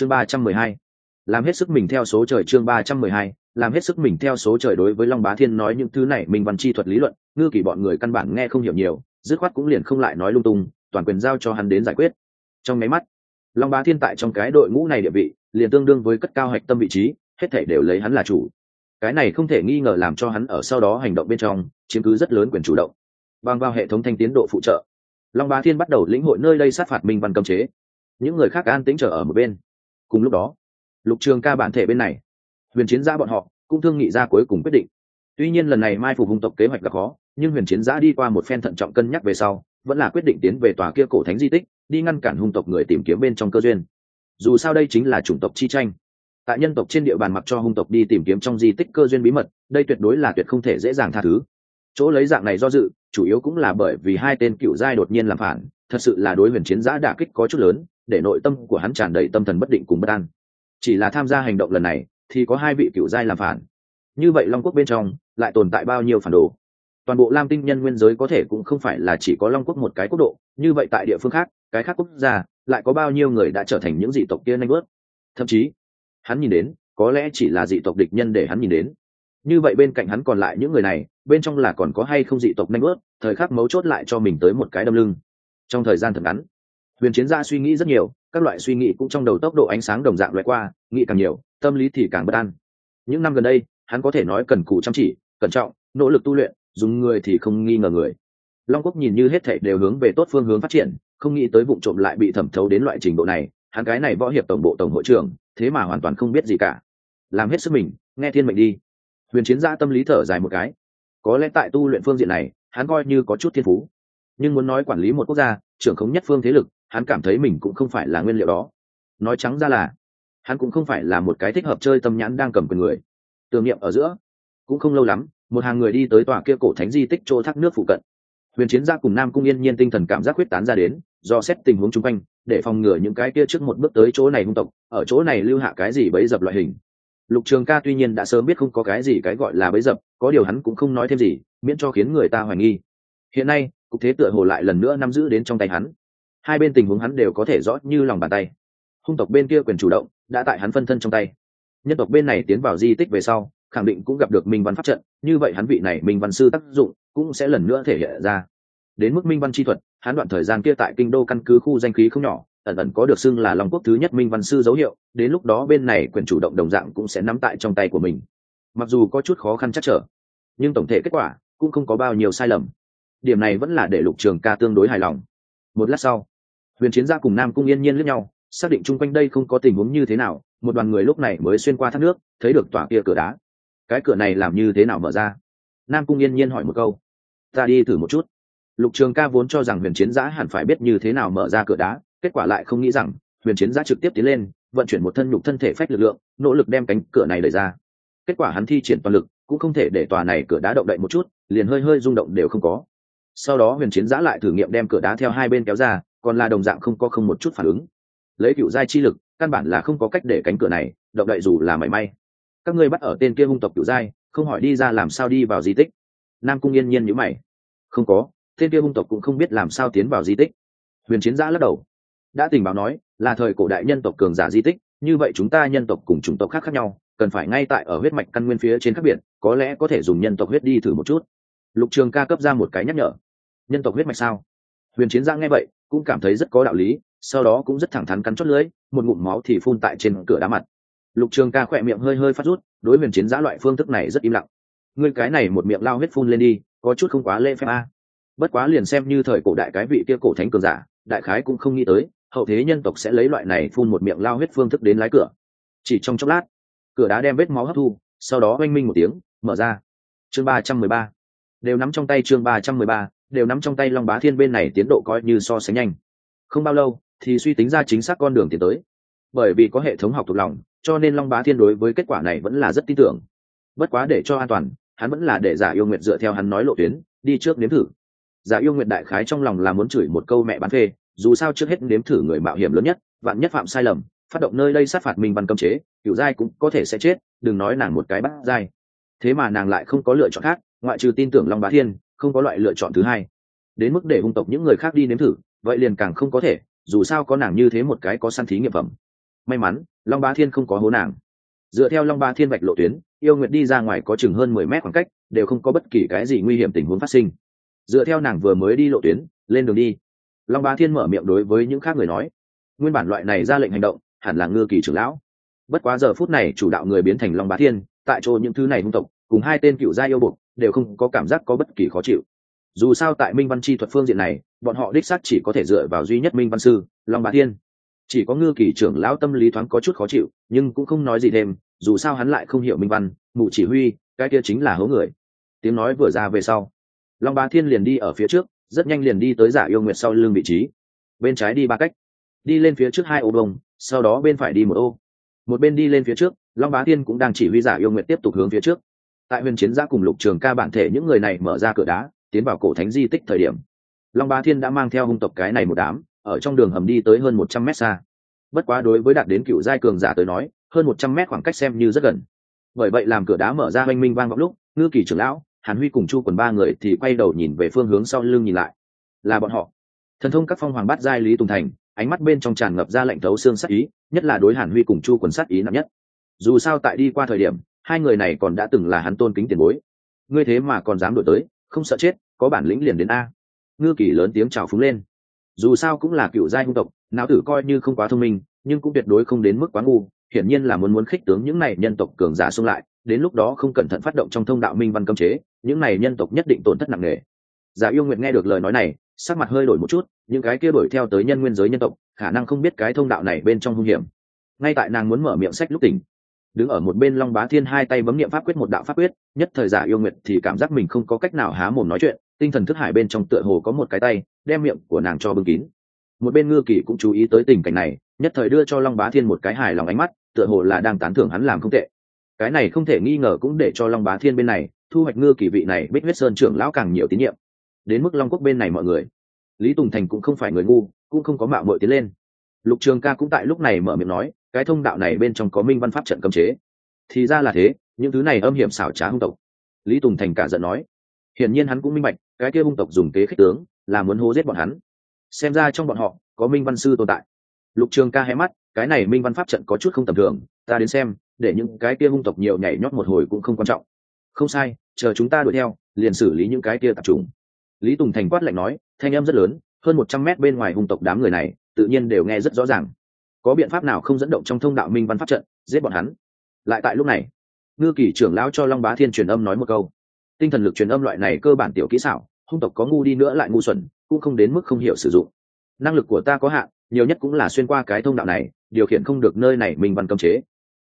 chương ba trăm mười hai. Làm hết sức mình theo số trời chương ba trăm mười hai. Làm hết sức mình theo số trời đối với long bá thiên nói những thứ này mình văn chi thuật lý luận, ngư kỷ bọn người căn bản nghe không hiểu nhiều, dứt khoát cũng liền không lại nói lung tung, toàn quyền giao cho hắn đến giải quyết. Trong máy mắt, long bá thiên tại trong cái đội ngũ này địa vị, liền tương đương với cất cao hạch tâm vị trí, hết thể đều lấy hắn là chủ. Cái này không thể nghi ngờ làm cho hắn ở sau đó hành động bên trong, chiếm cứ rất lớn quyền chủ động. Bằng vào hệ thống thanh tiến độ phụ trợ, long bá thiên bắt đầu lĩnh hội nơi đây sát phạt minh văn cầm chế. Những người khác an tĩnh trở ở một bên cùng lúc đó, lục trường ca bản thể bên này, huyền chiến gia bọn họ cũng thương nghị ra cuối cùng quyết định. Tuy nhiên lần này mai phục hung tộc kế hoạch gặp khó, nhưng huyền chiến gia đi qua một phen thận trọng cân nhắc về sau, vẫn là quyết định tiến về tòa kia cổ thánh di tích, đi ngăn cản hung tộc người tìm kiếm bên trong cơ duyên. Dù sao đây chính là chủng tộc chi tranh. Tại nhân tộc trên địa bàn mặc cho hung tộc đi tìm kiếm trong di tích cơ duyên bí mật, đây tuyệt đối là tuyệt không thể dễ dàng tha thứ. Chỗ lấy dạng này do dự, chủ yếu cũng là bởi vì hai tên cựu giai đột nhiên làm phản, thật sự là đối huyền chiến giã đả kích có chút lớn để nội tâm của hắn tràn đầy tâm thần bất định cùng bất an. Chỉ là tham gia hành động lần này, thì có hai vị cựu giai làm phản. Như vậy long quốc bên trong, lại tồn tại bao nhiêu phản đồ? Toàn bộ lam tinh nhân nguyên giới có thể cũng không phải là chỉ có long quốc một cái quốc độ, như vậy tại địa phương khác, cái khác quốc gia, lại có bao nhiêu người đã trở thành những dị tộc kia nanh bớt thậm chí, hắn nhìn đến, có lẽ chỉ là dị tộc địch nhân để hắn nhìn đến. Như vậy bên cạnh hắn còn lại những người này, bên trong là còn có hay không dị tộc nanh bớt thời khắc mấu chốt lại cho mình tới một cái đâm lưng. Trong thời gian thật ngắn huyền chiến gia suy nghĩ rất nhiều, các loại suy nghĩ cũng trong đầu tốc độ ánh sáng đồng dạng loại qua, nghĩ càng nhiều, tâm lý thì càng bất an. Những năm gần đây, hắn có thể nói cần cù chăm chỉ, cẩn trọng, nỗ lực tu luyện, dùng người thì không nghi ngờ người. Long quốc nhìn như hết thảy đều hướng về tốt phương hướng phát triển, không nghĩ tới vụ trộm lại bị thẩm thấu đến loại trình độ này, hắn cái này võ hiệp tổng bộ tổng hội trưởng, thế mà hoàn toàn không biết gì cả. Làm hết sức mình, nghe thiên mệnh đi. Huyền chiến gia tâm lý thở dài một cái. Có lẽ tại tu luyện phương diện này, hắn coi như có chút thiên phú. Nhưng muốn nói quản lý một quốc gia, trưởng khống nhất phương thế lực hắn cảm thấy mình cũng không phải là nguyên liệu đó. Nói trắng ra là, hắn cũng không phải là một cái thích hợp chơi tâm nhãn đang cầm quyền người. Tưởng niệm ở giữa, cũng không lâu lắm, một hàng người đi tới tòa kia cổ thánh di tích chỗ thác nước phụ cận. Huyền chiến gia cùng nam cung yên nhiên tinh thần cảm giác quyết tán ra đến, do xét tình huống chung quanh, để phòng ngừa những cái kia trước một bước tới chỗ này hung tộc, ở chỗ này lưu hạ cái gì bấy dập loại hình. Lục trường ca tuy nhiên đã sớm biết không có cái gì cái gọi là bấy dập, có điều hắn cũng không nói thêm gì, miễn cho khiến người ta hoài nghi. Hiện nay, cục thế tựa hồ lại lần nữa nắm giữ đến trong tay hắn hai bên tình huống hắn đều có thể rõ như lòng bàn tay. Hung tộc bên kia quyền chủ động, đã tại hắn phân thân trong tay. Nhân tộc bên này tiến vào di tích về sau, khẳng định cũng gặp được minh văn pháp trận, như vậy hắn vị này minh văn sư tác dụng cũng sẽ lần nữa thể hiện ra. Đến mức minh văn chi thuật, hắn đoạn thời gian kia tại kinh đô căn cứ khu danh khí không nhỏ, ẩn ẩn có được xưng là long quốc thứ nhất minh văn sư dấu hiệu, đến lúc đó bên này quyền chủ động đồng dạng cũng sẽ nắm tại trong tay của mình. Mặc dù có chút khó khăn chắc trở, nhưng tổng thể kết quả cũng không có bao nhiêu sai lầm. Điểm này vẫn là để lục trường ca tương đối hài lòng. Một lát sau huyền chiến gia cùng nam cung yên nhiên lướt nhau, xác định chung quanh đây không có tình huống như thế nào, một đoàn người lúc này mới xuyên qua thác nước, thấy được tòa kia cửa đá. Cái cửa này làm như thế nào mở ra? Nam cung yên nhiên hỏi một câu. Ta đi thử một chút. Lục trường ca vốn cho rằng huyền chiến giã hẳn phải biết như thế nào mở ra cửa đá, kết quả lại không nghĩ rằng, huyền chiến giã trực tiếp tiến lên, vận chuyển một thân nhục thân thể phách lực lượng, nỗ lực đem cánh cửa này đẩy ra. Kết quả hắn thi triển toàn lực, cũng không thể để tòa này cửa đá động đậy một chút, liền hơi hơi rung động đều không có. Sau đó huyền chiến giã lại thử nghiệm đem cửa đá theo hai bên kéo ra còn là đồng dạng không có không một chút phản ứng. Lấy cựu giai chi lực, căn bản là không có cách để cánh cửa này, động đậy dù là mảy may. Các ngươi bắt ở tên kia hung tộc cựu giai, không hỏi đi ra làm sao đi vào di tích. Nam cung yên nhiên nhữ mày. Không có, tên kia hung tộc cũng không biết làm sao tiến vào di tích. Huyền chiến giã lắc đầu. Đã tình báo nói, là thời cổ đại nhân tộc cường giả di tích, như vậy chúng ta nhân tộc cùng chủng tộc khác khác nhau, cần phải ngay tại ở huyết mạch căn nguyên phía trên các biển có lẽ có thể dùng nhân tộc huyết đi thử một chút. Lục trường ca cấp ra một cái nhắc nhở. Nhân tộc huyết mạch sao? Huyền chiến giã nghe vậy cũng cảm thấy rất có đạo lý, sau đó cũng rất thẳng thắn cắn chót lưỡi, một ngụm máu thì phun tại trên cửa đá mặt. Lục trường ca khỏe miệng hơi hơi phát rút, đối huyền chiến giã loại phương thức này rất im lặng. Ngươi cái này một miệng lao huyết phun lên đi, có chút không quá lễ phép a. À. Bất quá liền xem như thời cổ đại cái vị kia cổ thánh cường giả, đại khái cũng không nghĩ tới, hậu thế nhân tộc sẽ lấy loại này phun một miệng lao huyết phương thức đến lái cửa. Chỉ trong chốc lát, cửa đá đem vết máu hấp thu, sau đó oanh minh một tiếng, mở ra. Chương ba trăm mười ba. Đều nắm trong tay chương ba trăm mười ba đều nắm trong tay long bá thiên bên này tiến độ coi như so sánh nhanh. Không bao lâu, thì suy tính ra chính xác con đường tiến tới. Bởi vì có hệ thống học thuộc lòng, cho nên long bá thiên đối với kết quả này vẫn là rất tin tưởng. Bất quá để cho an toàn, hắn vẫn là để giả yêu nguyệt dựa theo hắn nói lộ tuyến, đi trước nếm thử. Giả yêu nguyệt đại khái trong lòng là muốn chửi một câu mẹ bán phê, dù sao trước hết nếm thử người mạo hiểm lớn nhất, vạn nhất phạm sai lầm, phát động nơi đây sát phạt minh văn cấm chế kiểu giai cũng có thể sẽ chết, đừng nói nàng một cái bắt dai thế mà nàng lại không có lựa chọn khác, ngoại trừ tin tưởng long bá thiên không có loại lựa chọn thứ hai. Đến mức để hung tộc những người khác đi nếm thử, vậy liền càng không có thể, dù sao có nàng như thế một cái có săn thí nghiệm phẩm. May mắn, long bá thiên không có hố nàng. Dựa theo long bá thiên vạch lộ tuyến, yêu nguyệt đi ra ngoài có chừng hơn mười mét khoảng cách, đều không có bất kỳ cái gì nguy hiểm tình huống phát sinh. Dựa theo nàng vừa mới đi lộ tuyến, lên đường đi. Long bá thiên mở miệng đối với những khác người nói, nguyên bản loại này ra lệnh hành động, hẳn là ngư kỳ trưởng lão. Bất quá giờ phút này chủ đạo người biến thành long bá thiên, tại chỗ những thứ này hung tộc cùng hai tên cựu gia yêu bục đều không có cảm giác có bất kỳ khó chịu. Dù sao tại minh văn chi thuật phương diện này, bọn họ đích xác chỉ có thể dựa vào duy nhất minh văn sư, long bá thiên. Chỉ có ngư kỳ trưởng lão tâm lý thoáng có chút khó chịu, nhưng cũng không nói gì thêm, dù sao hắn lại không hiểu minh văn, mụ chỉ huy, cái kia chính là hố người. Tiếng nói vừa ra về sau, long bá thiên liền đi ở phía trước, rất nhanh liền đi tới giả yêu nguyệt sau lưng vị trí. Bên trái đi ba cách, đi lên phía trước hai ô bông sau đó bên phải đi một ô. Một bên đi lên phía trước, long bá thiên cũng đang chỉ huy giả yêu nguyệt tiếp tục hướng phía trước tại huyền chiến gia cùng lục trường ca bản thể những người này mở ra cửa đá, tiến vào cổ thánh di tích thời điểm. Long Ba thiên đã mang theo hung tộc cái này một đám, ở trong đường hầm đi tới hơn một trăm mét xa. Bất quá đối với đạt đến cựu giai cường giả tới nói, hơn một trăm mét khoảng cách xem như rất gần. Bởi vậy làm cửa đá mở ra oanh minh vang vọng lúc, ngư kỳ trưởng lão, hàn huy cùng chu quần ba người thì quay đầu nhìn về phương hướng sau lưng nhìn lại. Là bọn họ. Thần thông các phong hoàng bát giai lý tùng thành, ánh mắt bên trong tràn ngập ra lệnh thấu xương sát ý, nhất là đối hàn huy cùng chu quần sát ý nặng nhất. Dù sao tại đi qua thời điểm hai người này còn đã từng là hắn tôn kính tiền bối. Ngươi thế mà còn dám đổi tới, không sợ chết, có bản lĩnh liền đến a. Ngư kỳ lớn tiếng chào phúng lên. Dù sao cũng là cựu giai hung tộc, não tử coi như không quá thông minh, nhưng cũng tuyệt đối không đến mức quá ngu, hiển nhiên là muốn muốn khích tướng những này nhân tộc cường giả xung lại, đến lúc đó không cẩn thận phát động trong thông đạo minh văn cấm chế, những này nhân tộc nhất định tổn thất nặng nề. Giả yêu nguyện nghe được lời nói này, sắc mặt hơi đổi một chút, những cái kia đổi theo tới nhân nguyên giới nhân tộc, khả năng không biết cái thông đạo này bên trong hung hiểm. Ngay tại nàng muốn mở miệng sách lúc tỉnh đứng ở một bên long bá thiên hai tay bấm nghiệm pháp quyết một đạo pháp quyết, nhất thời giả yêu nguyệt thì cảm giác mình không có cách nào há mồm nói chuyện, tinh thần thức hải bên trong tựa hồ có một cái tay, đem miệng của nàng cho bưng kín. Một bên ngư kỳ cũng chú ý tới tình cảnh này, nhất thời đưa cho long bá thiên một cái hài lòng ánh mắt, tựa hồ là đang tán thưởng hắn làm không tệ. Cái này không thể nghi ngờ cũng để cho long bá thiên bên này, thu hoạch ngư kỳ vị này bích huyết sơn trưởng lão càng nhiều tín nhiệm. Đến mức long quốc bên này mọi người, lý tùng thành cũng không phải người ngu, cũng không có mạo mội tiến lên. Lục trường ca cũng tại lúc này mở miệng nói cái thông đạo này bên trong có minh văn pháp trận cấm chế. Thì ra là thế, những thứ này âm hiểm xảo trá hung tộc. Lý tùng thành cả giận nói, hiển nhiên hắn cũng minh bạch, cái kia hung tộc dùng kế khích tướng, là muốn hô giết bọn hắn. Xem ra trong bọn họ, có minh văn sư tồn tại. Lục trường ca hé mắt, cái này minh văn pháp trận có chút không tầm thường, ta đến xem, để những cái kia hung tộc nhiều nhảy nhót một hồi cũng không quan trọng. Không sai, chờ chúng ta đuổi theo, liền xử lý những cái kia tập trung. Lý tùng thành quát lạnh nói, thanh âm rất lớn, hơn một trăm mét bên ngoài hung tộc đám người này, tự nhiên đều nghe rất rõ ràng có biện pháp nào không dẫn động trong thông đạo minh văn pháp trận, giết bọn hắn? Lại tại lúc này, ngư kỳ trưởng lão cho long bá thiên truyền âm nói một câu. Tinh thần lực truyền âm loại này cơ bản tiểu kỹ xảo, hung tộc có ngu đi nữa lại ngu xuẩn, cũng không đến mức không hiểu sử dụng. Năng lực của ta có hạn, nhiều nhất cũng là xuyên qua cái thông đạo này, điều khiển không được nơi này minh văn cấm chế.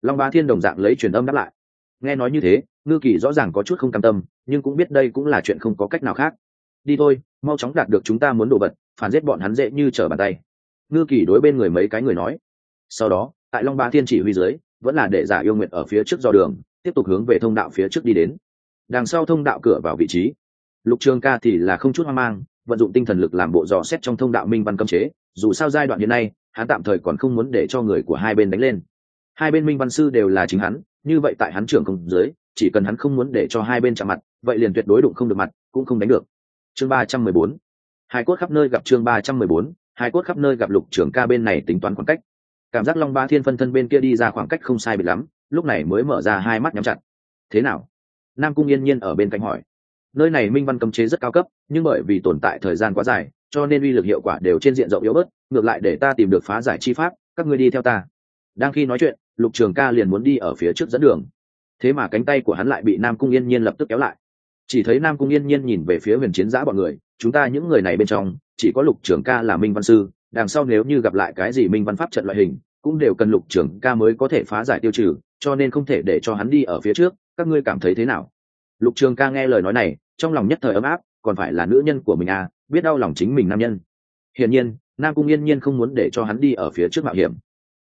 Long bá thiên đồng dạng lấy truyền âm đáp lại. Nghe nói như thế, ngư kỳ rõ ràng có chút không cam tâm, nhưng cũng biết đây cũng là chuyện không có cách nào khác. Đi thôi, mau chóng đạt được chúng ta muốn đồ vật phản giết bọn hắn dễ như trở bàn tay. Ngư kỳ đối bên người mấy cái người nói sau đó, tại long ba thiên chỉ huy dưới, vẫn là để giả yêu nguyện ở phía trước do đường, tiếp tục hướng về thông đạo phía trước đi đến. Đằng sau thông đạo cửa vào vị trí, lục trường ca thì là không chút hoang mang, vận dụng tinh thần lực làm bộ dò xét trong thông đạo minh văn cấm chế, dù sao giai đoạn hiện nay, hắn tạm thời còn không muốn để cho người của hai bên đánh lên. Hai bên minh văn sư đều là chính hắn, như vậy tại hắn trưởng công dưới, chỉ cần hắn không muốn để cho hai bên chạm mặt, vậy liền tuyệt đối đụng không được mặt, cũng không đánh được. Chương ba trăm mười bốn. Hai cốt khắp nơi gặp chương ba trăm mười bốn, hai cốt khắp nơi gặp lục trưởng ca bên này tính toán khoảng cách cảm giác long ba thiên phân thân bên kia đi ra khoảng cách không sai biệt lắm, lúc này mới mở ra hai mắt nhắm chặt. Thế nào? Nam cung yên nhiên ở bên cạnh hỏi. Nơi này minh văn cấm chế rất cao cấp, nhưng bởi vì tồn tại thời gian quá dài, cho nên uy lực hiệu quả đều trên diện rộng yếu bớt, ngược lại để ta tìm được phá giải chi pháp, các ngươi đi theo ta. Đang khi nói chuyện, lục trường ca liền muốn đi ở phía trước dẫn đường. Thế mà cánh tay của hắn lại bị nam cung yên nhiên lập tức kéo lại. Chỉ thấy nam cung yên nhiên nhìn về phía huyền chiến giã bọn người, chúng ta những người này bên trong, chỉ có lục Trường ca là minh văn sư đằng sau nếu như gặp lại cái gì minh văn pháp trận loại hình, cũng đều cần lục trưởng ca mới có thể phá giải tiêu trừ, cho nên không thể để cho hắn đi ở phía trước. Các ngươi cảm thấy thế nào? Lục trường ca nghe lời nói này, trong lòng nhất thời ấm áp, còn phải là nữ nhân của mình à biết đau lòng chính mình nam nhân. Hiển nhiên, nam cung yên nhiên không muốn để cho hắn đi ở phía trước mạo hiểm.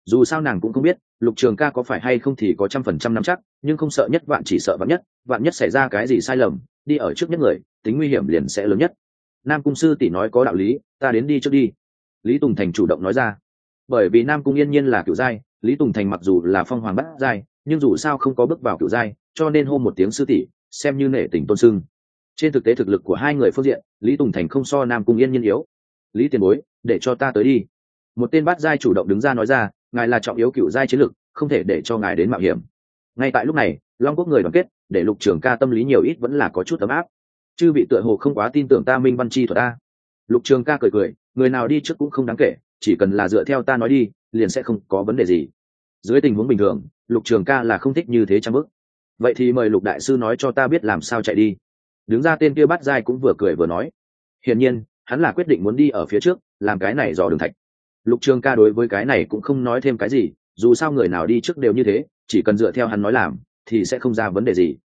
Dù sao nàng cũng không biết, lục trường ca có phải hay không thì có trăm phần trăm nắm chắc, nhưng không sợ nhất vạn chỉ sợ vạn nhất vạn nhất xảy ra cái gì sai lầm, đi ở trước nhất người, tính nguy hiểm liền sẽ lớn nhất. Nam cung sư tỷ nói có đạo lý, ta đến đi trước đi lý tùng thành chủ động nói ra. Bởi vì nam cung yên nhiên là kiểu giai, lý tùng thành mặc dù là phong hoàng bắt giai, nhưng dù sao không có bước vào kiểu giai, cho nên hô một tiếng sư tỷ, xem như nể tình tôn sưng. Trên thực tế thực lực của hai người phương diện, lý tùng thành không so nam cung yên nhiên yếu. Lý tiền bối, để cho ta tới đi. Một tên bát giai chủ động đứng ra nói ra, ngài là trọng yếu cựu giai chiến lực, không thể để cho ngài đến mạo hiểm. Ngay tại lúc này, long quốc người đoàn kết, để lục trường ca tâm lý nhiều ít vẫn là có chút ấm áp. Chư vị tựa hồ không quá tin tưởng ta minh văn chi thuật ta lục trường ca cười cười, người nào đi trước cũng không đáng kể, chỉ cần là dựa theo ta nói đi, liền sẽ không có vấn đề gì. Dưới tình huống bình thường, lục trường ca là không thích như thế trang bức vậy thì mời lục đại sư nói cho ta biết làm sao chạy đi. Đứng ra tên kia bắt dai cũng vừa cười vừa nói. Hiển nhiên, hắn là quyết định muốn đi ở phía trước, làm cái này dò đường thạch. Lục trường ca đối với cái này cũng không nói thêm cái gì, dù sao người nào đi trước đều như thế, chỉ cần dựa theo hắn nói làm, thì sẽ không ra vấn đề gì.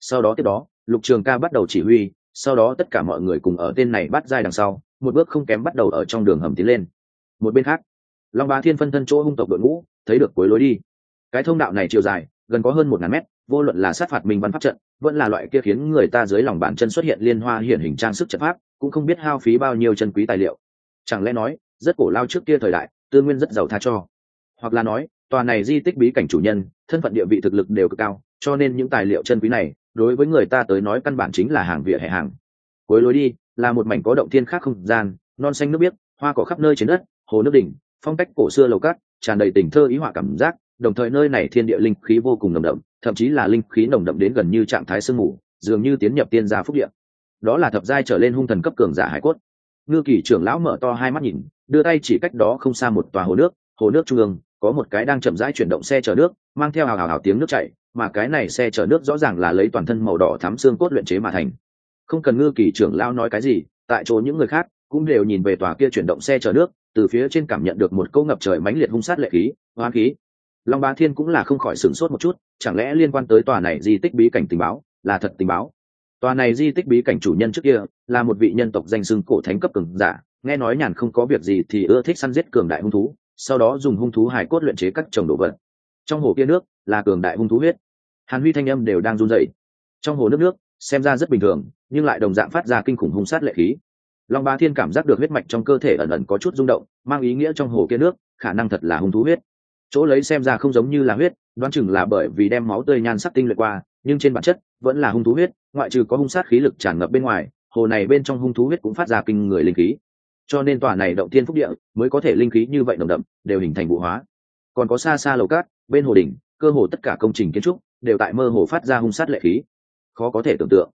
Sau đó tiếp đó, lục trường ca bắt đầu chỉ huy, sau đó tất cả mọi người cùng ở tên này bắt dai đằng sau một bước không kém bắt đầu ở trong đường hầm tiến lên. Một bên khác, long bá thiên phân thân chỗ hung tộc đội ngũ, thấy được cuối lối đi. Cái thông đạo này chiều dài, gần có hơn một ngàn mét, vô luận là sát phạt minh văn pháp trận, vẫn là loại kia khiến người ta dưới lòng bàn chân xuất hiện liên hoa hiện hình trang sức trận pháp, cũng không biết hao phí bao nhiêu chân quý tài liệu. Chẳng lẽ nói, rất cổ lao trước kia thời đại, tư nguyên rất giàu tha cho. Hoặc là nói, tòa này di tích bí cảnh chủ nhân, thân phận địa vị thực lực đều cực cao, cho nên những tài liệu chân quý này, đối với người ta tới nói căn bản chính là hàng vỉa hè hàng. Cuối lối đi là một mảnh có động thiên khác không gian, non xanh nước biếc, hoa cỏ khắp nơi trên đất, hồ nước đỉnh, phong cách cổ xưa lầu cát, tràn đầy tình thơ ý họa cảm giác, đồng thời nơi này thiên địa linh khí vô cùng nồng đậm, thậm chí là linh khí nồng đậm đến gần như trạng thái sương mù, dường như tiến nhập tiên gia phúc địa. Đó là thập giai trở lên hung thần cấp cường giả hải cốt. Ngư kỳ trưởng lão mở to hai mắt nhìn, đưa tay chỉ cách đó không xa một tòa hồ nước hồ nước trung ương, có một cái đang chậm rãi chuyển động xe chở nước, mang theo hào hào hào tiếng nước chảy, mà cái này xe chở nước rõ ràng là lấy toàn thân màu đỏ thắm xương cốt luyện chế mà thành không cần ngư kỳ trưởng lao nói cái gì, tại chỗ những người khác cũng đều nhìn về tòa kia chuyển động xe chở nước, từ phía trên cảm nhận được một câu ngập trời mãnh liệt hung sát lệ khí, hoang khí. Long bá thiên cũng là không khỏi sửng sốt một chút, chẳng lẽ liên quan tới tòa này di tích bí cảnh tình báo, là thật tình báo? Tòa này di tích bí cảnh chủ nhân trước kia là một vị nhân tộc danh xưng cổ thánh cấp cường giả, nghe nói nhàn không có việc gì thì ưa thích săn giết cường đại hung thú, sau đó dùng hung thú hài cốt luyện chế các trồng đồ vật. Trong hồ kia nước là cường đại hung thú huyết. Hàn huy thanh âm đều đang run dậy trong hồ nước nước xem ra rất bình thường, nhưng lại đồng dạng phát ra kinh khủng hung sát lệ khí. Long Ba thiên cảm giác được huyết mạch trong cơ thể ẩn ẩn có chút rung động, mang ý nghĩa trong hồ kia nước, khả năng thật là hung thú huyết. Chỗ lấy xem ra không giống như là huyết, đoán chừng là bởi vì đem máu tươi nhan sắc tinh luyện qua, nhưng trên bản chất, vẫn là hung thú huyết, ngoại trừ có hung sát khí lực tràn ngập bên ngoài, hồ này bên trong hung thú huyết cũng phát ra kinh người linh khí. Cho nên tòa này động tiên phúc địa mới có thể linh khí như vậy nồng đậm, đều hình thành vụ hóa. Còn có xa xa lầu cát, bên hồ đỉnh, cơ hồ tất cả công trình kiến trúc, đều tại mơ hồ phát ra hung sát lệ khí khó có thể tưởng tượng.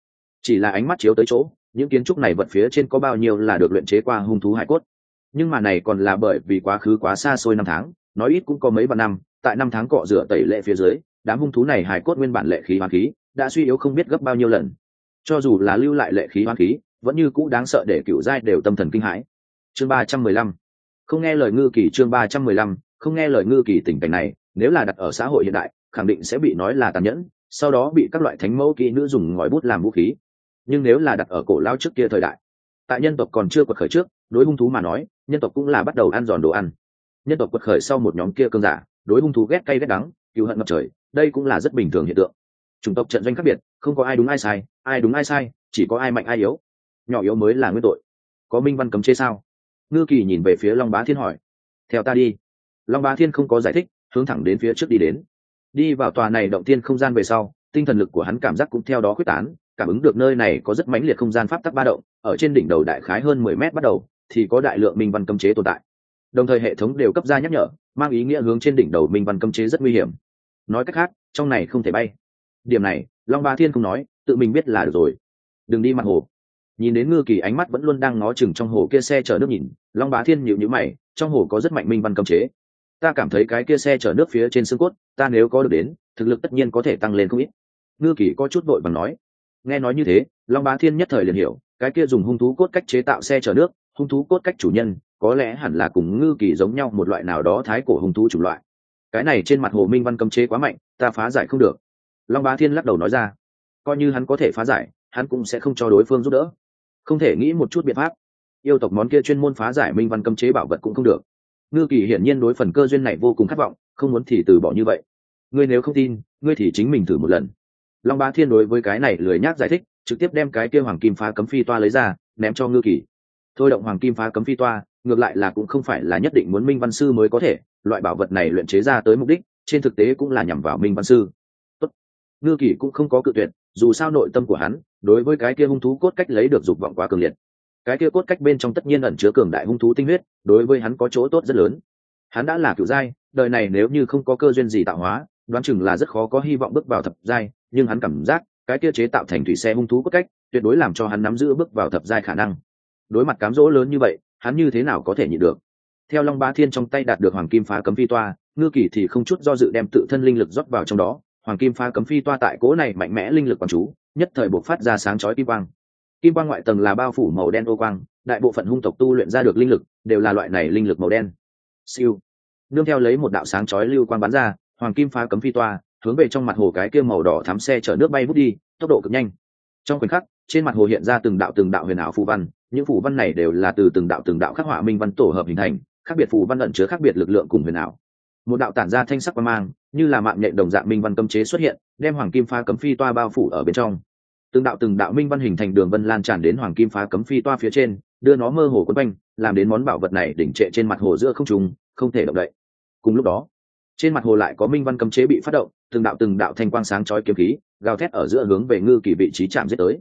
Chỉ là ánh mắt chiếu tới chỗ, những kiến trúc này vật phía trên có bao nhiêu là được luyện chế qua hung thú hải cốt. Nhưng mà này còn là bởi vì quá khứ quá xa xôi năm tháng, nói ít cũng có mấy vạn năm, tại năm tháng cọ rửa tẩy lệ phía dưới, đám hung thú này hải cốt nguyên bản lệ khí hoang khí, đã suy yếu không biết gấp bao nhiêu lần. Cho dù là lưu lại lệ khí hoang khí, vẫn như cũ đáng sợ để cựu giai đều tâm thần kinh hãi. Chương ba trăm mười lăm. Không nghe lời ngư kỳ chương ba trăm mười lăm, không nghe lời ngư kỳ tình cảnh này, nếu là đặt ở xã hội hiện đại, khẳng định sẽ bị nói là tàn nhẫn sau đó bị các loại thánh mẫu kỹ nữ dùng ngòi bút làm vũ khí. Nhưng nếu là đặt ở cổ lao trước kia thời đại, tại nhân tộc còn chưa quật khởi trước, đối hung thú mà nói, nhân tộc cũng là bắt đầu ăn giòn đồ ăn. Nhân tộc quật khởi sau một nhóm kia cơn giả, đối hung thú ghét cay ghét đắng cứu hận ngập trời, đây cũng là rất bình thường hiện tượng. Chủng tộc trận doanh khác biệt, không có ai đúng ai sai, ai đúng ai sai, chỉ có ai mạnh ai yếu. Nhỏ yếu mới là nguyên tội. Có minh văn cấm chế sao? Ngư kỳ nhìn về phía long bá thiên hỏi. Theo ta đi. Long bá thiên không có giải thích, hướng thẳng đến phía trước đi đến đi vào tòa này động thiên không gian về sau, tinh thần lực của hắn cảm giác cũng theo đó quyết tán, cảm ứng được nơi này có rất mãnh liệt không gian pháp tắc ba động, ở trên đỉnh đầu đại khái hơn mười mét bắt đầu, thì có đại lượng minh văn cấm chế tồn tại. Đồng thời hệ thống đều cấp ra nhắc nhở, mang ý nghĩa hướng trên đỉnh đầu minh văn cấm chế rất nguy hiểm. Nói cách khác, trong này không thể bay. Điểm này, long ba thiên không nói, tự mình biết là được rồi. Đừng đi mặt hồ. Nhìn đến ngư kỳ ánh mắt vẫn luôn đang ngó chừng trong hồ kia xe chở nước nhìn, long bá thiên nhịu nhữ mày, trong hồ có rất mạnh minh văn cấm chế ta cảm thấy cái kia xe chở nước phía trên xương cốt, ta nếu có được đến, thực lực tất nhiên có thể tăng lên không ít. Ngư kỳ có chút vội bằng nói. Nghe nói như thế, long bá thiên nhất thời liền hiểu, cái kia dùng hung thú cốt cách chế tạo xe chở nước, hung thú cốt cách chủ nhân, có lẽ hẳn là cùng ngư kỳ giống nhau một loại nào đó thái cổ hung thú chủng loại. Cái này trên mặt hồ minh văn cấm chế quá mạnh, ta phá giải không được. Long bá thiên lắc đầu nói ra. Coi như hắn có thể phá giải, hắn cũng sẽ không cho đối phương giúp đỡ. Không thể nghĩ một chút biện pháp. Yêu tộc món kia chuyên môn phá giải minh văn cấm chế bảo vật cũng không được ngư kỳ hiển nhiên đối phần cơ duyên này vô cùng khát vọng, không muốn thì từ bỏ như vậy. Ngươi nếu không tin, ngươi thì chính mình thử một lần. Long bá thiên đối với cái này lười nhác giải thích, trực tiếp đem cái kia hoàng kim phá cấm phi toa lấy ra, ném cho ngư kỳ. Thôi động hoàng kim phá cấm phi toa, ngược lại là cũng không phải là nhất định muốn minh văn sư mới có thể, loại bảo vật này luyện chế ra tới mục đích, trên thực tế cũng là nhằm vào minh văn sư. Tốt. ngư kỳ cũng không có cự tuyệt, dù sao nội tâm của hắn, đối với cái kia hung thú cốt cách lấy được dục vọng quá cường liệt cái kia cốt cách bên trong tất nhiên ẩn chứa cường đại hung thú tinh huyết, đối với hắn có chỗ tốt rất lớn. Hắn đã là cựu giai, đời này nếu như không có cơ duyên gì tạo hóa, đoán chừng là rất khó có hy vọng bước vào thập giai, nhưng hắn cảm giác, cái kia chế tạo thành thủy xe hung thú cốt cách, tuyệt đối làm cho hắn nắm giữ bước vào thập giai khả năng. Đối mặt cám dỗ lớn như vậy, hắn như thế nào có thể nhịn được? Theo long ba thiên trong tay đạt được hoàng kim phá cấm phi toa, ngư kỳ thì không chút do dự đem tự thân linh lực rót vào trong đó. Hoàng kim phá cấm phi toa tại cố này mạnh mẽ linh lực quán chú, nhất thời buộc phát ra sáng chói kim quang kim quang ngoại tầng là bao phủ màu đen ô quang, đại bộ phận hung tộc tu luyện ra được linh lực đều là loại này linh lực màu đen. Siêu. Nương theo lấy một đạo sáng chói lưu quang bắn ra, hoàng kim phá cấm phi toa, hướng về trong mặt hồ cái kia màu đỏ thắm xe chở nước bay bút đi, tốc độ cực nhanh. Trong khoảnh khắc, trên mặt hồ hiện ra từng đạo từng đạo huyền ảo phù văn, những phù văn này đều là từ từng đạo từng đạo khắc họa minh văn tổ hợp hình thành, khác biệt phù văn ẩn chứa khác biệt lực lượng cùng huyền ảo. Một đạo tản ra thanh sắc qua mang, như là mạng nhện đồng dạng minh văn cấm chế xuất hiện, đem hoàng kim phá cấm phi toa bao phủ ở bên trong từng đạo từng đạo minh văn hình thành đường vân lan tràn đến hoàng kim phá cấm phi toa phía trên, đưa nó mơ hồ quấn quanh, làm đến món bảo vật này đỉnh trệ trên mặt hồ giữa không trùng không thể động đậy. Cùng lúc đó, trên mặt hồ lại có minh văn cấm chế bị phát động, từng đạo từng đạo thanh quang sáng chói kiếm khí, gào thét ở giữa hướng về ngư kỳ vị trí chạm giết tới.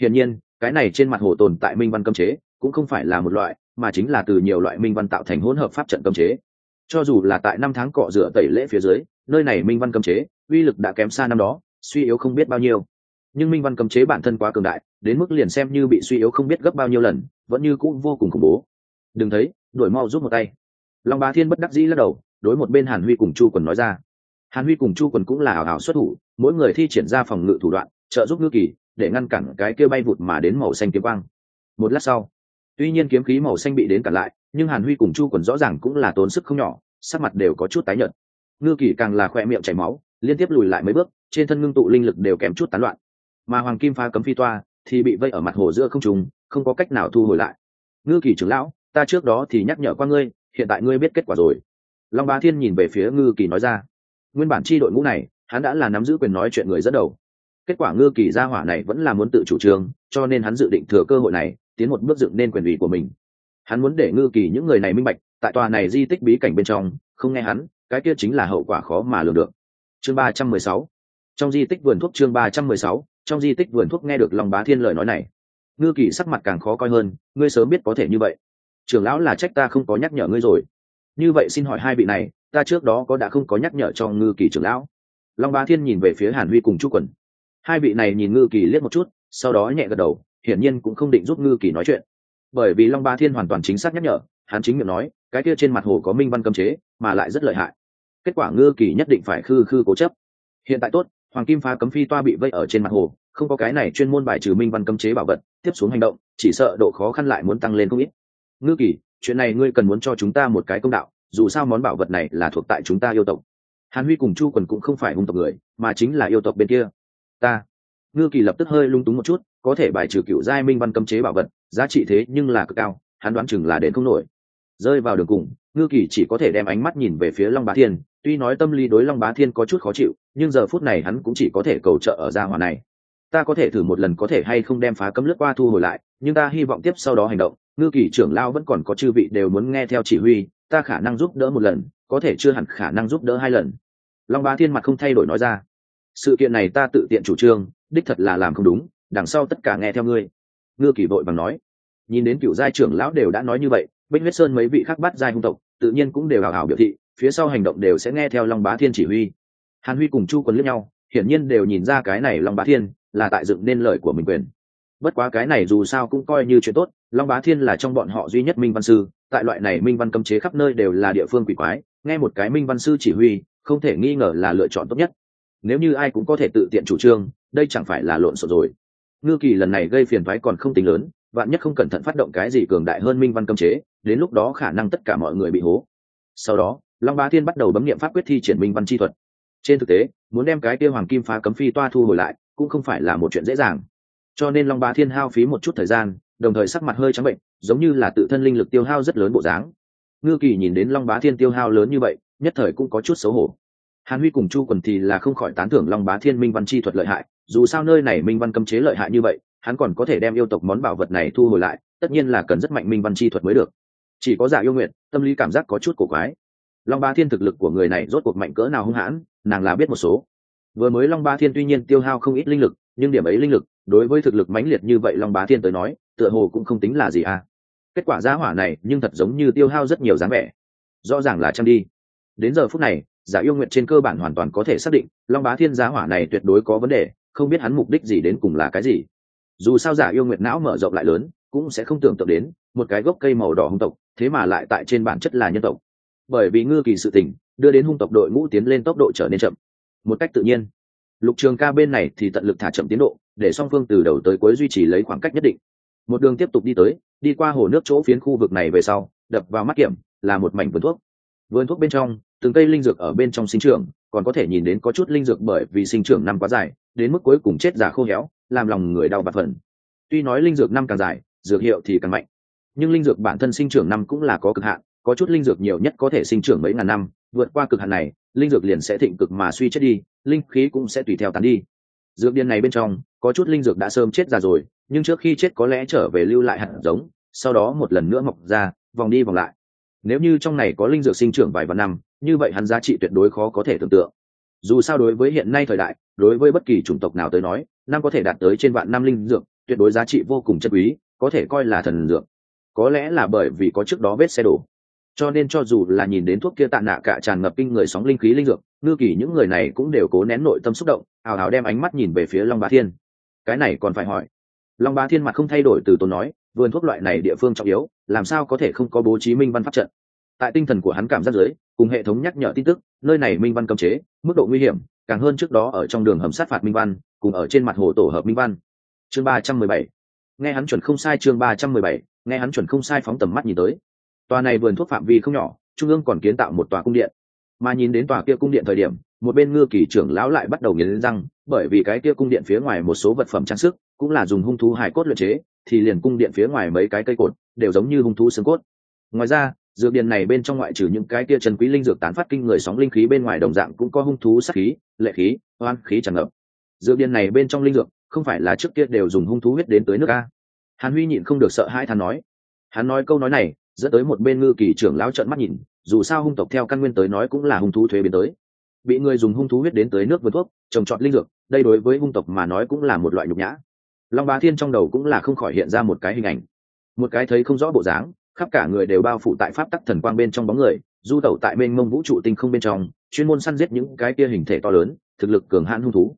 Hiển nhiên, cái này trên mặt hồ tồn tại minh văn cấm chế cũng không phải là một loại, mà chính là từ nhiều loại minh văn tạo thành hỗn hợp pháp trận cấm chế. Cho dù là tại năm tháng cọ rửa tẩy lễ phía dưới, nơi này minh văn cấm chế, uy lực đã kém xa năm đó, suy yếu không biết bao nhiêu nhưng minh văn cấm chế bản thân quá cường đại, đến mức liền xem như bị suy yếu không biết gấp bao nhiêu lần, vẫn như cũng vô cùng khủng bố. Đừng thấy đổi mau giúp một tay. Long bá thiên bất đắc dĩ lắc đầu, đối một bên hàn huy cùng chu quần nói ra. Hàn huy cùng chu quần cũng là ảo ảo xuất thủ, mỗi người thi triển ra phòng ngự thủ đoạn, trợ giúp ngư kỳ, để ngăn cản cái kia bay vụt mà đến màu xanh kiếm quang. Một lát sau, tuy nhiên kiếm khí màu xanh bị đến cản lại, nhưng hàn huy cùng chu quần rõ ràng cũng là tốn sức không nhỏ, sắc mặt đều có chút tái nhợt. Ngư kỳ càng là khoe miệng chảy máu, liên tiếp lùi lại mấy bước, trên thân ngưng tụ linh lực đều kém chút tán loạn mà hoàng kim pha cấm phi toa thì bị vây ở mặt hồ giữa không trùng không có cách nào thu hồi lại. Ngư kỳ trưởng lão, ta trước đó thì nhắc nhở qua ngươi, hiện tại ngươi biết kết quả rồi. Long bá thiên nhìn về phía ngư kỳ nói ra. Nguyên bản chi đội ngũ này, hắn đã là nắm giữ quyền nói chuyện người dẫn đầu. Kết quả ngư kỳ gia hỏa này vẫn là muốn tự chủ trương, cho nên hắn dự định thừa cơ hội này, tiến một bước dựng nên quyền ủy của mình. Hắn muốn để ngư kỳ những người này minh bạch, tại tòa này di tích bí cảnh bên trong, không nghe hắn, cái kia chính là hậu quả khó mà lường được. Chương ba trăm mười sáu. Trong di tích vườn thuốc chương ba trăm mười sáu trong di tích vườn thuốc nghe được long bá thiên lời nói này. Ngư kỳ sắc mặt càng khó coi hơn, ngươi sớm biết có thể như vậy. Trưởng lão là trách ta không có nhắc nhở ngươi rồi. Như vậy xin hỏi hai vị này, ta trước đó có đã không có nhắc nhở cho ngư kỳ trưởng lão? Long bá thiên nhìn về phía hàn huy cùng chu quần. Hai vị này nhìn ngư kỳ liếc một chút, sau đó nhẹ gật đầu, hiển nhiên cũng không định giúp ngư kỳ nói chuyện. Bởi vì long bá thiên hoàn toàn chính xác nhắc nhở, hắn chính miệng nói, cái kia trên mặt hồ có minh văn cấm chế, mà lại rất lợi hại. Kết quả ngư kỳ nhất định phải khư khư cố chấp. Hiện tại tốt hoàng kim phá cấm phi toa bị vây ở trên mặt hồ, không có cái này chuyên môn bài trừ minh văn cấm chế bảo vật, tiếp xuống hành động, chỉ sợ độ khó khăn lại muốn tăng lên không ít. Ngư kỳ, chuyện này ngươi cần muốn cho chúng ta một cái công đạo, dù sao món bảo vật này là thuộc tại chúng ta yêu tộc. Hàn huy cùng chu quần cũng không phải hung tộc người, mà chính là yêu tộc bên kia. Ta. Ngư kỳ lập tức hơi lung túng một chút, có thể bài trừ cựu giai minh văn cấm chế bảo vật, giá trị thế nhưng là cực cao, hắn đoán chừng là đến không nổi. Rơi vào đường cùng, ngư kỳ chỉ có thể đem ánh mắt nhìn về phía long bá thiên tuy nói tâm lý đối long bá thiên có chút khó chịu, nhưng giờ phút này hắn cũng chỉ có thể cầu trợ ở gia hòa này. Ta có thể thử một lần có thể hay không đem phá cấm lướt qua thu hồi lại, nhưng ta hy vọng tiếp sau đó hành động. Ngư kỳ trưởng lao vẫn còn có chư vị đều muốn nghe theo chỉ huy, ta khả năng giúp đỡ một lần, có thể chưa hẳn khả năng giúp đỡ hai lần. Long bá thiên mặt không thay đổi nói ra. Sự kiện này ta tự tiện chủ trương, đích thật là làm không đúng, đằng sau tất cả nghe theo ngươi. Ngư kỳ vội bằng nói. Nhìn đến cựu giai trưởng lão đều đã nói như vậy, bích huyết sơn mấy vị khác bắt giai hung tộc, tự nhiên cũng đều hào hào biểu thị phía sau hành động đều sẽ nghe theo long bá thiên chỉ huy. Hàn huy cùng chu quân lướt nhau, hiển nhiên đều nhìn ra cái này long bá thiên là tại dựng nên lời của mình quyền. Bất quá cái này dù sao cũng coi như chuyện tốt, long bá thiên là trong bọn họ duy nhất minh văn sư, tại loại này minh văn cấm chế khắp nơi đều là địa phương quỷ quái, nghe một cái minh văn sư chỉ huy, không thể nghi ngờ là lựa chọn tốt nhất. Nếu như ai cũng có thể tự tiện chủ trương, đây chẳng phải là lộn xộn rồi. Ngư kỳ lần này gây phiền thoái còn không tính lớn, vạn nhất không cẩn thận phát động cái gì cường đại hơn minh văn cấm chế, đến lúc đó khả năng tất cả mọi người bị hố. Sau đó long bá thiên bắt đầu bấm nghiệm pháp quyết thi triển minh văn chi thuật. Trên thực tế, muốn đem cái kia hoàng kim phá cấm phi toa thu hồi lại, cũng không phải là một chuyện dễ dàng. Cho nên long bá thiên hao phí một chút thời gian, đồng thời sắc mặt hơi trắng bệnh, giống như là tự thân linh lực tiêu hao rất lớn bộ dáng. Ngư kỳ nhìn đến long bá thiên tiêu hao lớn như vậy, nhất thời cũng có chút xấu hổ. Hàn huy cùng chu quần thì là không khỏi tán thưởng long bá thiên minh văn chi thuật lợi hại, dù sao nơi này minh văn cấm chế lợi hại như vậy, hắn còn có thể đem yêu tộc món bảo vật này thu hồi lại, tất nhiên là cần rất mạnh minh văn chi thuật mới được. Chỉ có giả yêu nguyện, tâm lý cảm giác có chút cổ quái long ba thiên thực lực của người này rốt cuộc mạnh cỡ nào hung hãn, nàng là biết một số. Vừa mới long ba thiên tuy nhiên tiêu hao không ít linh lực, nhưng điểm ấy linh lực, đối với thực lực mãnh liệt như vậy long bá thiên tới nói, tựa hồ cũng không tính là gì à. Kết quả giá hỏa này nhưng thật giống như tiêu hao rất nhiều dáng vẻ. Rõ ràng là chăm đi. Đến giờ phút này, giả yêu nguyện trên cơ bản hoàn toàn có thể xác định, long bá thiên giá hỏa này tuyệt đối có vấn đề, không biết hắn mục đích gì đến cùng là cái gì. Dù sao giả yêu nguyện não mở rộng lại lớn, cũng sẽ không tưởng tượng đến, một cái gốc cây màu đỏ hung tộc, thế mà lại tại trên bản chất là nhân tộc bởi vì ngư kỳ sự tình, đưa đến hung tộc đội ngũ tiến lên tốc độ trở nên chậm. Một cách tự nhiên, lục trường ca bên này thì tận lực thả chậm tiến độ, để song phương từ đầu tới cuối duy trì lấy khoảng cách nhất định. Một đường tiếp tục đi tới, đi qua hồ nước chỗ phiến khu vực này về sau, đập vào mắt kiểm, là một mảnh vườn thuốc. Vườn thuốc bên trong, từng cây linh dược ở bên trong sinh trưởng, còn có thể nhìn đến có chút linh dược bởi vì sinh trưởng năm quá dài, đến mức cuối cùng chết già khô héo, làm lòng người đau bạt phần. Tuy nói linh dược năm càng dài, dược hiệu thì càng mạnh, nhưng linh dược bản thân sinh trưởng năm cũng là có cực hạn có chút linh dược nhiều nhất có thể sinh trưởng mấy ngàn năm, vượt qua cực hạn này, linh dược liền sẽ thịnh cực mà suy chết đi, linh khí cũng sẽ tùy theo tán đi. Dược điên này bên trong, có chút linh dược đã sớm chết ra rồi, nhưng trước khi chết có lẽ trở về lưu lại hạt giống, sau đó một lần nữa mọc ra, vòng đi vòng lại. Nếu như trong này có linh dược sinh trưởng vài vạn năm, như vậy hắn giá trị tuyệt đối khó có thể tưởng tượng. Dù sao đối với hiện nay thời đại, đối với bất kỳ chủng tộc nào tới nói, năm có thể đạt tới trên vạn năm linh dược, tuyệt đối giá trị vô cùng chất quý, có thể coi là thần dược. Có lẽ là bởi vì có trước đó vết xe đổ cho nên cho dù là nhìn đến thuốc kia tạ nạ cả tràn ngập kinh người sóng linh khí linh dược, ngư kỳ những người này cũng đều cố nén nội tâm xúc động ào ào đem ánh mắt nhìn về phía long bá thiên. Cái này còn phải hỏi. Long bá thiên mặt không thay đổi từ tốn nói, vườn thuốc loại này địa phương trọng yếu, làm sao có thể không có bố trí minh văn pháp trận? Tại tinh thần của hắn cảm giác giới cùng hệ thống nhắc nhở tin tức, nơi này minh văn cấm chế, mức độ nguy hiểm, càng hơn trước đó ở trong đường hầm sát phạt minh văn, cùng ở trên mặt hồ tổ hợp minh văn. Chương ba trăm mười bảy. Nghe hắn chuẩn không sai chương ba trăm mười bảy, nghe hắn chuẩn không sai phóng tầm mắt nhìn tới tòa này vườn thuốc phạm vi không nhỏ, trung ương còn kiến tạo một tòa cung điện. Mà nhìn đến tòa kia cung điện thời điểm, một bên ngư kỳ trưởng lão lại bắt đầu nghiến răng, bởi vì cái kia cung điện phía ngoài một số vật phẩm trang sức, cũng là dùng hung thú hài cốt luyện chế, thì liền cung điện phía ngoài mấy cái cây cột, đều giống như hung thú xương cốt. Ngoài ra, dược điện này bên trong ngoại trừ những cái kia trần quý linh dược tán phát kinh người sóng linh khí bên ngoài đồng dạng cũng có hung thú sắc khí, lệ khí, oan khí tràn ngập. Dược điện này bên trong linh dược, không phải là trước kia đều dùng hung thú huyết đến tới nước a. Hàn huy nhịn không được sợ hãi than nói. Hắn nói câu nói này dẫn tới một bên ngư kỳ trưởng lão trợn mắt nhìn, dù sao hung tộc theo căn nguyên tới nói cũng là hung thú thuế biến tới. Bị người dùng hung thú huyết đến tới nước vườn thuốc, trồng trọt linh dược, đây đối với hung tộc mà nói cũng là một loại nhục nhã. Long bá thiên trong đầu cũng là không khỏi hiện ra một cái hình ảnh. Một cái thấy không rõ bộ dáng, khắp cả người đều bao phủ tại pháp tắc thần quang bên trong bóng người, du tẩu tại mênh mông vũ trụ tinh không bên trong, chuyên môn săn giết những cái kia hình thể to lớn, thực lực cường hãn hung thú.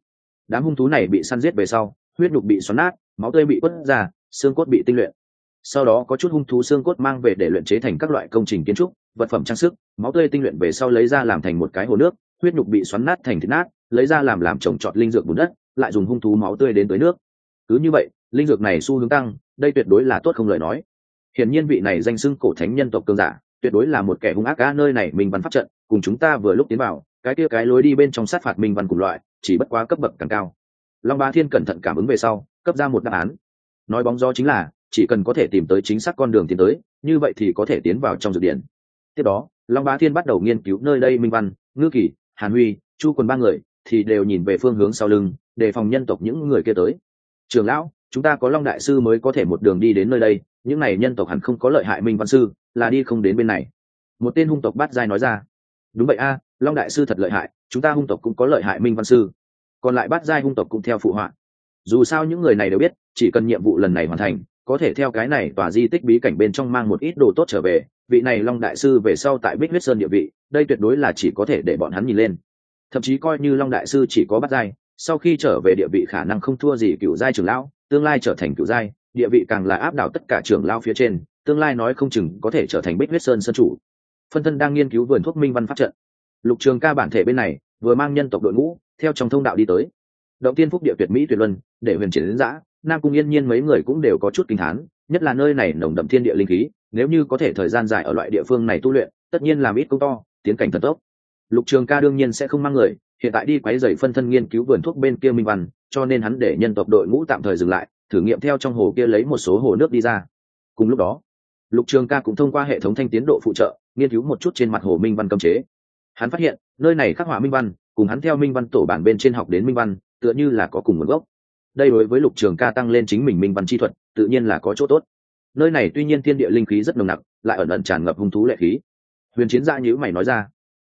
Đám hung thú này bị săn giết về sau, huyết nhục bị xoắn nát, máu tươi bị quất ra, xương cốt bị tinh luyện sau đó có chút hung thú xương cốt mang về để luyện chế thành các loại công trình kiến trúc, vật phẩm trang sức, máu tươi tinh luyện về sau lấy ra làm thành một cái hồ nước, huyết nhục bị xoắn nát thành thịt nát, lấy ra làm làm trồng trọt linh dược bùn đất, lại dùng hung thú máu tươi đến tới nước. Cứ như vậy, linh dược này xu hướng tăng, đây tuyệt đối là tốt không lời nói. Hiển nhiên vị này danh xưng cổ thánh nhân tộc cương giả, tuyệt đối là một kẻ hung ác cá nơi này mình văn pháp trận, cùng chúng ta vừa lúc tiến vào, cái kia cái lối đi bên trong sát phạt minh văn cùng loại, chỉ bất quá cấp bậc càng cao. Long ba thiên cẩn thận cảm ứng về sau, cấp ra một đáp án. Nói bóng gió chính là chỉ cần có thể tìm tới chính xác con đường tiến tới, như vậy thì có thể tiến vào trong dược điện. Tiếp đó, long bá thiên bắt đầu nghiên cứu nơi đây minh văn, ngư kỳ, hàn huy, chu quần ba người, thì đều nhìn về phương hướng sau lưng, đề phòng nhân tộc những người kia tới. Trường lão, chúng ta có long đại sư mới có thể một đường đi đến nơi đây, những này nhân tộc hẳn không có lợi hại minh văn sư, là đi không đến bên này. Một tên hung tộc bát giai nói ra. Đúng vậy a, long đại sư thật lợi hại, chúng ta hung tộc cũng có lợi hại minh văn sư. Còn lại bát giai hung tộc cũng theo phụ họa. Dù sao những người này đều biết, chỉ cần nhiệm vụ lần này hoàn thành có thể theo cái này tòa di tích bí cảnh bên trong mang một ít đồ tốt trở về, vị này long đại sư về sau tại bích huyết sơn địa vị, đây tuyệt đối là chỉ có thể để bọn hắn nhìn lên. Thậm chí coi như long đại sư chỉ có bắt giai, sau khi trở về địa vị khả năng không thua gì cựu giai trưởng lão, tương lai trở thành cựu giai, địa vị càng là áp đảo tất cả trưởng lão phía trên, tương lai nói không chừng có thể trở thành bích huyết sơn sân chủ. Phân thân đang nghiên cứu vườn thuốc minh văn pháp trận. Lục trường ca bản thể bên này, vừa mang nhân tộc đội ngũ, theo trong thông đạo đi tới. Động tiên phúc địa tuyệt mỹ tuyệt luân, để huyền triển đến giã nam cung yên nhiên mấy người cũng đều có chút kinh thán, nhất là nơi này nồng đậm thiên địa linh khí, nếu như có thể thời gian dài ở loại địa phương này tu luyện, tất nhiên làm ít công to, tiến cảnh thần tốc. Lục trường ca đương nhiên sẽ không mang người, hiện tại đi quấy dày phân thân nghiên cứu vườn thuốc bên kia minh văn, cho nên hắn để nhân tộc đội ngũ tạm thời dừng lại, thử nghiệm theo trong hồ kia lấy một số hồ nước đi ra. Cùng lúc đó, lục trường ca cũng thông qua hệ thống thanh tiến độ phụ trợ, nghiên cứu một chút trên mặt hồ minh văn cấm chế. Hắn phát hiện, nơi này khắc họa minh văn, cùng hắn theo minh văn tổ bản bên trên học đến minh văn, tựa như là có cùng nguồn gốc đây đối với lục trường ca tăng lên chính mình minh văn chi thuật, tự nhiên là có chỗ tốt. Nơi này tuy nhiên thiên địa linh khí rất nồng nặc, lại ẩn ẩn tràn ngập hung thú lệ khí. Huyền chiến dạ gia nhữ mày nói ra,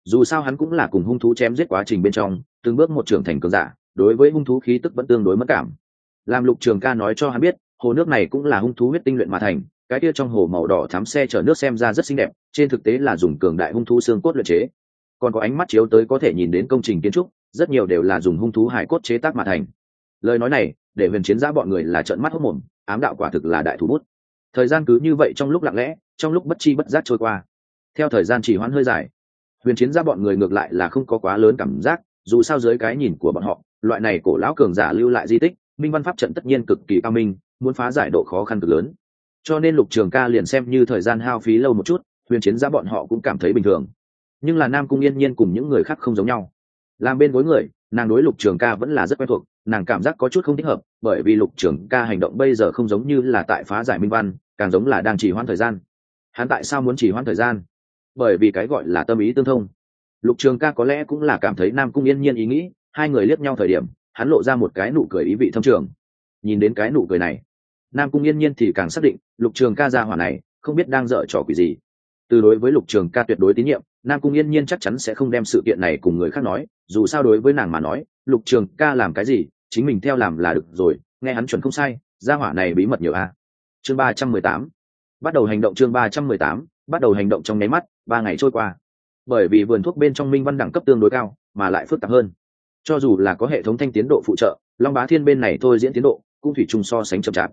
dù sao hắn cũng là cùng hung thú chém giết quá trình bên trong, từng bước một trưởng thành cường giả, đối với hung thú khí tức vẫn tương đối mất cảm. Làm lục trường ca nói cho hắn biết, hồ nước này cũng là hung thú huyết tinh luyện mà thành, cái kia trong hồ màu đỏ thám xe chở nước xem ra rất xinh đẹp, trên thực tế là dùng cường đại hung thú xương cốt luyện chế. Còn có ánh mắt chiếu tới có thể nhìn đến công trình kiến trúc, rất nhiều đều là dùng hung thú hải cốt chế tác mà thành lời nói này, để huyền chiến giã bọn người là trợn mắt hốc mồm, ám đạo quả thực là đại thủ bút. Thời gian cứ như vậy trong lúc lặng lẽ, trong lúc bất chi bất giác trôi qua. Theo thời gian chỉ hoãn hơi dài, huyền chiến giã bọn người ngược lại là không có quá lớn cảm giác, dù sao dưới cái nhìn của bọn họ, loại này cổ lão cường giả lưu lại di tích, minh văn pháp trận tất nhiên cực kỳ cao minh, muốn phá giải độ khó khăn cực lớn. Cho nên lục trường ca liền xem như thời gian hao phí lâu một chút, huyền chiến giã bọn họ cũng cảm thấy bình thường. Nhưng là nam cung yên nhiên cùng những người khác không giống nhau. Làm bên gối người nàng đối lục trường ca vẫn là rất quen thuộc, nàng cảm giác có chút không thích hợp, bởi vì lục trường ca hành động bây giờ không giống như là tại phá giải minh văn, càng giống là đang chỉ hoãn thời gian. Hắn tại sao muốn chỉ hoãn thời gian? Bởi vì cái gọi là tâm ý tương thông. Lục trường ca có lẽ cũng là cảm thấy nam cung yên nhiên ý nghĩ, hai người liếc nhau thời điểm, hắn lộ ra một cái nụ cười ý vị thâm trường. Nhìn đến cái nụ cười này, nam cung yên nhiên thì càng xác định, lục trường ca ra hỏa này không biết đang dở trò quỷ gì từ đối với lục trường ca tuyệt đối tín nhiệm, nam cung yên nhiên chắc chắn sẽ không đem sự kiện này cùng người khác nói, dù sao đối với nàng mà nói, lục trường ca làm cái gì, chính mình theo làm là được rồi, nghe hắn chuẩn không sai, gia hỏa này bí mật nhiều a. Chương ba trăm mười tám. Bắt đầu hành động chương ba trăm mười tám, bắt đầu hành động trong nháy mắt, ba ngày trôi qua. Bởi vì vườn thuốc bên trong minh văn đẳng cấp tương đối cao, mà lại phức tạp hơn. Cho dù là có hệ thống thanh tiến độ phụ trợ, long bá thiên bên này thôi diễn tiến độ, cũng thủy chung so sánh chậm chạp.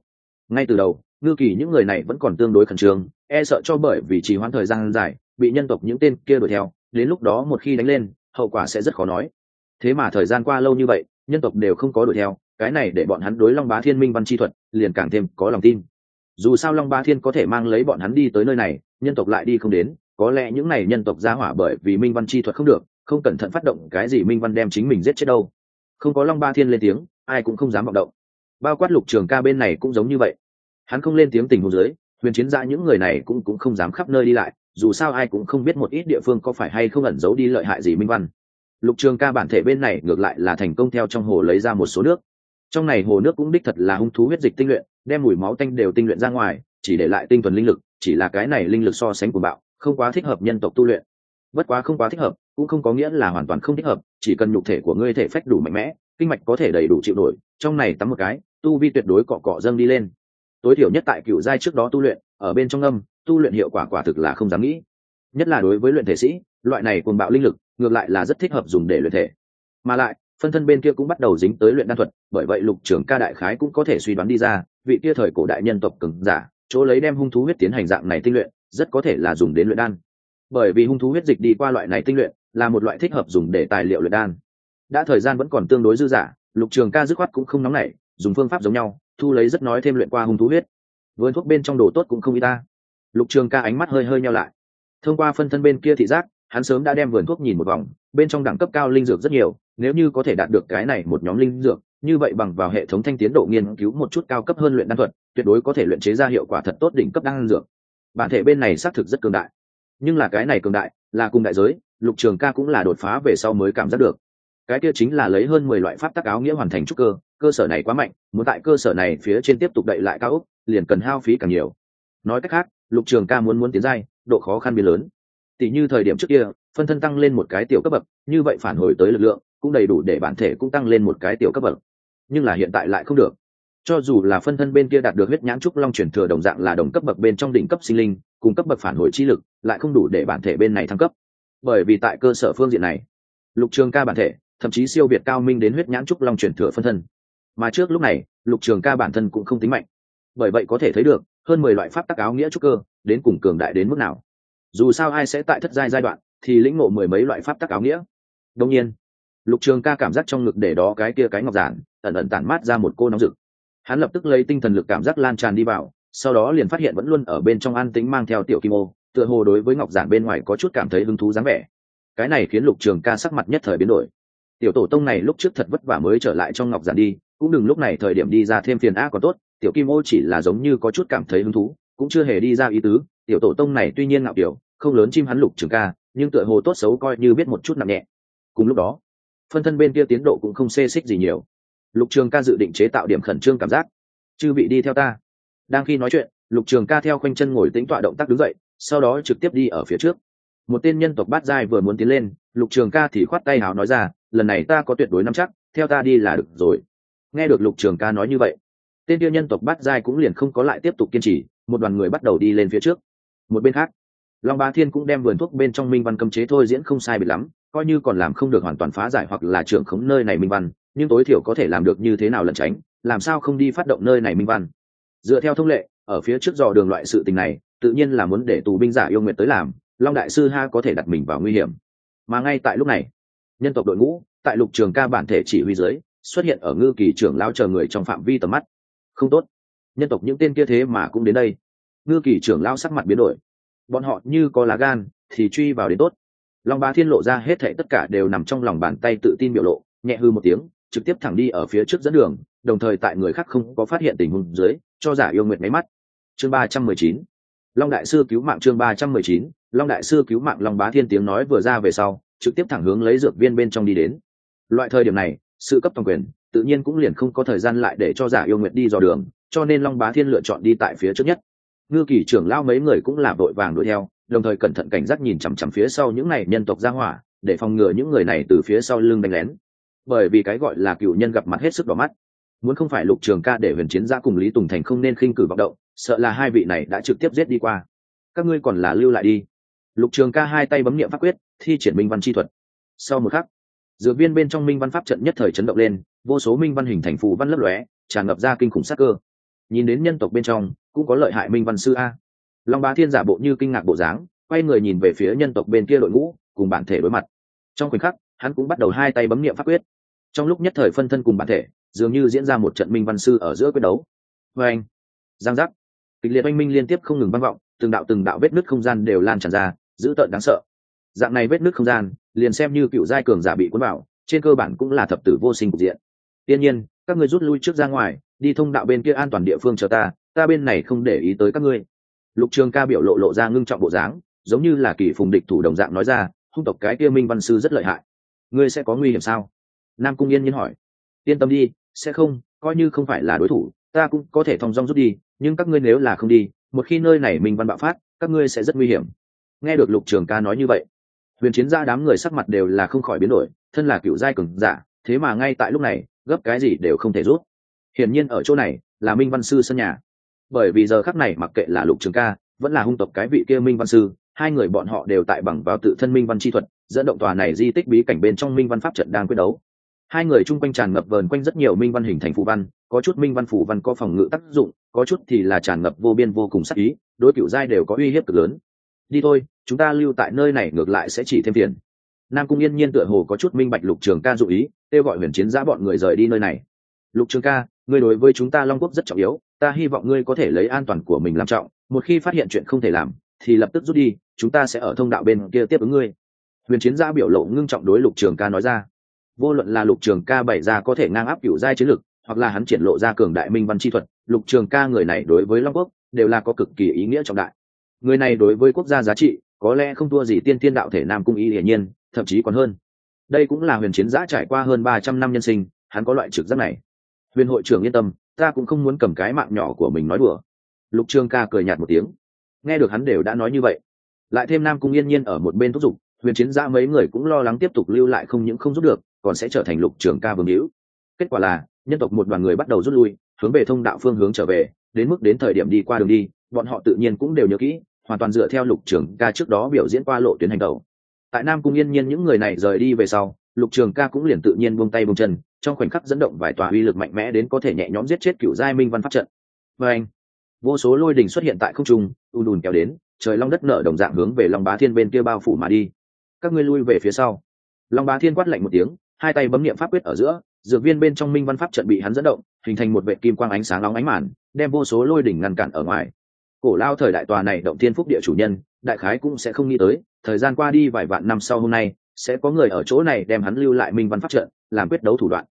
Ngay từ đầu, ngư kỳ những người này vẫn còn tương đối khẩn trương e sợ cho bởi vì trì hoãn thời gian dài, bị nhân tộc những tên kia đuổi theo, đến lúc đó một khi đánh lên, hậu quả sẽ rất khó nói. Thế mà thời gian qua lâu như vậy, nhân tộc đều không có đuổi theo, cái này để bọn hắn đối long bá thiên minh văn chi thuật, liền càng thêm có lòng tin. Dù sao long bá thiên có thể mang lấy bọn hắn đi tới nơi này, nhân tộc lại đi không đến, có lẽ những n à y nhân tộc ra hỏa bởi vì minh văn chi thuật không được, không cẩn thận phát động cái gì minh văn đem chính mình giết chết đâu. Không có long ba thiên lên tiếng, ai cũng không dám vọng động. Bao quát lục trường ca bên này cũng giống như vậy. Hắn không lên tiếng tình hồ dưới huyền chiến gia những người này cũng cũng không dám khắp nơi đi lại, dù sao ai cũng không biết một ít địa phương có phải hay không ẩn giấu đi lợi hại gì minh văn. Lục trường ca bản thể bên này ngược lại là thành công theo trong hồ lấy ra một số nước. Trong này hồ nước cũng đích thật là hung thú huyết dịch tinh luyện, đem mùi máu tanh đều tinh luyện ra ngoài, chỉ để lại tinh thuần linh lực, chỉ là cái này linh lực so sánh của bạo, không quá thích hợp nhân tộc tu luyện. Bất quá không quá thích hợp, cũng không có nghĩa là hoàn toàn không thích hợp, chỉ cần nhục thể của ngươi thể phách đủ mạnh mẽ, kinh mạch có thể đầy đủ chịu nổi, trong này tắm một cái, tu vi tuyệt đối cọ cọ dâng đi lên tối thiểu nhất tại cựu giai trước đó tu luyện, ở bên trong âm, tu luyện hiệu quả quả thực là không dám nghĩ. Nhất là đối với luyện thể sĩ, loại này cùng bạo linh lực, ngược lại là rất thích hợp dùng để luyện thể. Mà lại, phân thân bên kia cũng bắt đầu dính tới luyện đan thuật, bởi vậy lục trưởng ca đại khái cũng có thể suy đoán đi ra, vị kia thời cổ đại nhân tộc cứng giả, chỗ lấy đem hung thú huyết tiến hành dạng này tinh luyện, rất có thể là dùng đến luyện đan. Bởi vì hung thú huyết dịch đi qua loại này tinh luyện, là một loại thích hợp dùng để tài liệu luyện đan. Đã thời gian vẫn còn tương đối dư dả, lục trường ca dứt khoát cũng không nóng nảy, dùng phương pháp giống nhau thu lấy rất nói thêm luyện qua hung thú huyết. Vườn thuốc bên trong đồ tốt cũng không y ta. Lục trường ca ánh mắt hơi hơi nhau lại. Thông qua phân thân bên kia thị giác, hắn sớm đã đem vườn thuốc nhìn một vòng, bên trong đẳng cấp cao linh dược rất nhiều, nếu như có thể đạt được cái này một nhóm linh dược, như vậy bằng vào hệ thống thanh tiến độ nghiên cứu một chút cao cấp hơn luyện đan thuật, tuyệt đối có thể luyện chế ra hiệu quả thật tốt đỉnh cấp đan dược. Bản thể bên này xác thực rất cường đại. Nhưng là cái này cường đại, là cùng đại giới, lục trường ca cũng là đột phá về sau mới cảm giác được cái kia chính là lấy hơn mười loại pháp tắc áo nghĩa hoàn thành trúc cơ cơ sở này quá mạnh, muốn tại cơ sở này phía trên tiếp tục đậy lại cao úc liền cần hao phí càng nhiều. Nói cách khác, lục trường ca muốn muốn tiến giai, độ khó khăn biến lớn. Tỷ như thời điểm trước kia, phân thân tăng lên một cái tiểu cấp bậc, như vậy phản hồi tới lực lượng, cũng đầy đủ để bản thể cũng tăng lên một cái tiểu cấp bậc. Nhưng là hiện tại lại không được. Cho dù là phân thân bên kia đạt được huyết nhãn trúc long chuyển thừa đồng dạng là đồng cấp bậc bên trong đỉnh cấp sinh linh, cùng cấp bậc phản hồi chi lực, lại không đủ để bản thể bên này thăng cấp. Bởi vì tại cơ sở phương diện này, lục trường ca bản thể thậm chí siêu việt cao minh đến huyết nhãn trúc long chuyển thừa phân thân. Mà trước lúc này, lục trường ca bản thân cũng không tính mạnh. Bởi vậy có thể thấy được, hơn mười loại pháp tắc áo nghĩa trúc cơ, đến cùng cường đại đến mức nào. Dù sao ai sẽ tại thất giai giai đoạn, thì lĩnh ngộ mười mấy loại pháp tắc áo nghĩa. Đông nhiên, lục trường ca cảm giác trong ngực để đó cái kia cái ngọc giản, ẩn ẩn tản mát ra một cô nóng rực. Hắn lập tức lấy tinh thần lực cảm giác lan tràn đi vào, sau đó liền phát hiện vẫn luôn ở bên trong an tính mang theo tiểu kim ô, tựa hồ đối với ngọc giản bên ngoài có chút cảm thấy hứng thú dáng vẻ. Cái này khiến lục trường ca sắc mặt nhất thời biến đổi tiểu tổ tông này lúc trước thật vất vả mới trở lại trong ngọc giản đi, cũng đừng lúc này thời điểm đi ra thêm phiền á còn tốt, tiểu kim ô chỉ là giống như có chút cảm thấy hứng thú, cũng chưa hề đi ra ý tứ, tiểu tổ tông này tuy nhiên ngạo kiểu, không lớn chim hắn lục trường ca, nhưng tựa hồ tốt xấu coi như biết một chút nặng nhẹ. Cùng lúc đó, phân thân bên kia tiến độ cũng không xê xích gì nhiều. Lục trường ca dự định chế tạo điểm khẩn trương cảm giác. Chư vị đi theo ta. Đang khi nói chuyện, lục trường ca theo khoanh chân ngồi tính tọa động tác đứng dậy, sau đó trực tiếp đi ở phía trước. Một tên nhân tộc bát giai vừa muốn tiến lên, lục trường ca thì khoát tay hào nói ra lần này ta có tuyệt đối nắm chắc, theo ta đi là được rồi. Nghe được lục trường ca nói như vậy, tên tiêu nhân tộc bát giai cũng liền không có lại tiếp tục kiên trì, một đoàn người bắt đầu đi lên phía trước. Một bên khác, long ba thiên cũng đem vườn thuốc bên trong minh văn cấm chế thôi diễn không sai biệt lắm, coi như còn làm không được hoàn toàn phá giải hoặc là trưởng khống nơi này minh văn, nhưng tối thiểu có thể làm được như thế nào lẩn tránh, làm sao không đi phát động nơi này minh văn. Dựa theo thông lệ, ở phía trước dò đường loại sự tình này, tự nhiên là muốn để tù binh giả yêu nguyện tới làm, long đại sư ha có thể đặt mình vào nguy hiểm. Mà ngay tại lúc này nhân tộc đội ngũ, tại lục trường ca bản thể chỉ huy dưới, xuất hiện ở ngư kỳ trưởng lao chờ người trong phạm vi tầm mắt. Không tốt. Nhân tộc những tên kia thế mà cũng đến đây. Ngư kỳ trưởng lao sắc mặt biến đổi. Bọn họ như có lá gan, thì truy vào đến tốt. Long bá thiên lộ ra hết thệ tất cả đều nằm trong lòng bàn tay tự tin biểu lộ, nhẹ hư một tiếng, trực tiếp thẳng đi ở phía trước dẫn đường, đồng thời tại người khác không có phát hiện tình huống dưới, cho giả yêu nguyệt máy mắt. Chương ba trăm mười chín. Long đại sư cứu mạng chương ba trăm mười chín. Long đại sư cứu mạng long bá thiên tiếng nói vừa ra về sau trực tiếp thẳng hướng lấy dược viên bên trong đi đến. Loại thời điểm này, sự cấp toàn quyền, tự nhiên cũng liền không có thời gian lại để cho giả yêu nguyệt đi dò đường, cho nên long bá thiên lựa chọn đi tại phía trước nhất. Ngư kỳ trưởng lao mấy người cũng là vội vàng đuổi theo, đồng thời cẩn thận cảnh giác nhìn chằm chằm phía sau những này nhân tộc ra hỏa, để phòng ngừa những người này từ phía sau lưng đánh lén. Bởi vì cái gọi là cựu nhân gặp mặt hết sức đỏ mắt. Muốn không phải lục trường ca để huyền chiến gia cùng lý tùng thành không nên khinh cử vọng động, sợ là hai vị này đã trực tiếp giết đi qua. Các ngươi còn là lưu lại đi. Lục trường ca hai tay bấm n i ệ m pháp quyết thi triển minh văn chi thuật. Sau một khắc, dược viên bên trong minh văn pháp trận nhất thời chấn động lên, vô số minh văn hình thành phù văn lấp lóe, tràn ngập ra kinh khủng sát cơ. Nhìn đến nhân tộc bên trong, cũng có lợi hại minh văn sư a. Long bá thiên giả bộ như kinh ngạc bộ dáng, quay người nhìn về phía nhân tộc bên kia đội ngũ, cùng bản thể đối mặt. Trong khoảnh khắc, hắn cũng bắt đầu hai tay bấm n i ệ m pháp quyết. Trong lúc nhất thời phân thân cùng bản thể, dường như diễn ra một trận minh văn sư ở giữa quyết đấu. Vê anh giang giác. Kịch liệt oanh minh liên tiếp không ngừng vang vọng, từng đạo từng đạo vết nứt không gian đều lan tràn ra, dữ tợn đáng sợ dạng này vết nứt không gian, liền xem như cựu giai cường giả bị cuốn vào, trên cơ bản cũng là thập tử vô sinh cục diện. Tiên nhiên, các người rút lui trước ra ngoài, đi thông đạo bên kia an toàn địa phương chờ ta ta bên này không để ý tới các ngươi. Lục trường ca biểu lộ lộ ra ngưng trọng bộ dáng, giống như là kỳ phùng địch thủ đồng dạng nói ra, hung tộc cái kia minh văn sư rất lợi hại. Ngươi sẽ có nguy hiểm sao? Nam cung yên nhiên hỏi. Yên tâm đi, sẽ không, coi như không phải là đối thủ, ta cũng có thể thong dong rút đi, nhưng các ngươi nếu là không đi, một khi nơi này minh văn bạo phát, các ngươi sẽ rất nguy hiểm. Nghe được lục trường ca nói như vậy huyền chiến gia đám người sắc mặt đều là không khỏi biến đổi, thân là cựu giai cường giả, thế mà ngay tại lúc này, gấp cái gì đều không thể rút. Hiển nhiên ở chỗ này, là minh văn sư sân nhà. Bởi vì giờ khắc này mặc kệ là lục trường ca, vẫn là hung tộc cái vị kia minh văn sư, hai người bọn họ đều tại bằng vào tự thân minh văn chi thuật, dẫn động tòa này di tích bí cảnh bên trong minh văn pháp trận đang quyết đấu. Hai người chung quanh tràn ngập vờn quanh rất nhiều minh văn hình thành phụ văn, có chút minh văn phủ văn có phòng ngự tác dụng, có chút thì là tràn ngập vô biên vô cùng sắc ý, đối cựu giai đều có uy hiếp cực lớn đi thôi, chúng ta lưu tại nơi này ngược lại sẽ chỉ thêm tiền nam cung yên nhiên tựa hồ có chút minh bạch lục trường ca dụ ý, kêu gọi huyền chiến giã bọn người rời đi nơi này. Lục trường ca, ngươi đối với chúng ta long quốc rất trọng yếu, ta hy vọng ngươi có thể lấy an toàn của mình làm trọng, một khi phát hiện chuyện không thể làm, thì lập tức rút đi, chúng ta sẽ ở thông đạo bên kia tiếp ứng ngươi. Huyền chiến Gia biểu lộ ngưng trọng đối lục trường ca nói ra. Vô luận là lục trường ca bày ra có thể ngang áp cựu giai chiến lực, hoặc là hắn triển lộ ra cường đại minh văn chi thuật, lục trường ca người này đối với long quốc, đều là có cực kỳ ý nghĩa trọng đại người này đối với quốc gia giá trị, có lẽ không thua gì tiên tiên đạo thể nam cung y hiển nhiên, thậm chí còn hơn. Đây cũng là huyền chiến giã trải qua hơn ba trăm năm nhân sinh, hắn có loại trực giác này. Huyền hội trưởng yên tâm, ta cũng không muốn cầm cái mạng nhỏ của mình nói đùa. Lục trương ca cười nhạt một tiếng. Nghe được hắn đều đã nói như vậy. Lại thêm nam cung yên nhiên ở một bên thúc giục, huyền chiến giã mấy người cũng lo lắng tiếp tục lưu lại không những không giúp được, còn sẽ trở thành lục trường ca vương hữu. Kết quả là, nhân tộc một đoàn người bắt đầu rút lui, hướng về thông đạo phương hướng trở về, đến mức đến thời điểm đi qua đường đi, bọn họ tự nhiên cũng đều nhớ kỹ hoàn toàn dựa theo lục trường ca trước đó biểu diễn qua lộ tuyến hành tẩu. Tại nam cung yên nhiên những người này rời đi về sau, lục trường ca cũng liền tự nhiên buông tay buông chân, trong khoảnh khắc dẫn động vài tòa uy lực mạnh mẽ đến có thể nhẹ nhõm giết chết cựu giai minh văn pháp trận. Và anh, vô số lôi đình xuất hiện tại không trung, u đùn kéo đến, trời long đất nở đồng dạng hướng về long bá thiên bên kia bao phủ mà đi. Các ngươi lui về phía sau. Long bá thiên quát lạnh một tiếng, hai tay bấm niệm pháp quyết ở giữa, dược viên bên trong minh văn pháp trận bị hắn dẫn động, hình thành một vệ kim quang ánh sáng nóng ánh màn, đem vô số lôi đỉnh ngăn cản ở ngoài cổ lao thời đại tòa này động thiên phúc địa chủ nhân, đại khái cũng sẽ không nghĩ tới, thời gian qua đi vài vạn năm sau hôm nay, sẽ có người ở chỗ này đem hắn lưu lại minh văn pháp trận, làm quyết đấu thủ đoạn.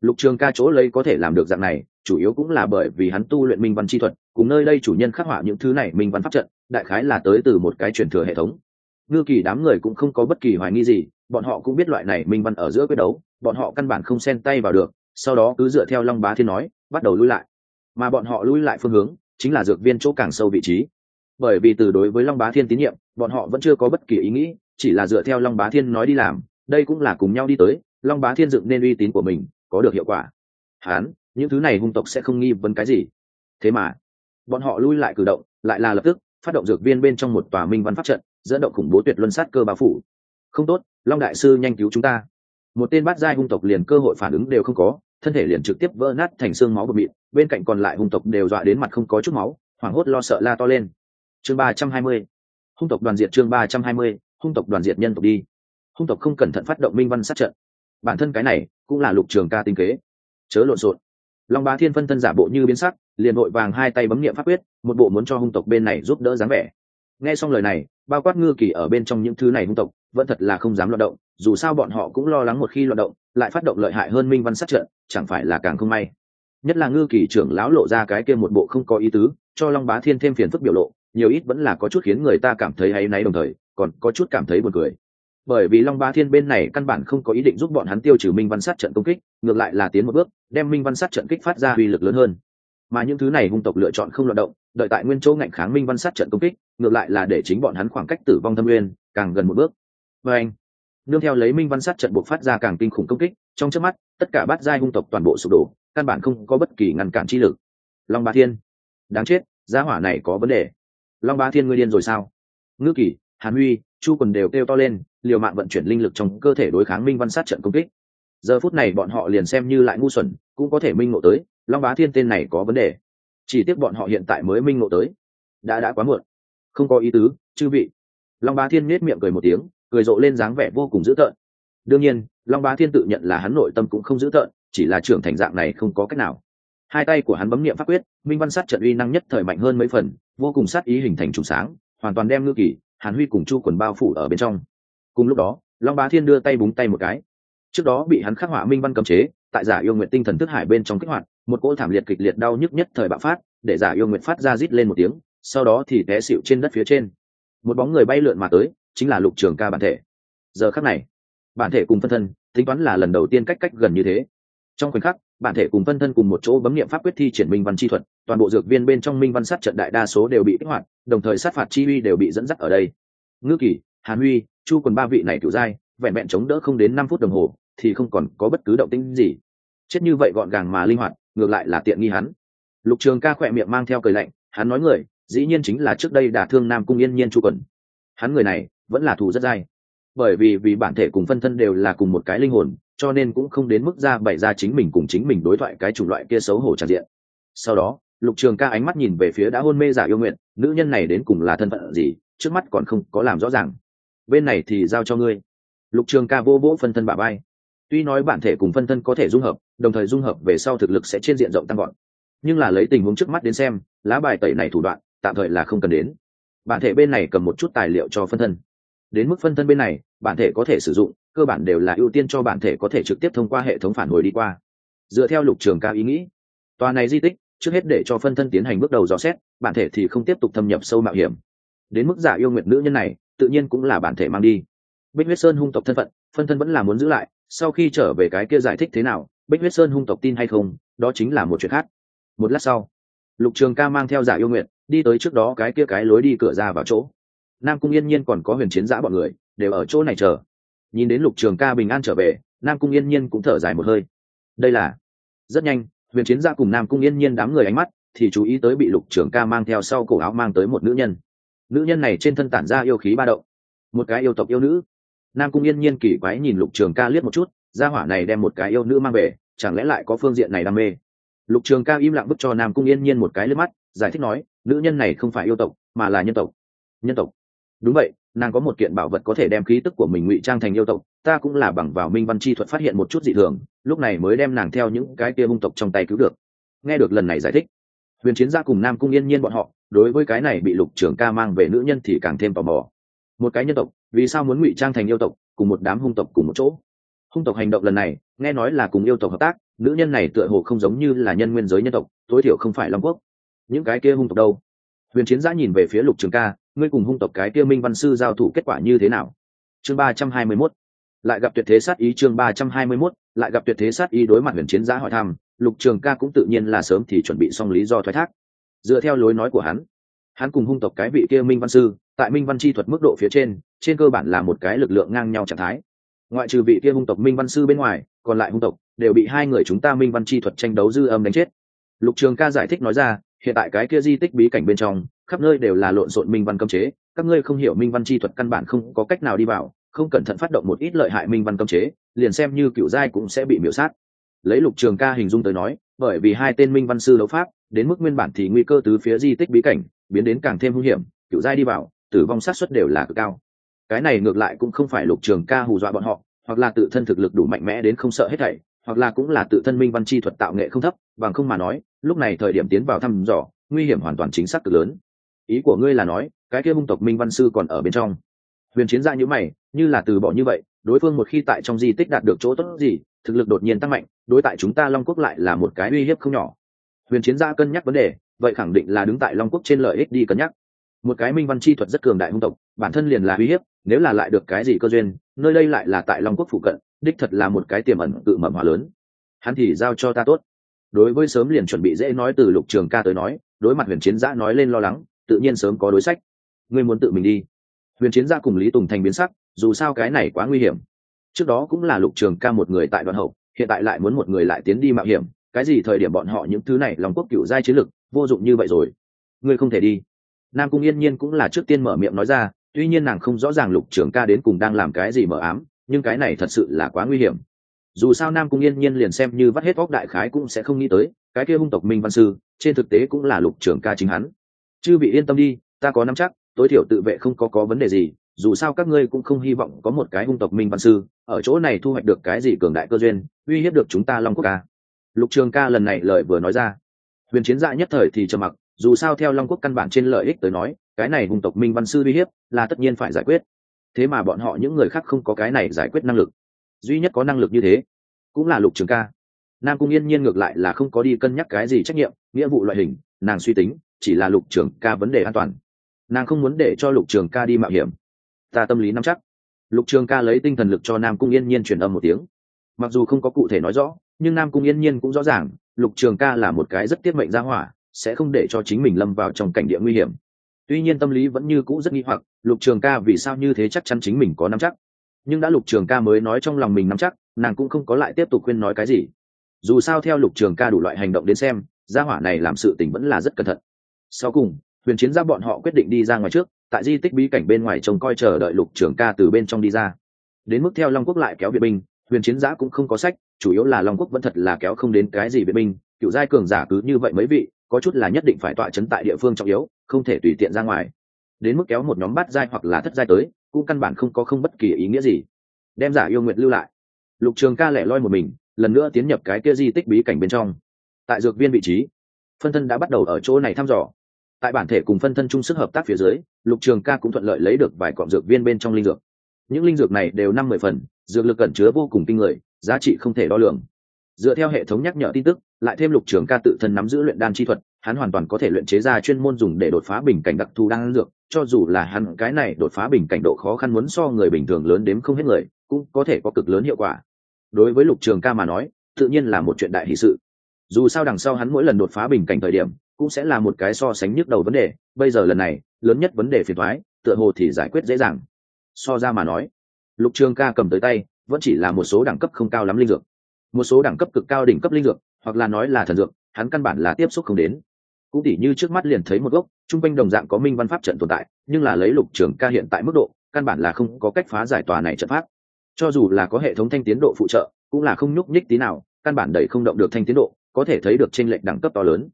Lục trường ca chỗ lấy có thể làm được dạng này, chủ yếu cũng là bởi vì hắn tu luyện minh văn chi thuật, cùng nơi đây chủ nhân khắc họa những thứ này minh văn pháp trận, đại khái là tới từ một cái truyền thừa hệ thống. Ngư kỳ đám người cũng không có bất kỳ hoài nghi gì, bọn họ cũng biết loại này minh văn ở giữa quyết đấu, bọn họ căn bản không xen tay vào được, sau đó cứ dựa theo long bá thiên nói, bắt đầu lui lại. Mà bọn họ lui lại phương hướng chính là dược viên chỗ càng sâu vị trí. Bởi vì từ đối với long bá thiên tín nhiệm, bọn họ vẫn chưa có bất kỳ ý nghĩ, chỉ là dựa theo long bá thiên nói đi làm, đây cũng là cùng nhau đi tới, long bá thiên dựng nên uy tín của mình, có được hiệu quả. Hán, những thứ này hung tộc sẽ không nghi vấn cái gì. Thế mà, bọn họ lui lại cử động, lại là lập tức phát động dược viên bên trong một tòa minh văn pháp trận, dẫn động khủng bố tuyệt luân sát cơ bao phủ. Không tốt, long đại sư nhanh cứu chúng ta. Một tên bát giai hung tộc liền cơ hội phản ứng đều không có thân thể liền trực tiếp vỡ nát thành xương máu bột mịn, bên cạnh còn lại hung tộc đều dọa đến mặt không có chút máu, hoảng hốt lo sợ la to lên. Chương ba trăm hai mươi, hung tộc đoàn diệt chương ba trăm hai mươi, hung tộc đoàn diệt nhân tộc đi. Hung tộc không cẩn thận phát động minh văn sát trận. Bản thân cái này cũng là lục trường ca tinh kế. Chớ lộn xộn. Long bá thiên phân thân giả bộ như biến sắc, liền vội vàng hai tay bấm nghiệm pháp quyết, một bộ muốn cho hung tộc bên này giúp đỡ dáng vẻ. Nghe xong lời này, bao quát ngư kỳ ở bên trong những thứ này hung tộc, vẫn thật là không dám loạt động, dù sao bọn họ cũng lo lắng một khi loạt động, lại phát động lợi hại hơn minh văn sát trận chẳng phải là càng không may. Nhất là ngư kỳ trưởng lão lộ ra cái kia một bộ không có ý tứ, cho long bá thiên thêm phiền phức biểu lộ, nhiều ít vẫn là có chút khiến người ta cảm thấy hay náy đồng thời, còn có chút cảm thấy buồn cười. Bởi vì long bá thiên bên này căn bản không có ý định giúp bọn hắn tiêu trừ minh văn sát trận công kích, ngược lại là tiến một bước, đem minh văn sát trận kích phát ra uy lực lớn hơn. Mà những thứ này hung tộc lựa chọn không loạt động, đợi tại nguyên chỗ ngạnh kháng minh văn sát trận công kích, ngược lại là để chính bọn hắn khoảng cách tử vong thâm nguyên, càng gần một bước. Và anh nương theo lấy minh văn sát trận buộc phát ra càng kinh khủng công kích, trong trước mắt, tất cả bát giai hung tộc toàn bộ sụp đổ, căn bản không có bất kỳ ngăn cản chi lực. Long bá thiên, đáng chết giá hỏa này có vấn đề. Long bá thiên ngươi điên rồi sao? Ngư kỳ, hàn huy, chu quần đều kêu to lên, liều mạng vận chuyển linh lực trong cơ thể đối kháng minh văn sát trận công kích. Giờ phút này bọn họ liền xem như lại ngu xuẩn, cũng có thể minh ngộ tới, long bá thiên tên này có vấn đề. Chỉ tiếc bọn họ hiện tại mới minh ngộ tới. Đã đã quá muộn. Không có ý tứ, chư vị. Long bá thiên nết miệng cười một tiếng cười rộ lên dáng vẻ vô cùng dữ tợn. Đương nhiên, long bá thiên tự nhận là hắn nội tâm cũng không dữ tợn, chỉ là trưởng thành dạng này không có cách nào. Hai tay của hắn bấm niệm pháp quyết, minh văn sát trận uy năng nhất thời mạnh hơn mấy phần, vô cùng sát ý hình thành trùng sáng, hoàn toàn đem ngư kỳ, hàn huy cùng chu quần bao phủ ở bên trong. Cùng lúc đó, long bá thiên đưa tay búng tay một cái. Trước đó bị hắn khắc họa minh văn cấm chế, tại giả yêu nguyện tinh thần thức hải bên trong kích hoạt, một cỗ thảm liệt kịch liệt đau nhức nhất thời bạo phát, để giả yêu nguyện phát ra rít lên một tiếng, sau đó thì té xịu trên đất phía trên. Một bóng người bay lượn mà tới chính là lục trường ca bản thể. Giờ khắc này, bản thể cùng phân thân, tính toán là lần đầu tiên cách cách gần như thế. Trong khoảnh khắc, bản thể cùng phân thân cùng một chỗ bấm nghiệm pháp quyết thi triển minh văn chi thuật, toàn bộ dược viên bên trong minh văn sát trận đại đa số đều bị kích hoạt, đồng thời sát phạt chi uy đều bị dẫn dắt ở đây. Ngư kỳ, hàn huy, chu quần ba vị này kiểu giai vẹn vẹn chống đỡ không đến năm phút đồng hồ, thì không còn có bất cứ động tĩnh gì. Chết như vậy gọn gàng mà linh hoạt, ngược lại là tiện nghi hắn. Lục trường ca khỏe miệng mang theo cười lạnh, hắn nói người, dĩ nhiên chính là trước đây đả thương nam cung yên nhiên chu quần. Hắn người này vẫn là thù rất dai. Bởi vì vì bản thể cùng phân thân đều là cùng một cái linh hồn, cho nên cũng không đến mức ra bày ra chính mình cùng chính mình đối thoại cái chủng loại kia xấu hổ tràn diện. Sau đó, lục trường ca ánh mắt nhìn về phía đã hôn mê giả yêu nguyện, nữ nhân này đến cùng là thân phận gì, trước mắt còn không có làm rõ ràng. Bên này thì giao cho ngươi. Lục trường ca vô vỗ phân thân bà bay tuy nói bản thể cùng phân thân có thể dung hợp, đồng thời dung hợp về sau thực lực sẽ trên diện rộng tăng gọn nhưng là lấy tình huống trước mắt đến xem, lá bài tẩy này thủ đoạn, tạm thời là không cần đến. Bản thể bên này cầm một chút tài liệu cho phân thân đến mức phân thân bên này, bản thể có thể sử dụng, cơ bản đều là ưu tiên cho bản thể có thể trực tiếp thông qua hệ thống phản hồi đi qua. Dựa theo lục trường ca ý nghĩ, tòa này di tích, trước hết để cho phân thân tiến hành bước đầu dò xét, bản thể thì không tiếp tục thâm nhập sâu mạo hiểm. Đến mức giả yêu Nguyệt nữ nhân này, tự nhiên cũng là bản thể mang đi. Bích huyết sơn hung tộc thân phận, phân thân vẫn là muốn giữ lại, sau khi trở về cái kia giải thích thế nào, bích huyết sơn hung tộc tin hay không, đó chính là một chuyện khác. Một lát sau, lục trường ca mang theo giả yêu nguyện đi tới trước đó cái kia cái lối đi cửa ra vào chỗ nam cung yên nhiên còn có huyền chiến giã bọn người, đều ở chỗ này chờ. Nhìn đến lục trường ca bình an trở về, nam cung yên nhiên cũng thở dài một hơi. Đây là rất nhanh, huyền chiến giã cùng nam cung yên nhiên đám người ánh mắt thì chú ý tới bị lục trường ca mang theo sau cổ áo mang tới một nữ nhân. Nữ nhân này trên thân tản ra yêu khí ba động. Một cái yêu tộc yêu nữ. Nam cung yên nhiên kỳ quái nhìn lục trường ca liếc một chút, gia hỏa này đem một cái yêu nữ mang về, chẳng lẽ lại có phương diện này đam mê? Lục trường ca im lặng bức cho nam cung yên nhiên một cái liếc mắt, giải thích nói, nữ nhân này không phải yêu tộc, mà là nhân tộc. Nhân tộc đúng vậy, nàng có một kiện bảo vật có thể đem khí tức của mình ngụy trang thành yêu tộc, ta cũng là bằng vào minh văn chi thuật phát hiện một chút dị thường, lúc này mới đem nàng theo những cái kia hung tộc trong tay cứu được. Nghe được lần này giải thích, huyền chiến gia cùng nam cung yên nhiên bọn họ, đối với cái này bị lục trường ca mang về nữ nhân thì càng thêm tò mò. Một cái nhân tộc, vì sao muốn ngụy trang thành yêu tộc, cùng một đám hung tộc cùng một chỗ? Hung tộc hành động lần này, nghe nói là cùng yêu tộc hợp tác, nữ nhân này tựa hồ không giống như là nhân nguyên giới nhân tộc, tối thiểu không phải long quốc. Những cái kia hung tộc đâu? Huyền chiến giã nhìn về phía lục trường ca ngươi cùng hung tộc cái kia minh văn sư giao thủ kết quả như thế nào? Chương ba trăm hai mươi mốt. Lại gặp tuyệt thế sát ý chương ba trăm hai mươi mốt, lại gặp tuyệt thế sát ý đối mặt huyền chiến giã hỏi thăm, lục trường ca cũng tự nhiên là sớm thì chuẩn bị xong lý do thoái thác. Dựa theo lối nói của hắn hắn cùng hung tộc cái vị kia minh văn sư, tại minh văn chi thuật mức độ phía trên trên cơ bản là một cái lực lượng ngang nhau trạng thái. Ngoại trừ vị kia hung tộc minh văn sư bên ngoài, còn lại hung tộc đều bị hai người chúng ta minh văn chi thuật tranh đấu dư âm đánh chết. Lục trường ca giải thích nói ra, hiện tại cái kia di tích bí cảnh bên trong khắp nơi đều là lộn xộn minh văn cấm chế, các ngươi không hiểu minh văn chi thuật căn bản không có cách nào đi vào, không cẩn thận phát động một ít lợi hại minh văn cấm chế, liền xem như cựu giai cũng sẽ bị miễu sát. Lấy lục trường ca hình dung tới nói, bởi vì hai tên minh văn sư đấu pháp, đến mức nguyên bản thì nguy cơ từ phía di tích bí cảnh, biến đến càng thêm hung hiểm cựu giai đi vào, tử vong sát suất đều là cực cao. Cái này ngược lại cũng không phải lục trường ca hù dọa bọn họ, hoặc là tự thân thực lực đủ mạnh mẽ đến không sợ hết thảy, hoặc là cũng là tự thân minh văn chi thuật tạo nghệ không thấp, bằng không mà nói, lúc này thời điểm tiến vào thăm dò, nguy hiểm hoàn toàn chính xác cực lớn ý của ngươi là nói, cái kia hung tộc minh văn sư còn ở bên trong. Huyền chiến dạ gia như mày, như là từ bỏ như vậy, đối phương một khi tại trong di tích đạt được chỗ tốt gì, thực lực đột nhiên tăng mạnh, đối tại chúng ta long quốc lại là một cái uy hiếp không nhỏ. Huyền chiến gia cân nhắc vấn đề, vậy khẳng định là đứng tại long quốc trên lợi ích đi cân nhắc. Một cái minh văn chi thuật rất cường đại hung tộc, bản thân liền là uy hiếp, nếu là lại được cái gì cơ duyên, nơi đây lại là tại long quốc phụ cận, đích thật là một cái tiềm ẩn tự mầm hòa lớn. Hắn thì giao cho ta tốt. Đối với sớm liền chuẩn bị dễ nói từ lục trường ca tới nói, đối mặt huyền chiến giã nói lên lo lắng tự nhiên sớm có đối sách. Ngươi muốn tự mình đi. Huyền chiến gia cùng lý tùng thành biến sắc, dù sao cái này quá nguy hiểm. Trước đó cũng là lục trường ca một người tại đoàn hậu, hiện tại lại muốn một người lại tiến đi mạo hiểm. Cái gì thời điểm bọn họ những thứ này lòng quốc cựu giai chiến lực, vô dụng như vậy rồi. Ngươi không thể đi. Nam cung yên nhiên cũng là trước tiên mở miệng nói ra, tuy nhiên nàng không rõ ràng lục trường ca đến cùng đang làm cái gì mở ám, nhưng cái này thật sự là quá nguy hiểm. Dù sao nam cung yên nhiên liền xem như vắt hết óc đại khái cũng sẽ không nghĩ tới, cái kia hung tộc minh văn sư, trên thực tế cũng là lục trường ca chính hắn chư vị yên tâm đi, ta có nắm chắc, tối thiểu tự vệ không có có vấn đề gì, dù sao các ngươi cũng không hy vọng có một cái hung tộc minh văn sư ở chỗ này thu hoạch được cái gì cường đại cơ duyên, uy hiếp được chúng ta long quốc ca. Lục trường ca lần này lời vừa nói ra. Huyền chiến dạ nhất thời thì trầm mặc, dù sao theo long quốc căn bản trên lợi ích tới nói, cái này hung tộc minh văn sư uy hiếp là tất nhiên phải giải quyết. Thế mà bọn họ những người khác không có cái này giải quyết năng lực. Duy nhất có năng lực như thế, cũng là lục trường ca. Nam cung yên nhiên ngược lại là không có đi cân nhắc cái gì trách nhiệm, nghĩa vụ loại hình, nàng suy tính chỉ là lục trường ca vấn đề an toàn. Nàng không muốn để cho lục trường ca đi mạo hiểm. Ta tâm lý nắm chắc. Lục trường ca lấy tinh thần lực cho nam cung yên nhiên truyền âm một tiếng. Mặc dù không có cụ thể nói rõ, nhưng nam cung yên nhiên cũng rõ ràng, lục trường ca là một cái rất tiết mệnh ra hỏa, sẽ không để cho chính mình lâm vào trong cảnh địa nguy hiểm. Tuy nhiên tâm lý vẫn như cũ rất nghi hoặc, lục trường ca vì sao như thế chắc chắn chính mình có nắm chắc. Nhưng đã lục trường ca mới nói trong lòng mình nắm chắc, nàng cũng không có lại tiếp tục khuyên nói cái gì. Dù sao theo lục trường ca đủ loại hành động đến xem gia hỏa này làm sự tình vẫn là rất cẩn thận sau cùng huyền chiến ra bọn họ quyết định đi ra ngoài trước, tại di tích bí cảnh bên ngoài trông coi chờ đợi lục trường ca từ bên trong đi ra. Đến mức theo long quốc lại kéo viện binh huyền chiến giã cũng không có sách, chủ yếu là long quốc vẫn thật là kéo không đến cái gì viện binh cựu giai cường giả cứ như vậy mấy vị, có chút là nhất định phải tọa chấn tại địa phương trọng yếu, không thể tùy tiện ra ngoài. Đến mức kéo một nhóm bát giai hoặc là thất giai tới, cũng căn bản không có không bất kỳ ý nghĩa gì. Đem giả yêu nguyện lưu lại. Lục trường ca lẻ loi một mình, lần nữa tiến nhập cái kia di tích bí cảnh bên trong. Tại dược viên vị trí, phân thân đã bắt đầu ở chỗ này thăm dò tại bản thể cùng phân thân chung sức hợp tác phía dưới, lục trường ca cũng thuận lợi lấy được vài cọm dược viên bên trong linh dược. Những linh dược này đều năm mười phần, dược lực cẩn chứa vô cùng kinh người, giá trị không thể đo lường. Dựa theo hệ thống nhắc nhở tin tức, lại thêm lục trường ca tự thân nắm giữ luyện đan chi thuật, hắn hoàn toàn có thể luyện chế ra chuyên môn dùng để đột phá bình cảnh đặc thù đan dược, cho dù là hắn cái này đột phá bình cảnh độ khó khăn muốn so người bình thường lớn đếm không hết người, cũng có thể có cực lớn hiệu quả. Đối với lục trường ca mà nói, tự nhiên là một chuyện đại hỷ sự. Dù sao đằng sau hắn mỗi lần đột phá bình cảnh thời điểm cũng sẽ là một cái so sánh nhức đầu vấn đề. Bây giờ lần này, lớn nhất vấn đề phiền thoái, tựa hồ thì giải quyết dễ dàng. So ra mà nói, lục trường ca cầm tới tay, vẫn chỉ là một số đẳng cấp không cao lắm linh dược. Một số đẳng cấp cực cao đỉnh cấp linh dược, hoặc là nói là thần dược, hắn căn bản là tiếp xúc không đến. Cũng tỉ như trước mắt liền thấy một gốc, trung quanh đồng dạng có minh văn pháp trận tồn tại, nhưng là lấy lục trường ca hiện tại mức độ, căn bản là không có cách phá giải tòa này trận pháp. Cho dù là có hệ thống thanh tiến độ phụ trợ, cũng là không nhúc nhích tí nào, căn bản đẩy không động được thanh tiến độ, có thể thấy được tranh lệch đẳng cấp to lớn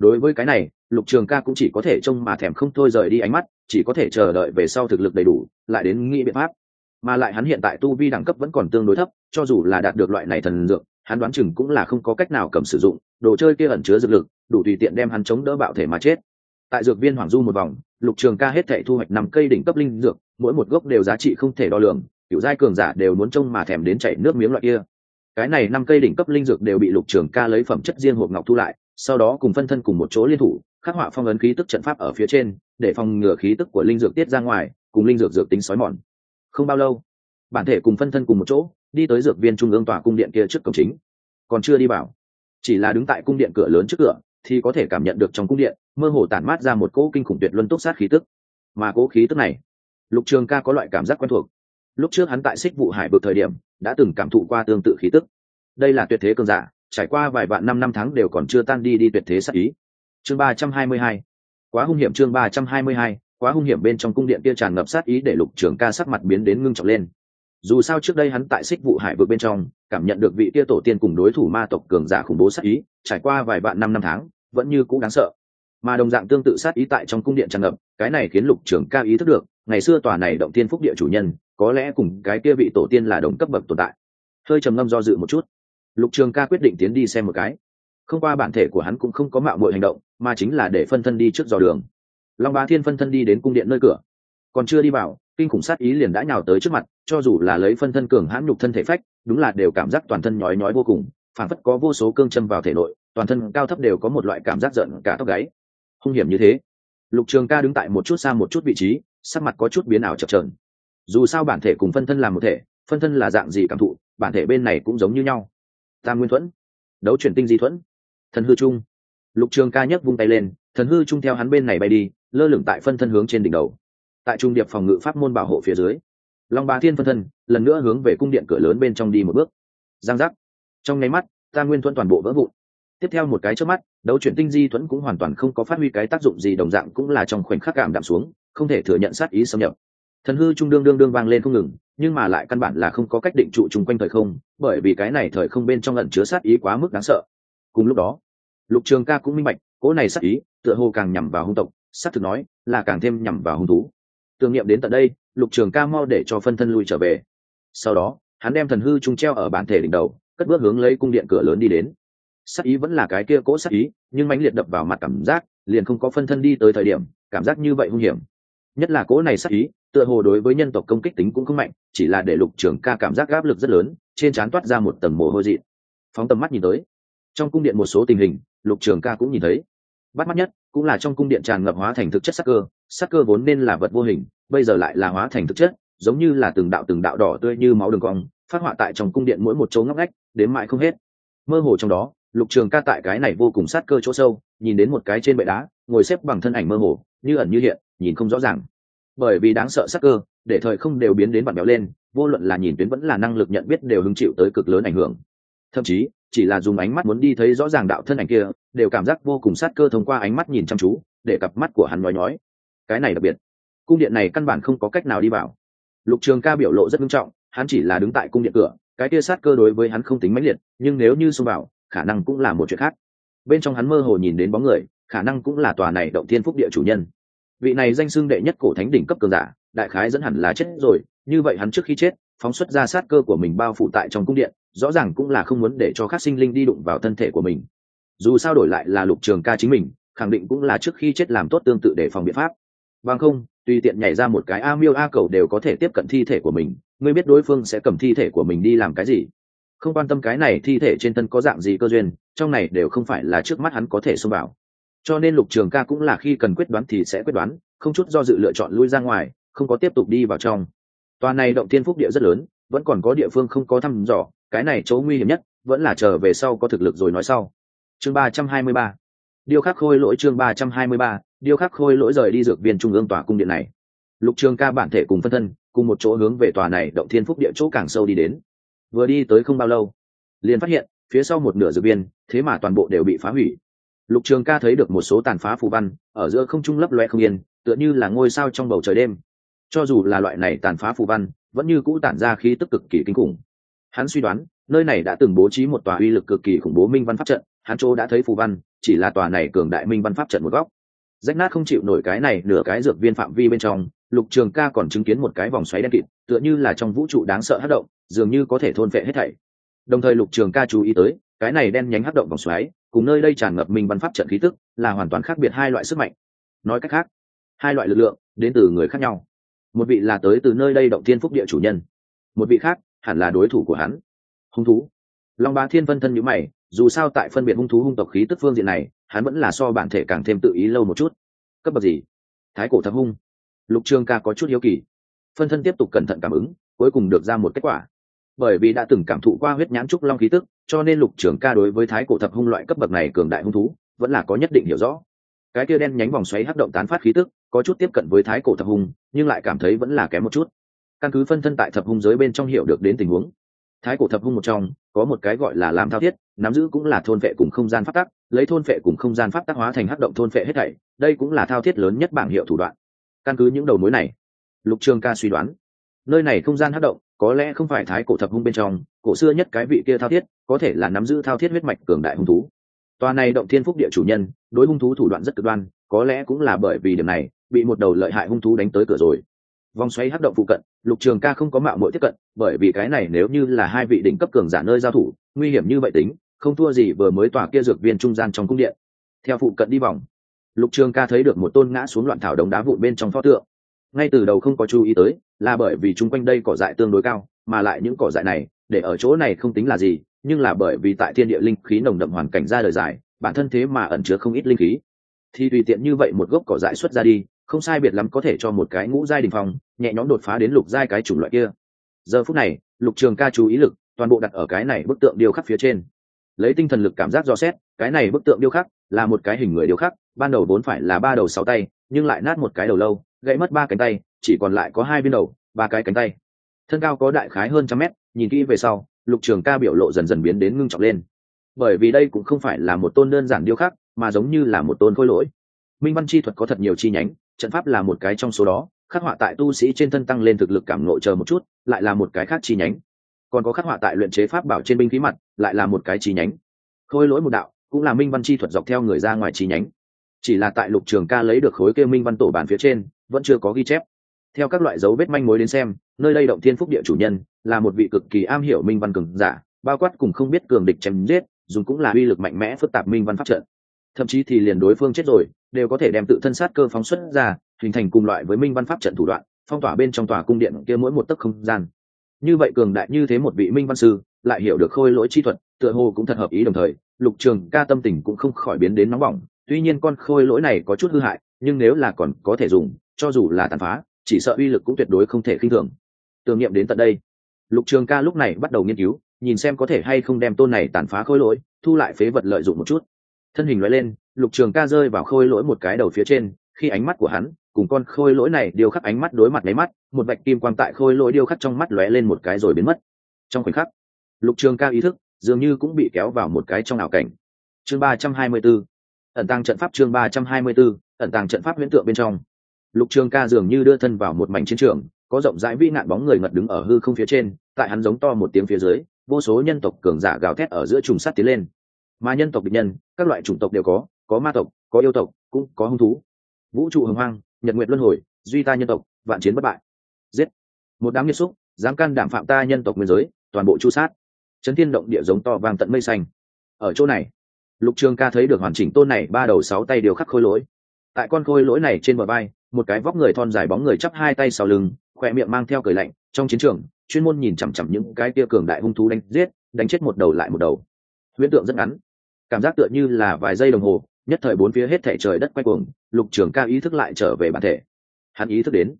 đối với cái này, lục trường ca cũng chỉ có thể trông mà thèm không thôi rời đi ánh mắt, chỉ có thể chờ đợi về sau thực lực đầy đủ, lại đến nghĩ biện pháp. Mà lại hắn hiện tại tu vi đẳng cấp vẫn còn tương đối thấp, cho dù là đạt được loại này thần dược, hắn đoán chừng cũng là không có cách nào cầm sử dụng, đồ chơi kia ẩn chứa dược lực, đủ tùy tiện đem hắn chống đỡ bạo thể mà chết. Tại dược viên hoàng du một vòng, lục trường ca hết thể thu hoạch năm cây đỉnh cấp linh dược, mỗi một gốc đều giá trị không thể đo lường, kiểu giai cường giả đều muốn trông mà thèm đến chảy nước miếng loại kia. Cái này năm cây đỉnh cấp linh dược đều bị lục trường ca lấy phẩm chất riêng hộp ngọc thu lại sau đó cùng phân thân cùng một chỗ liên thủ, khắc họa phong ấn khí tức trận pháp ở phía trên, để phòng ngừa khí tức của linh dược tiết ra ngoài, cùng linh dược dược tính sói mòn. Không bao lâu, bản thể cùng phân thân cùng một chỗ, đi tới dược viên trung ương tòa cung điện kia trước cổng chính. Còn chưa đi vào, chỉ là đứng tại cung điện cửa lớn trước cửa, thì có thể cảm nhận được trong cung điện, mơ hồ tản mát ra một cỗ kinh khủng tuyệt luân túc sát khí tức. Mà cỗ khí tức này, lục trường ca có loại cảm giác quen thuộc. Lúc trước hắn tại xích vụ hải vực thời điểm, đã từng cảm thụ qua tương tự khí tức. Đây là tuyệt thế cơn giả trải qua vài vạn năm năm tháng đều còn chưa tan đi đi tuyệt thế sát ý. Chương ba trăm hai mươi hai. Quá hung hiểm chương ba trăm hai mươi hai, quá hung hiểm bên trong cung điện kia tràn ngập sát ý để lục trường ca sắc mặt biến đến ngưng trọng lên. Dù sao trước đây hắn tại xích vụ hải vực bên trong, cảm nhận được vị tia tổ tiên cùng đối thủ ma tộc cường giả khủng bố sát ý, trải qua vài vạn năm năm tháng, vẫn như cũ đáng sợ. Mà đồng dạng tương tự sát ý tại trong cung điện tràn ngập, cái này khiến lục trường ca ý thức được, ngày xưa tòa này động tiên phúc địa chủ nhân, có lẽ cùng cái kia vị tổ tiên là đồng cấp bậc tồn tại. Hơi trầm ngâm do dự một chút lục trường ca quyết định tiến đi xem một cái. Không qua bản thể của hắn cũng không có mạo mọi hành động, mà chính là để phân thân đi trước dò đường. Long bá thiên phân thân đi đến cung điện nơi cửa. Còn chưa đi vào, kinh khủng sát ý liền đã nhào tới trước mặt, cho dù là lấy phân thân cường hãn nhục thân thể phách, đúng là đều cảm giác toàn thân nhói nhói vô cùng phản phất có vô số cương châm vào thể nội, toàn thân cao thấp đều có một loại cảm giác giận cả tóc gáy. Hung hiểm như thế. Lục trường ca đứng tại một chút xa một chút vị trí, sắc mặt có chút biến ảo chập trờn dù sao bản thể cùng phân thân làm một thể, phân thân là dạng gì cảm thụ, bản thể bên này cũng giống như nhau tam nguyên thuẫn, đấu chuyển tinh di thuẫn, thần hư trung. Lục trường ca nhấc vung tay lên, thần hư trung theo hắn bên này bay đi, lơ lửng tại phân thân hướng trên đỉnh đầu. Tại trung điệp phòng ngự pháp môn bảo hộ phía dưới, long ba thiên phân thân lần nữa hướng về cung điện cửa lớn bên trong đi một bước. Giang giác. Trong nháy mắt, Tam nguyên thuẫn toàn bộ vỡ vụn. Tiếp theo một cái trước mắt, đấu chuyển tinh di thuẫn cũng hoàn toàn không có phát huy cái tác dụng gì, đồng dạng cũng là trong khoảnh khắc cảm đạm xuống, không thể thừa nhận sát ý xâm nhập thần hư trung đương đương đương vang lên không ngừng, nhưng mà lại căn bản là không có cách định trụ chung quanh thời không, bởi vì cái này thời không bên trong lẩn chứa sát ý quá mức đáng sợ. Cùng lúc đó, lục trường ca cũng minh bạch, cỗ này sát ý tựa hồ càng nhằm vào hung tộc, sát thực nói là càng thêm nhằm vào hung thú. Tưởng niệm đến tận đây, lục trường ca mau để cho phân thân lui trở về. Sau đó, hắn đem thần hư trung treo ở bản thể đỉnh đầu, cất bước hướng lấy cung điện cửa lớn đi đến. Sát ý vẫn là cái kia cỗ sát ý, nhưng mãnh liệt đập vào mặt cảm giác, liền không có phân thân đi tới thời điểm, cảm giác như vậy hung hiểm. Nhất là cỗ này sát ý tựa hồ đối với nhân tộc công kích tính cũng không mạnh, chỉ là để lục trưởng ca cảm giác áp lực rất lớn, trên trán toát ra một tầng mồ hôi dị phóng tầm mắt nhìn tới, trong cung điện một số tình hình, lục trường ca cũng nhìn thấy. Bắt mắt nhất, cũng là trong cung điện tràn ngập hóa thành thực chất sắc cơ sắc cơ vốn nên là vật vô hình, bây giờ lại là hóa thành thực chất, giống như là từng đạo từng đạo đỏ tươi như máu đường cong, phát họa tại trong cung điện mỗi một chỗ ngóc ngách, đến mãi không hết. Mơ hồ trong đó, lục trường ca tại cái này vô cùng sát cơ chỗ sâu, nhìn đến một cái trên bệ đá, ngồi xếp bằng thân ảnh mơ hồ, như ẩn như hiện, nhìn không rõ ràng bởi vì đáng sợ sát cơ, để thời không đều biến đến vặn béo lên, vô luận là nhìn tuyến vẫn là năng lực nhận biết đều hứng chịu tới cực lớn ảnh hưởng. Thậm chí, chỉ là dùng ánh mắt muốn đi thấy rõ ràng đạo thân ảnh kia, đều cảm giác vô cùng sát cơ thông qua ánh mắt nhìn chăm chú, để cặp mắt của hắn nói nói. cái này đặc biệt. Cung điện này căn bản không có cách nào đi vào. Lục trường ca biểu lộ rất nghiêm trọng, hắn chỉ là đứng tại cung điện cửa, cái kia sát cơ đối với hắn không tính mãnh liệt, nhưng nếu như xông vào, khả năng cũng là một chuyện khác. Bên trong hắn mơ hồ nhìn đến bóng người, khả năng cũng là tòa này động thiên phúc địa chủ nhân vị này danh xưng đệ nhất cổ thánh đỉnh cấp cường giả, đại khái dẫn hẳn là chết rồi, như vậy hắn trước khi chết, phóng xuất ra sát cơ của mình bao phủ tại trong cung điện, rõ ràng cũng là không muốn để cho các sinh linh đi đụng vào thân thể của mình. Dù sao đổi lại là lục trường ca chính mình, khẳng định cũng là trước khi chết làm tốt tương tự để phòng biện pháp. Bằng không, tùy tiện nhảy ra một cái a miêu a cầu đều có thể tiếp cận thi thể của mình, ngươi biết đối phương sẽ cầm thi thể của mình đi làm cái gì? Không quan tâm cái này, thi thể trên thân có dạng gì cơ duyên, trong này đều không phải là trước mắt hắn có thể xông vào cho nên lục trường ca cũng là khi cần quyết đoán thì sẽ quyết đoán, không chút do dự lựa chọn lui ra ngoài, không có tiếp tục đi vào trong. Toàn này động thiên phúc địa rất lớn, vẫn còn có địa phương không có thăm dò, cái này chỗ nguy hiểm nhất, vẫn là chờ về sau có thực lực rồi nói sau. Chương ba trăm hai mươi ba. Điêu khắc khôi lỗi chương ba trăm hai mươi ba. Điêu khắc khôi lỗi rời đi dược viên trung ương tòa cung điện này. Lục trường ca bản thể cùng phân thân, cùng một chỗ hướng về tòa này động thiên phúc địa chỗ càng sâu đi đến. Vừa đi tới không bao lâu, liền phát hiện, phía sau một nửa dược viên, thế mà toàn bộ đều bị phá hủy lục trường ca thấy được một số tàn phá phù văn, ở giữa không trung lấp loe không yên, tựa như là ngôi sao trong bầu trời đêm. Cho dù là loại này tàn phá phù văn, vẫn như cũ tản ra khí tức cực kỳ kinh khủng. Hắn suy đoán, nơi này đã từng bố trí một tòa uy lực cực kỳ khủng bố minh văn pháp trận, hắn chỗ đã thấy phù văn, chỉ là tòa này cường đại minh văn pháp trận một góc. Rách nát không chịu nổi cái này nửa cái dược viên phạm vi bên trong, lục trường ca còn chứng kiến một cái vòng xoáy đen kịt, tựa như là trong vũ trụ đáng sợ hát động, dường như có thể thôn vệ hết thảy. Đồng thời lục trường ca chú ý tới, cái này đen nhánh hát động vòng xoáy cùng nơi đây tràn ngập minh văn pháp trận khí tức, là hoàn toàn khác biệt hai loại sức mạnh. Nói cách khác, hai loại lực lượng đến từ người khác nhau. Một vị là tới từ nơi đây động thiên phúc địa chủ nhân, một vị khác hẳn là đối thủ của hắn. Hung thú. Long bá thiên phân thân nhữ mày, dù sao tại phân biệt hung thú hung tộc khí tức phương diện này, hắn vẫn là so bản thể càng thêm tự ý lâu một chút. Cấp bậc gì? Thái cổ thập hung. Lục trương ca có chút hiếu kỳ. Phân thân tiếp tục cẩn thận cảm ứng, cuối cùng được ra một kết quả bởi vì đã từng cảm thụ qua huyết nhãn trúc long khí tức, cho nên lục trường ca đối với thái cổ thập hung loại cấp bậc này cường đại hung thú, vẫn là có nhất định hiểu rõ. Cái kia đen nhánh vòng xoáy hắc động tán phát khí tức, có chút tiếp cận với thái cổ thập hung, nhưng lại cảm thấy vẫn là kém một chút. Căn cứ phân thân tại thập hung giới bên trong hiểu được đến tình huống, thái cổ thập hung một trong, có một cái gọi là làm thao thiết, nắm giữ cũng là thôn vệ cùng không gian pháp tắc, lấy thôn vệ cùng không gian pháp tắc hóa thành hắc động thôn vệ hết thảy, đây cũng là thao thiết lớn nhất bảng hiệu thủ đoạn. Căn cứ những đầu mối này, lục trường ca suy đoán, nơi này không gian hắc động có lẽ không phải thái cổ thập hung bên trong, cổ xưa nhất cái vị kia thao thiết, có thể là nắm giữ thao thiết huyết mạch cường đại hung thú. Tòa này động thiên phúc địa chủ nhân, đối hung thú thủ đoạn rất cực đoan, có lẽ cũng là bởi vì điểm này, bị một đầu lợi hại hung thú đánh tới cửa rồi. Vòng xoáy hấp động phụ cận, lục trường ca không có mạo mội tiếp cận, bởi vì cái này nếu như là hai vị đỉnh cấp cường giả nơi giao thủ, nguy hiểm như vậy tính, không thua gì vừa mới tòa kia dược viên trung gian trong cung điện. Theo phụ cận đi vòng, lục trường ca thấy được một tôn ngã xuống loạn thảo đống đá vụn bên trong pho tượng. Ngay từ đầu không có chú ý tới là bởi vì chúng quanh đây cỏ dại tương đối cao, mà lại những cỏ dại này, để ở chỗ này không tính là gì, nhưng là bởi vì tại thiên địa linh khí nồng đậm hoàn cảnh ra đời dài, bản thân thế mà ẩn chứa không ít linh khí. Thì tùy tiện như vậy một gốc cỏ dại xuất ra đi, không sai biệt lắm có thể cho một cái ngũ giai đình phong, nhẹ nhõm đột phá đến lục giai cái chủng loại kia. Giờ phút này, lục trường ca chú ý lực, toàn bộ đặt ở cái này bức tượng điêu khắc phía trên. Lấy tinh thần lực cảm giác do xét, cái này bức tượng điêu khắc là một cái hình người điêu khắc, ban đầu vốn phải là ba đầu sáu tay, nhưng lại nát một cái đầu lâu, gãy mất ba cánh tay chỉ còn lại có hai bên đầu, ba cái cánh tay. Thân cao có đại khái hơn trăm mét, nhìn kỹ về sau, lục trường ca biểu lộ dần dần biến đến ngưng trọng lên. Bởi vì đây cũng không phải là một tôn đơn giản điêu khắc, mà giống như là một tôn khôi lỗi. Minh văn chi thuật có thật nhiều chi nhánh, trận pháp là một cái trong số đó, khắc họa tại tu sĩ trên thân tăng lên thực lực cảm ngộ chờ một chút, lại là một cái khác chi nhánh. Còn có khắc họa tại luyện chế pháp bảo trên binh khí mặt, lại là một cái chi nhánh. Khôi lỗi một đạo, cũng là minh văn chi thuật dọc theo người ra ngoài chi nhánh. Chỉ là tại lục trường ca lấy được khối kêu minh văn tổ bản phía trên, vẫn chưa có ghi chép theo các loại dấu vết manh mối đến xem, nơi đây động thiên phúc địa chủ nhân là một vị cực kỳ am hiểu minh văn cường giả, bao quát cùng không biết cường địch chém giết, dùng cũng là uy lực mạnh mẽ phức tạp minh văn pháp trận. Thậm chí thì liền đối phương chết rồi, đều có thể đem tự thân sát cơ phóng xuất ra, hình thành cùng loại với minh văn pháp trận thủ đoạn, phong tỏa bên trong tòa cung điện kia mỗi một tấc không gian. Như vậy cường đại như thế một vị minh văn sư, lại hiểu được khôi lỗi chi thuật, tựa hồ cũng thật hợp ý đồng thời, lục trường ca tâm tình cũng không khỏi biến đến nóng bỏng. Tuy nhiên con khôi lỗi này có chút hư hại, nhưng nếu là còn có thể dùng, cho dù là tàn phá chỉ sợ uy lực cũng tuyệt đối không thể khinh thường. Tưởng niệm đến tận đây, lục trường ca lúc này bắt đầu nghiên cứu, nhìn xem có thể hay không đem tôn này tàn phá khôi lỗi, thu lại phế vật lợi dụng một chút. Thân hình loại lên, lục trường ca rơi vào khôi lỗi một cái đầu phía trên, khi ánh mắt của hắn cùng con khôi lỗi này điêu khắc ánh mắt đối mặt lấy mắt, một vạch kim quang tại khôi lỗi điêu khắc trong mắt lóe lên một cái rồi biến mất. Trong khoảnh khắc, lục trường ca ý thức dường như cũng bị kéo vào một cái trong ảo cảnh. Chương ba trăm hai mươi 324 ẩn tàng trận pháp chương ba trăm hai mươi 324 ẩn tàng trận pháp huyễn tượng bên trong lục trường ca dường như đưa thân vào một mảnh chiến trường, có rộng rãi vĩ nạn bóng người ngật đứng ở hư không phía trên, tại hắn giống to một tiếng phía dưới, vô số nhân tộc cường giả gào thét ở giữa trùng sắt tiến lên. Mà nhân tộc địch nhân, các loại chủng tộc đều có có ma tộc, có yêu tộc, cũng có hung thú. Vũ trụ hồng hoang, nhật nguyện luân hồi, duy ta nhân tộc, vạn chiến bất bại. Giết. Một đám nghiêm xúc, dám can đảm phạm ta nhân tộc nguyên giới, toàn bộ chu sát. Chấn thiên động địa giống to vang tận mây xanh. Ở chỗ này, lục trường ca thấy được hoàn chỉnh tôn này ba đầu sáu tay đều khắc khôi lỗi tại con khôi lỗi này trên bờ vai, một cái vóc người thon dài bóng người chắp hai tay sau lưng khoe miệng mang theo cười lạnh, trong chiến trường, chuyên môn nhìn chằm chằm những cái tia cường đại hung thú đánh giết, đánh chết một đầu lại một đầu. Huyễn tượng rất ngắn, cảm giác tựa như là vài giây đồng hồ, nhất thời bốn phía hết thể trời đất quay cuồng, lục trường ca ý thức lại trở về bản thể. Hắn ý thức đến,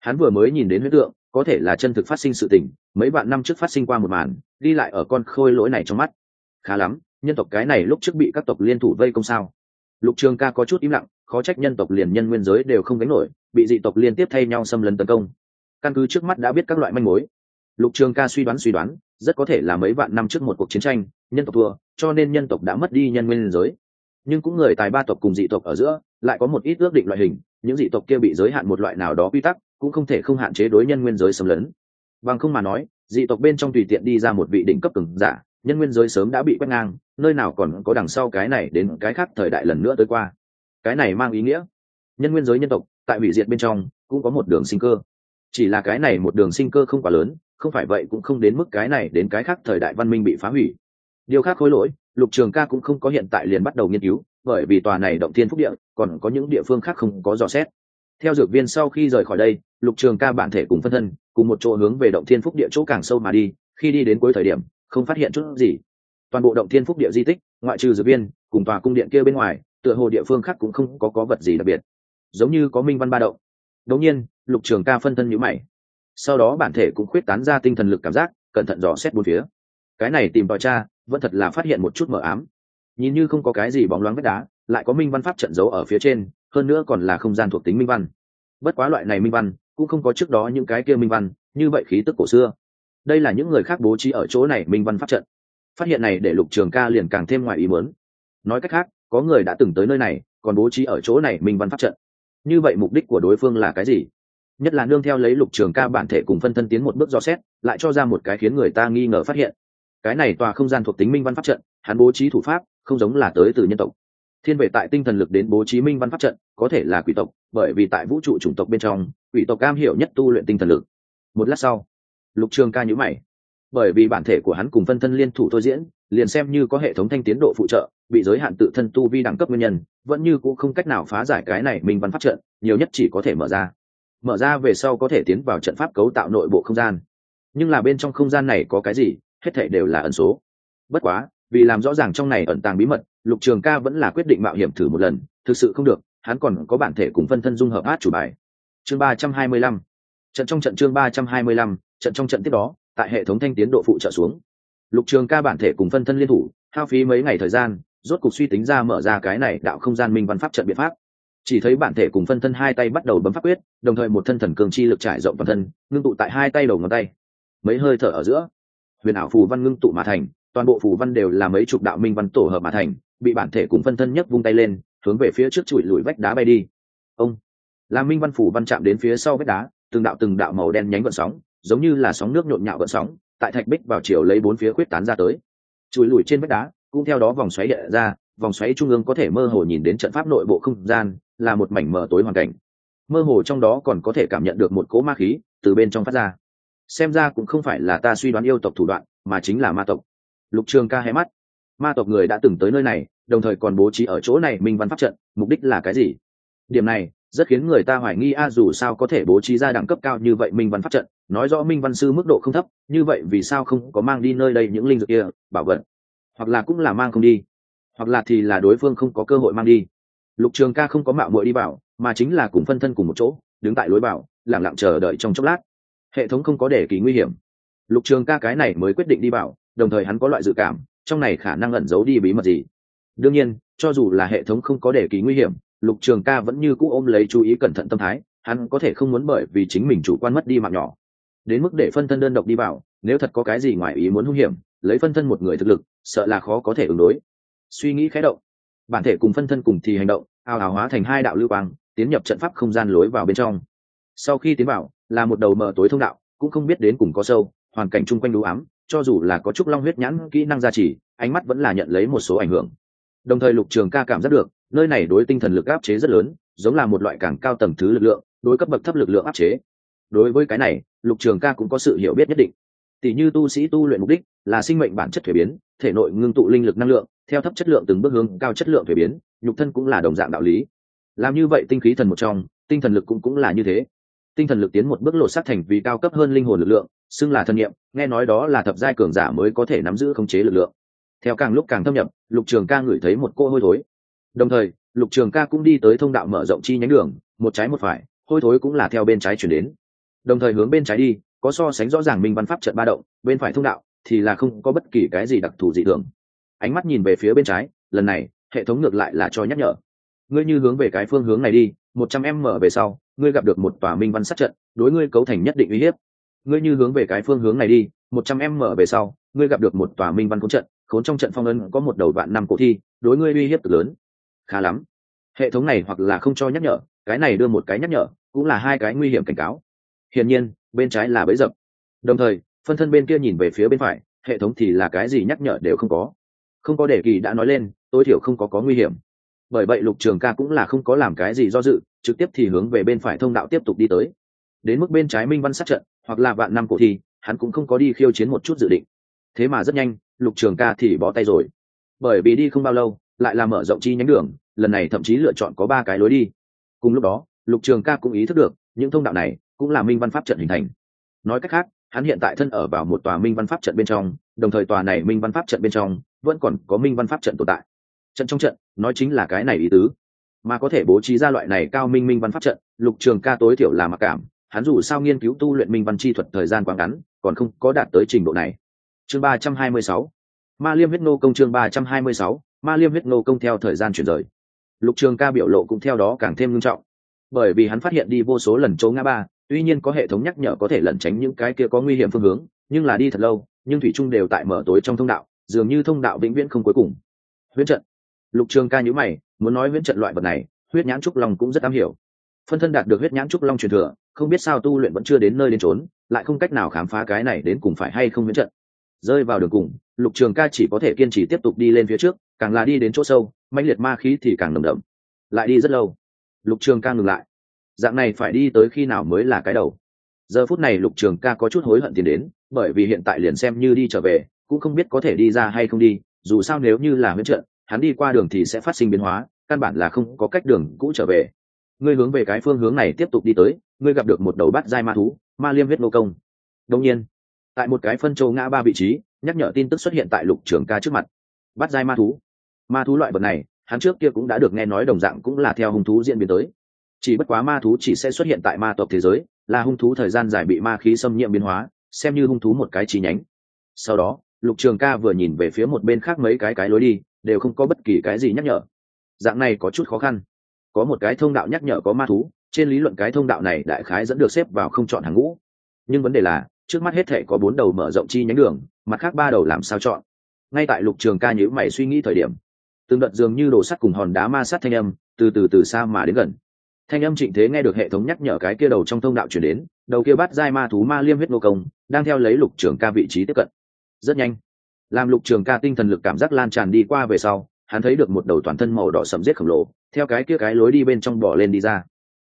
hắn vừa mới nhìn đến huyễn tượng, có thể là chân thực phát sinh sự tình, mấy bạn năm trước phát sinh qua một màn đi lại ở con khôi lỗi này trong mắt. Khá lắm, nhân tộc cái này lúc trước bị các tộc liên thủ vây công sao? Lục trường ca có chút im lặng khó trách nhân tộc liền nhân nguyên giới đều không gánh nổi, bị dị tộc liên tiếp thay nhau xâm lấn tấn công. Căn cứ trước mắt đã biết các loại manh mối. Lục trường ca suy đoán suy đoán, rất có thể là mấy vạn năm trước một cuộc chiến tranh, nhân tộc thua, cho nên nhân tộc đã mất đi nhân nguyên giới. Nhưng cũng người tài ba tộc cùng dị tộc ở giữa, lại có một ít ước định loại hình, những dị tộc kia bị giới hạn một loại nào đó quy tắc, cũng không thể không hạn chế đối nhân nguyên giới xâm lấn. Bằng không mà nói, dị tộc bên trong tùy tiện đi ra một vị đỉnh cấp cường giả, nhân nguyên giới sớm đã bị quét ngang, nơi nào còn có đằng sau cái này đến cái khác thời đại lần nữa tới qua cái này mang ý nghĩa. Nhân nguyên giới nhân tộc, tại hủy diệt bên trong, cũng có một đường sinh cơ. Chỉ là cái này một đường sinh cơ không quá lớn, không phải vậy cũng không đến mức cái này đến cái khác thời đại văn minh bị phá hủy. Điều khác khối lỗi, lục trường ca cũng không có hiện tại liền bắt đầu nghiên cứu, bởi vì tòa này động thiên phúc địa, còn có những địa phương khác không có dò xét. Theo dược viên sau khi rời khỏi đây, lục trường ca bản thể cùng phân thân, cùng một chỗ hướng về động thiên phúc địa chỗ càng sâu mà đi, khi đi đến cuối thời điểm, không phát hiện chút gì. Toàn bộ động thiên phúc địa di tích, ngoại trừ dược viên, cùng tòa cung điện kia bên ngoài tựa hồ địa phương khác cũng không có có vật gì đặc biệt. Giống như có minh văn ba động. Đống nhiên, lục trường ca phân thân nhữ mày. Sau đó bản thể cũng khuyết tán ra tinh thần lực cảm giác, cẩn thận dò xét bốn phía. Cái này tìm tòi cha, vẫn thật là phát hiện một chút mờ ám. Nhìn như không có cái gì bóng loáng vách đá, lại có minh văn pháp trận giấu ở phía trên, hơn nữa còn là không gian thuộc tính minh văn. Bất quá loại này minh văn, cũng không có trước đó những cái kia minh văn, như vậy khí tức cổ xưa. Đây là những người khác bố trí ở chỗ này minh văn pháp trận. Phát hiện này để lục trường ca liền càng thêm ngoài ý muốn. Nói cách khác có người đã từng tới nơi này, còn bố trí ở chỗ này minh văn pháp trận. Như vậy mục đích của đối phương là cái gì? Nhất là nương theo lấy lục trường ca bản thể cùng phân thân tiến một bước do xét, lại cho ra một cái khiến người ta nghi ngờ phát hiện. Cái này tòa không gian thuộc tính minh văn pháp trận, hắn bố trí thủ pháp, không giống là tới từ nhân tộc. Thiên vệ tại tinh thần lực đến bố trí minh văn pháp trận, có thể là quỷ tộc, bởi vì tại vũ trụ chủng tộc bên trong, quỷ tộc cam hiểu nhất tu luyện tinh thần lực. Một lát sau, lục trường ca nhữ mày. Bởi vì bản thể của hắn cùng phân thân liên thủ thôi diễn liền xem như có hệ thống thanh tiến độ phụ trợ, bị giới hạn tự thân tu vi đẳng cấp nguyên nhân, vẫn như cũng không cách nào phá giải cái này minh văn pháp trận, nhiều nhất chỉ có thể mở ra. Mở ra về sau có thể tiến vào trận pháp cấu tạo nội bộ không gian. Nhưng là bên trong không gian này có cái gì, hết thể đều là ẩn số. Bất quá, vì làm rõ ràng trong này ẩn tàng bí mật, lục trường ca vẫn là quyết định mạo hiểm thử một lần, thực sự không được, hắn còn có bản thể cùng phân thân dung hợp át chủ bài. Chương ba trăm hai mươi lăm. Trận trong trận chương ba trăm hai mươi lăm, trận trong trận tiếp đó, tại hệ thống thanh tiến độ phụ trợ xuống lục trường ca bản thể cùng phân thân liên thủ, hao phí mấy ngày thời gian, rốt cục suy tính ra mở ra cái này đạo không gian minh văn pháp trận biện pháp. Chỉ thấy bản thể cùng phân thân hai tay bắt đầu bấm pháp quyết, đồng thời một thân thần cường chi lực trải rộng toàn thân, ngưng tụ tại hai tay đầu ngón tay. Mấy hơi thở ở giữa, huyền ảo phù văn ngưng tụ mà thành, toàn bộ phù văn đều là mấy chục đạo minh văn tổ hợp mà thành, bị bản thể cùng phân thân nhấc vung tay lên, hướng về phía trước chùi lùi vách đá bay đi. Ông, là minh văn phủ văn chạm đến phía sau vách đá, từng đạo từng đạo màu đen nhánh vận sóng, giống như là sóng nước nhộn nhạo vận sóng tại thạch bích vào chiều lấy bốn phía quyết tán ra tới. Chùi lùi trên vách đá, cũng theo đó vòng xoáy địa ra, vòng xoáy trung ương có thể mơ hồ nhìn đến trận pháp nội bộ không gian, là một mảnh mờ tối hoàn cảnh. Mơ hồ trong đó còn có thể cảm nhận được một cỗ ma khí từ bên trong phát ra. Xem ra cũng không phải là ta suy đoán yêu tộc thủ đoạn, mà chính là ma tộc. Lục trường ca hé mắt. Ma tộc người đã từng tới nơi này, đồng thời còn bố trí ở chỗ này minh văn pháp trận, mục đích là cái gì? Điểm này rất khiến người ta hoài nghi, a, dù sao có thể bố trí ra đẳng cấp cao như vậy minh văn pháp trận, nói rõ minh văn sư mức độ không thấp, như vậy vì sao không có mang đi nơi đây những linh dược kia, bảo vật? Hoặc là cũng là mang không đi. Hoặc là thì là đối phương không có cơ hội mang đi. Lục trường ca không có mạo muội đi bảo mà chính là cùng phân thân cùng một chỗ, đứng tại lối bảo lẳng lặng chờ đợi trong chốc lát. Hệ thống không có để kỳ nguy hiểm. Lục trường ca cái này mới quyết định đi bảo đồng thời hắn có loại dự cảm, trong này khả năng ẩn giấu đi bí mật gì. Đương nhiên, cho dù là hệ thống không có để kỳ nguy hiểm lục trường ca vẫn như cũ ôm lấy chú ý cẩn thận tâm thái, hắn có thể không muốn bởi vì chính mình chủ quan mất đi mạng nhỏ. Đến mức để phân thân đơn độc đi vào, nếu thật có cái gì ngoài ý muốn hung hiểm, lấy phân thân một người thực lực, sợ là khó có thể ứng đối. Suy nghĩ khé động, bản thể cùng phân thân cùng thì hành động, ào ào hóa thành hai đạo lưu quang, tiến nhập trận pháp không gian lối vào bên trong. Sau khi tiến vào, là một đầu mờ tối thông đạo, cũng không biết đến cùng có sâu, hoàn cảnh chung quanh đủ ám, cho dù là có trúc long huyết nhãn kỹ năng gia trì, ánh mắt vẫn là nhận lấy một số ảnh hưởng. Đồng thời lục trường ca cảm giác được nơi này đối tinh thần lực áp chế rất lớn, giống là một loại càng cao tầng thứ lực lượng, đối cấp bậc thấp lực lượng áp chế. Đối với cái này, lục trường ca cũng có sự hiểu biết nhất định. Tỷ như tu sĩ tu luyện mục đích là sinh mệnh bản chất thuế biến, thể nội ngưng tụ linh lực năng lượng, theo thấp chất lượng từng bước hướng cao chất lượng thuế biến, nhục thân cũng là đồng dạng đạo lý. Làm như vậy tinh khí thần một trong, tinh thần lực cũng cũng là như thế. Tinh thần lực tiến một bước lột xác thành vì cao cấp hơn linh hồn lực lượng, xưng là thân nhiệm nghe nói đó là thập giai cường giả mới có thể nắm giữ khống chế lực lượng. Theo càng lúc càng thâm nhập, lục trường ca ngửi thấy một cô hôi thối đồng thời, lục trường ca cũng đi tới thông đạo mở rộng chi nhánh đường, một trái một phải, hôi thối cũng là theo bên trái chuyển đến. Đồng thời hướng bên trái đi, có so sánh rõ ràng minh văn pháp trận ba động, bên phải thông đạo thì là không có bất kỳ cái gì đặc thù dị thường. Ánh mắt nhìn về phía bên trái, lần này, hệ thống ngược lại là cho nhắc nhở. Ngươi như hướng về cái phương hướng này đi, một trăm em mở về sau, ngươi gặp được một tòa minh văn sát trận, đối ngươi cấu thành nhất định uy hiếp. Ngươi như hướng về cái phương hướng này đi, một trăm em mở về sau, ngươi gặp được một tòa minh văn khốn trận, khốn trong trận phong ân có một đầu vạn năm cổ thi, đối ngươi uy hiếp cực lớn khá lắm. Hệ thống này hoặc là không cho nhắc nhở, cái này đưa một cái nhắc nhở, cũng là hai cái nguy hiểm cảnh cáo. Hiển nhiên, bên trái là bẫy dập. Đồng thời, phân thân bên kia nhìn về phía bên phải, hệ thống thì là cái gì nhắc nhở đều không có. Không có để kỳ đã nói lên, tối thiểu không có có nguy hiểm. Bởi vậy lục trường ca cũng là không có làm cái gì do dự, trực tiếp thì hướng về bên phải thông đạo tiếp tục đi tới. Đến mức bên trái minh văn sát trận, hoặc là vạn năm cổ thi, hắn cũng không có đi khiêu chiến một chút dự định. Thế mà rất nhanh, lục trường ca thì bỏ tay rồi. Bởi vì đi không bao lâu lại là mở rộng chi nhánh đường, lần này thậm chí lựa chọn có ba cái lối đi. Cùng lúc đó, lục trường ca cũng ý thức được, những thông đạo này cũng là minh văn pháp trận hình thành. Nói cách khác, hắn hiện tại thân ở vào một tòa minh văn pháp trận bên trong, đồng thời tòa này minh văn pháp trận bên trong vẫn còn có minh văn pháp trận tồn tại. Trận trong trận, nói chính là cái này ý tứ. Mà có thể bố trí ra loại này cao minh minh văn pháp trận, lục trường ca tối thiểu là mặc cảm, hắn dù sao nghiên cứu tu luyện minh văn chi thuật thời gian quá ngắn, còn không có đạt tới trình độ này. Chương ba trăm hai mươi sáu, ma liêm huyết nô công chương ba trăm hai mươi sáu ma liêm huyết nô công theo thời gian chuyển rời. Lục trường ca biểu lộ cũng theo đó càng thêm nghiêm trọng. Bởi vì hắn phát hiện đi vô số lần chỗ ngã ba, tuy nhiên có hệ thống nhắc nhở có thể lẩn tránh những cái kia có nguy hiểm phương hướng, nhưng là đi thật lâu, nhưng thủy trung đều tại mở tối trong thông đạo, dường như thông đạo vĩnh viễn không cuối cùng. Huyễn trận. Lục trường ca nhữ mày, muốn nói huyễn trận loại vật này, huyết nhãn trúc long cũng rất am hiểu. Phân thân đạt được huyết nhãn trúc long truyền thừa, không biết sao tu luyện vẫn chưa đến nơi đến trốn lại không cách nào khám phá cái này đến cùng phải hay không miễn trận. Rơi vào đường cùng, lục trường ca chỉ có thể kiên trì tiếp tục đi lên phía trước càng là đi đến chỗ sâu, mãnh liệt ma khí thì càng nồng đậm. Lại đi rất lâu. Lục trường ca ngừng lại. Dạng này phải đi tới khi nào mới là cái đầu? Giờ phút này lục trường ca có chút hối hận tiến đến, bởi vì hiện tại liền xem như đi trở về, cũng không biết có thể đi ra hay không đi, dù sao nếu như là huyết trận, hắn đi qua đường thì sẽ phát sinh biến hóa, căn bản là không có cách đường cũ trở về. Ngươi hướng về cái phương hướng này tiếp tục đi tới, ngươi gặp được một đầu bát giai ma thú, ma liêm huyết nô công. Đông nhiên, tại một cái phân châu ngã ba vị trí, nhắc nhở tin tức xuất hiện tại lục trường ca trước mặt bắt giai ma thú. Ma thú loại vật này, hắn trước kia cũng đã được nghe nói đồng dạng cũng là theo hung thú diễn biến tới. Chỉ bất quá ma thú chỉ sẽ xuất hiện tại ma tộc thế giới, là hung thú thời gian dài bị ma khí xâm nhiễm biến hóa, xem như hung thú một cái chi nhánh. Sau đó, lục trường ca vừa nhìn về phía một bên khác mấy cái cái lối đi, đều không có bất kỳ cái gì nhắc nhở. Dạng này có chút khó khăn. Có một cái thông đạo nhắc nhở có ma thú, trên lý luận cái thông đạo này đại khái dẫn được xếp vào không chọn hàng ngũ. Nhưng vấn đề là, trước mắt hết thể có bốn đầu mở rộng chi nhánh đường, mặt khác ba đầu làm sao chọn? Ngay tại lục trường ca nhữ mày suy nghĩ thời điểm, từng đợt dường như đổ sắt cùng hòn đá ma sát thanh âm từ từ từ xa mà đến gần. Thanh âm trịnh thế nghe được hệ thống nhắc nhở cái kia đầu trong thông đạo chuyển đến, đầu kia bắt dai ma thú ma liêm huyết nô công, đang theo lấy lục trường ca vị trí tiếp cận. Rất nhanh, làm lục trường ca tinh thần lực cảm giác lan tràn đi qua về sau, hắn thấy được một đầu toàn thân màu đỏ sầm rết khổng lồ, theo cái kia cái lối đi bên trong bỏ lên đi ra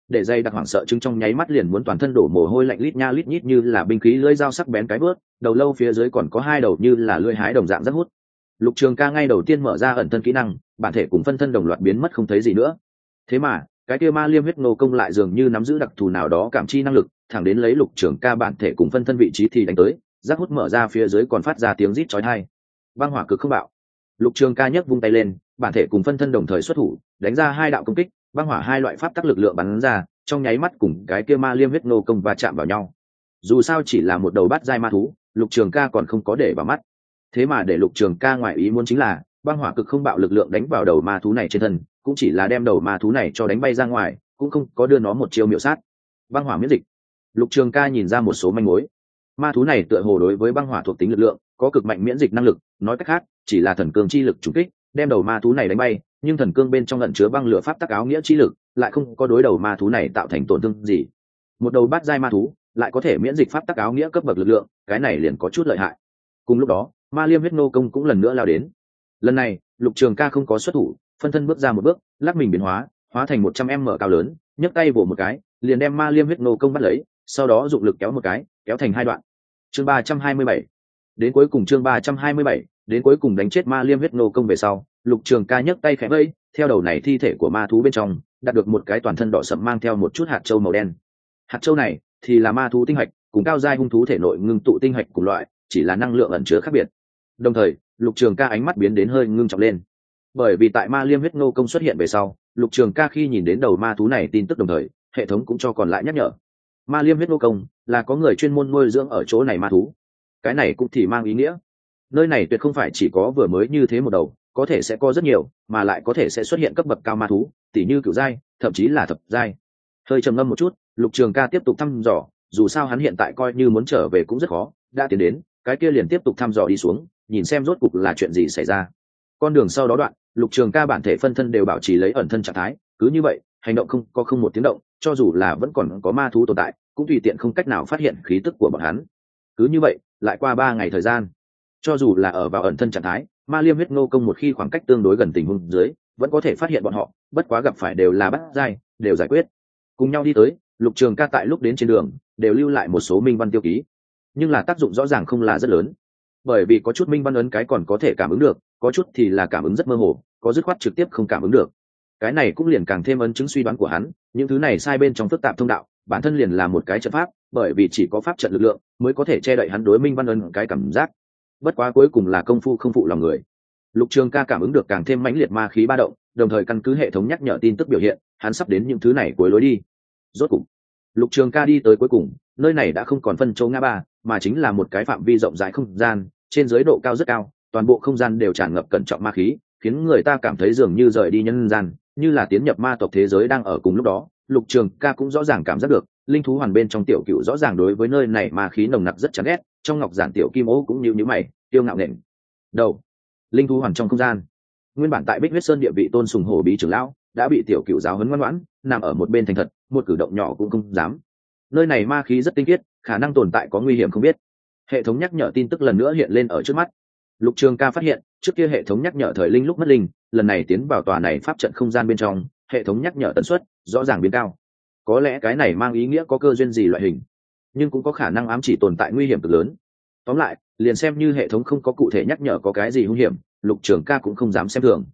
để dây đặc hoảng sợ chứng trong nháy mắt liền muốn toàn thân đổ mồ hôi lạnh lít nha lít nhít như là binh khí lưỡi dao sắc bén cái bớt đầu lâu phía dưới còn có hai đầu như là lưỡi hái đồng dạng rất hút. Lục trường ca ngay đầu tiên mở ra ẩn thân kỹ năng, bản thể cùng phân thân đồng loạt biến mất không thấy gì nữa. Thế mà, cái kia ma liêm huyết nô công lại dường như nắm giữ đặc thù nào đó cảm chi năng lực, thẳng đến lấy lục trường ca bản thể cùng phân thân vị trí thì đánh tới rác hút mở ra phía dưới còn phát ra tiếng rít chói tai. Băng hỏa cực không bạo. Lục trường ca nhấc vung tay lên, bản thể cùng phân thân đồng thời xuất thủ, đánh ra hai đạo công kích băng hỏa hai loại pháp tắc lực lượng bắn ra, trong nháy mắt cùng cái kia ma liêm huyết nô công va chạm vào nhau. Dù sao chỉ là một đầu bát giai ma thú, lục trường ca còn không có để vào mắt. Thế mà để lục trường ca ngoại ý muốn chính là, băng hỏa cực không bạo lực lượng đánh vào đầu ma thú này trên thân, cũng chỉ là đem đầu ma thú này cho đánh bay ra ngoài, cũng không có đưa nó một chiêu miệu sát. Băng hỏa miễn dịch. Lục trường ca nhìn ra một số manh mối. Ma thú này tựa hồ đối với băng hỏa thuộc tính lực lượng, có cực mạnh miễn dịch năng lực, nói cách khác, chỉ là thần cường chi lực trùng kích đem đầu ma thú này đánh bay, nhưng thần cương bên trong lận chứa băng lửa pháp tắc áo nghĩa chi lực, lại không có đối đầu ma thú này tạo thành tổn thương gì. Một đầu bát giai ma thú lại có thể miễn dịch pháp tắc áo nghĩa cấp bậc lực lượng, cái này liền có chút lợi hại. Cùng lúc đó, ma liêm huyết nô công cũng lần nữa lao đến. Lần này, lục trường ca không có xuất thủ, phân thân bước ra một bước, lắc mình biến hóa hóa thành một trăm em mở cao lớn, nhấc tay vỗ một cái, liền đem ma liêm huyết nô công bắt lấy, sau đó dụng lực kéo một cái, kéo thành hai đoạn. Chương ba trăm hai mươi bảy. Đến cuối cùng chương ba trăm hai mươi bảy đến cuối cùng đánh chết ma liêm huyết nô công về sau, lục trường ca nhấc tay khẽ vây theo đầu này thi thể của ma thú bên trong, đạt được một cái toàn thân đỏ sậm mang theo một chút hạt trâu màu đen. Hạt trâu này thì là ma thú tinh hạch, cùng cao giai hung thú thể nội ngưng tụ tinh hạch cùng loại, chỉ là năng lượng ẩn chứa khác biệt. Đồng thời, lục trường ca ánh mắt biến đến hơi ngưng trọng lên. Bởi vì tại ma liêm huyết nô công xuất hiện về sau, lục trường ca khi nhìn đến đầu ma thú này tin tức đồng thời, hệ thống cũng cho còn lại nhắc nhở. Ma liêm huyết nô công là có người chuyên môn nuôi dưỡng ở chỗ này ma thú. Cái này cũng thì mang ý nghĩa nơi này tuyệt không phải chỉ có vừa mới như thế một đầu, có thể sẽ có rất nhiều, mà lại có thể sẽ xuất hiện cấp bậc cao ma thú, tỉ như cựu giai, thậm chí là thập giai. Hơi trầm ngâm một chút, lục trường ca tiếp tục thăm dò, dù sao hắn hiện tại coi như muốn trở về cũng rất khó, đã tiến đến, cái kia liền tiếp tục thăm dò đi xuống, nhìn xem rốt cục là chuyện gì xảy ra. Con đường sau đó đoạn, lục trường ca bản thể phân thân đều bảo trì lấy ẩn thân trạng thái, cứ như vậy, hành động không, có không một tiếng động, cho dù là vẫn còn có ma thú tồn tại, cũng tùy tiện không cách nào phát hiện khí tức của bọn hắn. Cứ như vậy, lại qua ba ngày thời gian cho dù là ở vào ẩn thân trạng thái, ma liêm huyết ngô công một khi khoảng cách tương đối gần tình huống dưới, vẫn có thể phát hiện bọn họ, bất quá gặp phải đều là bắt dai đều giải quyết. Cùng nhau đi tới, lục trường ca tại lúc đến trên đường, đều lưu lại một số minh văn tiêu ký. Nhưng là tác dụng rõ ràng không là rất lớn. Bởi vì có chút minh văn ấn cái còn có thể cảm ứng được, có chút thì là cảm ứng rất mơ hồ, có dứt khoát trực tiếp không cảm ứng được. Cái này cũng liền càng thêm ấn chứng suy đoán của hắn, những thứ này sai bên trong phức tạp thông đạo, bản thân liền là một cái trận pháp, bởi vì chỉ có pháp trận lực lượng mới có thể che đậy hắn đối minh văn ấn cái cảm giác bất quá cuối cùng là công phu không phụ lòng người. Lục trường ca cảm ứng được càng thêm mãnh liệt ma khí ba động đồng thời căn cứ hệ thống nhắc nhở tin tức biểu hiện hắn sắp đến những thứ này cuối lối đi. Rốt cục, lục trường ca đi tới cuối cùng nơi này đã không còn phân châu ngã ba mà chính là một cái phạm vi rộng rãi không gian trên giới độ cao rất cao toàn bộ không gian đều tràn ngập cẩn trọng ma khí khiến người ta cảm thấy dường như rời đi nhân gian như là tiến nhập ma tộc thế giới đang ở cùng lúc đó. Lục trường ca cũng rõ ràng cảm giác được linh thú hoàn bên trong tiểu cựu rõ ràng đối với nơi này mà khí nồng nặc rất chán ghét, trong ngọc giản tiểu kim ố cũng như như mày tiêu ngạo nện đầu, linh thú hoàn trong không gian. Nguyên bản tại bích huyết sơn địa vị tôn sùng hồ bí trưởng lão, đã bị tiểu cựu giáo hấn ngoan ngoãn, nằm ở một bên thành thật, một cử động nhỏ cũng không dám. Nơi này ma khí rất tinh khiết, khả năng tồn tại có nguy hiểm không biết. Hệ thống nhắc nhở tin tức lần nữa hiện lên ở trước mắt. Lục trường ca phát hiện, trước kia hệ thống nhắc nhở thời linh lúc mất linh, lần này tiến vào tòa này pháp trận không gian bên trong, hệ thống nhắc nhở tần suất rõ ràng biến cao có lẽ cái này mang ý nghĩa có cơ duyên gì loại hình, nhưng cũng có khả năng ám chỉ tồn tại nguy hiểm cực lớn. Tóm lại, liền xem như hệ thống không có cụ thể nhắc nhở có cái gì hung hiểm, lục trường ca cũng không dám xem thường.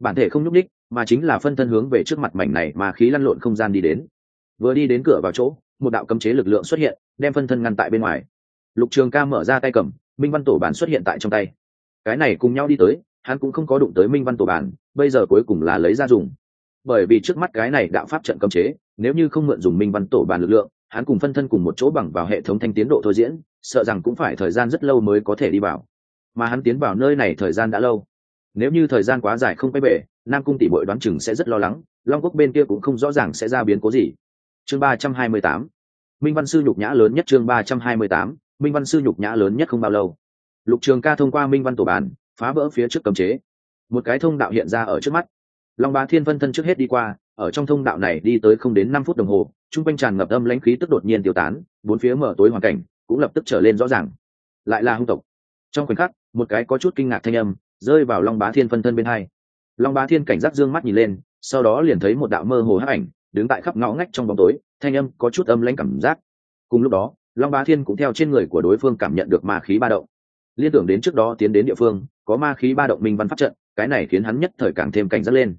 Bản thể không nhúc ních mà chính là phân thân hướng về trước mặt mảnh này mà khí lăn lộn không gian đi đến. Vừa đi đến cửa vào chỗ, một đạo cấm chế lực lượng xuất hiện, đem phân thân ngăn tại bên ngoài. Lục trường ca mở ra tay cầm, minh văn tổ bản xuất hiện tại trong tay. Cái này cùng nhau đi tới, hắn cũng không có đụng tới minh văn tổ bản, bây giờ cuối cùng là lấy ra dùng. Bởi vì trước mắt cái này đạo pháp trận cấm chế nếu như không mượn dùng minh văn tổ bản lực lượng, hắn cùng phân thân cùng một chỗ bằng vào hệ thống thanh tiến độ thôi diễn, sợ rằng cũng phải thời gian rất lâu mới có thể đi vào. Mà hắn tiến vào nơi này thời gian đã lâu. Nếu như thời gian quá dài không quay về, nam cung tỷ bội đoán chừng sẽ rất lo lắng, long quốc bên kia cũng không rõ ràng sẽ ra biến cố gì. Chương ba trăm hai mươi tám. Minh văn sư nhục nhã lớn nhất chương ba trăm hai mươi tám. Minh văn sư nhục nhã lớn nhất không bao lâu. Lục trường ca thông qua minh văn tổ bàn phá vỡ phía trước cấm chế. Một cái thông đạo hiện ra ở trước mắt. Long bá thiên phân thân trước hết đi qua ở trong thông đạo này đi tới không đến năm phút đồng hồ trung quanh tràn ngập âm lãnh khí tức đột nhiên tiêu tán, bốn phía mở tối hoàn cảnh cũng lập tức trở lên rõ ràng. Lại là hung tộc. Trong khoảnh khắc, một cái có chút kinh ngạc thanh âm rơi vào long bá thiên phân thân bên hai. Long bá thiên cảnh giác d ư ơ n g mắt nhìn lên, sau đó liền thấy một đạo mơ hồ hắc ảnh đứng tại khắp ngõ ngách trong bóng tối, thanh âm có chút âm lãnh cảm giác. Cùng lúc đó, long bá thiên cũng theo trên người của đối phương cảm nhận được ma khí ba động. Liên tưởng đến trước đó tiến đến địa phương, có ma khí ba động minh văn pháp trận, cái này khiến hắn nhất thời càng thêm cảnh giác lên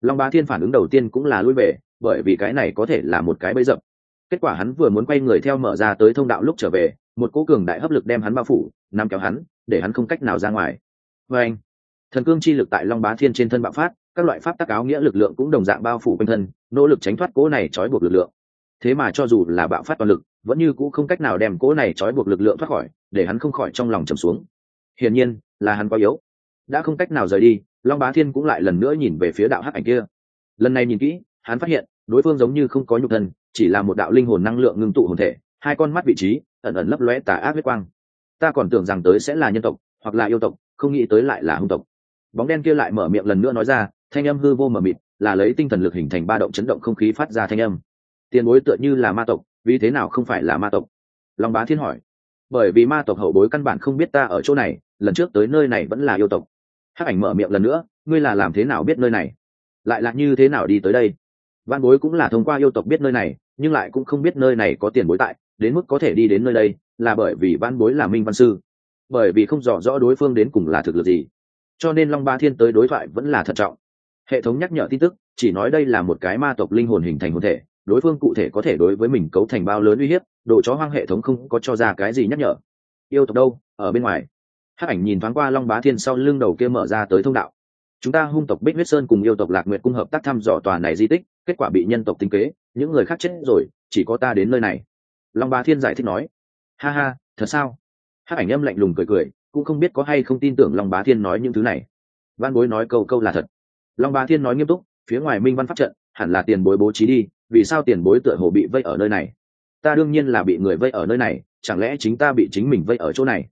long bá thiên phản ứng đầu tiên cũng là lui về, bởi vì cái này có thể là một cái bẫy dập. Kết quả hắn vừa muốn quay người theo mở ra tới thông đạo lúc trở về, một cố cường đại hấp lực đem hắn bao phủ, nắm kéo hắn, để hắn không cách nào ra ngoài. Vê anh, thần cương chi lực tại long bá thiên trên thân bạo phát, các loại pháp tác áo nghĩa lực lượng cũng đồng dạng bao phủ quanh thân, nỗ lực tránh thoát cố này trói buộc lực lượng. Thế mà cho dù là bạo phát toàn lực, vẫn như cũ không cách nào đem cố này trói buộc lực lượng thoát khỏi, để hắn không khỏi trong lòng trầm xuống. Hiển nhiên, là hắn quá yếu. Đã không cách nào rời đi long bá thiên cũng lại lần nữa nhìn về phía đạo hắc ảnh kia. Lần này nhìn kỹ, hắn phát hiện, đối phương giống như không có nhục thân, chỉ là một đạo linh hồn năng lượng ngưng tụ hồn thể, hai con mắt vị trí, ẩn ẩn lấp lóe tà ác huyết quang. Ta còn tưởng rằng tới sẽ là nhân tộc, hoặc là yêu tộc, không nghĩ tới lại là hung tộc. Bóng đen kia lại mở miệng lần nữa nói ra, thanh âm hư vô mờ mịt, là lấy tinh thần lực hình thành ba động chấn động không khí phát ra thanh âm. Tiền bối tựa như là ma tộc, vì thế nào không phải là ma tộc? Long bá thiên hỏi. Bởi vì ma tộc hậu bối căn bản không biết ta ở chỗ này, lần trước tới nơi này vẫn là yêu tộc hắc ảnh mở miệng lần nữa, ngươi là làm thế nào biết nơi này? Lại là như thế nào đi tới đây? Văn bối cũng là thông qua yêu tộc biết nơi này, nhưng lại cũng không biết nơi này có tiền bối tại, đến mức có thể đi đến nơi đây là bởi vì văn bối là minh văn sư. Bởi vì không rõ rõ đối phương đến cùng là thực lực gì. Cho nên long ba thiên tới đối thoại vẫn là thận trọng. Hệ thống nhắc nhở tin tức, chỉ nói đây là một cái ma tộc linh hồn hình thành hồn thể, đối phương cụ thể có thể đối với mình cấu thành bao lớn uy hiếp, đồ chó hoang hệ thống không có cho ra cái gì nhắc nhở. Yêu tộc đâu? Ở bên ngoài hắc ảnh nhìn thoáng qua long bá thiên sau lưng đầu kia mở ra tới thông đạo. Chúng ta hung tộc bích huyết sơn cùng yêu tộc lạc nguyệt cung hợp tác thăm dò tòa này di tích, kết quả bị nhân tộc tinh kế, những người khác chết rồi, chỉ có ta đến nơi này. Long bá thiên giải thích nói. Ha ha, thật sao? Hắc ảnh âm lạnh lùng cười cười, cũng không biết có hay không tin tưởng long bá thiên nói những thứ này. Văn bối nói câu câu là thật. Long bá thiên nói nghiêm túc, phía ngoài minh văn pháp trận, hẳn là tiền bối bố trí đi, vì sao tiền bối tựa hồ bị vây ở nơi này? Ta đương nhiên là bị người vây ở nơi này, chẳng lẽ chính ta bị chính mình vây ở chỗ này?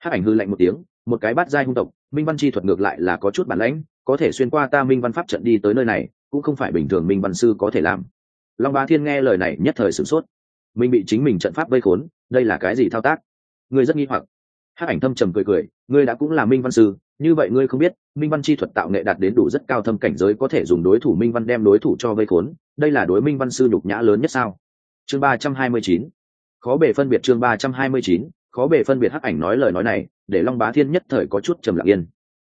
Hắc ảnh hư lạnh một tiếng, một cái bát giai hung tộc, minh văn chi thuật ngược lại là có chút bản lãnh, có thể xuyên qua ta minh văn pháp trận đi tới nơi này, cũng không phải bình thường minh văn sư có thể làm. Long bá thiên nghe lời này nhất thời sửng sốt. Mình bị chính mình trận pháp vây khốn, đây là cái gì thao tác? Ngươi rất nghi hoặc. Hắc ảnh thâm trầm cười cười, ngươi đã cũng là minh văn sư, như vậy ngươi không biết, minh văn chi thuật tạo nghệ đạt đến đủ rất cao thâm cảnh giới có thể dùng đối thủ minh văn đem đối thủ cho vây khốn, đây là đối minh văn sư nhục nhã lớn nhất sao? Chương ba trăm hai mươi chín. Khó bể phân biệt chương ba trăm hai mươi chín khó bề phân biệt hắc ảnh nói lời nói này, để long bá thiên nhất thời có chút trầm lặng yên.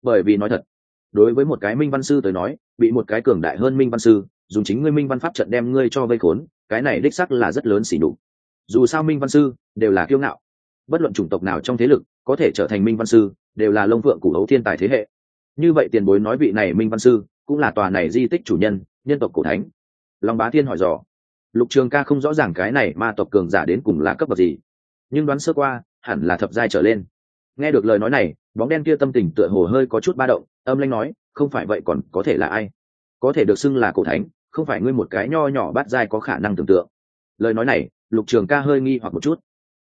Bởi vì nói thật, đối với một cái minh văn sư tới nói, bị một cái cường đại hơn minh văn sư dùng chính ngươi minh văn pháp trận đem ngươi cho vây khốn, cái này đích sắc là rất lớn xỉ đục dù sao minh văn sư đều là kiêu ngạo. Bất luận chủng tộc nào trong thế lực, có thể trở thành minh văn sư, đều là lông vượng củ hấu thiên tài thế hệ. Như vậy tiền bối nói vị này minh văn sư, cũng là tòa này di tích chủ nhân nhân tộc cổ thánh. Long bá thiên hỏi dò. Lục trường ca không rõ ràng cái này ma tộc cường giả đến cùng là cấp bậc gì nhưng đoán sơ qua, hẳn là thập giai trở lên. Nghe được lời nói này, bóng đen kia tâm tình tựa hồ hơi có chút ba động, âm lanh nói, không phải vậy còn có thể là ai? Có thể được xưng là cổ thánh, không phải ngươi một cái nho nhỏ bát giai có khả năng tưởng tượng. Lời nói này, lục trường ca hơi nghi hoặc một chút.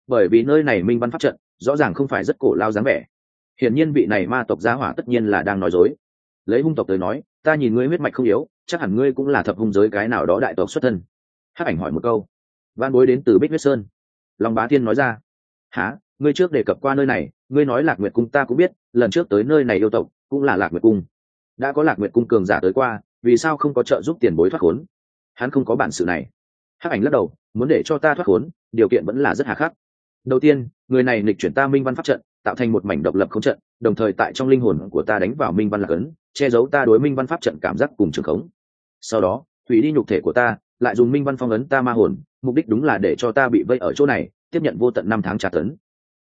Bởi vì nơi này minh văn pháp trận, rõ ràng không phải rất cổ lao dáng vẻ. Hiển nhiên vị này ma tộc gia hỏa tất nhiên là đang nói dối. Lấy hung tộc tới nói, ta nhìn ngươi huyết mạch không yếu, chắc hẳn ngươi cũng là thập hung giới cái nào đó đại tộc xuất thân. Hắc ảnh hỏi một câu. Văn bối đến từ bích huyết sơn long bá thiên nói ra. Há ngươi trước đề cập qua nơi này, ngươi nói lạc nguyệt cung ta cũng biết, lần trước tới nơi này yêu tộc cũng là lạc nguyệt cung. Đã có lạc nguyệt cung cường giả tới qua, vì sao không có trợ giúp tiền bối thoát khốn? Hắn không có bản sự này. Hắc ảnh lắc đầu, muốn để cho ta thoát khốn, điều kiện vẫn là rất hà khắc. Đầu tiên, người này lịch chuyển ta minh văn pháp trận, tạo thành một mảnh độc lập không trận, đồng thời tại trong linh hồn của ta đánh vào minh văn lạc ấn, che giấu ta đối minh văn pháp trận cảm giác cùng trường khống. Sau đó thủy đi nhục thể của ta lại dùng minh văn phong ấn ta ma hồn, mục đích đúng là để cho ta bị vây ở chỗ này, tiếp nhận vô tận năm tháng trả tấn.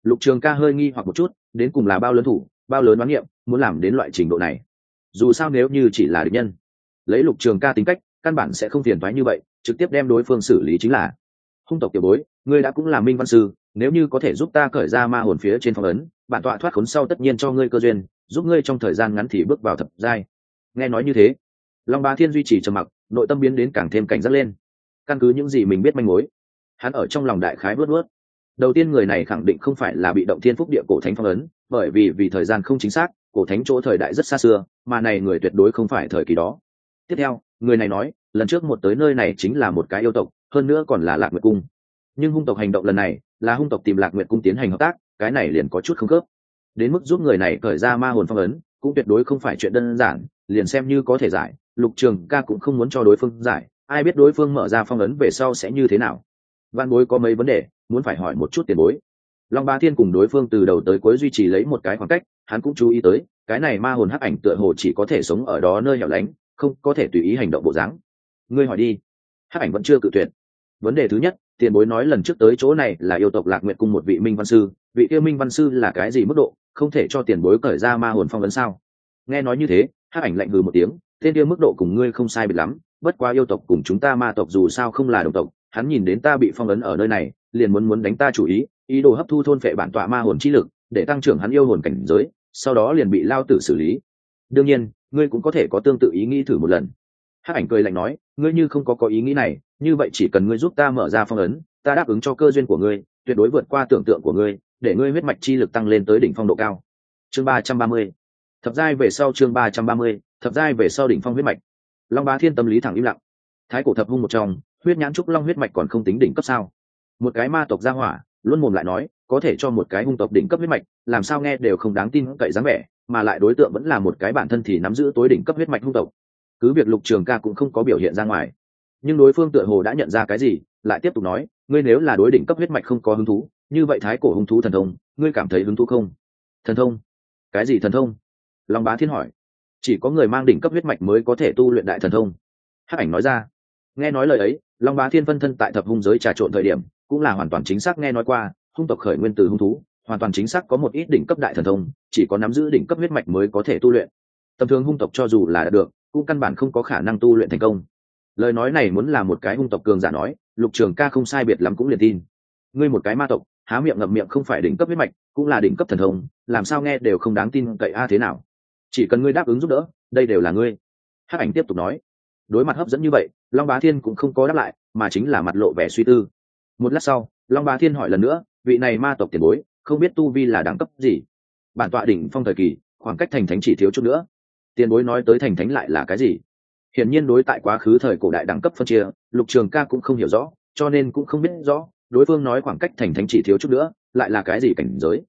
Lục trường ca hơi nghi hoặc một chút, đến cùng là bao lớn thủ, bao lớn đoán nghiệm, muốn làm đến loại trình độ này. Dù sao nếu như chỉ là địch nhân, lấy lục trường ca tính cách, căn bản sẽ không phiền thoái như vậy, trực tiếp đem đối phương xử lý chính là. Hung tộc tiểu bối, ngươi đã cũng là minh văn sư, nếu như có thể giúp ta cởi ra ma hồn phía trên phong ấn, bản tọa thoát khốn sau tất nhiên cho ngươi cơ duyên, giúp ngươi trong thời gian ngắn thì bước vào thập giai. Nghe nói như thế, long ba thiên duy trì trầm mặc nội tâm biến đến càng thêm cảnh giác lên. Căn cứ những gì mình biết manh mối, hắn ở trong lòng đại khái vớt vớt. Đầu tiên người này khẳng định không phải là bị động thiên phúc địa cổ thánh phong ấn, bởi vì vì thời gian không chính xác, cổ thánh chỗ thời đại rất xa xưa, mà này người tuyệt đối không phải thời kỳ đó. Tiếp theo, người này nói, lần trước một tới nơi này chính là một cái yêu tộc, hơn nữa còn là lạc nguyệt cung. Nhưng hung tộc hành động lần này, là hung tộc tìm lạc nguyệt cung tiến hành hợp tác, cái này liền có chút không khớp. Đến mức giúp người này khởi ra ma hồn phong ấn, cũng tuyệt đối không phải chuyện đơn giản, liền xem như có thể giải lục trường ca cũng không muốn cho đối phương giải, ai biết đối phương mở ra phong ấn về sau sẽ như thế nào. Văn bối có mấy vấn đề, muốn phải hỏi một chút tiền bối. Long ba thiên cùng đối phương từ đầu tới cuối duy trì lấy một cái khoảng cách, hắn cũng chú ý tới, cái này ma hồn hắc ảnh tựa hồ chỉ có thể sống ở đó nơi hẻo lánh, không có thể tùy ý hành động bộ dáng. Ngươi hỏi đi. Hắc ảnh vẫn chưa cự tuyệt. Vấn đề thứ nhất, tiền bối nói lần trước tới chỗ này là yêu tộc lạc nguyện cùng một vị minh văn sư, vị yêu minh văn sư là cái gì mức độ, không thể cho tiền bối cởi ra ma hồn phong vấn sao? Nghe nói như thế, hắc ảnh lạnh hừ một tiếng tên kia mức độ cùng ngươi không sai biệt lắm, bất quá yêu tộc cùng chúng ta ma tộc dù sao không là đồng tộc, hắn nhìn đến ta bị phong ấn ở nơi này, liền muốn muốn đánh ta chủ ý ý đồ hấp thu thôn phệ bản tọa ma hồn chi lực, để tăng trưởng hắn yêu hồn cảnh giới, sau đó liền bị lao tử xử lý. Đương nhiên, ngươi cũng có thể có tương tự ý nghĩ thử một lần. Hắc ảnh cười lạnh nói, ngươi như không có có ý nghĩ này, như vậy chỉ cần ngươi giúp ta mở ra phong ấn, ta đáp ứng cho cơ duyên của ngươi, tuyệt đối vượt qua tưởng tượng của ngươi, để ngươi huyết mạch chi lực tăng lên tới đỉnh phong độ cao. Chương ba trăm ba mươi thập giai về sau chương ba trăm ba mươi, thập giai về sau đỉnh phong huyết mạch. Long bá thiên tâm lý thẳng im lặng. Thái cổ thập hung một trong, huyết nhãn trúc long huyết mạch còn không tính đỉnh cấp sao? Một cái ma tộc gia hỏa, luôn mồm lại nói, có thể cho một cái hung tộc đỉnh cấp huyết mạch, làm sao nghe đều không đáng tin cậy dáng vẻ, mà lại đối tượng vẫn là một cái bản thân thì nắm giữ tối đỉnh cấp huyết mạch hung tộc. Cứ việc lục trường ca cũng không có biểu hiện ra ngoài. Nhưng đối phương tựa hồ đã nhận ra cái gì, lại tiếp tục nói, ngươi nếu là đối đỉnh cấp huyết mạch không có hứng thú, như vậy thái cổ hung thú thần thông, ngươi cảm thấy hứng thú không? Thần thông? Cái gì thần thông? Long bá thiên hỏi. Chỉ có người mang đỉnh cấp huyết mạch mới có thể tu luyện đại thần thông. Hắc ảnh nói ra. Nghe nói lời ấy, long bá thiên phân thân tại thập hung giới trà trộn thời điểm, cũng là hoàn toàn chính xác nghe nói qua, hung tộc khởi nguyên từ hung thú, hoàn toàn chính xác có một ít đỉnh cấp đại thần thông, chỉ có nắm giữ đỉnh cấp huyết mạch mới có thể tu luyện. Tầm thường hung tộc cho dù là được, cũng căn bản không có khả năng tu luyện thành công. Lời nói này muốn là một cái hung tộc cường giả nói, lục trường ca không sai biệt lắm cũng liền tin. Ngươi một cái ma tộc, há miệng ngậm miệng không phải đỉnh cấp huyết mạch, cũng là đỉnh cấp thần thông, làm sao nghe đều không đáng tin cậy a thế nào chỉ cần ngươi đáp ứng giúp đỡ, đây đều là ngươi. Hắc ảnh tiếp tục nói. Đối mặt hấp dẫn như vậy, long bá thiên cũng không có đáp lại, mà chính là mặt lộ vẻ suy tư. Một lát sau, long bá thiên hỏi lần nữa, vị này ma tộc tiền bối, không biết tu vi là đẳng cấp gì? Bản tọa đỉnh phong thời kỳ, khoảng cách thành thánh chỉ thiếu chút nữa. Tiền bối nói tới thành thánh lại là cái gì? Hiển nhiên đối tại quá khứ thời cổ đại đẳng cấp phân chia, lục trường ca cũng không hiểu rõ, cho nên cũng không biết rõ, đối phương nói khoảng cách thành thánh chỉ thiếu chút nữa, lại là cái gì cảnh giới?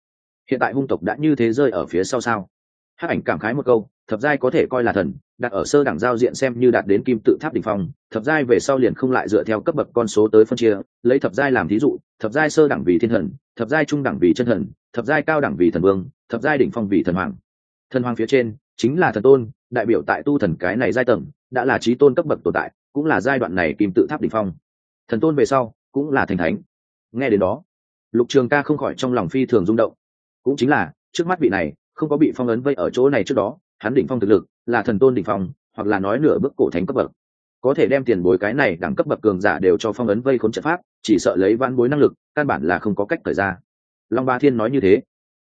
Hiện tại hung tộc đã như thế rơi ở phía sau sao? Hát ảnh cảm khái một câu, thập giai có thể coi là thần, đặt ở sơ đẳng giao diện xem như đạt đến kim tự tháp đ ỉ n h phong, thập giai về sau liền không lại dựa theo cấp bậc con số tới phân chia, lấy thập giai làm thí dụ, thập giai sơ đẳng vì thiên thần, thập giai trung đẳng vì chân thần, thập giai cao đẳng vì thần vương, thập giai đỉnh phong vì thần hoàng. Thần hoàng phía trên, chính là thần tôn, đại biểu tại tu thần cái này giai tầng, đã là trí tôn cấp bậc tồn tại, cũng là giai đoạn này kim tự tháp đ ỉ n h phong. Thần tôn về sau, cũng là thành thánh. Nghe đến đó, lục trường ca không khỏi trong lòng phi thường rung động. Cũng chính là, trước mắt vị này không có bị phong ấn vây ở chỗ này trước đó, hắn đỉnh phong thực lực, là thần tôn đỉnh phong, hoặc là nói nửa bước cổ thánh cấp bậc. Có thể đem tiền bối cái này đẳng cấp bậc cường giả đều cho phong ấn vây khốn trận pháp, chỉ sợ lấy van bối năng lực, căn bản là không có cách thời ra. Long ba thiên nói như thế.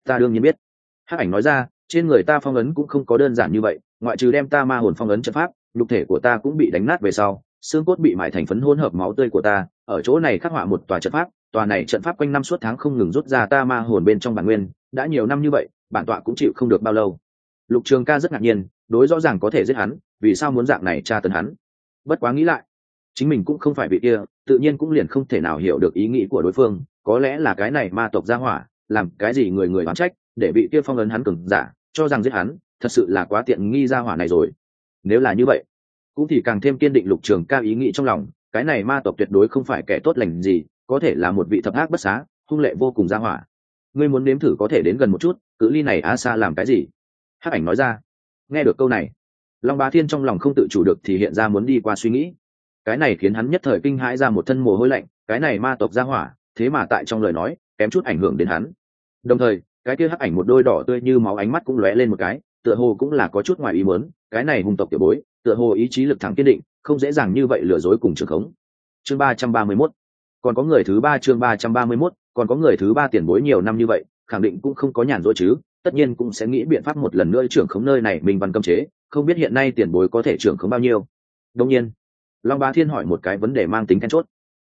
Ta đương nhiên biết. Hắc ảnh nói ra, trên người ta phong ấn cũng không có đơn giản như vậy, ngoại trừ đem ta ma hồn phong ấn trận pháp, nhục thể của ta cũng bị đánh nát về sau, xương cốt bị mải thành phấn hỗn hợp máu tươi của ta, ở chỗ này khắc họa một tòa trận pháp, tòa này trận pháp quanh năm suốt tháng không ngừng rút ra ta ma hồn bên trong bản nguyên, đã nhiều năm như vậy bản tọa cũng chịu không được bao lâu. Lục trường ca rất ngạc nhiên, đối rõ ràng có thể giết hắn, vì sao muốn dạng này tra tấn hắn. Bất quá nghĩ lại, chính mình cũng không phải vị kia, tự nhiên cũng liền không thể nào hiểu được ý nghĩ của đối phương, có lẽ là cái này ma tộc gia hỏa, làm cái gì người người oán trách, để bị kia phong ấn hắn cừng giả, cho rằng giết hắn, thật sự là quá tiện nghi gia hỏa này rồi. Nếu là như vậy, cũng thì càng thêm kiên định lục trường ca ý nghĩ trong lòng, cái này ma tộc tuyệt đối không phải kẻ tốt lành gì, có thể là một vị thập ác bất xá, hung lệ vô cùng gia hỏa. Ngươi muốn nếm thử có thể đến gần một chút cự ly này a xa làm cái gì? Hắc ảnh nói ra. Nghe được câu này, long bá thiên trong lòng không tự chủ được thì hiện ra muốn đi qua suy nghĩ. Cái này khiến hắn nhất thời kinh hãi ra một thân mồ hôi lạnh, cái này ma tộc gia hỏa, thế mà tại trong lời nói, kém chút ảnh hưởng đến hắn. Đồng thời, cái kia hắc ảnh một đôi đỏ tươi như máu ánh mắt cũng lóe lên một cái, tựa hồ cũng là có chút ngoài ý muốn, cái này hung tộc tiểu bối, tựa hồ ý chí lực thẳng kiên định, không dễ dàng như vậy lừa dối cùng trường khống. Chương ba trăm ba mươi mốt. Còn có người thứ ba chương ba trăm ba mươi mốt, còn có người thứ ba tiền bối nhiều năm như vậy khẳng định cũng không có nhàn rỗi chứ, tất nhiên cũng sẽ nghĩ biện pháp một lần nữa trưởng khống nơi này mình văn cấm chế, không biết hiện nay tiền bối có thể trưởng khống bao nhiêu. Đông nhiên, long bá thiên hỏi một cái vấn đề mang tính then chốt.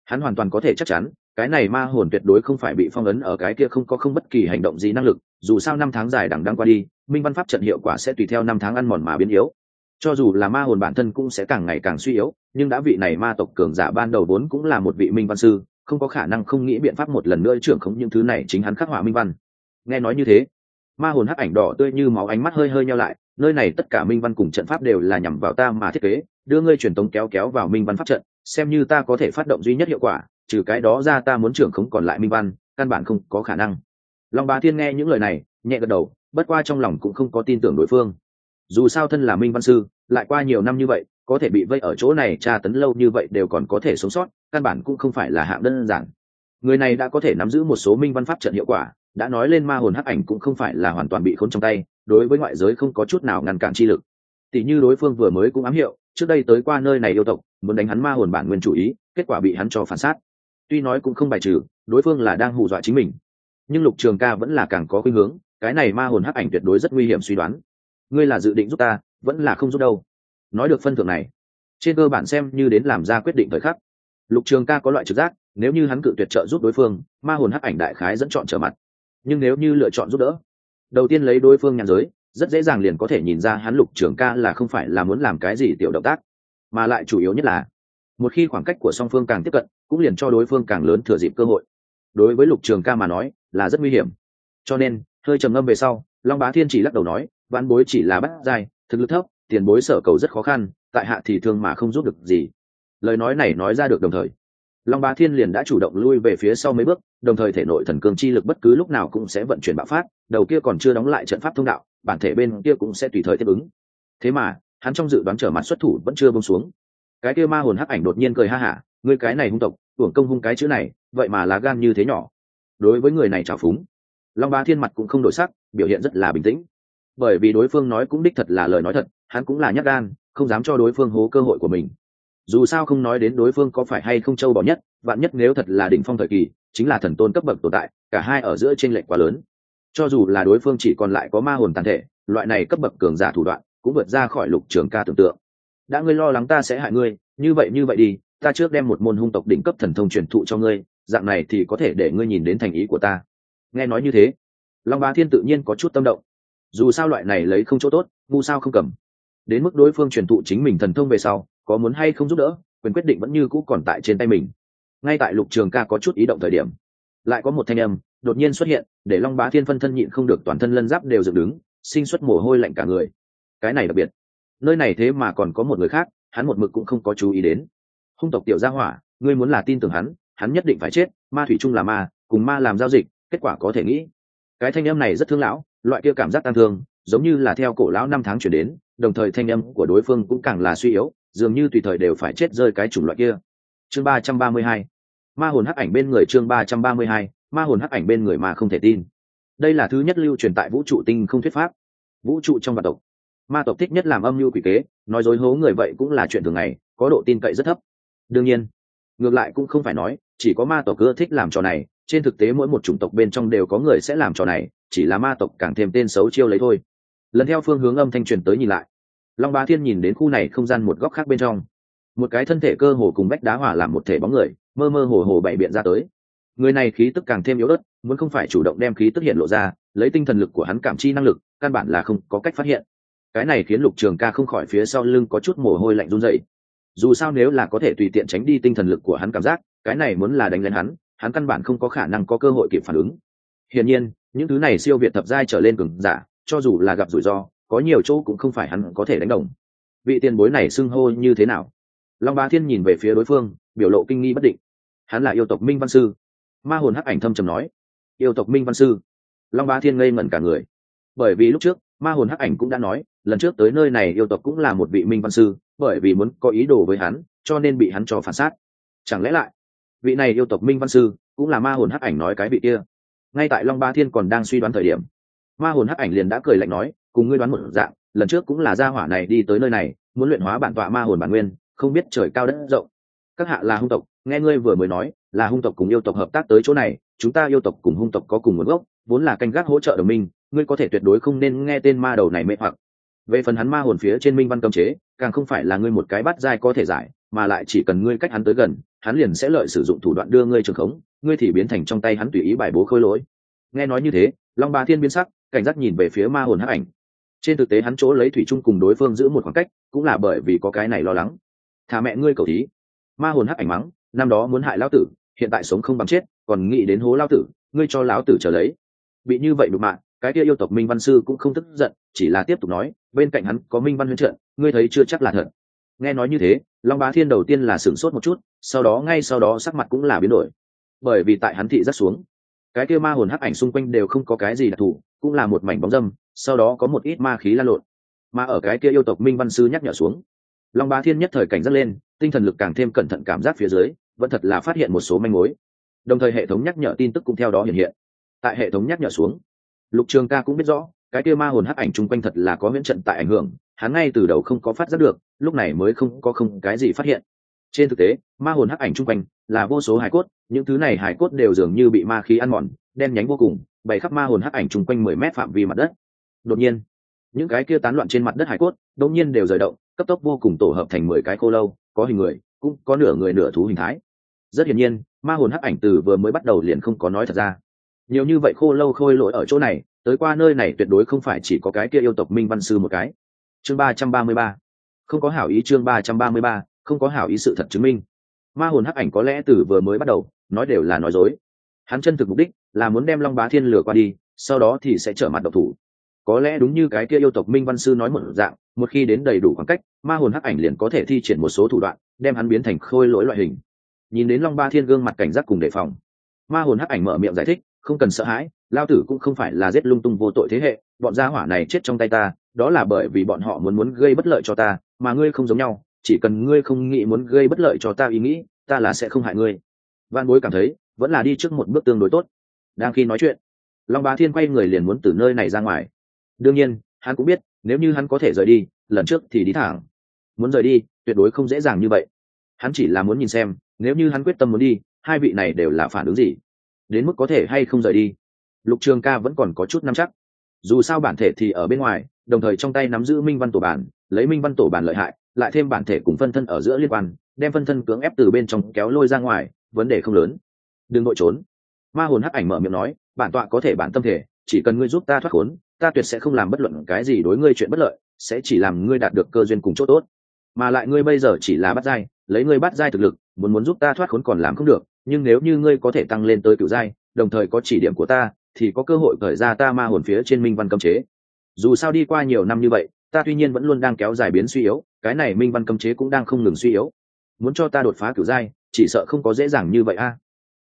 Hắn hoàn toàn có thể chắc chắn, cái này ma hồn tuyệt đối không phải bị phong ấn ở cái kia không có không bất kỳ hành động gì năng lực, dù sao năm tháng dài đằng đang qua đi, minh văn pháp trận hiệu quả sẽ tùy theo năm tháng ăn mòn mà biến yếu. Cho dù là ma hồn bản thân cũng sẽ càng ngày càng suy yếu, nhưng đã vị này ma tộc cường giả ban đầu vốn cũng là một vị minh văn sư, không có khả năng không nghĩ biện pháp một lần nữa trưởng khống những thứ này chính hắn khắc họa minh văn nghe nói như thế, ma hồn hắc ảnh đỏ tươi như máu ánh mắt hơi hơi nhau lại, nơi này tất cả minh văn cùng trận pháp đều là nhằm vào ta mà thiết kế, đưa ngươi truyền tống kéo kéo vào minh văn pháp trận, xem như ta có thể phát động duy nhất hiệu quả, trừ cái đó ra ta muốn trưởng khống còn lại minh văn, căn bản không có khả năng. Long bá thiên nghe những lời này, nhẹ gật đầu, bất qua trong lòng cũng không có tin tưởng đối phương. Dù sao thân là minh văn sư, lại qua nhiều năm như vậy, có thể bị vây ở chỗ này tra tấn lâu như vậy đều còn có thể sống sót, căn bản cũng không phải là hạng đơn giản. Người này đã có thể nắm giữ một số minh văn pháp trận hiệu quả đã nói lên ma hồn hắc ảnh cũng không phải là hoàn toàn bị khốn trong tay, đối với ngoại giới không có chút nào ngăn cản chi lực. Tỷ như đối phương vừa mới cũng ám hiệu, trước đây tới qua nơi này yêu tộc, muốn đánh hắn ma hồn bản nguyên chủ ý, kết quả bị hắn cho phản sát. Tuy nói cũng không bài trừ, đối phương là đang hù dọa chính mình. Nhưng lục trường ca vẫn là càng có khuynh hướng, cái này ma hồn hắc ảnh tuyệt đối rất nguy hiểm suy đoán. Ngươi là dự định giúp ta, vẫn là không giúp đâu? Nói được phân thượng này, trên cơ bản xem như đến làm ra quyết định thời khắc. Lục trường ca có loại trực giác, nếu như hắn cự tuyệt trợ giúp đối phương, ma hồn hắc ảnh đại khái dẫn chọn trở mặt nhưng nếu như lựa chọn giúp đỡ, đầu tiên lấy đối phương nhàn giới, rất dễ dàng liền có thể nhìn ra hắn lục trường ca là không phải là muốn làm cái gì tiểu động tác, mà lại chủ yếu nhất là, một khi khoảng cách của song phương càng tiếp cận, cũng liền cho đối phương càng lớn thừa dịp cơ hội. Đối với lục trường ca mà nói, là rất nguy hiểm. Cho nên, hơi trầm ngâm về sau, long bá thiên chỉ lắc đầu nói ván bối chỉ là bắt dai, thực lực thấp, tiền bối sở cầu rất khó khăn, tại hạ thì thương mà không giúp được gì. Lời nói này nói ra được đồng thời long bá thiên liền đã chủ động lui về phía sau mấy bước, đồng thời thể nội thần cường chi lực bất cứ lúc nào cũng sẽ vận chuyển bạo phát, đầu kia còn chưa đóng lại trận pháp thông đạo, bản thể bên kia cũng sẽ tùy thời tiếp ứng. Thế mà, hắn trong dự đoán trở mặt xuất thủ vẫn chưa bông xuống. Cái kia ma hồn hắc ảnh đột nhiên cười ha hả người cái này hung tộc, hưởng công hung cái chữ này, vậy mà lá gan như thế nhỏ. Đối với người này trào phúng, long bá thiên mặt cũng không đổi sắc, biểu hiện rất là bình tĩnh. Bởi vì đối phương nói cũng đích thật là lời nói thật, hắn cũng là nhắc gan, không dám cho đối phương hố cơ hội của mình dù sao không nói đến đối phương có phải hay không châu bỏ nhất, vạn nhất nếu thật là đỉnh phong thời kỳ, chính là thần tôn cấp bậc tồn tại, cả hai ở giữa t r ê n lệch quá lớn. Cho dù là đối phương chỉ còn lại có ma hồn tàn thể, loại này cấp bậc cường giả thủ đoạn cũng vượt ra khỏi lục trường ca tưởng tượng. Đã ngươi lo lắng ta sẽ hại ngươi, như vậy như vậy đi, ta trước đem một môn hung tộc đỉnh cấp thần thông truyền thụ cho ngươi, dạng này thì có thể để ngươi nhìn đến thành ý của ta. Nghe nói như thế, long bá thiên tự nhiên có chút tâm động. Dù sao loại này lấy không chỗ tốt, ngu sao không cầm. Đến mức đối phương truyền thụ chính mình thần thông về sau có muốn hay không giúp đỡ, quyền quyết định vẫn như cũ còn tại trên tay mình. Ngay tại lục trường ca có chút ý động thời điểm, lại có một thanh âm đột nhiên xuất hiện, để long bá thiên phân thân nhịn không được toàn thân lân giáp đều dựng đứng, sinh xuất mồ hôi lạnh cả người. Cái này đặc biệt. Nơi này thế mà còn có một người khác, hắn một mực cũng không có chú ý đến. Hung tộc tiểu gia hỏa, ngươi muốn là tin tưởng hắn hắn nhất định phải chết, ma thủy chung là ma, cùng ma làm giao dịch, kết quả có thể nghĩ. Cái thanh âm này rất thương lão, loại kia cảm giác tan thương, giống như là theo cổ lão năm tháng chuyển đến, đồng thời thanh âm của đối phương cũng càng là suy yếu dường như tùy thời đều phải chết rơi cái chủng loại kia. Chương ba trăm ba mươi hai. Ma hồn hắc ảnh bên người chương ba trăm ba mươi hai. Ma hồn hắc ảnh bên người mà không thể tin. Đây là thứ nhất lưu truyền tại vũ trụ tinh không thuyết pháp. Vũ trụ trong vạn tộc. Ma tộc thích nhất làm âm mưu quỷ kế, nói dối hố người vậy cũng là chuyện thường ngày, có độ tin cậy rất thấp. Đương nhiên, ngược lại cũng không phải nói, chỉ có ma tộc ưa thích làm trò này, trên thực tế mỗi một chủng tộc bên trong đều có người sẽ làm trò này, chỉ là ma tộc càng thêm tên xấu chiêu lấy thôi. Lần theo phương hướng âm thanh truyền tới nhìn lại long bá thiên nhìn đến khu này không gian một góc khác bên trong. Một cái thân thể cơ hồ cùng bách đá hỏa làm một thể bóng người, mơ mơ hồ hồ bày biện ra tới. Người này khí tức càng thêm yếu ớt, muốn không phải chủ động đem khí tức hiện lộ ra, lấy tinh thần lực của hắn cảm chi năng lực, căn bản là không có cách phát hiện. Cái này khiến lục trường ca không khỏi phía sau lưng có chút mồ hôi lạnh run dậy dù sao nếu là có thể tùy tiện tránh đi tinh thần lực của hắn cảm giác, cái này muốn là đánh lên hắn hắn căn bản không có khả năng có cơ hội kịp phản ứng. Hiển nhiên, những thứ này siêu việt thập giai trở lên cường giả, cho dù là gặp rủi ro có nhiều chỗ cũng không phải hắn có thể đánh đồng. Vị tiền bối này xưng hô như thế nào? Long bá thiên nhìn về phía đối phương, biểu lộ kinh nghi bất định. Hắn là yêu tộc minh văn sư. Ma hồn hắc ảnh thâm trầm nói. Yêu tộc minh văn sư. Long bá thiên ngây ngẩn cả người. Bởi vì lúc trước, ma hồn hắc ảnh cũng đã nói, lần trước tới nơi này yêu tộc cũng là một vị minh văn sư, bởi vì muốn có ý đồ với hắn, cho nên bị hắn cho phản sát chẳng lẽ lại, vị này yêu tộc minh văn sư cũng là ma hồn hắc ảnh nói cái vị kia? Ngay tại long ba thiên còn đang suy đoán thời điểm, ma hồn hắc ảnh liền đã cười lạnh nói cùng ngươi đoán một dạng, lần trước cũng là gia hỏa này đi tới nơi này, muốn luyện hóa bản tọa ma hồn bản nguyên, không biết trời cao đất rộng. Các hạ là hung tộc, nghe ngươi vừa mới nói, là hung tộc cùng yêu tộc hợp tác tới chỗ này, chúng ta yêu tộc cùng hung tộc có cùng nguồn gốc, vốn là canh gác hỗ trợ đồng minh, ngươi có thể tuyệt đối không nên nghe tên ma đầu này mê hoặc. Về phần hắn ma hồn phía trên minh văn cấm chế, càng không phải là ngươi một cái bắt dai có thể giải, mà lại chỉ cần ngươi cách hắn tới gần, hắn liền sẽ lợi sử dụng thủ đoạn đưa ngươi trường khống, ngươi thì biến thành trong tay hắn tùy ý bài bố khôi lỗi. Nghe nói như thế, long ba thiên biến sắc, cảnh giác nhìn về phía ma hồn hắc ảnh trên thực tế hắn chỗ lấy thủy chung cùng đối phương giữ một khoảng cách, cũng là bởi vì có cái này lo lắng. Thả mẹ ngươi cầu thí. Ma hồn hắc ảnh mắng, năm đó muốn hại lão tử, hiện tại sống không bằng chết, còn nghĩ đến hố lão tử, ngươi cho lão tử trở lấy. Bị như vậy đục mạng, cái kia yêu tộc minh văn sư cũng không tức giận, chỉ là tiếp tục nói, bên cạnh hắn có minh văn huyễn trận, ngươi thấy chưa chắc là thật. Nghe nói như thế, long bá thiên đầu tiên là sửng sốt một chút, sau đó ngay sau đó sắc mặt cũng là biến đổi. Bởi vì tại hắn thị rất xuống, cái kia ma hồn hắc ảnh xung quanh đều không có cái gì đặc thù cũng là một mảnh bóng dâm, sau đó có một ít ma khí lan lộn. Mà ở cái kia yêu tộc minh văn sư nhắc nhở xuống, long bá thiên nhất thời cảnh giác lên, tinh thần lực càng thêm cẩn thận cảm giác phía dưới, vẫn thật là phát hiện một số manh mối. Đồng thời hệ thống nhắc nhở tin tức cũng theo đó hiện hiện. Tại hệ thống nhắc nhở xuống, lục trường ca cũng biết rõ, cái kia ma hồn hắc ảnh chung quanh thật là có miễn trận tại ảnh hưởng, hắn ngay từ đầu không có phát giác được, lúc này mới không có không cái gì phát hiện. Trên thực tế, ma hồn hắc ảnh chung quanh là vô số hải cốt, những thứ này hải cốt đều dường như bị ma khí ăn mòn đen nhánh vô cùng, bày khắp ma hồn hắc ảnh chung quanh mười mét phạm vi mặt đất. Đột nhiên, những cái kia tán loạn trên mặt đất hải cốt, đột nhiên đều rời động, cấp tốc vô cùng tổ hợp thành mười cái khô lâu, có hình người, cũng có nửa người nửa thú hình thái. Rất hiển nhiên, ma hồn hắc ảnh từ vừa mới bắt đầu liền không có nói thật ra. Nhiều như vậy khô lâu khôi lỗi ở chỗ này, tới qua nơi này tuyệt đối không phải chỉ có cái kia yêu tộc minh văn sư một cái. Chương ba trăm ba mươi ba. Không có hảo ý chương ba trăm ba mươi ba, không có hảo ý sự thật chứng minh. Ma hồn hắc ảnh có lẽ từ vừa mới bắt đầu, nói đều là nói dối. Hắn chân thực mục đích là muốn đem long bá thiên lừa qua đi, sau đó thì sẽ trở mặt độc thủ. Có lẽ đúng như cái kia yêu tộc minh văn sư nói một dạng, một khi đến đầy đủ khoảng cách, ma hồn hắc ảnh liền có thể thi triển một số thủ đoạn, đem hắn biến thành khôi lỗi loại hình. Nhìn đến long ba thiên gương mặt cảnh giác cùng đề phòng, ma hồn hắc ảnh mở miệng giải thích, không cần sợ hãi, lao tử cũng không phải là giết lung tung vô tội thế hệ, bọn gia hỏa này chết trong tay ta, đó là bởi vì bọn họ muốn muốn gây bất lợi cho ta, mà ngươi không giống nhau, chỉ cần ngươi không nghĩ muốn gây bất lợi cho ta ý nghĩ, ta là sẽ không hại ngươi. Văn bối cảm thấy, vẫn là đi trước một bước tương đối tốt đang khi nói chuyện. Long bá thiên quay người liền muốn từ nơi này ra ngoài. Đương nhiên, hắn cũng biết, nếu như hắn có thể rời đi, lần trước thì đi thẳng. Muốn rời đi, tuyệt đối không dễ dàng như vậy. Hắn chỉ là muốn nhìn xem, nếu như hắn quyết tâm muốn đi, hai vị này đều là phản ứng gì? Đến mức có thể hay không rời đi? Lục trường ca vẫn còn có chút nắm chắc. Dù sao bản thể thì ở bên ngoài, đồng thời trong tay nắm giữ minh văn tổ bản, lấy minh văn tổ bản lợi hại, lại thêm bản thể cùng phân thân ở giữa liên quan, đem phân thân cưỡng ép từ bên trong kéo lôi ra ngoài, vấn đề không lớn. Đừng nội trốn ma hồn hắc ảnh mở miệng nói, bản tọa có thể bản tâm thể, chỉ cần ngươi giúp ta thoát khốn, ta tuyệt sẽ không làm bất luận cái gì đối ngươi chuyện bất lợi, sẽ chỉ làm ngươi đạt được cơ duyên cùng chỗ tốt. Mà lại ngươi bây giờ chỉ là bắt giai, lấy ngươi bắt giai thực lực, muốn muốn giúp ta thoát khốn còn làm không được, nhưng nếu như ngươi có thể tăng lên tới cựu giai, đồng thời có chỉ điểm của ta, thì có cơ hội khởi ra ta ma hồn phía trên minh văn cấm chế. Dù sao đi qua nhiều năm như vậy, ta tuy nhiên vẫn luôn đang kéo dài biến suy yếu, cái này minh văn cấm chế cũng đang không ngừng suy yếu. Muốn cho ta đột phá cựu giai, chỉ sợ không có dễ dàng như vậy a.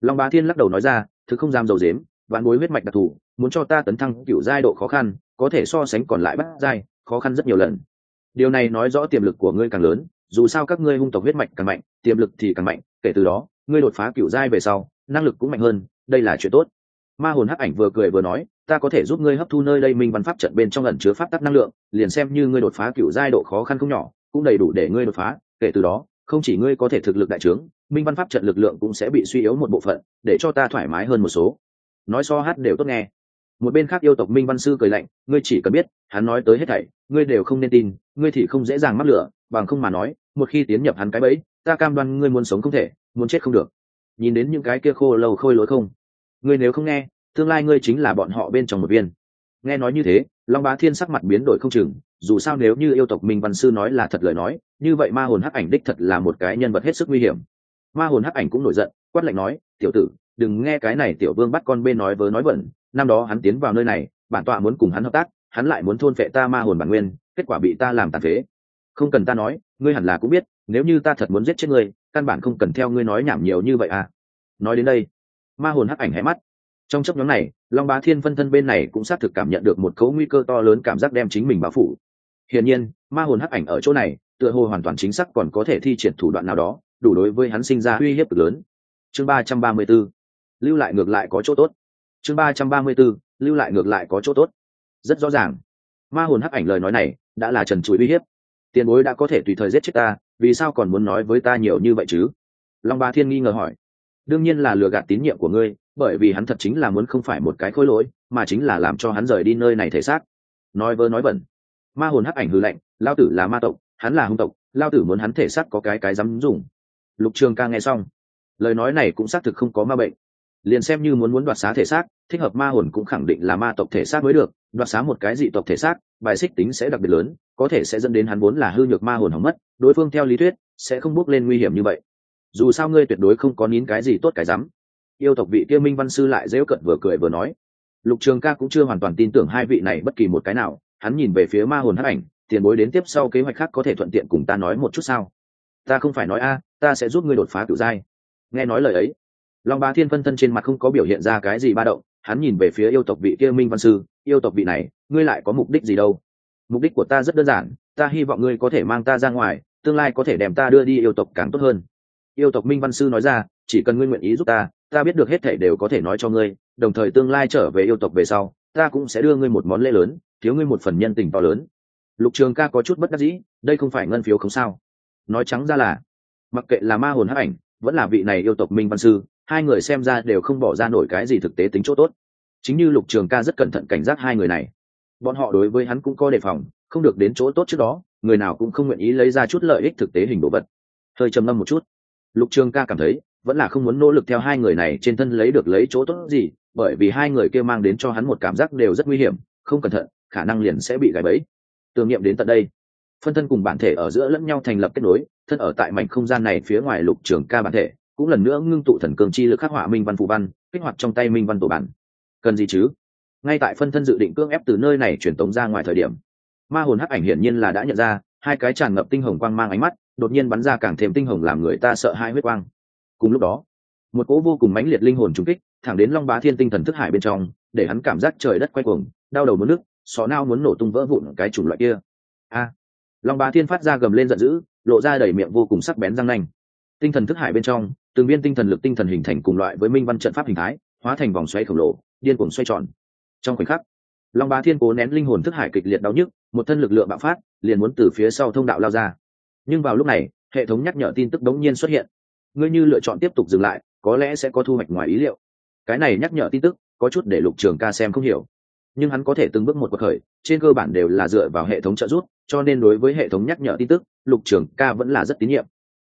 Long bá thiên lắc đầu nói ra thứ không dám dầu dếm, vạn bối huyết mạch đặc thù, muốn cho ta tấn thăng cựu giai độ khó khăn, có thể so sánh còn lại bắt giai, khó khăn rất nhiều lần. Điều này nói rõ tiềm lực của ngươi càng lớn, dù sao các ngươi hung tộc huyết mạch càng mạnh, tiềm lực thì càng mạnh, kể từ đó, ngươi đột phá cựu giai về sau, năng lực cũng mạnh hơn, đây là chuyện tốt. Ma hồn hắc ảnh vừa cười vừa nói, ta có thể giúp ngươi hấp thu nơi đây minh văn pháp trận bên trong ẩn chứa pháp tắc năng lượng, liền xem như ngươi đột phá cựu giai độ khó khăn không nhỏ, cũng đầy đủ để ngươi đột phá, kể từ đó, không chỉ ngươi có thể thực lực đại trướng minh văn pháp trận lực lượng cũng sẽ bị suy yếu một bộ phận, để cho ta thoải mái hơn một số. Nói so hát đều tốt nghe. Một bên khác yêu tộc minh văn sư cười lạnh, ngươi chỉ cần biết, hắn nói tới hết thảy, ngươi đều không nên tin, ngươi thì không dễ dàng mắc lửa, bằng không mà nói, một khi tiến nhập hắn cái bẫy, ta cam đoan ngươi muốn sống không thể, muốn chết không được. Nhìn đến những cái kia khô lâu khôi lối không? Ngươi nếu không nghe, tương lai ngươi chính là bọn họ bên trong một viên. Nghe nói như thế, long bá thiên sắc mặt biến đổi không chừng, dù sao nếu như yêu tộc minh văn sư nói là thật lời nói, như vậy ma hồn hắc ảnh đích thật là một cái nhân vật hết sức nguy hiểm ma hồn hắc ảnh cũng nổi giận, quát lạnh nói, tiểu tử, đừng nghe cái này tiểu vương bắt con bên nói vớ nói vẩn năm đó hắn tiến vào nơi này, bản tọa muốn cùng hắn hợp tác, hắn lại muốn thôn phệ ta ma hồn bản nguyên, kết quả bị ta làm tàn phế. Không cần ta nói, ngươi hẳn là cũng biết, nếu như ta thật muốn giết chết ngươi, căn bản không cần theo ngươi nói nhảm nhiều như vậy à. Nói đến đây, ma hồn hắc ảnh hé mắt. Trong chấp nhóm này, long bá thiên phân thân bên này cũng xác thực cảm nhận được một cấu nguy cơ to lớn cảm giác đem chính mình bao phủ. Hiển nhiên, ma hồn hắc ảnh ở chỗ này, tựa hồ hoàn toàn chính xác còn có thể thi triển thủ đoạn nào đó đủ đối với hắn sinh ra uy hiếp cực lớn. Chương ba trăm ba mươi b ố lưu lại ngược lại có chỗ tốt. Chương ba trăm ba mươi b ố lưu lại ngược lại có chỗ tốt. Rất rõ ràng. Ma hồn hắc ảnh lời nói này đã là trần chuối uy hiếp. Tiền bối đã có thể tùy thời giết chết ta vì sao còn muốn nói với ta nhiều như vậy chứ? Long ba thiên nghi ngờ hỏi. Đương nhiên là lừa gạt tín nhiệm của ngươi bởi vì hắn thật chính là muốn không phải một cái khối lỗi mà chính là làm cho hắn rời đi nơi này thể xác. Nói vơ nói bẩn. Ma hồn hắc ảnh hư lạnh, lao tử là ma tộc hắn là hung tộc lao tử muốn hắn thể xác có cái cái dám dùng lục trường ca nghe xong, lời nói này cũng xác thực không có ma bệnh. Liền xem như muốn muốn đoạt xá thể xác, thích hợp ma hồn cũng khẳng định là ma tộc thể xác mới được, đoạt xá một cái dị tộc thể xác, bài xích tính sẽ đặc biệt lớn, có thể sẽ dẫn đến hắn vốn là hư nhược ma hồn hỏng mất, đối phương theo lý thuyết sẽ không bước lên nguy hiểm như vậy. Dù sao ngươi tuyệt đối không có nín cái gì tốt cái rắm. Yêu tộc vị kia minh văn sư lại dễu cận vừa cười vừa nói. Lục trường ca cũng chưa hoàn toàn tin tưởng hai vị này bất kỳ một cái nào, hắn nhìn về phía ma hồn hắc ảnh, tiền bối đến tiếp sau kế hoạch khác có thể thuận tiện cùng ta nói một chút sao? Ta không phải nói a ta sẽ giúp ngươi đột phá cựu giai. Nghe nói lời ấy, long ba thiên phân thân trên mặt không có biểu hiện ra cái gì ba động, hắn nhìn về phía yêu tộc vị kia minh văn sư, yêu tộc vị này, ngươi lại có mục đích gì đâu? Mục đích của ta rất đơn giản, ta hy vọng ngươi có thể mang ta ra ngoài, tương lai có thể đem ta đưa đi yêu tộc càng tốt hơn. Yêu tộc minh văn sư nói ra, chỉ cần ngươi nguyện ý giúp ta ta biết được hết thể đều có thể nói cho ngươi, đồng thời tương lai trở về yêu tộc về sau, ta cũng sẽ đưa ngươi một món lễ lớn, thiếu ngươi một phần nhân tình to lớn. Lục trường ca có chút bất đắc dĩ, đây không phải ngân phiếu không sao. Nói trắng ra là mặc kệ là ma hồn hắc ảnh, vẫn là vị này yêu tộc minh văn sư, hai người xem ra đều không bỏ ra nổi cái gì thực tế tính chỗ tốt. Chính như lục trường ca rất cẩn thận cảnh giác hai người này. Bọn họ đối với hắn cũng có đề phòng, không được đến chỗ tốt trước đó, người nào cũng không nguyện ý lấy ra chút lợi ích thực tế hình đồ vật. Hơi trầm ngâm một chút. Lục trường ca cảm thấy, vẫn là không muốn nỗ lực theo hai người này trên thân lấy được lấy chỗ tốt gì, bởi vì hai người kia mang đến cho hắn một cảm giác đều rất nguy hiểm, không cẩn thận, khả năng liền sẽ bị gãy bẫy. Tưởng niệm đến tận đây. Phân thân cùng bản thể ở giữa lẫn nhau thành lập kết nối thân ở tại mảnh không gian này phía ngoài lục trường ca bản thể, cũng lần nữa ngưng tụ thần cường chi lực khắc họa minh văn phù văn, kích hoạt trong tay minh văn tổ bản. Cần gì chứ? Ngay tại phân thân dự định cưỡng ép từ nơi này truyền tống ra ngoài thời điểm, ma hồn hắc ảnh hiển nhiên là đã nhận ra, hai cái tràn ngập tinh hồng quang mang ánh mắt, đột nhiên bắn ra càng thêm tinh hồng làm người ta sợ hai huyết quang. Cùng lúc đó, một cỗ vô cùng mãnh liệt linh hồn trúng kích, thẳng đến long bá thiên tinh thần thức hải bên trong, để hắn cảm giác trời đất quay cuồng, đau đầu muốn nước xó nao muốn nổ tung vỡ vụn cái chủng loại kia. A! Long bá thiên phát ra gầm lên giận dữ lộ ra đầy miệng vô cùng sắc bén răng nanh. Tinh thần thức hải bên trong, từng viên tinh thần lực tinh thần hình thành cùng loại với minh văn trận pháp hình thái, hóa thành vòng xoay khổng lồ, điên cuồng xoay tròn. Trong khoảnh khắc, long bá thiên cố nén linh hồn thức hải kịch liệt đau nhức, một thân lực lượng bạo phát, liền muốn từ phía sau thông đạo lao ra. Nhưng vào lúc này, hệ thống nhắc nhở tin tức đống nhiên xuất hiện. Ngươi như lựa chọn tiếp tục dừng lại, có lẽ sẽ có thu hoạch ngoài ý liệu. Cái này nhắc nhở tin tức, có chút để lục trường ca xem không hiểu nhưng hắn có thể từng bước một bậc khởi, trên cơ bản đều là dựa vào hệ thống trợ giúp, cho nên đối với hệ thống nhắc nhở tin tức, lục trường ca vẫn là rất tín nhiệm.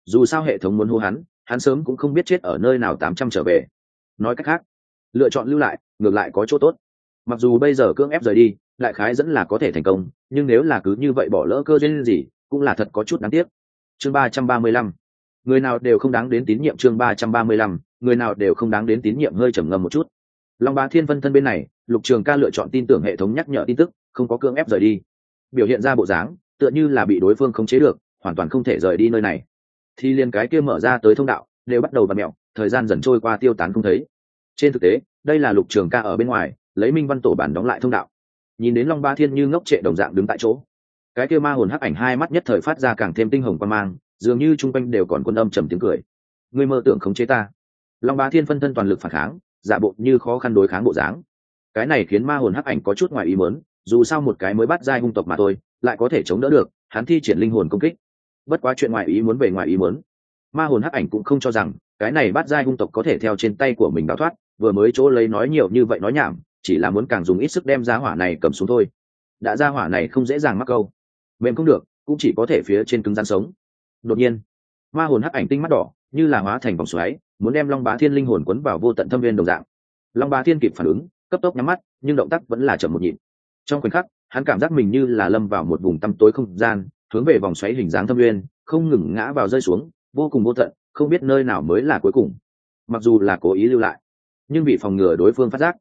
Dù sao hệ thống muốn hô hắn hắn sớm cũng không biết chết ở nơi nào tám trăm trở về. Nói cách khác, lựa chọn lưu lại, ngược lại có chỗ tốt. Mặc dù bây giờ cưỡng ép rời đi lại khái dẫn là có thể thành công, nhưng nếu là cứ như vậy bỏ lỡ cơ duyên gì, cũng là thật có chút đáng tiếc. Chương ba trăm ba mươi lăm. Người nào đều không đáng đến tín nhiệm chương ba trăm ba mươi lăm, người nào đều không đáng đến tín nhiệm hơi trầm ngâm một chút long bá thiên vân thân bên này, lục trường ca lựa chọn tin tưởng hệ thống nhắc nhở tin tức, không có cưỡng ép rời đi. Biểu hiện ra bộ dáng, tựa như là bị đối phương khống chế được, hoàn toàn không thể rời đi nơi này. Thì liền cái kia mở ra tới thông đạo, đều bắt đầu bật mẹo, thời gian dần trôi qua tiêu tán không thấy. Trên thực tế, đây là lục trường ca ở bên ngoài, lấy minh văn tổ bản đóng lại thông đạo. Nhìn đến long ba thiên như ngốc trệ đồng dạng đứng tại chỗ. Cái kia ma hồn hắc ảnh hai mắt nhất thời phát ra càng thêm tinh hồng quan mang, dường như chung quanh đều còn quân âm trầm tiếng cười. Ngươi mơ tưởng khống chế ta. Long ba thiên phân thân toàn lực phản kháng giả bộ như khó khăn đối kháng bộ dáng. Cái này khiến ma hồn hắc ảnh có chút ngoài ý mớn dù sao một cái mới bắt giai hung tộc mà thôi, lại có thể chống đỡ được, hắn thi triển linh hồn công kích. Bất quá chuyện ngoài ý muốn về ngoài ý muốn. Ma hồn hắc ảnh cũng không cho rằng, cái này bắt giai hung tộc có thể theo trên tay của mình đào thoát, vừa mới chỗ lấy nói nhiều như vậy nói nhảm, chỉ là muốn càng dùng ít sức đem ra hỏa này cầm xuống thôi. Đã ra hỏa này không dễ dàng mắc câu. Mềm không được, cũng chỉ có thể phía trên cứng rắn sống. Đột nhiên ma hồn hắc ảnh tinh mắt đỏ như là hóa thành vòng xoáy muốn đem long bá thiên linh hồn quấn vào vô tận thâm viên đồng dạng. Long bá thiên kịp phản ứng cấp tốc nhắm mắt nhưng động tác vẫn là chậm một nhịp. Trong khoảnh khắc hắn cảm giác mình như là lâm vào một vùng tăm tối không gian hướng về vòng xoáy hình dáng thâm viên, không ngừng ngã vào rơi xuống vô cùng vô tận không biết nơi nào mới là cuối cùng. Mặc dù là cố ý lưu lại nhưng vì phòng ngừa đối phương phát giác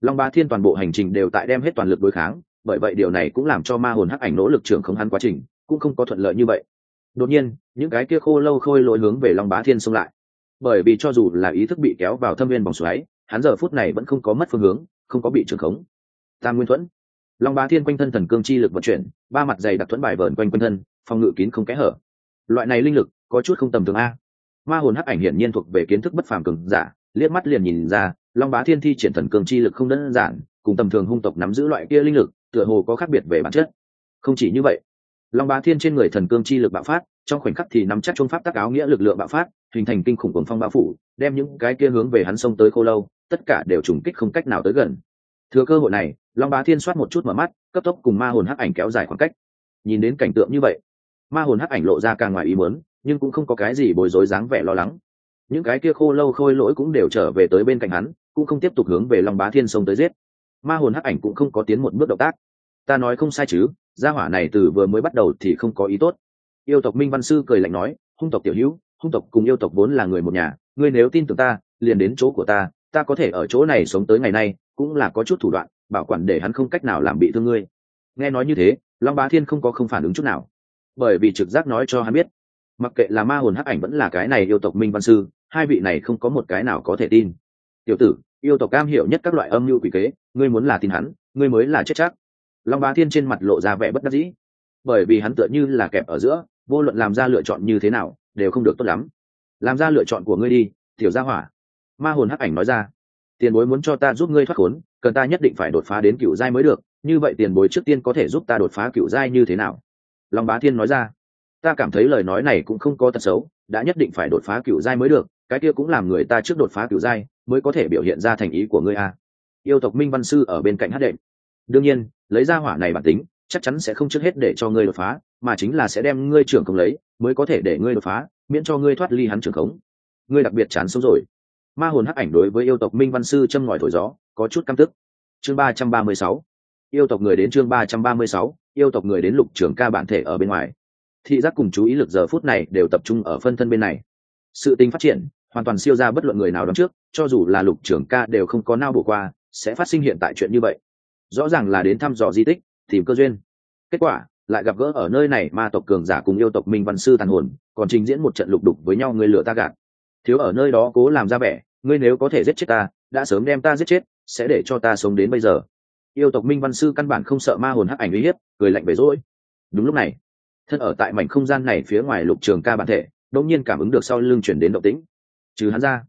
long Bá thiên toàn bộ hành trình đều tại đem hết toàn lực đối kháng bởi vậy điều này cũng làm cho ma hồn hắc ảnh nỗ lực trưởng không hắn quá trình cũng không có thuận lợi như vậy đột nhiên, những cái kia khô lâu khôi lỗi hướng về long bá thiên xông lại. Bởi vì cho dù là ý thức bị kéo vào thâm viên vòng xoáy, hắn giờ phút này vẫn không có mất phương hướng, không có bị trưởng khống. Tam nguyên thuẫn. Long bá thiên quanh thân thần cương chi lực vận chuyển, ba mặt dày đặc thuẫn bài vờn quanh quanh thân, phòng ngự kín không kẽ hở. Loại này linh lực, có chút không tầm thường a. Ma hồn hắc ảnh hiển nhiên thuộc về kiến thức bất phàm cường giả, liếc mắt liền nhìn ra, long bá thiên thi triển thần cương chi lực không đơn giản, cùng tầm thường hung tộc nắm giữ loại kia linh lực, tựa hồ có khác biệt về bản chất. Không chỉ như vậy long bá thiên trên người thần cương chi lực bạo phát, trong khoảnh khắc thì nắm chắc trung pháp tác áo nghĩa lực lượng bạo phát, hình thành kinh khủng cuồng phong bão phủ, đem những cái kia hướng về hắn sông tới khô lâu, tất cả đều trùng kích không cách nào tới gần. Thừa cơ hội này, long bá thiên soát một chút mở mắt, cấp tốc cùng ma hồn hắc ảnh kéo dài khoảng cách. Nhìn đến cảnh tượng như vậy, ma hồn hắc ảnh lộ ra càng ngoài ý muốn, nhưng cũng không có cái gì bối rối dáng vẻ lo lắng. Những cái kia khô lâu khôi lỗi cũng đều trở về tới bên cạnh hắn, cũng không tiếp tục hướng về long bá thiên sông tới giết. Ma hồn hắc ảnh cũng không có tiến một bước động tác ta nói không sai chứ, gia hỏa này từ vừa mới bắt đầu thì không có ý tốt. Yêu tộc minh văn sư cười lạnh nói, hung tộc tiểu hữu, hung tộc cùng yêu tộc vốn là người một nhà, ngươi nếu tin tưởng ta, liền đến chỗ của ta ta có thể ở chỗ này sống tới ngày nay, cũng là có chút thủ đoạn, bảo quản để hắn không cách nào làm bị thương ngươi. Nghe nói như thế, long bá thiên không có không phản ứng chút nào. Bởi vì trực giác nói cho hắn biết, mặc kệ là ma hồn hắc ảnh vẫn là cái này yêu tộc minh văn sư, hai vị này không có một cái nào có thể tin. Tiểu tử, yêu tộc cam hiểu nhất các loại âm mưu quỷ kế, ngươi muốn là tin hắn, ngươi mới là chết chắc long bá thiên trên mặt lộ ra vẻ bất đắc dĩ. Bởi vì hắn tựa như là kẹp ở giữa, vô luận làm ra lựa chọn như thế nào, đều không được tốt lắm. Làm ra lựa chọn của ngươi đi, tiểu gia hỏa. Ma hồn hắc ảnh nói ra. Tiền bối muốn cho ta giúp ngươi thoát khốn, cần ta nhất định phải đột phá đến cựu giai mới được. Như vậy tiền bối trước tiên có thể giúp ta đột phá cựu giai như thế nào? Long bá thiên nói ra. Ta cảm thấy lời nói này cũng không có tật xấu, đã nhất định phải đột phá cựu giai mới được. Cái kia cũng làm người ta trước đột phá cựu giai, mới có thể biểu hiện ra thành ý của ngươi a yêu tộc minh văn sư ở bên cạnh hát đệm. Đương nhiên lấy ra hỏa này bản tính, chắc chắn sẽ không trước hết để cho ngươi đột phá, mà chính là sẽ đem ngươi trưởng khống lấy, mới có thể để ngươi đột phá, miễn cho ngươi thoát ly hắn trưởng khống. Ngươi đặc biệt chán sống rồi. Ma hồn hắc ảnh đối với yêu tộc minh văn sư châm ngòi thổi gió, có chút căm tức. Chương ba trăm ba mươi sáu. Yêu tộc người đến chương ba trăm ba mươi sáu. Yêu tộc người đến lục trường ca bản thể ở bên ngoài. Thị giác cùng chú ý lực giờ phút này đều tập trung ở phân thân bên này. Sự tình phát triển, hoàn toàn siêu ra bất luận người nào đón trước, cho dù là lục trường ca đều không có nao bổ qua, sẽ phát sinh hiện tại chuyện như vậy rõ ràng là đến thăm dò di tích, tìm cơ duyên. Kết quả, lại gặp gỡ ở nơi này ma tộc cường giả cùng yêu tộc minh văn sư tàn hồn, còn trình diễn một trận lục đục với nhau người lửa ta gạt. Thiếu ở nơi đó cố làm ra vẻ, ngươi nếu có thể giết chết ta, đã sớm đem ta giết chết, sẽ để cho ta sống đến bây giờ. Yêu tộc minh văn sư căn bản không sợ ma hồn hắc ảnh uy hiếp, cười lạnh về rỗi đúng lúc này, thân ở tại mảnh không gian này phía ngoài lục trường ca bản thể, đột nhiên cảm ứng được sau lưng chuyển đến động tĩnh. Trừ hắn ra,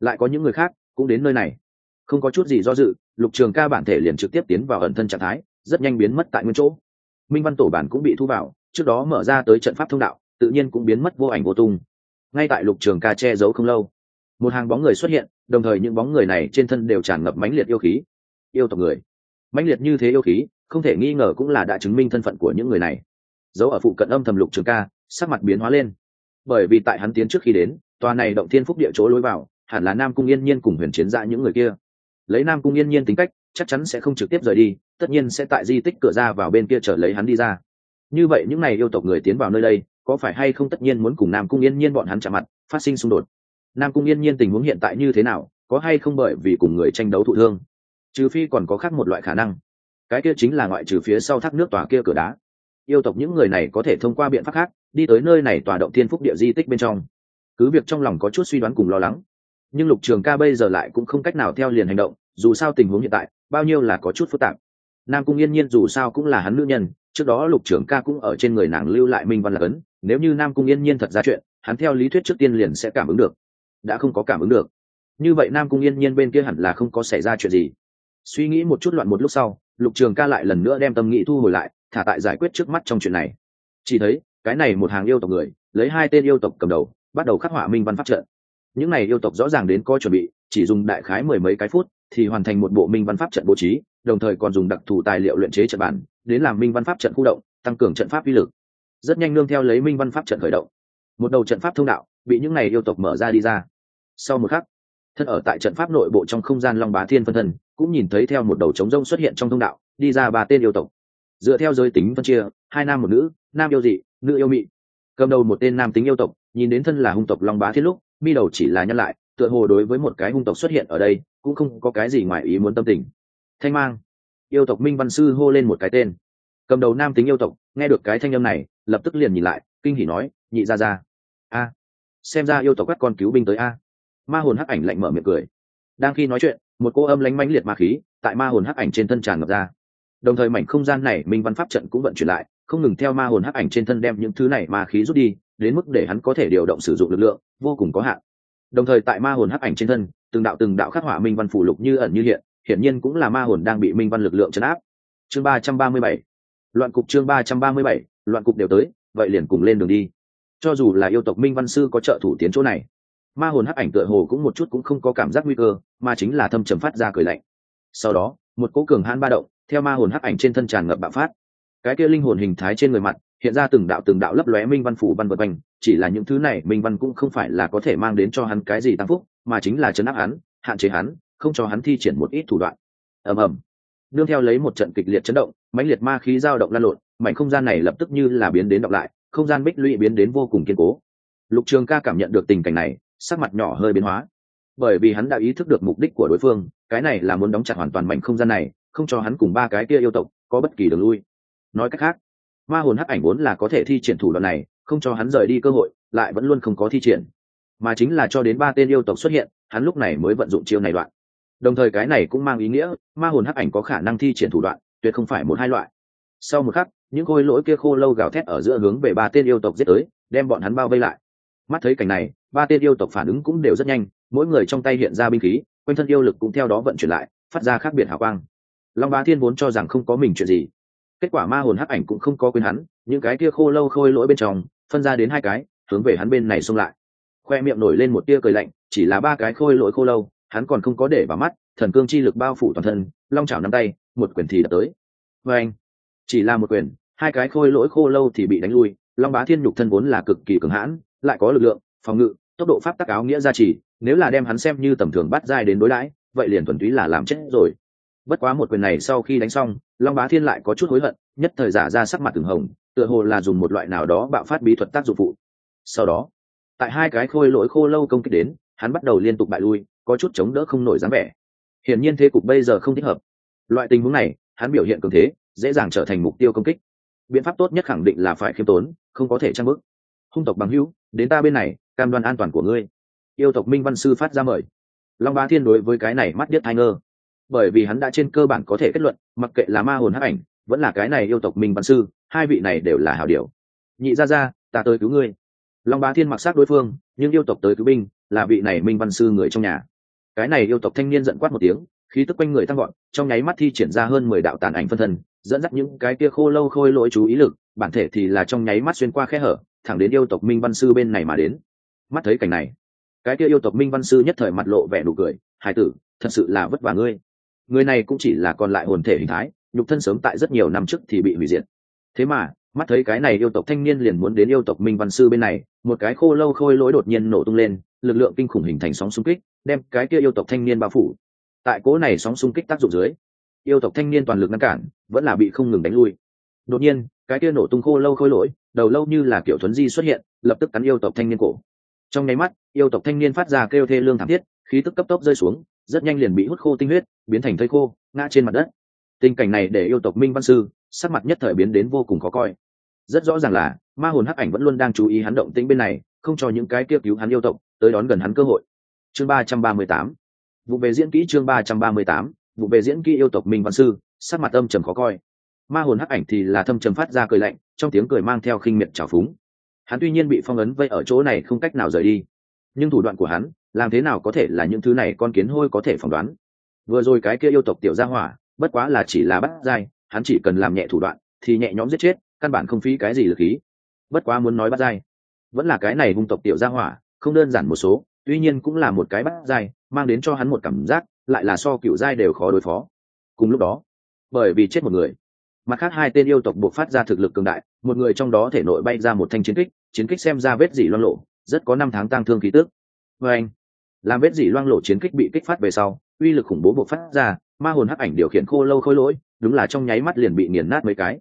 lại có những người khác cũng đến nơi này không có chút gì do dự, lục trường ca bản thể liền trực tiếp tiến vào ẩn thân trạng thái, rất nhanh biến mất tại nguyên chỗ. Minh văn tổ bản cũng bị thu vào, trước đó mở ra tới trận pháp thông đạo, tự nhiên cũng biến mất vô ảnh vô tung. Ngay tại lục trường ca che giấu không lâu, một hàng bóng người xuất hiện, đồng thời những bóng người này trên thân đều tràn ngập mãnh liệt yêu khí. Yêu tộc người. Mãnh liệt như thế yêu khí, không thể nghi ngờ cũng là đã chứng minh thân phận của những người này. Dấu ở phụ cận âm thầm lục trường ca, sắc mặt biến hóa lên. Bởi vì tại hắn tiến trước khi đến, tòa này động thiên phúc địa chỗ lối vào, hẳn là nam cung yên nhiên cùng huyền chiến ra những người kia lấy nam cung yên nhiên tính cách, chắc chắn sẽ không trực tiếp rời đi, tất nhiên sẽ tại di tích cửa ra vào bên kia trở lấy hắn đi ra. Như vậy những n à y yêu tộc người tiến vào nơi đây, có phải hay không tất nhiên muốn cùng nam cung yên nhiên bọn hắn chạm mặt, phát sinh xung đột? Nam cung yên nhiên tình huống hiện tại như thế nào, có hay không bởi vì cùng người tranh đấu thụ thương? Trừ phi còn có khác một loại khả năng. Cái kia chính là ngoại trừ phía sau thác nước tòa kia cửa đá. Yêu tộc những người này có thể thông qua biện pháp khác, đi tới nơi này tòa động thiên phúc địa di tích bên trong. Cứ việc trong lòng có chút suy đoán cùng lo lắng nhưng lục trường ca bây giờ lại cũng không cách nào theo liền hành động, dù sao tình huống hiện tại, bao nhiêu là có chút phức tạp. Nam cung yên nhiên dù sao cũng là hắn nữ nhân, trước đó lục trường ca cũng ở trên người nàng lưu lại minh văn lạc ấn, nếu như nam cung yên nhiên thật ra chuyện, hắn theo lý thuyết trước tiên liền sẽ cảm ứng được. Đã không có cảm ứng được. Như vậy nam cung yên nhiên bên kia hẳn là không có xảy ra chuyện gì. Suy nghĩ một chút loạn một lúc sau, lục trường ca lại lần nữa đem tâm nghĩ thu hồi lại, thả tại giải quyết trước mắt trong chuyện này. Chỉ thấy, cái này một hàng yêu tộc người, lấy hai tên yêu tộc cầm đầu, bắt đầu khắc họa minh văn pháp trận những này yêu tộc rõ ràng đến có chuẩn bị, chỉ dùng đại khái mười mấy cái phút thì hoàn thành một bộ minh văn pháp trận bố trí, đồng thời còn dùng đặc thù tài liệu luyện chế trận bản, đến làm minh văn pháp trận khu động, tăng cường trận pháp uy lực. Rất nhanh nương theo lấy minh văn pháp trận khởi động. Một đầu trận pháp thông đạo bị những này yêu tộc mở ra đi ra. Sau một khắc, thân ở tại trận pháp nội bộ trong không gian long bá thiên phân thân, cũng nhìn thấy theo một đầu trống rông xuất hiện trong thông đạo, đi ra ba tên yêu tộc. Dựa theo giới tính phân chia, hai nam một nữ, nam yêu dị, nữ yêu mị. Cầm đầu một tên nam tính yêu tộc, nhìn đến thân là hung tộc long bá thiết lúc mi đầu chỉ là nhăn lại, tựa hồ đối với một cái hung tộc xuất hiện ở đây, cũng không có cái gì ngoài ý muốn tâm tình. Thanh mang. Yêu tộc minh văn sư hô lên một cái tên. Cầm đầu nam tính yêu tộc, nghe được cái thanh âm này, lập tức liền nhìn lại, kinh hỉ nói, nhị ra ra a. Xem ra yêu tộc các con cứu binh tới a. Ma hồn hắc ảnh lạnh mở miệng cười. Đang khi nói chuyện, một cô âm lánh mãnh liệt ma khí, tại ma hồn hắc ảnh trên thân tràn ngập ra. Đồng thời mảnh không gian này minh văn pháp trận cũng vận chuyển lại, không ngừng theo ma hồn hắc ảnh trên thân đem những thứ này ma khí rút đi đến mức để hắn có thể điều động sử dụng lực lượng, vô cùng có hạn. Đồng thời tại ma hồn hắc ảnh trên thân, từng đạo từng đạo khắc họa minh văn phủ lục như ẩn như hiện, hiển nhiên cũng là ma hồn đang bị minh văn lực lượng chấn áp. Chương ba trăm ba mươi bảy. Loạn cục chương ba trăm ba mươi bảy, loạn cục đều tới, vậy liền cùng lên đường đi. Cho dù là yêu tộc minh văn sư có trợ thủ tiến chỗ này, ma hồn hắc ảnh tựa hồ cũng một chút cũng không có cảm giác nguy cơ, mà chính là thâm trầm phát ra cười lạnh. Sau đó, một cố cường hãn ba động, theo ma hồn hắc ảnh trên thân tràn ngập bạo phát. Cái kia linh hồn hình thái trên người mặt hiện ra từng đạo từng đạo lấp lóe minh văn phủ văn vật quanh, chỉ là những thứ này minh văn cũng không phải là có thể mang đến cho hắn cái gì tăng phúc, mà chính là chấn áp hắn, hạn chế hắn, không cho hắn thi triển một ít thủ đoạn. Ầm ầm. Nương theo lấy một trận kịch liệt chấn động, mãnh liệt ma khí dao động lan lộn, mảnh không gian này lập tức như là biến đến đọc lại, không gian bích lũy biến đến vô cùng kiên cố. Lục trường ca cảm nhận được tình cảnh này, sắc mặt nhỏ hơi biến hóa. Bởi vì hắn đã ý thức được mục đích của đối phương, cái này là muốn đóng chặt hoàn toàn mảnh không gian này, không cho hắn cùng ba cái kia yêu tộc có bất kỳ đường lui. Nói cách khác ma hồn hắc ảnh vốn là có thể thi triển thủ đoạn này, không cho hắn rời đi cơ hội, lại vẫn luôn không có thi triển. Mà chính là cho đến ba tên yêu tộc xuất hiện, hắn lúc này mới vận dụng chiêu này đoạn. Đồng thời cái này cũng mang ý nghĩa, ma hồn hắc ảnh có khả năng thi triển thủ đoạn, tuyệt không phải một hai loại. Sau một khắc, những khôi lỗi kia khô lâu gào thét ở giữa hướng về ba tên yêu tộc giết tới, đem bọn hắn bao vây lại. Mắt thấy cảnh này, ba tên yêu tộc phản ứng cũng đều rất nhanh, mỗi người trong tay hiện ra binh khí, quanh thân yêu lực cũng theo đó vận chuyển lại, phát ra khác biệt hào quang. Long ba thiên vốn cho rằng không có mình chuyện gì kết quả ma hồn hắc ảnh cũng không có quên hắn, những cái kia khô lâu khôi lỗi bên trong, phân ra đến hai cái, hướng về hắn bên này xông lại. Khoe miệng nổi lên một tia cười lạnh, chỉ là ba cái khôi lỗi khô lâu, hắn còn không có để vào mắt, thần cương chi lực bao phủ toàn thân, long chảo nắm tay, một quyền thì đã tới. Vê anh chỉ là một quyền, hai cái khôi lỗi khô lâu thì bị đánh lui, long bá thiên nhục thân vốn là cực kỳ cường hãn, lại có lực lượng, phòng ngự, tốc độ pháp tắc áo nghĩa gia trì, nếu là đem hắn xem như tầm thường bắt dai đến đối đãi, vậy liền thuần túy là làm chết rồi bất quá một quyền này sau khi đánh xong, long bá thiên lại có chút hối hận, nhất thời giả ra sắc mặt từng hồng, tựa hồ là dùng một loại nào đó bạo phát bí thuật tác dụng phụ. Sau đó, tại hai cái khôi lỗi khô lâu công kích đến, hắn bắt đầu liên tục bại lui, có chút chống đỡ không nổi dáng vẻ. Hiển nhiên thế cục bây giờ không thích hợp. Loại tình huống này, hắn biểu hiện cường thế, dễ dàng trở thành mục tiêu công kích. Biện pháp tốt nhất khẳng định là phải khiêm tốn, không có thể trang bức hung tộc bằng hữu, đến ta bên này, cam đoan an toàn của ngươi. Yêu tộc minh văn sư phát ra mời. Long Bá thiên đối với cái này mắt biết thai ngơ bởi vì hắn đã trên cơ bản có thể kết luận, mặc kệ là ma hồn hắc ảnh, vẫn là cái này yêu tộc minh văn sư, hai vị này đều là hảo điều. Nhị ra ra ta tới cứu ngươi. Long Bá thiên mặc sát đối phương, nhưng yêu tộc tới cứu binh, là vị này minh văn sư người trong nhà. Cái này yêu tộc thanh niên giận quát một tiếng, khí tức quanh người tăng gọn trong nháy mắt thi triển ra hơn mười đạo tàn ảnh phân thân, dẫn dắt những cái kia khô lâu khôi lỗi chú ý lực, bản thể thì là trong nháy mắt xuyên qua khe hở, thẳng đến yêu tộc minh văn sư bên này mà đến. Mắt thấy cảnh này, cái kia yêu tộc minh văn sư nhất thời mặt lộ vẻ nụ cười, hải tử, thật sự là vất vả ngươi người này cũng chỉ là còn lại hồn thể hình thái, nhục thân sớm tại rất nhiều năm trước thì bị hủy diệt. Thế mà, mắt thấy cái này yêu tộc thanh niên liền muốn đến yêu tộc minh văn sư bên này, một cái khô lâu khôi lỗi đột nhiên nổ tung lên, lực lượng kinh khủng hình thành sóng xung kích, đem cái kia yêu tộc thanh niên bao phủ. Tại cố này sóng xung kích tác dụng dưới, yêu tộc thanh niên toàn lực ngăn cản, vẫn là bị không ngừng đánh lui. Đột nhiên, cái kia nổ tung khô lâu khôi lỗi, đầu lâu như là kiểu thuấn di xuất hiện, lập tức cắn yêu tộc thanh niên cổ. Trong nháy mắt, yêu tộc thanh niên phát ra kêu thê lương thảm thiết, khí tức cấp tốc rơi xuống rất nhanh liền bị hút khô tinh huyết, biến thành thây khô, ngã trên mặt đất. Tình cảnh này để yêu tộc minh văn sư sắc mặt nhất thời biến đến vô cùng khó coi. Rất rõ ràng là, ma hồn hắc ảnh vẫn luôn đang chú ý hắn động tĩnh bên này, không cho những cái kia cứu hắn yêu tộc tới đón gần hắn cơ hội. Chương ba trăm ba mươi tám. Vụ về diễn kỹ chương ba trăm ba mươi tám. Vụ về diễn kỹ yêu tộc minh văn sư, sắc mặt âm trầm khó coi. Ma hồn hắc ảnh thì là thâm trầm phát ra cười lạnh, trong tiếng cười mang theo khinh miệt trào phúng. Hắn tuy nhiên bị phong ấn vây ở chỗ này không cách nào rời đi, nhưng thủ đoạn của hắn làm thế nào có thể là những thứ này con kiến hôi có thể phỏng đoán? Vừa rồi cái kia yêu tộc tiểu gia hỏa, bất quá là chỉ là bắt dai, hắn chỉ cần làm nhẹ thủ đoạn, thì nhẹ nhõm giết chết, căn bản không phí cái gì lực khí. Bất quá muốn nói bắt dai, vẫn là cái này hung tộc tiểu gia hỏa, không đơn giản một số, tuy nhiên cũng là một cái bắt dai, mang đến cho hắn một cảm giác, lại là so cựu giai đều khó đối phó. Cùng lúc đó, bởi vì chết một người, mặt khác hai tên yêu tộc buộc phát ra thực lực cường đại, một người trong đó thể nội bay ra một thanh chiến kích chiến kích xem ra vết dỉ loan lộ rất có năm tháng tăng thương khí tước vê anh, làm vết dỉ loang lộ chiến kích bị kích phát về sau, uy lực khủng bố buộc phát ra, ma hồn hắc ảnh điều khiển khô lâu khôi lỗi, đúng là trong nháy mắt liền bị nghiền nát mấy cái.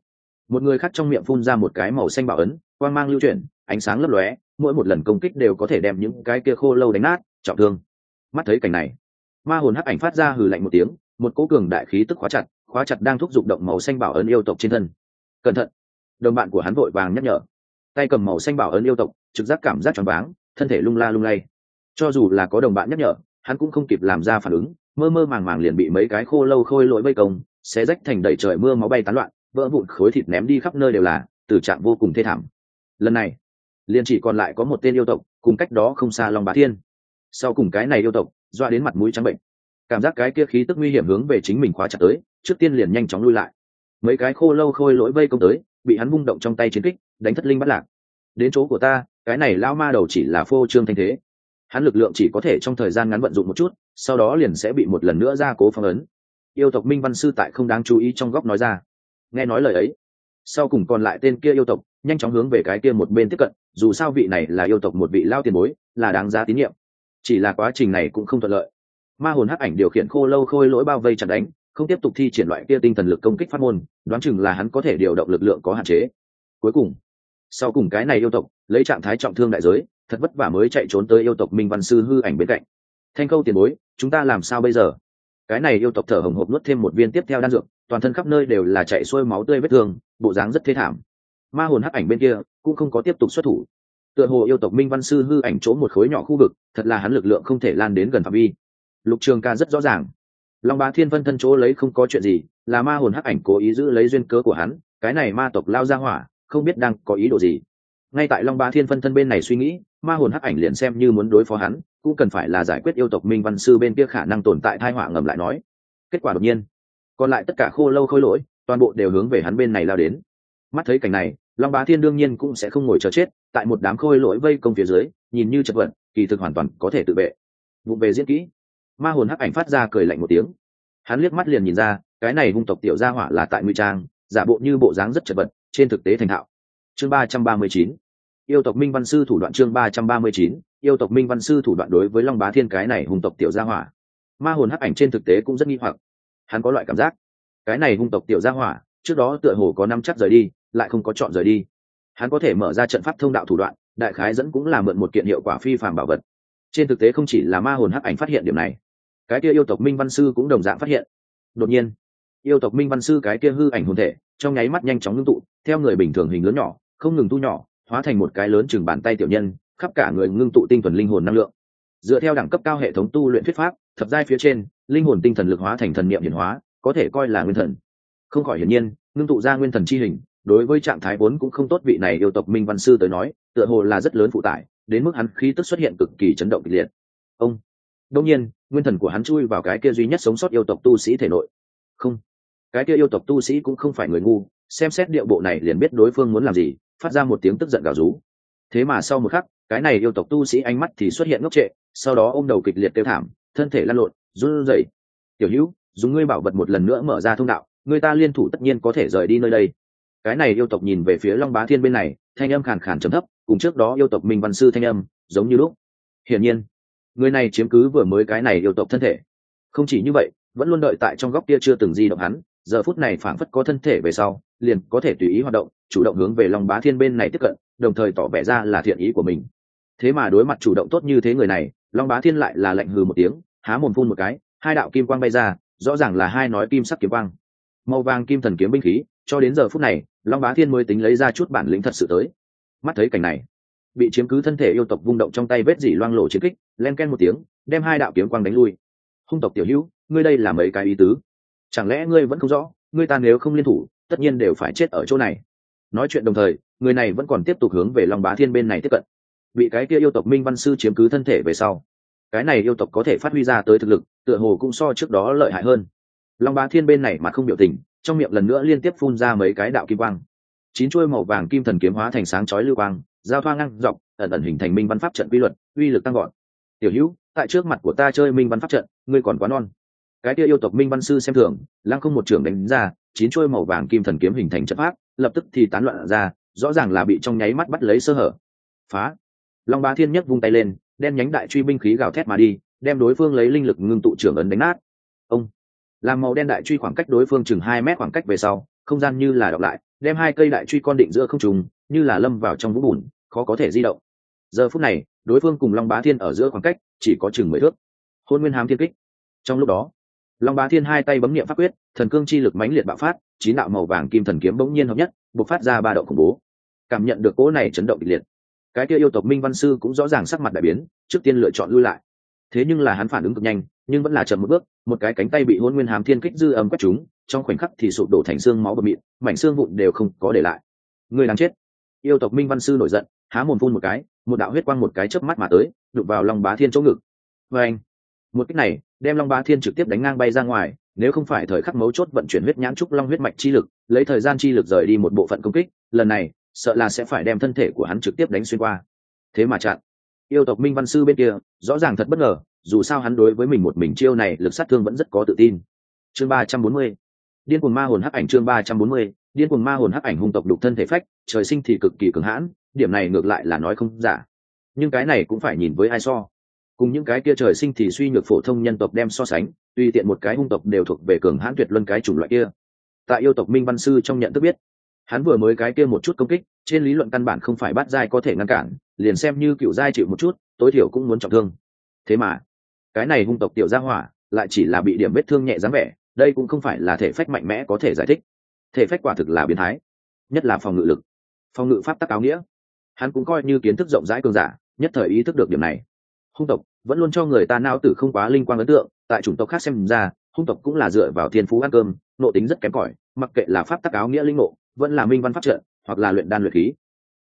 Một người khác trong miệng phun ra một cái màu xanh bảo ấn, quang mang lưu chuyển, ánh sáng lấp lóe, mỗi một lần công kích đều có thể đem những cái kia khô lâu đánh nát, trọng thương. Mắt thấy cảnh này, ma hồn hắc ảnh phát ra hừ lạnh một tiếng, một cỗ cường đại khí tức khóa chặt khóa chặt đang thúc giục động màu xanh bảo ấn yêu tộc trên thân. Cẩn thận, đồng bạn của hắn vội vàng nhắc nhở. Tay cầm màu xanh bảo ấn yêu tộc, trực giác cảm giác choáng váng, thân thể lung la lung lay cho dù là có đồng bạn nhắc nhở, hắn cũng không kịp làm ra phản ứng, mơ mơ màng màng liền bị mấy cái khô lâu khôi lỗi vây công, xé rách thành đầy trời mưa máu bay tán loạn, vỡ vụn khối thịt ném đi khắp nơi đều là, tử trạng vô cùng thê thảm. Lần này, liền chỉ còn lại có một tên yêu tộc, cùng cách đó không xa long bá thiên. Sau cùng cái này yêu tộc, doa đến mặt mũi trắng bệnh. Cảm giác cái kia khí tức nguy hiểm hướng về chính mình khóa chặt tới, trước tiên liền nhanh chóng lui lại. Mấy cái khô lâu khôi lỗi vây công tới, bị hắn vung động trong tay chiến kích, đánh thất linh bắt lạc. Đến chỗ của ta, cái này lao ma đầu chỉ là phô trương thanh thế hắn lực lượng chỉ có thể trong thời gian ngắn vận dụng một chút, sau đó liền sẽ bị một lần nữa ra cố phong ấn. Yêu tộc minh văn sư tại không đáng chú ý trong góc nói ra. Nghe nói lời ấy, sau cùng còn lại tên kia yêu tộc, nhanh chóng hướng về cái kia một bên tiếp cận, dù sao vị này là yêu tộc một vị lao tiền bối, là đáng giá tín nhiệm. Chỉ là quá trình này cũng không thuận lợi. Ma hồn hắc ảnh điều khiển khô lâu khôi lỗi bao vây chặt đánh, không tiếp tục thi triển loại kia tinh thần lực công kích phát môn, đoán chừng là hắn có thể điều động lực lượng có hạn chế. Cuối cùng, sau cùng cái này yêu tộc, lấy trạng thái trọng thương đại giới thật vất vả mới chạy trốn tới yêu tộc minh văn sư hư ảnh bên cạnh. Thanh câu tiền bối, chúng ta làm sao bây giờ? Cái này yêu tộc thở hồng hộc nuốt thêm một viên tiếp theo đan dược, toàn thân khắp nơi đều là chạy xuôi máu tươi vết thương, bộ dáng rất thế thảm. Ma hồn hắc ảnh bên kia cũng không có tiếp tục xuất thủ. Tựa hồ yêu tộc minh văn sư hư ảnh chỗ một khối nhỏ khu vực, thật là hắn lực lượng không thể lan đến gần phạm vi. Lục trường ca rất rõ ràng. Long bá thiên vân thân chỗ lấy không có chuyện gì, là ma hồn hắc ảnh cố ý giữ lấy duyên cớ của hắn, cái này ma tộc lao ra hỏa, không biết đang có ý đồ gì. Ngay tại long bá thiên phân thân bên này suy nghĩ ma hồn hắc ảnh liền xem như muốn đối phó hắn, cũng cần phải là giải quyết yêu tộc minh văn sư bên kia khả năng tồn tại thai họa ngầm lại nói. Kết quả đột nhiên, còn lại tất cả khô lâu khôi lỗi, toàn bộ đều hướng về hắn bên này lao đến. Mắt thấy cảnh này, long bá thiên đương nhiên cũng sẽ không ngồi chờ chết, tại một đám khôi lỗi vây công phía dưới, nhìn như chật vật, kỳ thực hoàn toàn có thể tự vệ. Vụ về diễn kỹ, ma hồn hắc ảnh phát ra cười lạnh một tiếng. Hắn liếc mắt liền nhìn ra, cái này hung tộc tiểu gia hỏa là tại nguy trang, giả bộ như bộ dáng rất chật vật, trên thực tế thành thạo. Chương ba trăm ba mươi chín yêu tộc minh văn sư thủ đoạn chương ba trăm ba mươi chín, yêu tộc minh văn sư thủ đoạn đối với long bá thiên cái này hung tộc tiểu gia hỏa. Ma hồn hắc ảnh trên thực tế cũng rất nghi hoặc. Hắn có loại cảm giác, cái này hung tộc tiểu gia hỏa, trước đó tựa hồ có năm chắc rời đi, lại không có chọn rời đi. Hắn có thể mở ra trận pháp thông đạo thủ đoạn, đại khái dẫn cũng là mượn một kiện hiệu quả phi phàm bảo vật. Trên thực tế không chỉ là ma hồn hắc ảnh phát hiện điểm này, cái kia yêu tộc minh văn sư cũng đồng dạng phát hiện. Đột nhiên, yêu tộc minh văn sư cái kia hư ảnh hồn thể, trong nháy mắt nhanh chóng ngưng tụ, theo người bình thường hình lớn nhỏ, không ngừng tu nhỏ hóa thành một cái lớn chừng bàn tay tiểu nhân, khắp cả người ngưng tụ tinh thuần linh hồn năng lượng. Dựa theo đẳng cấp cao hệ thống tu luyện thuyết pháp, thập giai phía trên, linh hồn tinh thần lực hóa thành thần niệm hiển hóa, có thể coi là nguyên thần. Không khỏi hiển nhiên, ngưng tụ ra nguyên thần chi hình, đối với trạng thái vốn cũng không tốt vị này yêu tộc minh văn sư tới nói, tựa hồ là rất lớn phụ tải, đến mức hắn khí tức xuất hiện cực kỳ chấn động kịch liệt. Ông đông nhiên, nguyên thần của hắn chui vào cái kia duy nhất sống sót yêu tộc tu sĩ thể nội. Không, cái kia yêu tộc tu sĩ cũng không phải người ngu, xem xét điệu bộ này liền biết đối phương muốn làm gì phát ra một tiếng tức giận gào rú. Thế mà sau một khắc, cái này yêu tộc tu sĩ ánh mắt thì xuất hiện ngốc trệ, sau đó ôm đầu kịch liệt kêu thảm, thân thể lăn lộn, run rẩy. Tiểu hữu, dùng ngươi bảo vật một lần nữa mở ra thông đạo, người ta liên thủ tất nhiên có thể rời đi nơi đây. Cái này yêu tộc nhìn về phía long bá thiên bên này, thanh âm khàn khàn trầm thấp, cùng trước đó yêu tộc minh văn sư thanh âm, giống như lúc. Hiển nhiên, người này chiếm cứ vừa mới cái này yêu tộc thân thể. Không chỉ như vậy, vẫn luôn đợi tại trong góc kia chưa từng di động hắn, giờ phút này phảng phất có thân thể về sau, liền có thể tùy ý hoạt động chủ động hướng về long bá thiên bên này tiếp cận, đồng thời tỏ vẻ ra là thiện ý của mình. Thế mà đối mặt chủ động tốt như thế người này, long bá thiên lại là lạnh hừ một tiếng, há mồm phun một cái, hai đạo kim quang bay ra, rõ ràng là hai nói kim sắc kiếm quang. Màu vàng kim thần kiếm binh khí, cho đến giờ phút này, long bá thiên mới tính lấy ra chút bản lĩnh thật sự tới. Mắt thấy cảnh này, bị chiếm cứ thân thể yêu tộc vung động trong tay vết dỉ loang lộ chiến kích, len ken một tiếng, đem hai đạo kiếm quang đánh lui. Hung tộc tiểu hữu, ngươi đây là mấy cái ý tứ? Chẳng lẽ ngươi vẫn không rõ, ngươi ta nếu không liên thủ, tất nhiên đều phải chết ở chỗ này nói chuyện đồng thời, người này vẫn còn tiếp tục hướng về long bá thiên bên này tiếp cận. Bị cái kia yêu tộc minh văn sư chiếm cứ thân thể về sau, cái này yêu tộc có thể phát huy ra tới thực lực, tựa hồ cũng so trước đó lợi hại hơn. Long bá thiên bên này mà không biểu tình, trong miệng lần nữa liên tiếp phun ra mấy cái đạo kim quang. Chín chuôi màu vàng kim thần kiếm hóa thành sáng chói lưu quang, giao thoa ngăn dọc, ẩn ẩn hình thành minh văn pháp trận quy luật, uy lực tăng gọn tiểu hữu, tại trước mặt của ta chơi minh văn pháp trận, ngươi còn quá non. Cái kia yêu tộc minh văn sư xem thường, lăng không một trưởng đánh ra, chín chuôi màu vàng kim thần kiếm hình thành trận pháp lập tức thì tán loạn ra, rõ ràng là bị trong nháy mắt bắt lấy sơ hở. Phá. Long bá thiên nhất vung tay lên, đen nhánh đại truy binh khí gào thét mà đi, đem đối phương lấy linh lực ngưng tụ trưởng ấn đánh nát. Ông. Làm màu đen đại truy khoảng cách đối phương chừng hai mét khoảng cách về sau, không gian như là đọc lại, đem hai cây đại truy con định giữa không trùng như là lâm vào trong vũng bùn, khó có thể di động. Giờ phút này, đối phương cùng long bá thiên ở giữa khoảng cách chỉ có chừng mười thước. Hôn nguyên hám thiên kích. Trong lúc đó, long bá thiên hai tay bấm nghiệm pháp quyết, thần cương chi lực mãnh liệt bạo phát chín đạo màu vàng kim thần kiếm bỗng nhiên hợp nhất, bộc phát ra ba đạo khủng bố. Cảm nhận được cỗ này chấn động kịch liệt, cái kia yêu tộc minh văn sư cũng rõ ràng sắc mặt đại biến, trước tiên lựa chọn lui lại. Thế nhưng là hắn phản ứng cực nhanh, nhưng vẫn là chậm một bước, một cái cánh tay bị hôn nguyên hám thiên kích dư âm quét chúng trong khoảnh khắc thì sụp đổ thành xương máu bờ mịn, mảnh xương vụn đều không có để lại. Người đáng chết. Yêu tộc minh văn sư nổi giận, há mồm phun một cái, một đạo huyết quang một cái chớp mắt mà tới đục vào long bá thiên chỗ ngực. Và anh một cách này, đem long bá thiên trực tiếp đánh ngang bay ra ngoài, nếu không phải thời khắc mấu chốt vận chuyển huyết nhãn trúc long huyết mạch chi lực, lấy thời gian chi lực rời đi một bộ phận công kích, lần này, sợ là sẽ phải đem thân thể của hắn trực tiếp đánh xuyên qua. Thế mà chặn. Yêu tộc minh văn sư bên kia, rõ ràng thật bất ngờ, dù sao hắn đối với mình một mình chiêu này, lực sát thương vẫn rất có tự tin. Chương ba trăm bốn mươi. Điên cuồng ma hồn hắc ảnh chương ba trăm bốn mươi. Điên cuồng ma hồn hắc ảnh hung tộc đục thân thể phách, trời sinh thì cực kỳ cường hãn, điểm này ngược lại là nói không giả. Nhưng cái này cũng phải nhìn với ai so cùng những cái kia trời sinh thì suy nhược phổ thông nhân tộc đem so sánh, tùy tiện một cái hung tộc đều thuộc về cường hãn tuyệt luân cái chủng loại kia. Tại yêu tộc minh văn sư trong nhận thức biết, hắn vừa mới cái kia một chút công kích, trên lý luận căn bản không phải bắt giai có thể ngăn cản, liền xem như cựu giai chịu một chút, tối thiểu cũng muốn trọng thương. Thế mà, cái này hung tộc tiểu gia hỏa, lại chỉ là bị điểm vết thương nhẹ dáng vẻ, đây cũng không phải là thể phách mạnh mẽ có thể giải thích. Thể phách quả thực là biến thái, nhất là phòng ngự lực. Phòng ngự pháp tắc áo nghĩa, hắn cũng coi như kiến thức rộng rãi cường giả, nhất thời ý thức được điểm này hung tộc vẫn luôn cho người ta nao tử không quá linh quang ấn tượng tại chủng tộc khác xem ra hung tộc cũng là dựa vào thiên phú ăn cơm nộ tính rất kém cỏi mặc kệ là pháp tắc áo nghĩa linh nộ, vẫn là minh văn pháp trợ, hoặc là luyện đan luyện khí.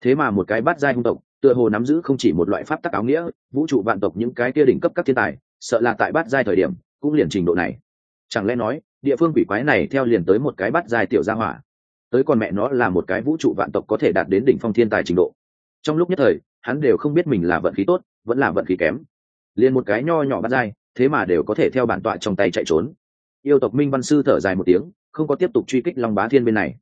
Thế mà một cái bát giai hung tộc tựa hồ nắm giữ không chỉ một loại pháp tắc áo nghĩa vũ trụ vạn tộc những cái kia đỉnh cấp các thiên tài sợ là tại bát giai thời điểm cũng liền trình độ này. Chẳng lẽ nói địa phương quỷ quái này theo liền tới một cái bát giai tiểu gia hỏa? Tới còn mẹ nó là một cái vũ trụ vạn tộc có thể đạt đến đỉnh phong thiên tài trình độ. Trong lúc nhất thời hắn đều không biết mình là vận khí tốt vẫn là vận khí kém. Liền một cái nho nhỏ bát dai, thế mà đều có thể theo bản tọa trong tay chạy trốn. Yêu tộc minh văn sư thở dài một tiếng không có tiếp tục truy kích long bá thiên bên này.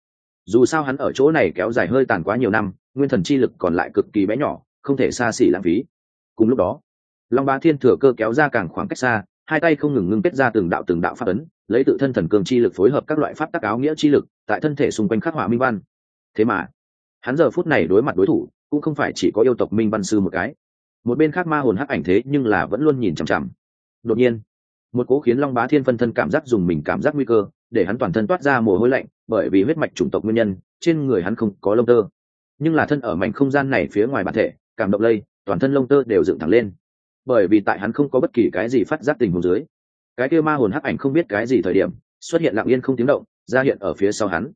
Dù sao hắn ở chỗ này kéo dài hơi tàn quá nhiều năm nguyên thần chi lực còn lại cực kỳ bé nhỏ không thể xa xỉ lãng phí. Cùng lúc đó long bá thiên thừa cơ kéo ra càng khoảng cách xa hai tay không ngừng ngưng kết ra từng đạo từng đạo pháp ấn lấy tự thân thần cường chi lực phối hợp các loại pháp tác áo nghĩa chi lực tại thân thể xung quanh khắc họa minh văn. Thế mà hắn giờ phút này đối mặt đối thủ cũng không phải chỉ có yêu tộc minh văn sư một cái một bên khác ma hồn hắc ảnh thế nhưng là vẫn luôn nhìn chằm chằm. Đột nhiên, một cố khiến long bá thiên phân thân cảm giác dùng mình cảm giác nguy cơ, để hắn toàn thân toát ra mồ hôi lạnh, bởi vì huyết mạch chủng tộc nguyên nhân, trên người hắn không có lông tơ. Nhưng là thân ở mảnh không gian này phía ngoài bản thể, cảm động lây, toàn thân lông tơ đều dựng thẳng lên. Bởi vì tại hắn không có bất kỳ cái gì phát giác tình huống dưới, cái kia ma hồn hắc ảnh không biết cái gì thời điểm, xuất hiện lặng yên không tiếng động, ra hiện ở phía sau hắn.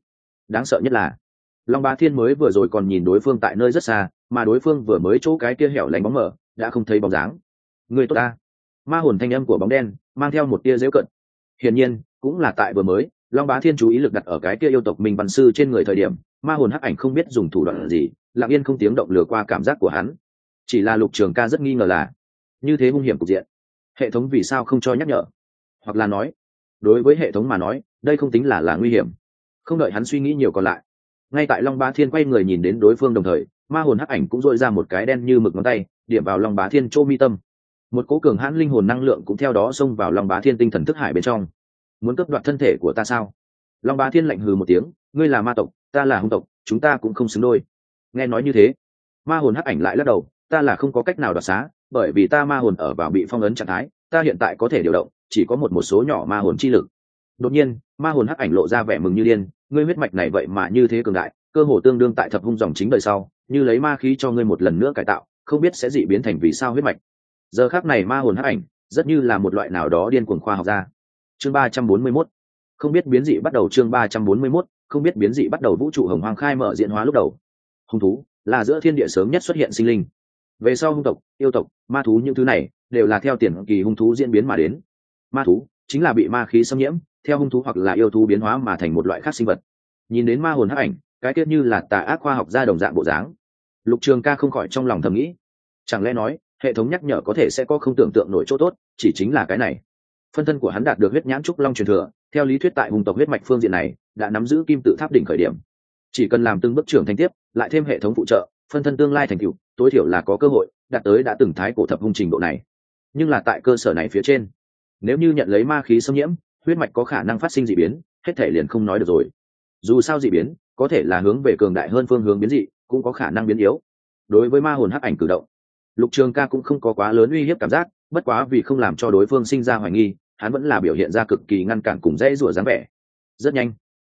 Đáng sợ nhất là long bá thiên mới vừa rồi còn nhìn đối phương tại nơi rất xa, mà đối phương vừa mới chỗ cái kia hẻo lánh bóng mở, đã không thấy bóng dáng. Người tốt ta. Ma hồn thanh âm của bóng đen, mang theo một tia dễu cận. Hiển nhiên, cũng là tại vừa mới, long bá thiên chú ý lực đặt ở cái kia yêu tộc mình văn sư trên người thời điểm, ma hồn hắc ảnh không biết dùng thủ đoạn gì, lặng yên không tiếng động lừa qua cảm giác của hắn. Chỉ là lục trường ca rất nghi ngờ là, như thế hung hiểm cục diện, hệ thống vì sao không cho nhắc nhở? Hoặc là nói, đối với hệ thống mà nói, đây không tính là là nguy hiểm. Không đợi hắn suy nghĩ nhiều còn lại ngay tại long bá thiên quay người nhìn đến đối phương đồng thời, ma hồn hắc ảnh cũng dội ra một cái đen như mực ngón tay, điểm vào long bá thiên chỗ mi tâm. Một cố cường hãn linh hồn năng lượng cũng theo đó xông vào long bá thiên tinh thần thức hải bên trong. Muốn cướp đoạt thân thể của ta sao? Long bá thiên lạnh hừ một tiếng, ngươi là ma tộc, ta là hung tộc, chúng ta cũng không xứng đôi. Nghe nói như thế, ma hồn hắc ảnh lại lắc đầu, ta là không có cách nào đoạt xá, bởi vì ta ma hồn ở vào bị phong ấn trạng thái, ta hiện tại có thể điều động, chỉ có một một số nhỏ ma hồn chi lực. Đột nhiên, ma hồn hắc ảnh lộ ra vẻ mừng như điên ngươi huyết mạch này vậy mà như thế cường đại, cơ hồ tương đương tại thập hung dòng chính đời sau, như lấy ma khí cho ngươi một lần nữa cải tạo, không biết sẽ dị biến thành vì sao huyết mạch. Giờ khác này ma hồn hắc ảnh, rất như là một loại nào đó điên cuồng khoa học ra. Chương ba trăm bốn mươi 341 không biết biến dị bắt đầu chương ba trăm bốn mươi 341 không biết biến dị bắt đầu vũ trụ hồng hoang khai mở diện hóa lúc đầu. Hung thú là giữa thiên địa sớm nhất xuất hiện sinh linh. Về sau hung tộc, yêu tộc, ma thú những thứ này đều là theo tiền kỳ hung thú diễn biến mà đến. Ma thú chính là bị ma khí xâm nhiễm theo hung thú hoặc là yêu thú biến hóa mà thành một loại khác sinh vật. Nhìn đến ma hồn hắc ảnh, cái tiết như là tà ác khoa học ra đồng dạng bộ dáng. Lục trường ca không khỏi trong lòng thầm nghĩ. Chẳng lẽ nói, hệ thống nhắc nhở có thể sẽ có không tưởng tượng nổi chỗ tốt, chỉ chính là cái này. Phân thân của hắn đạt được huyết nhãn trúc long truyền thừa, theo lý thuyết tại hùng tộc huyết mạch phương diện này, đã nắm giữ kim tự tháp đỉnh khởi điểm. Chỉ cần làm từng bước trưởng thành tiếp, lại thêm hệ thống phụ trợ, phân thân tương lai thành cựu tối thiểu là có cơ hội đạt tới đã từng thái cổ thập hung trình độ này. Nhưng là tại cơ sở này phía trên, nếu như nhận lấy ma khí xâm nhiễm huyết mạch có khả năng phát sinh dị biến, hết thể liền không nói được rồi. Dù sao dị biến, có thể là hướng về cường đại hơn phương hướng biến dị, cũng có khả năng biến yếu. Đối với ma hồn hắc ảnh cử động, lục trường ca cũng không có quá lớn uy hiếp cảm giác, bất quá vì không làm cho đối phương sinh ra hoài nghi, hắn vẫn là biểu hiện ra cực kỳ ngăn cản cùng dễ rủa dáng vẻ. Rất nhanh,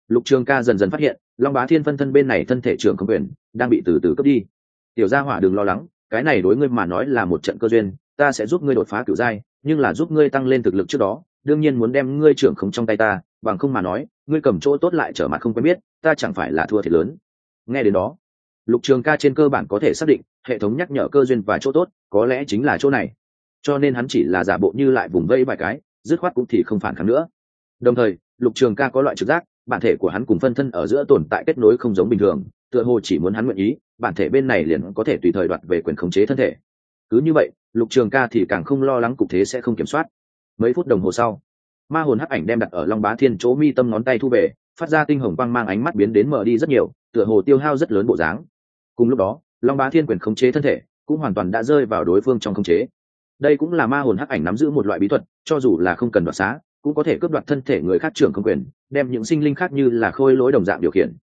lục trường ca dần dần phát hiện, long bá thiên phân thân bên này thân thể trưởng không quyền, đang bị từ từ cướp đi. Tiểu gia hỏa đừng lo lắng, cái này đối ngươi mà nói là một trận cơ duyên, ta sẽ giúp ngươi đột phá cửu giai, nhưng là giúp ngươi tăng lên thực lực trước đó đương nhiên muốn đem ngươi trưởng không trong tay ta, bằng không mà nói, ngươi cầm chỗ tốt lại trở mặt không quen biết, ta chẳng phải là thua thiệt lớn. Nghe đến đó, lục trường ca trên cơ bản có thể xác định, hệ thống nhắc nhở cơ duyên và chỗ tốt, có lẽ chính là chỗ này. Cho nên hắn chỉ là giả bộ như lại vùng vây vài cái, dứt khoát cũng thì không phản kháng nữa. Đồng thời, lục trường ca có loại trực giác, bản thể của hắn cùng phân thân ở giữa tồn tại kết nối không giống bình thường, tựa hồ chỉ muốn hắn nguyện ý, bản thể bên này liền có thể tùy thời đoạt về quyền khống chế thân thể. Cứ như vậy, lục trường ca thì càng không lo lắng cục thế sẽ không kiểm soát mấy phút đồng hồ sau, ma hồn hắc ảnh đem đặt ở long bá thiên chỗ mi tâm ngón tay thu về, phát ra tinh hồng quang mang ánh mắt biến đến mở đi rất nhiều, tựa hồ tiêu hao rất lớn bộ dáng. Cùng lúc đó, long bá thiên quyền khống chế thân thể cũng hoàn toàn đã rơi vào đối phương trong khống chế. Đây cũng là ma hồn hắc ảnh nắm giữ một loại bí thuật, cho dù là không cần đoạt xá, cũng có thể cướp đoạt thân thể người khác trưởng không quyền, đem những sinh linh khác như là khôi lỗi đồng dạng điều khiển.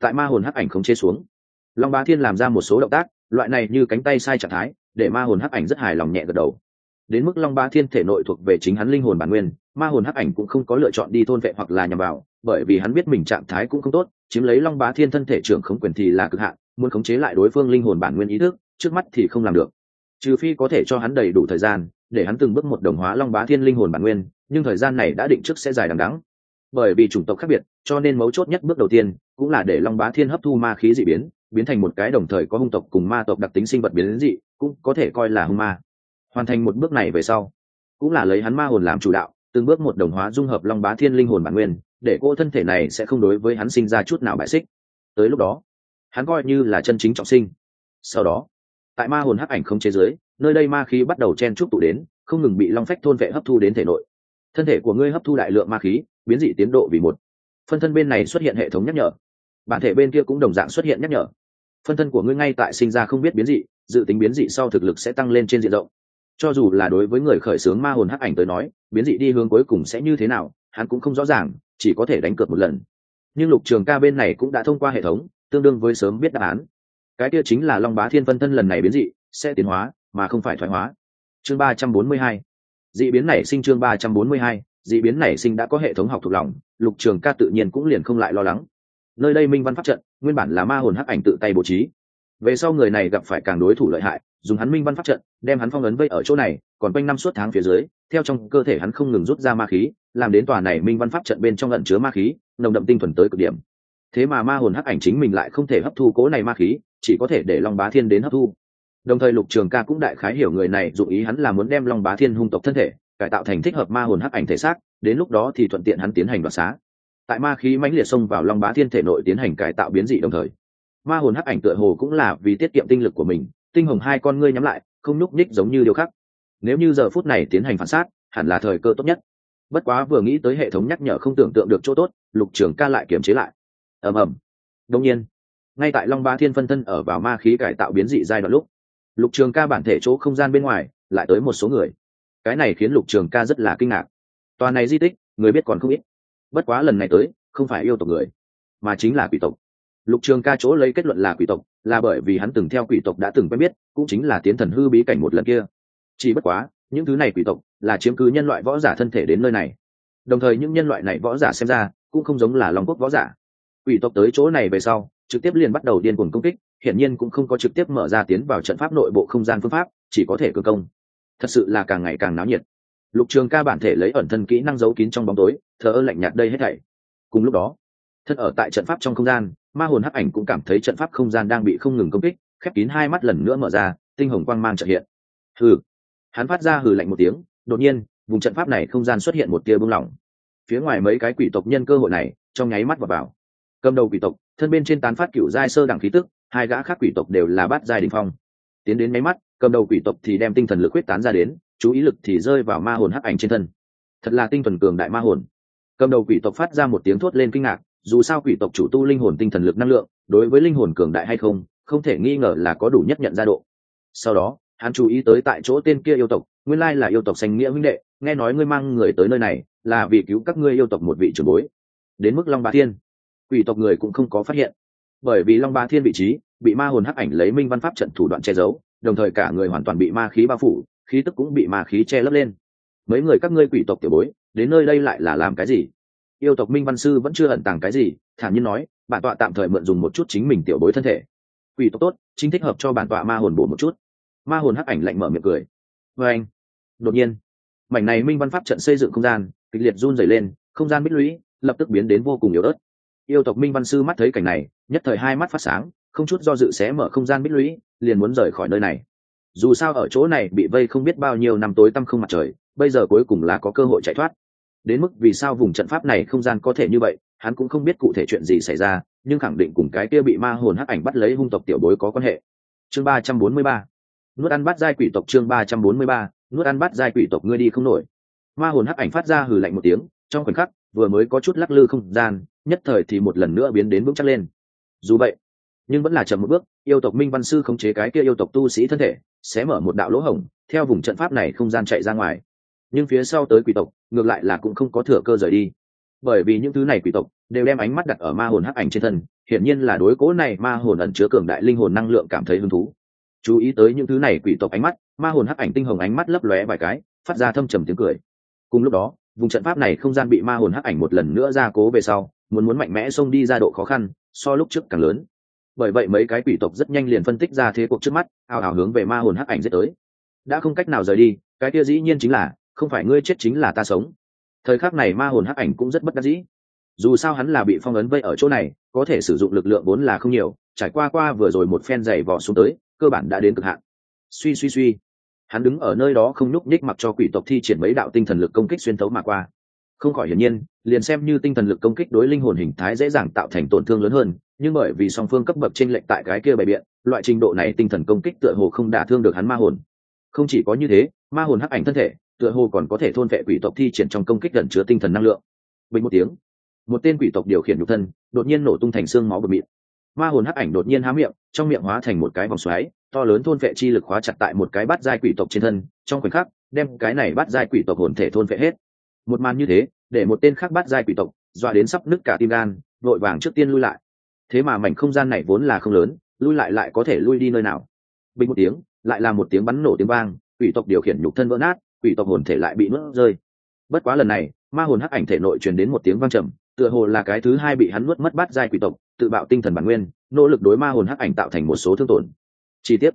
Tại ma hồn hắc ảnh khống chế xuống, long bá thiên làm ra một số động tác, loại này như cánh tay sai trạng thái, để ma hồn hắc ảnh rất hài lòng nhẹ gật đầu đến mức long bá thiên thể nội thuộc về chính hắn linh hồn bản nguyên, ma hồn hắc ảnh cũng không có lựa chọn đi thôn vệ hoặc là nhằm vào, bởi vì hắn biết mình trạng thái cũng không tốt, chiếm lấy long bá thiên thân thể trưởng không quyền thì là cực hạn, muốn khống chế lại đối phương linh hồn bản nguyên ý thức, trước mắt thì không làm được. Trừ phi có thể cho hắn đầy đủ thời gian, để hắn từng bước một đồng hóa long bá thiên linh hồn bản nguyên, nhưng thời gian này đã định trước sẽ dài đằng đắng bởi vì chủng tộc khác biệt, cho nên mấu chốt nhất bước đầu tiên cũng là để long bá thiên hấp thu ma khí dị biến biến thành một cái đồng thời có hung tộc cùng ma tộc đặc tính sinh vật biến dị, cũng có thể coi là hung ma hoàn thành một bước này về sau, cũng là lấy hắn ma hồn làm chủ đạo, từng bước một đồng hóa dung hợp long bá thiên linh hồn bản nguyên, để cô thân thể này sẽ không đối với hắn sinh ra chút nào bại xích. Tới lúc đó, hắn coi như là chân chính trọng sinh. Sau đó, tại ma hồn hắc ảnh không chế giới nơi đây ma khí bắt đầu chen chúc tụ đến, không ngừng bị long phách thôn vệ hấp thu đến thể nội. Thân thể của ngươi hấp thu đại lượng ma khí, biến dị tiến độ vì một. Phân thân bên này xuất hiện hệ thống nhắc nhở. Bản thể bên kia cũng đồng dạng xuất hiện nhắc nhở. Phân thân của ngươi ngay tại sinh ra không biết biến dị, dự tính biến dị sau thực lực sẽ tăng lên trên diện rộng cho dù là đối với người khởi xướng ma hồn hắc ảnh tới nói, biến dị đi hướng cuối cùng sẽ như thế nào, hắn cũng không rõ ràng, chỉ có thể đánh cược một lần. Nhưng lục trường ca bên này cũng đã thông qua hệ thống, tương đương với sớm biết đáp án. Cái kia chính là long bá thiên phân thân lần này biến dị, sẽ tiến hóa, mà không phải thoái hóa. Chương ba trăm bốn mươi hai. Dị biến nảy sinh chương ba trăm bốn mươi hai. Dị biến nảy sinh đã có hệ thống học thuộc lòng, lục trường ca tự nhiên cũng liền không lại lo lắng. Nơi đây minh văn pháp trận, nguyên bản là ma hồn hắc ảnh tự tay bố trí về sau người này gặp phải càng đối thủ lợi hại, dùng hắn minh văn pháp trận, đem hắn phong ấn vây ở chỗ này, còn quanh năm suốt tháng phía dưới, theo trong cơ thể hắn không ngừng rút ra ma khí, làm đến tòa này minh văn pháp trận bên trong lẩn chứa ma khí, nồng đậm tinh thuần tới cực điểm. Thế mà ma hồn hắc ảnh chính mình lại không thể hấp thu cố này ma khí, chỉ có thể để long bá thiên đến hấp thu. Đồng thời lục trường ca cũng đại khái hiểu người này dụ ý hắn là muốn đem long bá thiên hung tộc thân thể, cải tạo thành thích hợp ma hồn hắc ảnh thể xác, đến lúc đó thì thuận tiện hắn tiến hành đoạt xá. Tại ma khí mãnh liệt xông vào long bá thiên thể nội tiến hành cải tạo biến dị đồng thời ma hồn hắc ảnh tựa hồ cũng là vì tiết kiệm tinh lực của mình, tinh hồng hai con ngươi nhắm lại, không nhúc nhích giống như điều khác. Nếu như giờ phút này tiến hành phản sát hẳn là thời cơ tốt nhất. Bất quá vừa nghĩ tới hệ thống nhắc nhở không tưởng tượng được chỗ tốt, lục trường ca lại kiềm chế lại. Ầm ầm. Đông nhiên, ngay tại long ba thiên phân thân ở vào ma khí cải tạo biến dị giai đoạn lúc, lục trường ca bản thể chỗ không gian bên ngoài lại tới một số người. Cái này khiến lục trường ca rất là kinh ngạc. Tòa này di tích, người biết còn không ít. Bất quá lần này tới, không phải yêu tộc người, mà chính là quỷ tộc lục trường ca chỗ lấy kết luận là quỷ tộc, là bởi vì hắn từng theo quỷ tộc đã từng quen biết, cũng chính là tiến thần hư bí cảnh một lần kia. Chỉ bất quá, những thứ này quỷ tộc là chiếm cứ nhân loại võ giả thân thể đến nơi này. Đồng thời những nhân loại này võ giả xem ra, cũng không giống là long quốc võ giả. Quỷ tộc tới chỗ này về sau, trực tiếp liền bắt đầu điên cuồng công kích, hiển nhiên cũng không có trực tiếp mở ra tiến vào trận pháp nội bộ không gian phương pháp, chỉ có thể cơ công. Thật sự là càng ngày càng náo nhiệt. Lục trường ca bản thể lấy ẩn thân kỹ năng giấu kín trong bóng tối, thờ ơ lạnh nhạt đây hết thảy. Cùng lúc đó thân ở tại trận pháp trong không gian, ma hồn hắc ảnh cũng cảm thấy trận pháp không gian đang bị không ngừng công kích, khép kín hai mắt lần nữa mở ra, tinh hồng quang mang trợ hiện. Hừ. Hắn phát ra hừ lạnh một tiếng, đột nhiên, vùng trận pháp này không gian xuất hiện một tia bưng lỏng. Phía ngoài mấy cái quỷ tộc nhân cơ hội này, trong nháy mắt vào vào. Cầm đầu quỷ tộc, thân bên trên tán phát cựu giai sơ đẳng khí tức, hai gã khác quỷ tộc đều là bát giai đình phong. Tiến đến máy mắt, cầm đầu quỷ tộc thì đem tinh thần lực quyết tán ra đến, chú ý lực thì rơi vào ma hồn hắc ảnh trên thân. Thật là tinh thần cường đại ma hồn. Cầm đầu quỷ tộc phát ra một tiếng thốt lên kinh ngạc dù sao quỷ tộc chủ tu linh hồn tinh thần lực năng lượng, đối với linh hồn cường đại hay không không thể nghi ngờ là có đủ nhất nhận ra độ. Sau đó, hắn chú ý tới tại chỗ tên kia yêu tộc, nguyên lai là yêu tộc xanh nghĩa huynh đệ, nghe nói ngươi mang người tới nơi này, là vì cứu các ngươi yêu tộc một vị trưởng bối. Đến mức long ba thiên, quỷ tộc người cũng không có phát hiện. Bởi vì long ba thiên vị trí, bị ma hồn hắc ảnh lấy minh văn pháp trận thủ đoạn che giấu, đồng thời cả người hoàn toàn bị ma khí bao phủ, khí tức cũng bị ma khí che lấp lên. Mấy người các ngươi quỷ tộc tiểu bối, đến nơi đây lại là làm cái gì? Yêu tộc minh văn sư vẫn chưa ẩn tàng cái gì, thản nhiên nói, bản tọa tạm thời mượn dùng một chút chính mình tiểu bối thân thể. Quỷ tộc tốt, chính thích hợp cho bản tọa ma hồn bổ một chút. Ma hồn hắc ảnh lạnh mở miệng cười. Vê anh, đột nhiên, mảnh này minh văn pháp trận xây dựng không gian, kịch liệt run dày lên, không gian bích lũy, lập tức biến đến vô cùng yếu ớt. Yêu tộc minh văn sư mắt thấy cảnh này, nhất thời hai mắt phát sáng, không chút do dự xé mở không gian bích lũy, liền muốn rời khỏi nơi này. Dù sao ở chỗ này bị vây không biết bao nhiêu năm tối tăm không mặt trời, bây giờ cuối cùng là có cơ hội chạy thoát đến mức vì sao vùng trận pháp này không gian có thể như vậy, hắn cũng không biết cụ thể chuyện gì xảy ra, nhưng khẳng định cùng cái kia bị ma hồn hắc ảnh bắt lấy hung tộc tiểu bối có quan hệ. Chương ba trăm bốn mươi ba. Nuốt ăn bắt giai quỷ tộc chương ba trăm bốn mươi ba. Nuốt ăn bắt giai quỷ tộc ngươi đi không nổi. Ma hồn hắc ảnh phát ra hừ lạnh một tiếng, trong khoảnh khắc, vừa mới có chút lắc lư không gian, nhất thời thì một lần nữa biến đến vững chắc lên. Dù vậy, nhưng vẫn là chậm một bước, yêu tộc minh văn sư khống chế cái kia yêu tộc tu sĩ thân thể, sẽ mở một đạo lỗ hổng, theo vùng trận pháp này không gian chạy ra ngoài nhưng phía sau tới quỷ tộc, ngược lại là cũng không có thừa cơ rời đi. Bởi vì những thứ này quỷ tộc đều đem ánh mắt đặt ở ma hồn hắc ảnh trên thân, hiển nhiên là đối cố này ma hồn ẩn chứa cường đại linh hồn năng lượng cảm thấy hứng thú. Chú ý tới những thứ này quỷ tộc ánh mắt, ma hồn hắc ảnh tinh hồng ánh mắt lấp lóe vài cái, phát ra thâm trầm tiếng cười. Cùng lúc đó, vùng trận pháp này không gian bị ma hồn hắc ảnh một lần nữa ra cố về sau, muốn muốn mạnh mẽ xông đi ra độ khó khăn, so lúc trước càng lớn. Bởi vậy mấy cái quỷ tộc rất nhanh liền phân tích ra thế cuộc trước mắt ào ào hướng về ma hồn hắc ảnh dễ tới. Đã không cách nào rời đi, cái kia dĩ nhiên chính là không phải ngươi chết chính là ta sống. Thời khắc này ma hồn hắc ảnh cũng rất bất đắc dĩ. Dù sao hắn là bị phong ấn vây ở chỗ này, có thể sử dụng lực lượng vốn là không nhiều, trải qua qua vừa rồi một phen giày vò xuống tới, cơ bản đã đến cực hạn. Suy suy suy. Hắn đứng ở nơi đó không nhúc nhích mặc cho quỷ tộc thi triển mấy đạo tinh thần lực công kích xuyên thấu mà qua. Không khỏi hiển nhiên, liền xem như tinh thần lực công kích đối linh hồn hình thái dễ dàng tạo thành tổn thương lớn hơn, nhưng bởi vì song phương cấp bậc trên lệnh tại cái kia bày biện, loại trình độ này tinh thần công kích tựa hồ không đả thương được hắn ma hồn. Không chỉ có như thế, ma hồn hắc ảnh thân thể tựa hồ còn có thể thôn vệ quỷ tộc thi triển trong công kích gần chứa tinh thần năng lượng. Bình một tiếng, một tên quỷ tộc điều khiển nhục thân, đột nhiên nổ tung thành xương máu bờ mịt ma hồn hắc ảnh đột nhiên há miệng, trong miệng hóa thành một cái vòng xoáy, to lớn thôn vệ chi lực khóa chặt tại một cái bát giai quỷ tộc trên thân, trong khoảnh khắc, đem cái này bát giai quỷ tộc hồn thể thôn vệ hết. Một màn như thế, để một tên khác bát giai quỷ tộc dọa đến sắp nứt cả tim gan, vội vàng trước tiên lui lại. Thế mà mảnh không gian này vốn là không lớn, lui lại lại có thể lui đi nơi nào? Bình một tiếng, lại là một tiếng bắn nổ tiếng vang, quỷ tộc điều khiển nhục thân vỡ nát quỷ tộc hồn thể lại bị nuốt rơi. Bất quá lần này, ma hồn hắc ảnh thể nội truyền đến một tiếng vang trầm, tựa hồ là cái thứ hai bị hắn nuốt mất bát giai quỷ tộc, tự bạo tinh thần bản nguyên, nỗ lực đối ma hồn hắc ảnh tạo thành một số thương tổn. Chi tiết.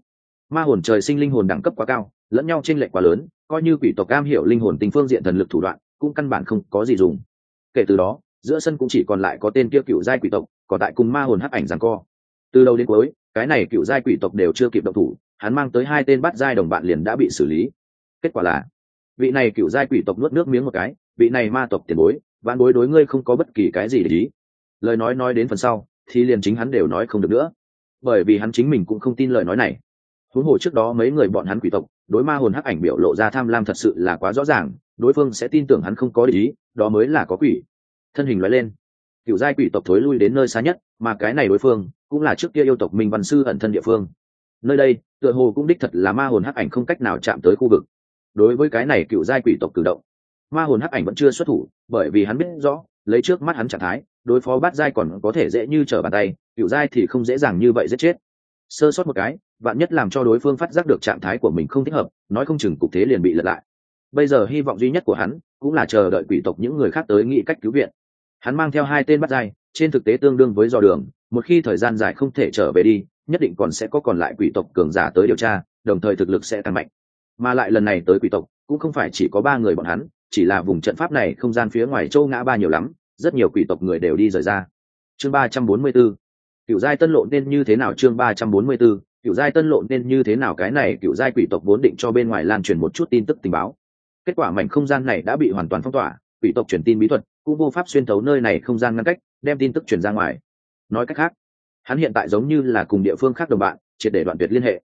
Ma hồn trời sinh linh hồn đẳng cấp quá cao, lẫn nhau chênh lệch quá lớn, coi như quỷ tộc cam hiểu linh hồn tình phương diện thần lực thủ đoạn, cũng căn bản không có gì dùng. Kể từ đó, giữa sân cũng chỉ còn lại có tên kia cựu giai quỷ tộc, còn tại cùng ma hồn hắc ảnh giằng co. Từ đầu đến cuối, cái này cựu giai quỷ tộc đều chưa kịp động thủ, hắn mang tới hai tên bắt giai đồng bạn liền đã bị xử lý. Kết quả là vị này cựu giai quỷ tộc nuốt nước miếng một cái, vị này ma tộc tiền bối vạn bối đối ngươi không có bất kỳ cái gì để ý. Lời nói nói đến phần sau, thì liền chính hắn đều nói không được nữa. Bởi vì hắn chính mình cũng không tin lời nói này. Huống hồ trước đó mấy người bọn hắn quỷ tộc, đối ma hồn hắc ảnh biểu lộ ra tham lam thật sự là quá rõ ràng, đối phương sẽ tin tưởng hắn không có ý, đó mới là có quỷ. Thân hình nói lên. Cựu giai quỷ tộc thối lui đến nơi xa nhất, mà cái này đối phương, cũng là trước kia yêu tộc minh văn sư ẩn thân địa phương. Nơi đây, tựa hồ cũng đích thật là ma hồn hắc ảnh không cách nào chạm tới khu vực đối với cái này cựu giai quỷ tộc cử động. Ma hồn hắc ảnh vẫn chưa xuất thủ, bởi vì hắn biết rõ, lấy trước mắt hắn trạng thái, đối phó bát giai còn có thể dễ như trở bàn tay, cựu giai thì không dễ dàng như vậy giết chết. Sơ sót một cái, vạn nhất làm cho đối phương phát giác được trạng thái của mình không thích hợp, nói không chừng cục thế liền bị lật lại. Bây giờ hy vọng duy nhất của hắn cũng là chờ đợi quỷ tộc những người khác tới nghĩ cách cứu viện. Hắn mang theo hai tên bắt dai trên thực tế tương đương với dò đường, một khi thời gian dài không thể trở về đi, nhất định còn sẽ có còn lại quỷ tộc cường giả tới điều tra, đồng thời thực lực sẽ tăng mạnh mà lại lần này tới quỷ tộc, cũng không phải chỉ có ba người bọn hắn, chỉ là vùng trận pháp này không gian phía ngoài châu ngã ba nhiều lắm, rất nhiều quỷ tộc người đều đi rời ra. Chương ba trăm bốn mươi b ố cựu giai tân lộ nên như thế nào? Chương ba trăm bốn mươi b ố cựu giai tân lộ nên như thế nào? Cái này cựu giai quỷ tộc vốn định cho bên ngoài lan truyền một chút tin tức tình báo. Kết quả mảnh không gian này đã bị hoàn toàn phong tỏa, quỷ tộc truyền tin bí thuật cũng vô pháp xuyên thấu nơi này không gian ngăn cách, đem tin tức truyền ra ngoài. Nói cách khác, hắn hiện tại giống như là cùng địa phương khác đồng bạn, triệt để đoạn tuyệt liên hệ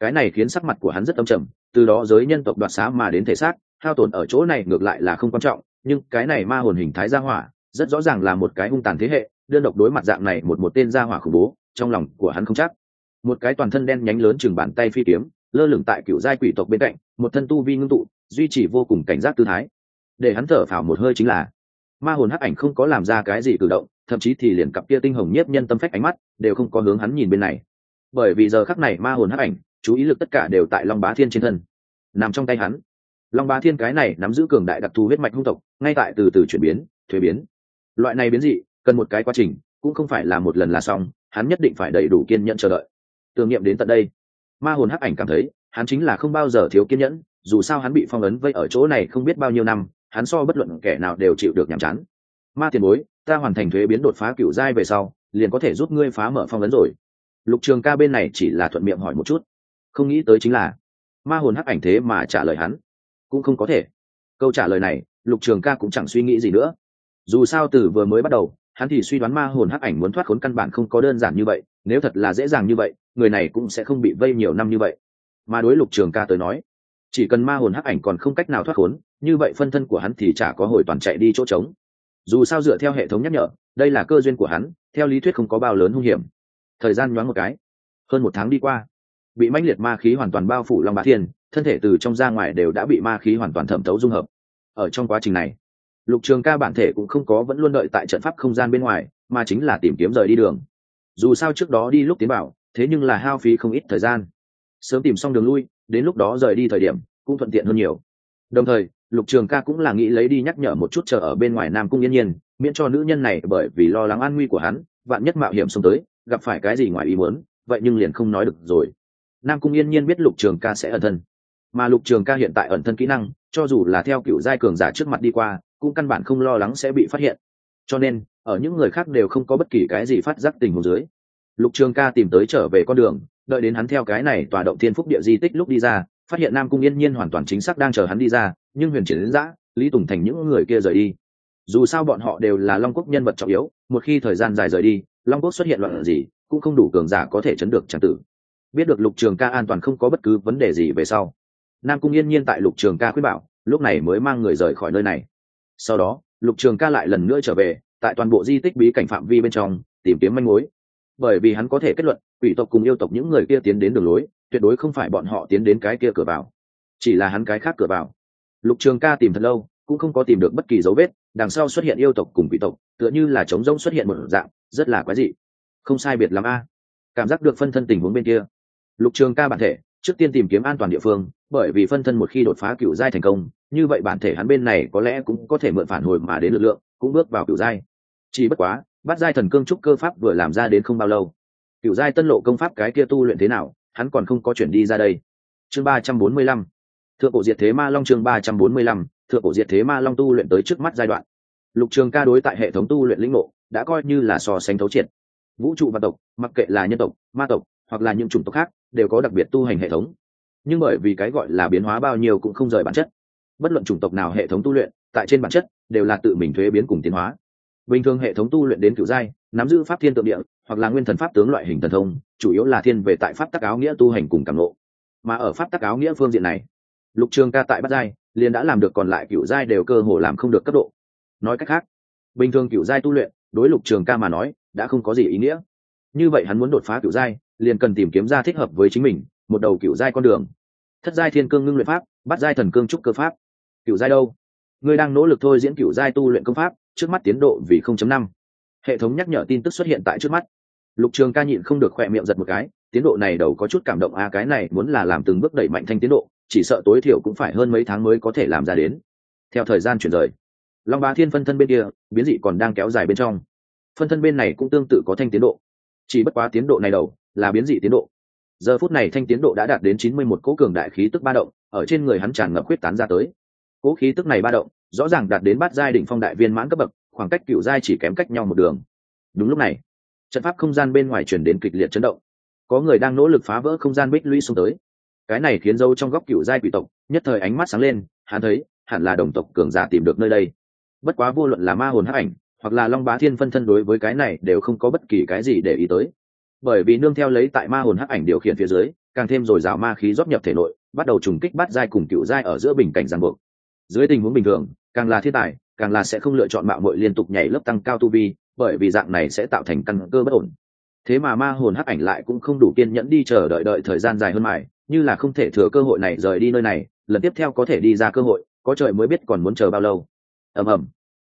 cái này khiến sắc mặt của hắn rất âm trầm, từ đó giới nhân tộc đoạt xá mà đến thể xác, hao tổn ở chỗ này ngược lại là không quan trọng, nhưng cái này ma hồn hình thái gia hỏa, rất rõ ràng là một cái hung tàn thế hệ, đơn độc đối mặt dạng này một một tên gia hỏa khủng bố, trong lòng của hắn không chắc. Một cái toàn thân đen nhánh lớn chừng bàn tay phi kiếm, lơ lửng tại cựu giai quỷ tộc bên cạnh, một thân tu vi ngưng tụ, duy trì vô cùng cảnh giác tư thái. Để hắn thở phào một hơi chính là, ma hồn hắc ảnh không có làm ra cái gì cử động, thậm chí thì liền cặp kia tinh hồng nhiếp nhân tâm phách ánh mắt, đều không có hướng hắn nhìn bên này. Bởi vì giờ khắc này ma hồn hắc ảnh chú ý lực tất cả đều tại long bá thiên trên thân. Nằm trong tay hắn. Long bá thiên cái này nắm giữ cường đại đặc thù huyết mạch hung tộc, ngay tại từ từ chuyển biến, thuế biến. Loại này biến dị, cần một cái quá trình, cũng không phải là một lần là xong, hắn nhất định phải đầy đủ kiên nhẫn chờ đợi. Tưởng niệm đến tận đây, ma hồn hắc ảnh cảm thấy, hắn chính là không bao giờ thiếu kiên nhẫn, dù sao hắn bị phong ấn vây ở chỗ này không biết bao nhiêu năm, hắn so bất luận kẻ nào đều chịu được nhàm chán. Ma tiền bối, ta hoàn thành thuế biến đột phá cựu giai về sau, liền có thể giúp ngươi phá mở phong ấn rồi. Lục trường ca bên này chỉ là thuận miệng hỏi một chút không nghĩ tới chính là ma hồn hắc ảnh thế mà trả lời hắn. Cũng không có thể. Câu trả lời này, lục trường ca cũng chẳng suy nghĩ gì nữa. Dù sao từ vừa mới bắt đầu, hắn thì suy đoán ma hồn hắc ảnh muốn thoát khốn căn bản không có đơn giản như vậy, nếu thật là dễ dàng như vậy, người này cũng sẽ không bị vây nhiều năm như vậy. Mà đối lục trường ca tới nói, chỉ cần ma hồn hắc ảnh còn không cách nào thoát khốn, như vậy phân thân của hắn thì chả có hồi toàn chạy đi chỗ trống. Dù sao dựa theo hệ thống nhắc nhở, đây là cơ duyên của hắn, theo lý thuyết không có bao lớn hung hiểm. Thời gian nhoáng một cái, hơn một tháng đi qua bị mãnh liệt ma khí hoàn toàn bao phủ long bá thiên, thân thể từ trong ra ngoài đều đã bị ma khí hoàn toàn thẩm thấu dung hợp. Ở trong quá trình này, lục trường ca bản thể cũng không có vẫn luôn đợi tại trận pháp không gian bên ngoài, mà chính là tìm kiếm rời đi đường. Dù sao trước đó đi lúc tiến bảo, thế nhưng là hao phí không ít thời gian. Sớm tìm xong đường lui, đến lúc đó rời đi thời điểm, cũng thuận tiện hơn nhiều. Đồng thời, lục trường ca cũng là nghĩ lấy đi nhắc nhở một chút chờ ở bên ngoài nam cung yên nhiên, miễn cho nữ nhân này bởi vì lo lắng an nguy của hắn, vạn nhất mạo hiểm xông tới, gặp phải cái gì ngoài ý muốn, vậy nhưng liền không nói được rồi nam cung yên nhiên biết lục trường ca sẽ ẩn thân. Mà lục trường ca hiện tại ẩn thân kỹ năng, cho dù là theo kiểu giai cường giả trước mặt đi qua, cũng căn bản không lo lắng sẽ bị phát hiện. Cho nên, ở những người khác đều không có bất kỳ cái gì phát giác tình huống dưới. Lục trường ca tìm tới trở về con đường, đợi đến hắn theo cái này tòa động thiên phúc địa di tích lúc đi ra, phát hiện nam cung yên nhiên hoàn toàn chính xác đang chờ hắn đi ra, nhưng huyền triển đến giã lý tùng thành những người kia rời đi. Dù sao bọn họ đều là long quốc nhân vật trọng yếu, một khi thời gian dài rời đi, long quốc xuất hiện loạn gì, cũng không đủ cường giả có thể chấn được tràng tử biết được lục trường ca an toàn không có bất cứ vấn đề gì về sau. Nam cung yên nhiên tại lục trường ca khuyết bảo, lúc này mới mang người rời khỏi nơi này. Sau đó, lục trường ca lại lần nữa trở về, tại toàn bộ di tích bí cảnh phạm vi bên trong, tìm kiếm manh mối. Bởi vì hắn có thể kết luận, quỷ tộc cùng yêu tộc những người kia tiến đến đường lối, tuyệt đối không phải bọn họ tiến đến cái kia cửa vào. Chỉ là hắn cái khác cửa vào. Lục trường ca tìm thật lâu, cũng không có tìm được bất kỳ dấu vết, đằng sau xuất hiện yêu tộc cùng quỷ tộc, tựa như là trống rỗng xuất hiện một dạng, rất là quái dị. Không sai biệt l a. Cảm giác được phân thân tình huống bên kia lục trường ca bản thể, trước tiên tìm kiếm an toàn địa phương, bởi vì phân thân một khi đột phá cựu giai thành công, như vậy bản thể hắn bên này có lẽ cũng có thể mượn phản hồi mà đến lực lượng, cũng bước vào cựu giai. Chỉ bất quá, bắt giai thần cương trúc cơ pháp vừa làm ra đến không bao lâu. Cựu giai tân lộ công pháp cái kia tu luyện thế nào, hắn còn không có chuyển đi ra đây. Chương ba trăm bốn mươi lăm. Thượng cổ diệt thế ma long chương ba trăm bốn mươi lăm. Thượng cổ diệt thế ma long tu luyện tới trước mắt giai đoạn. Lục trường ca đối tại hệ thống tu luyện lĩnh ngộ, đã coi như là so sánh thấu triệt. Vũ trụ và tộc, mặc kệ là nhân tộc, ma tộc, hoặc là những chủng tộc khác đều có đặc biệt tu hành hệ thống. Nhưng bởi vì cái gọi là biến hóa bao nhiêu cũng không rời bản chất. Bất luận chủng tộc nào hệ thống tu luyện, tại trên bản chất đều là tự mình thuế biến cùng tiến hóa. Bình thường hệ thống tu luyện đến cựu giai, nắm giữ pháp thiên tượng địa, hoặc là nguyên thần pháp tướng loại hình thần thông, chủ yếu là thiên về tại pháp tắc áo nghĩa tu hành cùng càng lộ mà ở pháp tắc áo nghĩa phương diện này, lục trường ca tại bát giai, liền đã làm được còn lại cựu giai đều cơ hồ làm không được cấp độ. Nói cách khác, bình thường cựu giai tu luyện, đối lục trường ca mà nói, đã không có gì ý nghĩa. Như vậy hắn muốn đột phá cựu giai liền cần tìm kiếm ra thích hợp với chính mình một đầu cựu giai con đường. Thất giai thiên cương ngưng luyện pháp bắt giai thần cương trúc cơ pháp. Cựu giai đâu? Ngươi đang nỗ lực thôi diễn cựu giai tu luyện công pháp trước mắt tiến độ vì 0.5. hệ thống nhắc nhở tin tức xuất hiện tại trước mắt. Lục trường ca nhịn không được khỏe miệng giật một cái tiến độ này đầu có chút cảm động a à, cái này muốn là làm từng bước đẩy mạnh thanh tiến độ chỉ sợ tối thiểu cũng phải hơn mấy tháng mới có thể làm ra đến. Theo thời gian chuyển rời long bá thiên phân thân bên kia biến dị còn đang kéo dài bên trong. Phân thân bên này cũng tương tự có thanh tiến độ. Chỉ bất quá tiến độ này đầu là biến dị tiến độ. Giờ phút này thanh tiến độ đã đạt đến chín mươi một cố cường đại khí tức ba động, ở trên người hắn tràn ngập huyết tán ra tới. Cố khí tức này ba động, rõ ràng đạt đến bát giai đỉnh phong đại viên mãn cấp bậc, khoảng cách cựu giai chỉ kém cách nhau một đường. Đúng lúc này, trận pháp không gian bên ngoài chuyển đến kịch liệt chấn động. Có người đang nỗ lực phá vỡ không gian bích lũy xuống tới. Cái này khiến dâu trong góc cựu giai quỷ tộc, nhất thời ánh mắt sáng lên, hắn thấy, hẳn là đồng tộc cường giả tìm được nơi đây. Bất quá vô luận là ma hồn hắc ảnh, hoặc là long bá thiên phân thân đối với cái này đều không có bất kỳ cái gì để ý tới bởi vì nương theo lấy tại ma hồn hắc ảnh điều khiển phía dưới, càng thêm dồi dào ma khí rót nhập thể nội, bắt đầu trùng kích bắt dai cùng cựu dai ở giữa bình cảnh giang buộc. Dưới tình huống bình thường, càng là thiên tài, càng là sẽ không lựa chọn mạo mội liên tục nhảy lớp tăng cao tu vi, bởi vì dạng này sẽ tạo thành căn cơ bất ổn. Thế mà ma hồn hắc ảnh lại cũng không đủ kiên nhẫn đi chờ đợi đợi thời gian dài hơn mãi, như là không thể thừa cơ hội này rời đi nơi này, lần tiếp theo có thể đi ra cơ hội, có trời mới biết còn muốn chờ bao lâu. Ầm ầm.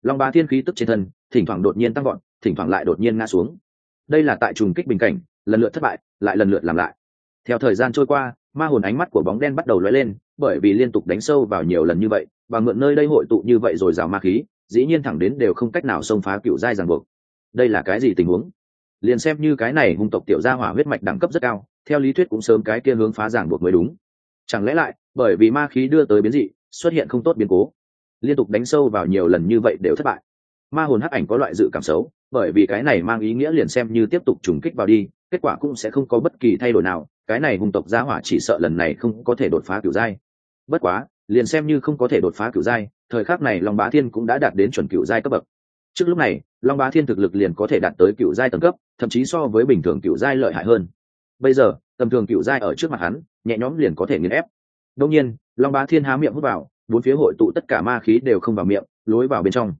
Long bá thiên khí tức trên thân, thỉnh thoảng đột nhiên tăng gọn thỉnh thoảng lại đột nhiên ngã xuống đây là tại trùng kích bình cảnh, lần lượt thất bại, lại lần lượt làm lại. Theo thời gian trôi qua, ma hồn ánh mắt của bóng đen bắt đầu lóe lên, bởi vì liên tục đánh sâu vào nhiều lần như vậy, và mượn nơi đây hội tụ như vậy rồi rào ma khí, dĩ nhiên thẳng đến đều không cách nào xông phá cựu giai ràng buộc. Đây là cái gì tình huống? Liền xem như cái này hung tộc tiểu gia hỏa huyết mạch đẳng cấp rất cao, theo lý thuyết cũng sớm cái kia hướng phá ràng buộc mới đúng. Chẳng lẽ lại, bởi vì ma khí đưa tới biến dị, xuất hiện không tốt biến cố, liên tục đánh sâu vào nhiều lần như vậy đều thất bại? Ma hồn hắc ảnh có loại dự cảm xấu, bởi vì cái này mang ý nghĩa liền xem như tiếp tục trùng kích vào đi, kết quả cũng sẽ không có bất kỳ thay đổi nào, cái này hung tộc gia hỏa chỉ sợ lần này không có thể đột phá kiểu giai. Bất quá, liền xem như không có thể đột phá kiểu giai, thời khắc này long bá thiên cũng đã đạt đến chuẩn kiểu giai cấp bậc. Trước lúc này, long bá thiên thực lực liền có thể đạt tới kiểu giai tầng cấp, thậm chí so với bình thường kiểu giai lợi hại hơn. Bây giờ, tầm thường kiểu giai ở trước mặt hắn, nhẹ nhõm liền có thể nghiền ép. Đông nhiên, long bá thiên há miệng hút vào, bốn phía hội tụ tất cả ma khí đều không vào miệng, lối vào bên trong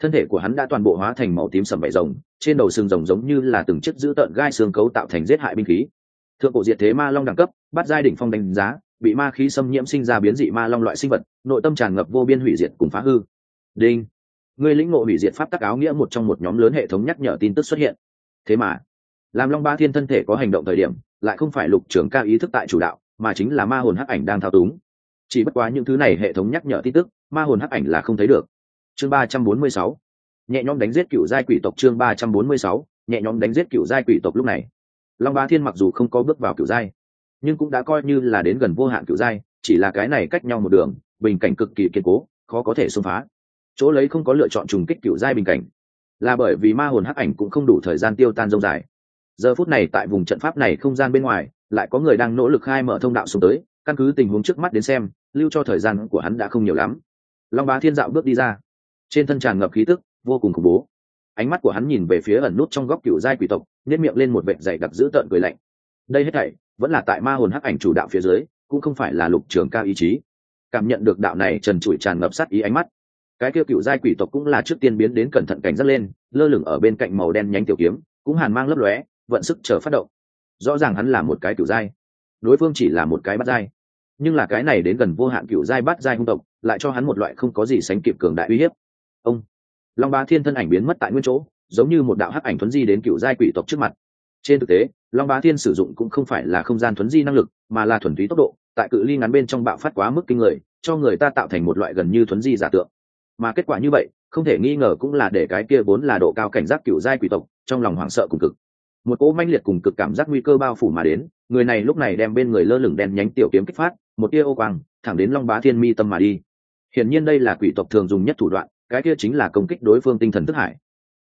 thân thể của hắn đã toàn bộ hóa thành màu tím sầm bảy rồng, trên đầu sừng rồng giống như là từng chiếc dữ tợn gai xương cấu tạo thành giết hại binh khí. Thượng cổ diệt thế ma long đẳng cấp, bắt giai đỉnh phong đánh giá, bị ma khí xâm nhiễm sinh ra biến dị ma long loại sinh vật, nội tâm tràn ngập vô biên hủy diệt cùng phá hư. Đinh! Người lĩnh ngộ hủy diệt pháp tắc áo nghĩa một trong một nhóm lớn hệ thống nhắc nhở tin tức xuất hiện. Thế mà, làm long ba thiên thân thể có hành động thời điểm, lại không phải lục trưởng ca ý thức tại chủ đạo, mà chính là ma hồn hắc ảnh đang thao túng. Chỉ bất quá những thứ này hệ thống nhắc nhở tin tức, ma hồn hắc ảnh là không thấy được chương ba trăm bốn mươi sáu. Nhẹ nhõm đánh giết cựu giai quỷ tộc chương ba trăm bốn mươi sáu, nhẹ nhõm đánh giết cựu giai quỷ tộc lúc này. Long ba thiên mặc dù không có bước vào cựu giai, nhưng cũng đã coi như là đến gần vô hạn cựu giai, chỉ là cái này cách nhau một đường, bình cảnh cực kỳ kiên cố, khó có thể xông phá. Chỗ lấy không có lựa chọn trùng kích cựu giai bình cảnh, là bởi vì ma hồn hắc ảnh cũng không đủ thời gian tiêu tan dông dài. Giờ phút này tại vùng trận pháp này không gian bên ngoài, lại có người đang nỗ lực khai mở thông đạo xuống tới, căn cứ tình huống trước mắt đến xem, lưu cho thời gian của hắn đã không nhiều lắm. Long bá thiên dạo bước đi ra trên thân tràn ngập khí tức, vô cùng khủng bố. Ánh mắt của hắn nhìn về phía ẩn nút trong góc cựu giai quỷ tộc nếp miệng lên một vệ dày đặc dữ tợn cười lạnh. Đây hết thảy, vẫn là tại ma hồn hắc ảnh chủ đạo phía dưới, cũng không phải là lục trường cao ý chí. Cảm nhận được đạo này trần trụi tràn ngập sát ý ánh mắt. Cái kia cựu giai quỷ tộc cũng là trước tiên biến đến cẩn thận cảnh giác lên, lơ lửng ở bên cạnh màu đen nhánh tiểu kiếm, cũng hàn mang lấp lóe, vận sức chờ phát động. Rõ ràng hắn là một cái cựu giai, đối phương chỉ là một cái bắt giai. Nhưng là cái này đến gần vô hạn cựu giai bắt giai hung tộc, lại cho hắn một loại không có gì sánh kịp cường đại uy hiếp ông. Long ba thiên thân ảnh biến mất tại nguyên chỗ, giống như một đạo hắc ảnh thuấn di đến cựu giai quỷ tộc trước mặt. Trên thực tế, long bá thiên sử dụng cũng không phải là không gian thuấn di năng lực, mà là thuần túy tốc độ, tại cự ly ngắn bên trong bạo phát quá mức kinh người, cho người ta tạo thành một loại gần như thuấn di giả tượng. Mà kết quả như vậy, không thể nghi ngờ cũng là để cái kia vốn là độ cao cảnh giác cựu giai quỷ tộc, trong lòng hoảng sợ cùng cực. Một cỗ manh liệt cùng cực cảm giác nguy cơ bao phủ mà đến, người này lúc này đem bên người lơ lửng đen nhánh tiểu kiếm kích phát, một tia ô quang, thẳng đến long bá thiên mi tâm mà đi. Hiển nhiên đây là quỷ tộc thường dùng nhất thủ đoạn cái kia chính là công kích đối phương tinh thần thức hải.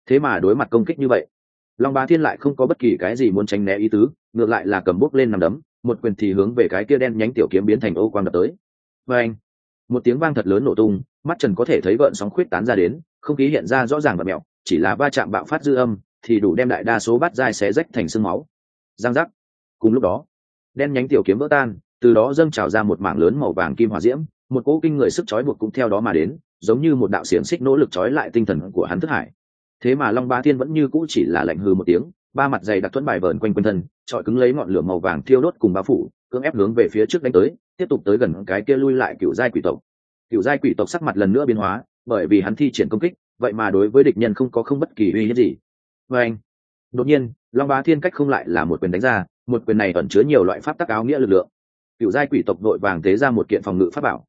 Thế mà đối mặt công kích như vậy, long bá thiên lại không có bất kỳ cái gì muốn tránh né ý tứ, ngược lại là cầm bút lên nằm đấm, một quyền thì hướng về cái kia đen nhánh tiểu kiếm biến thành ô quang đập tới. Và anh, một tiếng vang thật lớn nổ tung, mắt trần có thể thấy vợn sóng khuyết tán ra đến, không khí hiện ra rõ ràng và mẹo, chỉ là va chạm bạo phát dư âm, thì đủ đem đại đa số bát dai xé rách thành sương máu. Giang giác. Cùng lúc đó, đen nhánh tiểu kiếm vỡ tan, từ đó dâng trào ra một mảng lớn màu vàng kim hỏa diễm, một cỗ kinh người sức trói buộc cũng theo đó mà đến giống như một đạo xiềng xích nỗ lực trói lại tinh thần của hắn thức hải. Thế mà long ba thiên vẫn như cũ chỉ là lạnh hư một tiếng, ba mặt dày đặc thuẫn bài vờn quanh quanh thân trọi cứng lấy ngọn lửa màu vàng thiêu đốt cùng bao phủ, cưỡng ép hướng về phía trước đánh tới, tiếp tục tới gần cái kia lui lại cựu giai quỷ tộc. Cựu giai quỷ tộc sắc mặt lần nữa biến hóa, bởi vì hắn thi triển công kích, vậy mà đối với địch nhân không có không bất kỳ uy hiếp gì. Vê anh, đột nhiên, long bá thiên cách không lại là một quyền đánh ra, một quyền này ẩn chứa nhiều loại pháp tắc áo nghĩa lực lượng. Cựu giai quỷ tộc vội vàng tế ra một kiện phòng ngự pháp bảo.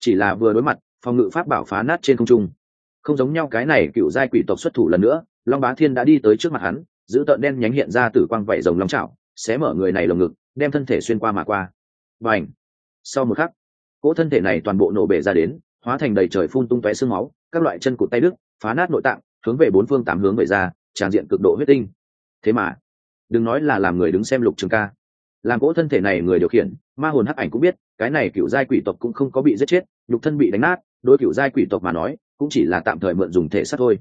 Chỉ là vừa đối mặt phòng ngự pháp bảo phá nát trên không trung. Không giống nhau cái này cựu giai quỷ tộc xuất thủ lần nữa long bá thiên đã đi tới trước mặt hắn giữ tợn đen nhánh hiện ra từ quang vảy rồng long chảo, xé mở người này lồng ngực đem thân thể xuyên qua mà qua. Và ảnh sau một khắc cỗ thân thể này toàn bộ nổ bể ra đến hóa thành đầy trời phun tung tóe sương máu các loại chân cụt tay đứt phá nát nội tạng hướng về bốn phương tám hướng về ra tràn diện cực độ huyết tinh. Thế mà đừng nói là làm người đứng xem lục trường ca. Làm cỗ thân thể này người điều khiển ma hồn hắc ảnh cũng biết cái này cựu giai quỷ tộc cũng không có bị giết chết nhục thân bị đánh nát đối cựu giai quỷ tộc mà nói, cũng chỉ là tạm thời mượn dùng thể xác thôi.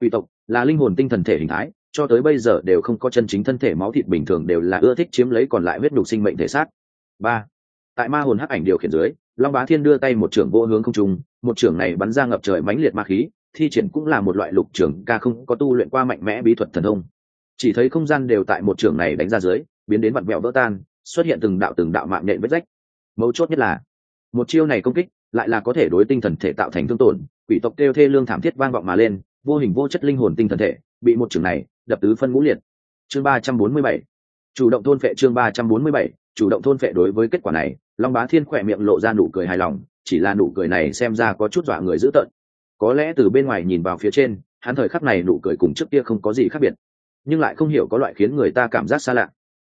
Quỷ tộc là linh hồn tinh thần thể hình thái, cho tới bây giờ đều không có chân chính thân thể máu thịt bình thường đều là ưa thích chiếm lấy còn lại huyết nhục sinh mệnh thể xác. Ba, tại ma hồn hắc ảnh điều khiển dưới, long bá thiên đưa tay một trưởng vô hướng không trung, một trưởng này bắn ra ngập trời mãnh liệt ma khí, thi triển cũng là một loại lục trưởng, ca không có tu luyện qua mạnh mẽ bí thuật thần thông. Chỉ thấy không gian đều tại một trường này đánh ra dưới, biến đến vặn vẹo vỡ tan, xuất hiện từng đạo từng đạo mạng nhện vết rách. Mấu chốt nhất là, một chiêu này công kích lại là có thể đối tinh thần thể tạo thành thương tổn, quỷ tộc kêu thê lương thảm thiết vang vọng mà lên, vô hình vô chất linh hồn tinh thần thể, bị một trường này đập tứ phân ngũ liệt. Chương ba trăm bốn mươi bảy. Chủ động thôn phệ chương ba trăm bốn mươi bảy. Chủ động thôn phệ đối với kết quả này, long bá thiên khỏe miệng lộ ra nụ cười hài lòng, chỉ là nụ cười này xem ra có chút dọa người dữ tợn. Có lẽ từ bên ngoài nhìn vào phía trên, hắn thời khắc này nụ cười cùng trước kia không có gì khác biệt, nhưng lại không hiểu có loại khiến người ta cảm giác xa lạ.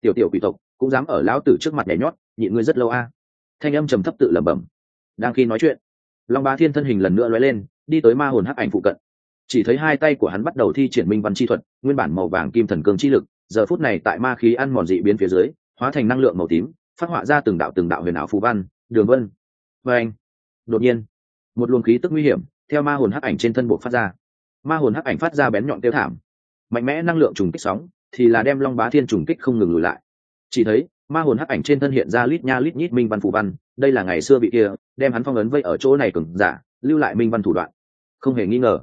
Tiểu tiểu quỷ tộc, cũng dám ở lão tử trước mặt nhảy nhót, nhịn ngươi rất lâu a. Thanh âm trầm thấp tự lẩm bẩm đang khi nói chuyện, long bá thiên thân hình lần nữa lóe lên, đi tới ma hồn hắc ảnh phụ cận. Chỉ thấy hai tay của hắn bắt đầu thi triển minh văn chi thuật, nguyên bản màu vàng kim thần cương chi lực, giờ phút này tại ma khí ăn mòn dị biến phía dưới, hóa thành năng lượng màu tím, phát họa ra từng đạo từng đạo huyền ảo phù văn, đường vân. Và anh, đột nhiên, một luồng khí tức nguy hiểm, theo ma hồn hắc ảnh trên thân bộ phát ra. Ma hồn hắc ảnh phát ra bén nhọn tiêu thảm, mạnh mẽ năng lượng trùng kích sóng, thì là đem long bá thiên trùng kích không ngừng lùi lại. Chỉ thấy ma hồn hắc ảnh trên thân hiện ra lít nha lít nhít minh văn phù văn, đây là ngày xưa bị kia, đem hắn phong ấn vây ở chỗ này cứng giả, lưu lại minh văn thủ đoạn. Không hề nghi ngờ,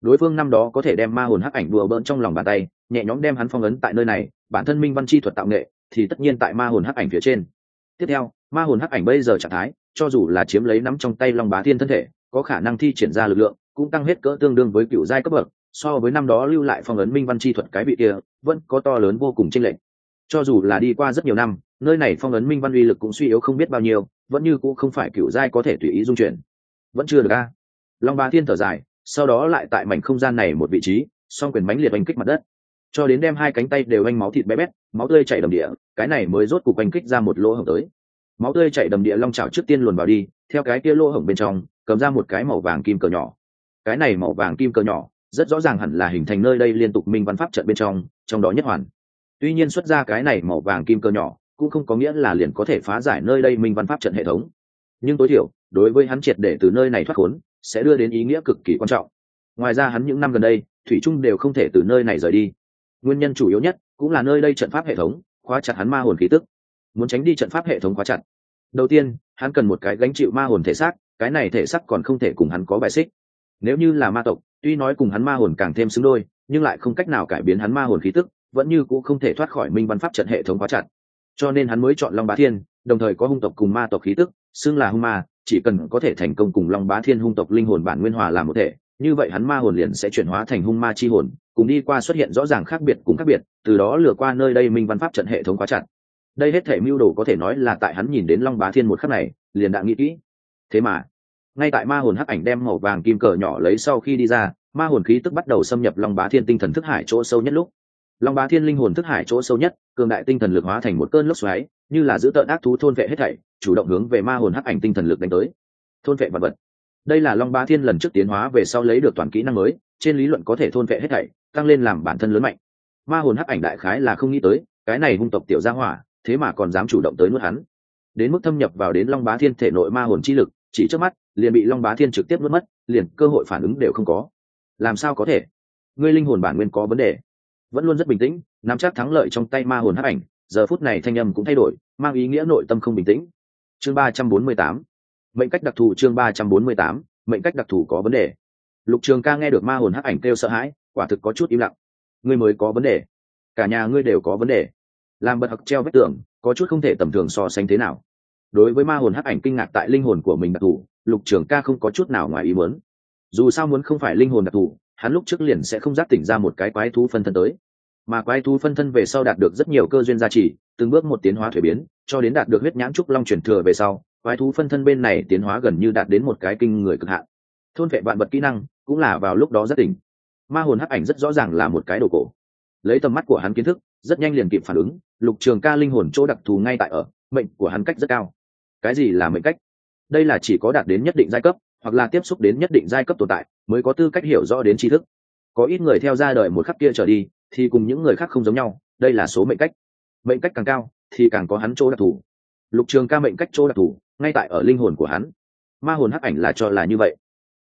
đối phương năm đó có thể đem ma hồn hắc ảnh đùa bỡn trong lòng bàn tay, nhẹ nhõm đem hắn phong ấn tại nơi này, bản thân minh văn chi thuật tạo nghệ thì tất nhiên tại ma hồn hắc ảnh phía trên. Tiếp theo, ma hồn hắc ảnh bây giờ trạng thái, cho dù là chiếm lấy nắm trong tay long bá thiên thân thể, có khả năng thi triển ra lực lượng, cũng tăng hết cỡ tương đương với cựu giai cấp bậc, so với năm đó lưu lại phong ấn minh văn chi thuật cái vị kia, vẫn có to lớn vô cùng chênh lệch cho dù là đi qua rất nhiều năm, nơi này phong ấn minh văn uy lực cũng suy yếu không biết bao nhiêu, vẫn như cũng không phải cựu giai có thể tùy ý dung chuyển. Vẫn chưa được a. Long Ba thiên thở dài, sau đó lại tại mảnh không gian này một vị trí, song quyền mánh liệt oanh kích mặt đất. Cho đến đem hai cánh tay đều anh máu thịt bé bét, máu tươi chảy đầm địa, cái này mới rốt cục oanh kích ra một lỗ hổng tới. Máu tươi chảy đầm địa long trào trước tiên luồn vào đi, theo cái kia lỗ hổng bên trong, cầm ra một cái màu vàng kim cờ nhỏ. Cái này màu vàng kim cờ nhỏ, rất rõ ràng hẳn là hình thành nơi đây liên tục minh văn pháp trận bên trong trong đó nhất hoàn tuy nhiên xuất ra cái này màu vàng kim cơ nhỏ, cũng không có nghĩa là liền có thể phá giải nơi đây minh văn pháp trận hệ thống. Nhưng tối thiểu, đối với hắn triệt để từ nơi này thoát khốn, sẽ đưa đến ý nghĩa cực kỳ quan trọng. Ngoài ra hắn những năm gần đây, thủy trung đều không thể từ nơi này rời đi. Nguyên nhân chủ yếu nhất cũng là nơi đây trận pháp hệ thống khóa chặt hắn ma hồn khí tức. Muốn tránh đi trận pháp hệ thống khóa chặt, đầu tiên, hắn cần một cái gánh chịu ma hồn thể xác, cái này thể xác còn không thể cùng hắn có bài xích. Nếu như là ma tộc, tuy nói cùng hắn ma hồn càng thêm xứng đôi, nhưng lại không cách nào cải biến hắn ma hồn khí tức vẫn như cũng không thể thoát khỏi minh văn pháp trận hệ thống quá chặt. Cho nên hắn mới chọn long bá thiên, đồng thời có hung tộc cùng ma tộc khí tức, xưng là hung ma, chỉ cần có thể thành công cùng long bá thiên hung tộc linh hồn bản nguyên hòa làm một thể, như vậy hắn ma hồn liền sẽ chuyển hóa thành hung ma chi hồn, cùng đi qua xuất hiện rõ ràng khác biệt cùng khác biệt, từ đó lừa qua nơi đây minh văn pháp trận hệ thống quá chặt. Đây hết thể mưu đồ có thể nói là tại hắn nhìn đến long bá thiên một khắc này, liền đã nghĩ kỹ. Thế mà, ngay tại ma hồn hắc ảnh đem màu vàng kim cờ nhỏ lấy sau khi đi ra, ma hồn khí tức bắt đầu xâm nhập long bá thiên tinh thần thức hải chỗ sâu nhất lúc long bá thiên linh hồn thức hải chỗ sâu nhất, cường đại tinh thần lực hóa thành một cơn lốc xoáy, như là giữ tợn ác thú thôn vệ hết thảy, chủ động hướng về ma hồn hắc ảnh tinh thần lực đánh tới. Thôn vệ vật vật. Đây là long bá thiên lần trước tiến hóa về sau lấy được toàn kỹ năng mới, trên lý luận có thể thôn vệ hết thảy, tăng lên làm bản thân lớn mạnh. Ma hồn hắc ảnh đại khái là không nghĩ tới, cái này hung tộc tiểu gia hỏa, thế mà còn dám chủ động tới nuốt hắn. Đến mức thâm nhập vào đến long bá thiên thể nội ma hồn chi lực, chỉ trước mắt, liền bị long bá thiên trực tiếp nuốt mất, liền cơ hội phản ứng đều không có. Làm sao có thể? Ngươi linh hồn bản nguyên có vấn đề vẫn luôn rất bình tĩnh, nắm chắc thắng lợi trong tay ma hồn hắc ảnh, giờ phút này thanh âm cũng thay đổi, mang ý nghĩa nội tâm không bình tĩnh. Chương ba trăm bốn mươi tám. Mệnh cách đặc thù chương ba trăm bốn mươi tám, mệnh cách đặc thù có vấn đề. Lục trường ca nghe được ma hồn hắc ảnh kêu sợ hãi, quả thực có chút im lặng. Ngươi mới có vấn đề. Cả nhà ngươi đều có vấn đề. Làm bật hặc treo vết tưởng có chút không thể tầm thường so sánh thế nào. Đối với ma hồn hắc ảnh kinh ngạc tại linh hồn của mình đặc thù, lục trường ca không có chút nào ngoài ý muốn. Dù sao muốn không phải linh hồn đặc thù, hắn lúc trước liền sẽ không giác tỉnh ra một cái quái thú phân thân tới mà quái thú phân thân về sau đạt được rất nhiều cơ duyên gia trì, từng bước một tiến hóa thuế biến, cho đến đạt được huyết nhãn trúc long truyền thừa về sau, quái thú phân thân bên này tiến hóa gần như đạt đến một cái kinh người cực hạn. Thôn vệ vạn vật kỹ năng cũng là vào lúc đó rất tỉnh ma hồn hắc ảnh rất rõ ràng là một cái đồ cổ. Lấy tầm mắt của hắn kiến thức, rất nhanh liền kịp phản ứng, lục trường ca linh hồn chỗ đặc thù ngay tại ở, mệnh của hắn cách rất cao. Cái gì là mệnh cách? Đây là chỉ có đạt đến nhất định giai cấp, hoặc là tiếp xúc đến nhất định giai cấp tồn tại, mới có tư cách hiểu rõ đến tri thức. Có ít người theo ra đời một khắc kia trở đi thì cùng những người khác không giống nhau, đây là số mệnh cách. Mệnh cách càng cao, thì càng có hắn chỗ đặc thù. Lục trường ca mệnh cách chỗ đặc thù, ngay tại ở linh hồn của hắn. Ma hồn hắc ảnh là cho là như vậy.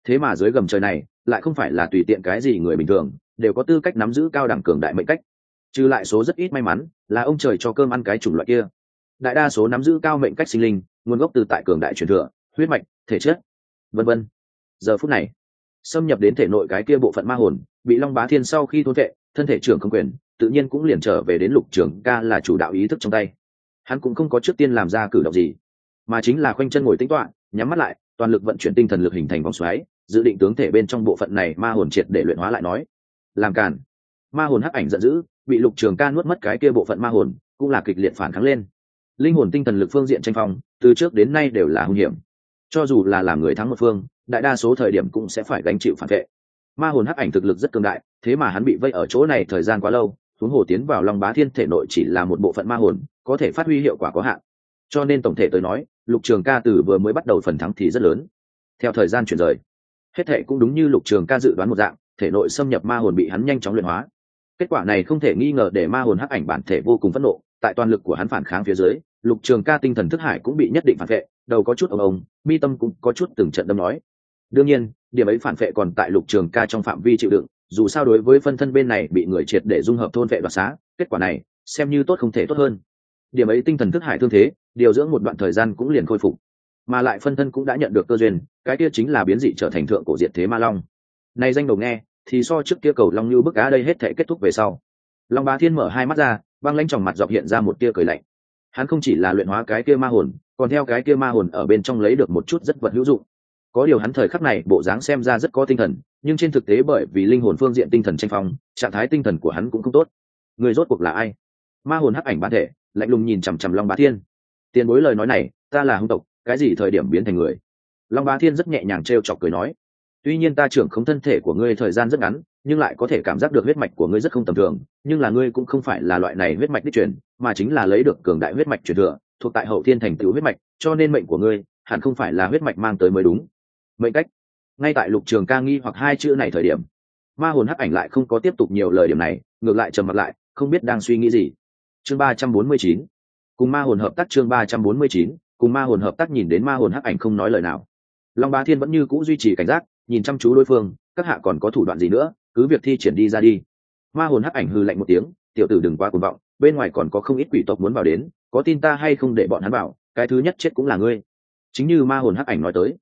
Thế mà dưới gầm trời này, lại không phải là tùy tiện cái gì người bình thường, đều có tư cách nắm giữ cao đẳng cường đại mệnh cách. Trừ lại số rất ít may mắn, là ông trời cho cơm ăn cái chủng loại kia. Đại đa số nắm giữ cao mệnh cách sinh linh, nguồn gốc từ tại cường đại truyền thừa, huyết mạch, thể chất, vân vân. Giờ phút này, xâm nhập đến thể nội cái kia bộ phận ma hồn, bị long bá thiên sau khi thôn vệ thân thể trưởng không quyền, tự nhiên cũng liền trở về đến lục trường ca là chủ đạo ý thức trong tay. Hắn cũng không có trước tiên làm ra cử động gì, mà chính là khoanh chân ngồi tính toạ nhắm mắt lại, toàn lực vận chuyển tinh thần lực hình thành vòng xoáy, dự định tướng thể bên trong bộ phận này ma hồn triệt để luyện hóa lại nói. Làm cản ma hồn hắc ảnh giận dữ, bị lục trường ca nuốt mất cái kia bộ phận ma hồn, cũng là kịch liệt phản kháng lên. Linh hồn tinh thần lực phương diện tranh phong, từ trước đến nay đều là hung hiểm. Cho dù là làm người thắng một phương, đại đa số thời điểm cũng sẽ phải gánh chịu phản vệ ma hồn hắc ảnh thực lực rất cường đại, thế mà hắn bị vây ở chỗ này thời gian quá lâu, huống hồ tiến vào long bá thiên thể nội chỉ là một bộ phận ma hồn, có thể phát huy hiệu quả có hạn. Cho nên tổng thể tới nói, lục trường ca từ vừa mới bắt đầu phần thắng thì rất lớn. Theo thời gian chuyển rời, hết thệ cũng đúng như lục trường ca dự đoán một dạng, thể nội xâm nhập ma hồn bị hắn nhanh chóng luyện hóa. Kết quả này không thể nghi ngờ để ma hồn hắc ảnh bản thể vô cùng phẫn nộ, tại toàn lực của hắn phản kháng phía dưới, lục trường ca tinh thần thức hải cũng bị nhất định phản vệ, đầu có chút ông ông mi tâm cũng có chút từng trận đâm nói. Đương nhiên điểm ấy phản vệ còn tại lục trường ca trong phạm vi chịu đựng, dù sao đối với phân thân bên này bị người triệt để dung hợp thôn vệ đoạt xá, kết quả này, xem như tốt không thể tốt hơn. Điểm ấy tinh thần thức hải thương thế, điều dưỡng một đoạn thời gian cũng liền khôi phục. Mà lại phân thân cũng đã nhận được cơ duyên, cái kia chính là biến dị trở thành thượng cổ diệt thế ma long. Này danh đầu nghe, thì so trước kia cầu long như bức á đây hết thể kết thúc về sau. Long bá thiên mở hai mắt ra, băng lanh tròng mặt dọc hiện ra một tia cười lạnh. Hắn không chỉ là luyện hóa cái kia ma hồn, còn theo cái kia ma hồn ở bên trong lấy được một chút rất vật hữu dụng có điều hắn thời khắc này, bộ dáng xem ra rất có tinh thần, nhưng trên thực tế bởi vì linh hồn phương diện tinh thần tranh phong, trạng thái tinh thần của hắn cũng không tốt. Người rốt cuộc là ai? Ma hồn hắc ảnh bản thể, lạnh lùng nhìn chằm chằm long bá thiên. Tiền bối lời nói này, ta là hung tộc, cái gì thời điểm biến thành người? Long bá thiên rất nhẹ nhàng t r e o chọc cười nói, tuy nhiên ta trưởng không thân thể của ngươi thời gian rất ngắn, nhưng lại có thể cảm giác được huyết mạch của ngươi rất không tầm thường, nhưng là ngươi cũng không phải là loại này huyết mạch đích truyền, mà chính là lấy được cường đại huyết mạch truyền thừa, thuộc tại hậu thiên thành tựu huyết mạch, cho nên mệnh của ngươi hẳn không phải là huyết mạch mang tới mới đúng mệnh cách. Ngay tại lục trường ca nghi hoặc hai chữ này thời điểm, ma hồn hắc ảnh lại không có tiếp tục nhiều lời điểm này, ngược lại trầm mặt lại, không biết đang suy nghĩ gì. Chương ba trăm bốn mươi chín, cùng ma hồn hợp tác chương ba trăm bốn mươi chín, cùng ma hồn hợp tác nhìn đến ma hồn hắc ảnh không nói lời nào. Long bá thiên vẫn như cũ duy trì cảnh giác, nhìn chăm chú đối phương, các hạ còn có thủ đoạn gì nữa, cứ việc thi triển đi ra đi. Ma hồn hắc ảnh hư lạnh một tiếng, tiểu tử đừng quá cuồng vọng, bên ngoài còn có không ít quỷ tộc muốn vào đến, có tin ta hay không để bọn hắn bảo cái thứ nhất chết cũng là ngươi. Chính như ma hồn hắc ảnh nói tới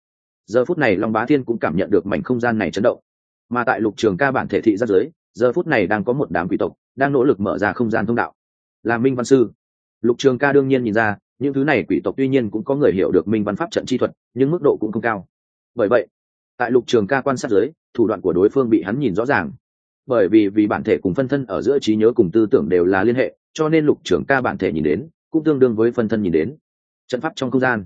giờ phút này long bá thiên cũng cảm nhận được mảnh không gian này chấn động. Mà tại lục trường ca bản thể thị ra dưới giờ phút này đang có một đám quỷ tộc đang nỗ lực mở ra không gian thông đạo. Là minh văn sư. Lục trường ca đương nhiên nhìn ra, những thứ này quỷ tộc tuy nhiên cũng có người hiểu được minh văn pháp trận chi thuật, nhưng mức độ cũng không cao. Bởi vậy, tại lục trường ca quan sát giới, thủ đoạn của đối phương bị hắn nhìn rõ ràng. Bởi vì vì bản thể cùng phân thân ở giữa trí nhớ cùng tư tưởng đều là liên hệ, cho nên lục trường ca bản thể nhìn đến, cũng tương đương với phân thân nhìn đến. Trận pháp trong không gian.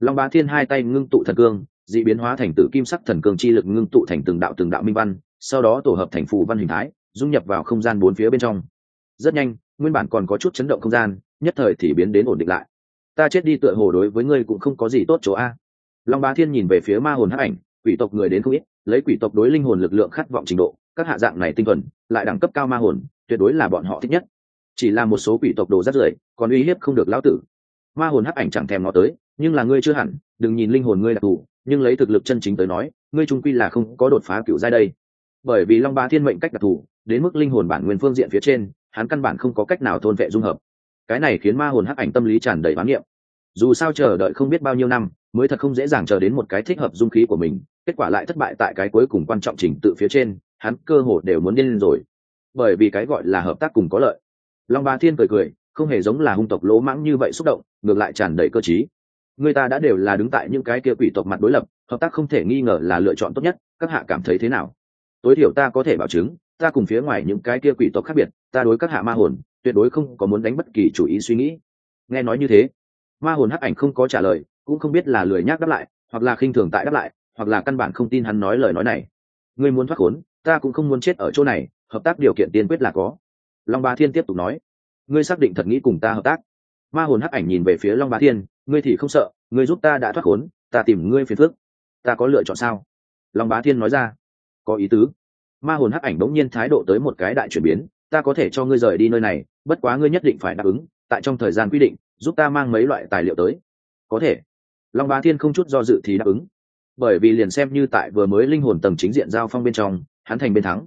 Long bá thiên hai tay ngưng tụ thần cương d ị biến hóa thành tự kim sắc thần cương chi lực ngưng tụ thành từng đạo từng đạo minh văn, sau đó tổ hợp thành phù văn hình thái, dung nhập vào không gian bốn phía bên trong. Rất nhanh, nguyên bản còn có chút chấn động không gian, nhất thời thì biến đến ổn định lại. Ta chết đi tựa hồ đối với ngươi cũng không có gì tốt chỗ a. Long bá thiên nhìn về phía ma hồn hắc ảnh, quỷ tộc người đến không ít, lấy quỷ tộc đối linh hồn lực lượng khát vọng trình độ, các hạ dạng này tinh thuần, lại đẳng cấp cao ma hồn, tuyệt đối là bọn họ thích nhất. Chỉ là một số quỷ tộc đồ rất rưởi, còn uy hiếp không được lão tử. Ma hồn hắc ảnh chẳng thèm nó tới, nhưng là ngươi chưa hẳn, đừng nhìn linh hồn ngươi đặc thù nhưng lấy thực lực chân chính tới nói, ngươi trung quy là không có đột phá cựu giai đây. Bởi vì long Ba thiên mệnh cách đặc thù, đến mức linh hồn bản nguyên phương diện phía trên, hắn căn bản không có cách nào thôn vệ dung hợp. Cái này khiến ma hồn hắc ảnh tâm lý tràn đầy bán niệm dù sao chờ đợi không biết bao nhiêu năm, mới thật không dễ dàng chờ đến một cái thích hợp dung khí của mình, kết quả lại thất bại tại cái cuối cùng quan trọng trình tự phía trên, hắn cơ hồ đều muốn điên lên rồi. Bởi vì cái gọi là hợp tác cùng có lợi. Long ba thiên cười cười, không hề giống là hung tộc lỗ mãng như vậy xúc động, ngược lại tràn đầy cơ t người ta đã đều là đứng tại những cái kia quỷ tộc mặt đối lập, hợp tác không thể nghi ngờ là lựa chọn tốt nhất, các hạ cảm thấy thế nào? Tối thiểu ta có thể bảo chứng, ta cùng phía ngoài những cái kia quỷ tộc khác biệt, ta đối các hạ ma hồn, tuyệt đối không có muốn đánh bất kỳ chủ ý suy nghĩ. Nghe nói như thế, ma hồn hắc ảnh không có trả lời, cũng không biết là lười nhác đáp lại, hoặc là khinh thường tại đáp lại, hoặc là căn bản không tin hắn nói lời nói này. Ngươi muốn thoát khốn, ta cũng không muốn chết ở chỗ này, hợp tác điều kiện tiên quyết là có. Long ba thiên tiếp tục nói, ngươi xác định thật nghĩ cùng ta hợp tác. Ma hồn hắc ảnh nhìn về phía long ba thiên ngươi thì không sợ, ngươi giúp ta đã thoát khốn, ta tìm ngươi phiền phức. Ta có lựa chọn sao? Long bá thiên nói ra. Có ý tứ. Ma hồn hắc ảnh bỗng nhiên thái độ tới một cái đại chuyển biến. Ta có thể cho ngươi rời đi nơi này, bất quá ngươi nhất định phải đáp ứng. Tại trong thời gian quy định, giúp ta mang mấy loại tài liệu tới. Có thể. Long bá thiên không chút do dự thì đáp ứng. Bởi vì liền xem như tại vừa mới linh hồn tầng chính diện giao phong bên trong, hắn thành bên thắng.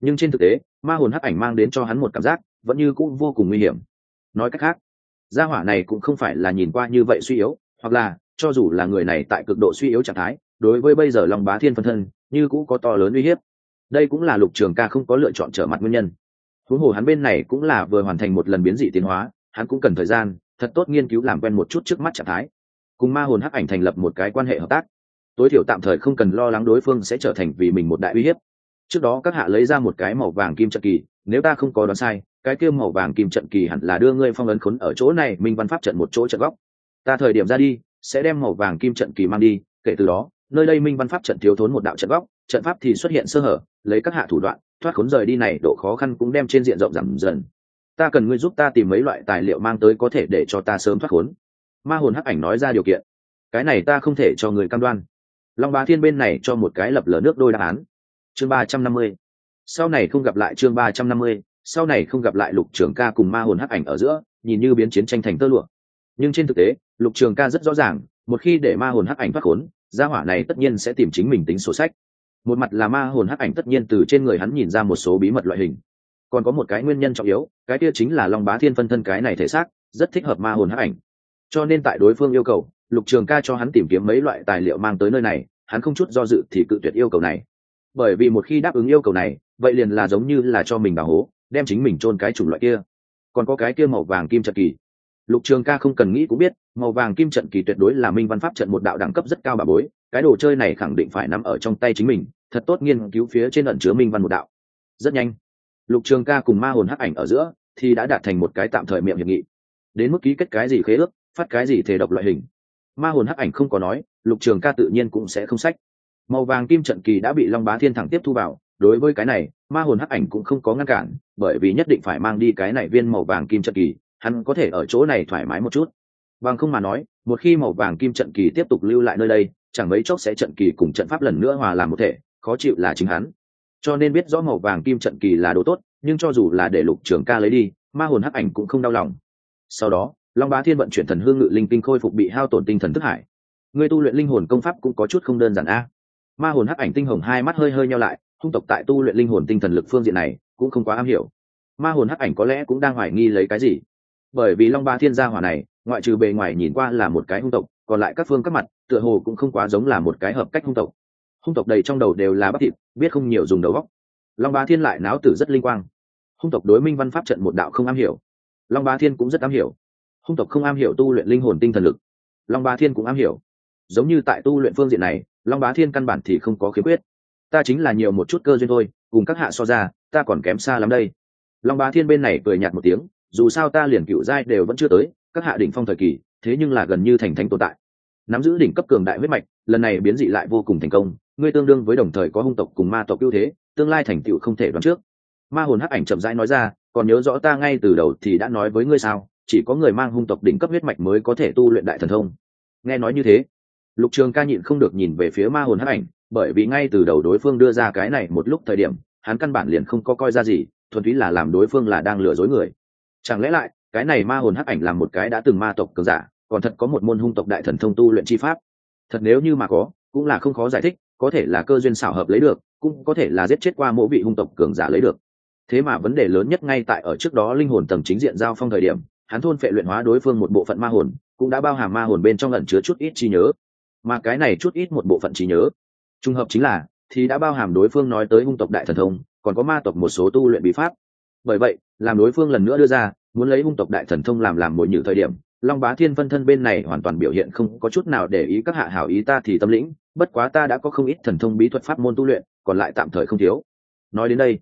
Nhưng trên thực tế, ma hồn hắc ảnh mang đến cho hắn một cảm giác vẫn như cũng vô cùng nguy hiểm. Nói cách khác gia hỏa này cũng không phải là nhìn qua như vậy suy yếu, hoặc là, cho dù là người này tại cực độ suy yếu trạng thái, đối với bây giờ long bá thiên phân thân, như cũng có to lớn uy hiếp. Đây cũng là lục trường ca không có lựa chọn trở mặt nguyên nhân. Huống hồ hắn bên này cũng là vừa hoàn thành một lần biến dị tiến hóa, hắn cũng cần thời gian, thật tốt nghiên cứu làm quen một chút trước mắt trạng thái. Cùng ma hồn hắc ảnh thành lập một cái quan hệ hợp tác. Tối thiểu tạm thời không cần lo lắng đối phương sẽ trở thành vì mình một đại uy hiếp. Trước đó các hạ lấy ra một cái màu vàng kim trợ kỳ, nếu ta không có đoán sai cái kia màu vàng kim trận kỳ hẳn là đưa ngươi phong ấn khốn ở chỗ này, minh văn pháp trận một chỗ trận góc. Ta thời điểm ra đi, sẽ đem màu vàng kim trận kỳ mang đi, kể từ đó, nơi đây minh văn pháp trận thiếu thốn một đạo trận góc, trận pháp thì xuất hiện sơ hở, lấy các hạ thủ đoạn, thoát khốn rời đi này, độ khó khăn cũng đem trên diện rộng giảm dần. Ta cần ngươi giúp ta tìm mấy loại tài liệu mang tới có thể để cho ta sớm thoát khốn. Ma hồn hắc ảnh nói ra điều kiện. Cái này ta không thể cho người cam đoan. Long bá thiên bên này cho một cái lập lờ nước đôi đáp án. Chương ba trăm năm mươi. Sau này không gặp lại chương ba trăm năm mươi sau này không gặp lại lục trường ca cùng ma hồn hắc ảnh ở giữa, nhìn như biến chiến tranh thành tơ lụa. Nhưng trên thực tế, lục trường ca rất rõ ràng, một khi để ma hồn hắc ảnh thoát khốn, gia hỏa này tất nhiên sẽ tìm chính mình tính sổ sách. Một mặt là ma hồn hắc ảnh tất nhiên từ trên người hắn nhìn ra một số bí mật loại hình. Còn có một cái nguyên nhân trọng yếu, cái kia chính là long bá thiên phân thân cái này thể xác, rất thích hợp ma hồn hắc ảnh. Cho nên tại đối phương yêu cầu, lục trường ca cho hắn tìm kiếm mấy loại tài liệu mang tới nơi này, hắn không chút do dự thì cự tuyệt yêu cầu này. Bởi vì một khi đáp ứng yêu cầu này, vậy liền là giống như là cho mình bảo hố đem chính mình chôn cái chủng loại kia. Còn có cái kia màu vàng kim trận kỳ. Lục trường ca không cần nghĩ cũng biết, màu vàng kim trận kỳ tuyệt đối là minh văn pháp trận một đạo đẳng cấp rất cao bà bối, cái đồ chơi này khẳng định phải nằm ở trong tay chính mình, thật tốt nghiên cứu phía trên ẩn chứa minh văn một đạo. Rất nhanh, lục trường ca cùng ma hồn hắc ảnh ở giữa thì đã đạt thành một cái tạm thời miệng hiệp nghị. Đến mức ký kết cái gì khế ước, phát cái gì thể độc loại hình. Ma hồn hắc ảnh không có nói, lục trường ca tự nhiên cũng sẽ không sách. Màu vàng kim trận kỳ đã bị long bá thiên thẳng tiếp thu vào, đối với cái này, ma hồn hắc ảnh cũng không có ngăn cản bởi vì nhất định phải mang đi cái này viên màu vàng kim trận kỳ, hắn có thể ở chỗ này thoải mái một chút. Bằng không mà nói, một khi màu vàng kim trận kỳ tiếp tục lưu lại nơi đây, chẳng mấy chốc sẽ trận kỳ cùng trận pháp lần nữa hòa làm một thể, khó chịu là chính hắn. Cho nên biết rõ màu vàng kim trận kỳ là đồ tốt, nhưng cho dù là để lục trường ca lấy đi, ma hồn hắc ảnh cũng không đau lòng. Sau đó, long bá thiên vận chuyển thần hương ngự linh tinh khôi phục bị hao tổn tinh thần thức hải. Người tu luyện linh hồn công pháp cũng có chút không đơn giản a. Ma hồn hắc ảnh tinh hồng hai mắt hơi hơi nhau lại hung tộc tại tu luyện linh hồn tinh thần lực phương diện này cũng không quá am hiểu. Ma hồn hắc ảnh có lẽ cũng đang hoài nghi lấy cái gì? Bởi vì long ba thiên gia hỏa này, ngoại trừ bề ngoài nhìn qua là một cái hung tộc, còn lại các phương các mặt, tựa hồ cũng không quá giống là một cái hợp cách hung tộc. Hung tộc đầy trong đầu đều là bắp thịt, biết không nhiều dùng đầu góc long ba thiên lại náo tử rất linh quang. Hung tộc đối minh văn pháp trận một đạo không am hiểu. Long ba thiên cũng rất am hiểu. Hung tộc không am hiểu tu luyện linh hồn tinh thần lực. Long ba thiên cũng am hiểu. Giống như tại tu luyện phương diện này, long bá thiên căn bản thì không có khiếm khuyết ta chính là nhiều một chút cơ duyên thôi, cùng các hạ so ra, ta còn kém xa lắm đây. Long bá thiên bên này cười nhạt một tiếng, dù sao ta liền cựu giai đều vẫn chưa tới, các hạ đỉnh phong thời kỳ, thế nhưng là gần như thành thánh tồn tại. Nắm giữ đỉnh cấp cường đại huyết mạch, lần này biến dị lại vô cùng thành công, ngươi tương đương với đồng thời có hung tộc cùng ma tộc ưu thế, tương lai thành tựu không thể đoán trước. Ma hồn hắc ảnh chậm rãi nói ra, còn nhớ rõ ta ngay từ đầu thì đã nói với ngươi sao, chỉ có người mang hung tộc đỉnh cấp huyết mạch mới có thể tu luyện đại thần thông. Nghe nói như thế, lục trường ca nhịn không được nhìn về phía ma hồn hắc ảnh bởi vì ngay từ đầu đối phương đưa ra cái này một lúc thời điểm, hắn căn bản liền không có coi ra gì, thuần túy là làm đối phương là đang lừa dối người. Chẳng lẽ lại, cái này ma hồn hắc ảnh là một cái đã từng ma tộc cường giả, còn thật có một môn hung tộc đại thần thông tu luyện chi pháp? Thật nếu như mà có, cũng là không khó giải thích, có thể là cơ duyên xảo hợp lấy được, cũng có thể là giết chết qua mỗi vị hung tộc cường giả lấy được. Thế mà vấn đề lớn nhất ngay tại ở trước đó linh hồn tầng chính diện giao phong thời điểm, hắn thôn phệ luyện hóa đối phương một bộ phận ma hồn, cũng đã bao hàm ma hồn bên trong lần chứa chút ít chi nhớ. Mà cái này chút ít một bộ phận trí nhớ trùng hợp chính là, thì đã bao hàm đối phương nói tới hung tộc đại thần thông, còn có ma tộc một số tu luyện bí pháp. Bởi vậy, làm đối phương lần nữa đưa ra, muốn lấy hung tộc đại thần thông làm làm mồi nhử thời điểm, long bá thiên phân thân bên này hoàn toàn biểu hiện không có chút nào để ý các hạ hảo ý ta thì tâm lĩnh, bất quá ta đã có không ít thần thông bí thuật pháp môn tu luyện, còn lại tạm thời không thiếu. Nói đến đây,